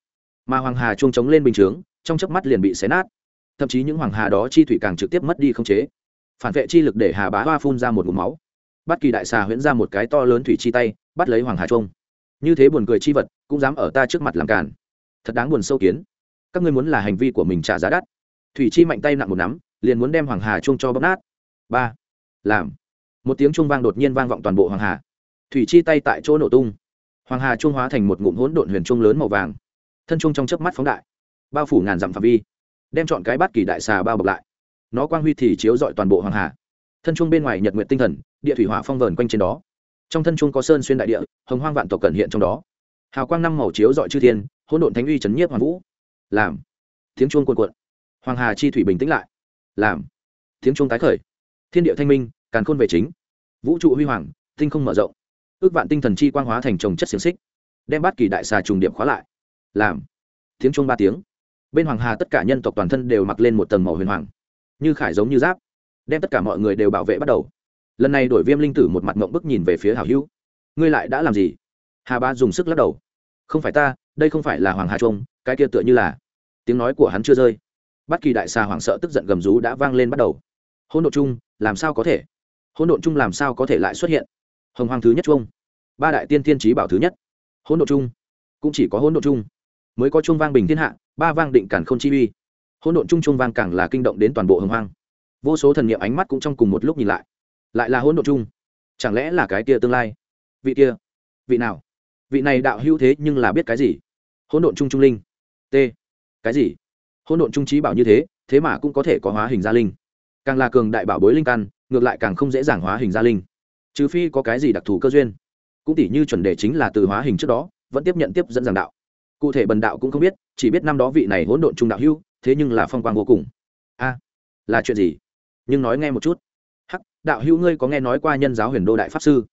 Mà hoàng hà chuông chống lên bình chướng, trong chớp mắt liền bị xé nát. Thậm chí những hoàng hà đó chi thủy càng trực tiếp mất đi không chế. Phản vệ chi lực để hà bá hoa phun ra một ngụm máu. Bắt kỳ đại xà huyễn ra một cái to lớn thủy chi tay, bắt lấy hoàng hà chuông. Như thế buồn cười chi vật, cũng dám ở ta trước mặt làm càn. Thật đáng buồn sâu kiến. Các ngươi muốn là hành vi của mình trả giá đắt. Thủy chi mạnh tay nặng một nắm, liền muốn đem hoàng hà chuông cho bóp nát ba làm một tiếng chuông vang đột nhiên vang vọng toàn bộ hoàng hà thủy chi tay tại chỗ nổ tung hoàng hà chuông hóa thành một ngụm hỗn độn huyền chuông lớn màu vàng thân chuông trong chớp mắt phóng đại bao phủ ngàn dặm phạm vi đem chọn cái bát kỳ đại xà bao bọc lại nó quang huy thì chiếu dọi toàn bộ hoàng hà thân chuông bên ngoài nhật nguyện tinh thần địa thủy hỏa phong vờn quanh trên đó trong thân chuông có sơn xuyên đại địa hồng hoang vạn tộc cẩn hiện trong đó hào quang năm màu chiếu dọi chư thiên hỗn độn thánh uy trấn nhiếp hoàng vũ làm tiếng chuông cuồn cuộn hoàng hà chi thủy bình tĩnh lại làm tiếng chuông tái khởi thiên địa thanh minh, càn khôn về chính. Vũ trụ huy hoàng, tinh không mở rộng. Ước vạn tinh thần chi quang hóa thành trồng chất xiềng xích, đem bát kỳ đại xà trùng điểm khóa lại. Làm, tiếng chuông ba tiếng. Bên hoàng hà tất cả nhân tộc toàn thân đều mặc lên một tầng màu huyền hoàng, như khải giống như giáp, đem tất cả mọi người đều bảo vệ bắt đầu. Lần này đổi viêm linh tử một mặt mộng bức nhìn về phía hảo hữu. Ngươi lại đã làm gì? Hà ba dùng sức lắc đầu. Không phải ta, đây không phải là hoàng hà trung cái kia tựa như là. Tiếng nói của hắn chưa rơi. Bất kỳ đại xà hoảng sợ tức giận gầm rú đã vang lên bắt đầu. Hỗn độ chung làm sao có thể? Hỗn độn chung làm sao có thể lại xuất hiện? Hồng hoàng thứ nhất chung ba đại tiên tiên trí bảo thứ nhất. Hỗn độn chung. Cũng chỉ có hỗn độn chung. Mới có chung vang bình thiên hạ, ba vang định cản không chi uy. Hỗn độn chung chung vang càng là kinh động đến toàn bộ hồng hoang. Vô số thần niệm ánh mắt cũng trong cùng một lúc nhìn lại. Lại là hỗn độn chung. Chẳng lẽ là cái kia tương lai? Vị kia. Vị nào? Vị này đạo hữu thế nhưng là biết cái gì? Hỗn độn chung trung linh. T. Cái gì? Hỗn độn trung trí bảo như thế thế mà cũng có thể có hóa hình gia linh càng là cường đại bảo bối linh căn, ngược lại càng không dễ dàng hóa hình gia linh. Trừ phi có cái gì đặc thù cơ duyên. Cũng tỷ như chuẩn đề chính là từ hóa hình trước đó, vẫn tiếp nhận tiếp dẫn giảng đạo. Cụ thể bần đạo cũng không biết, chỉ biết năm đó vị này hỗn độn trung đạo hưu thế nhưng là phong quang vô cùng. A, là chuyện gì? Nhưng nói nghe một chút. Hắc, đạo hưu ngươi có nghe nói qua nhân giáo huyền đô đại pháp sư?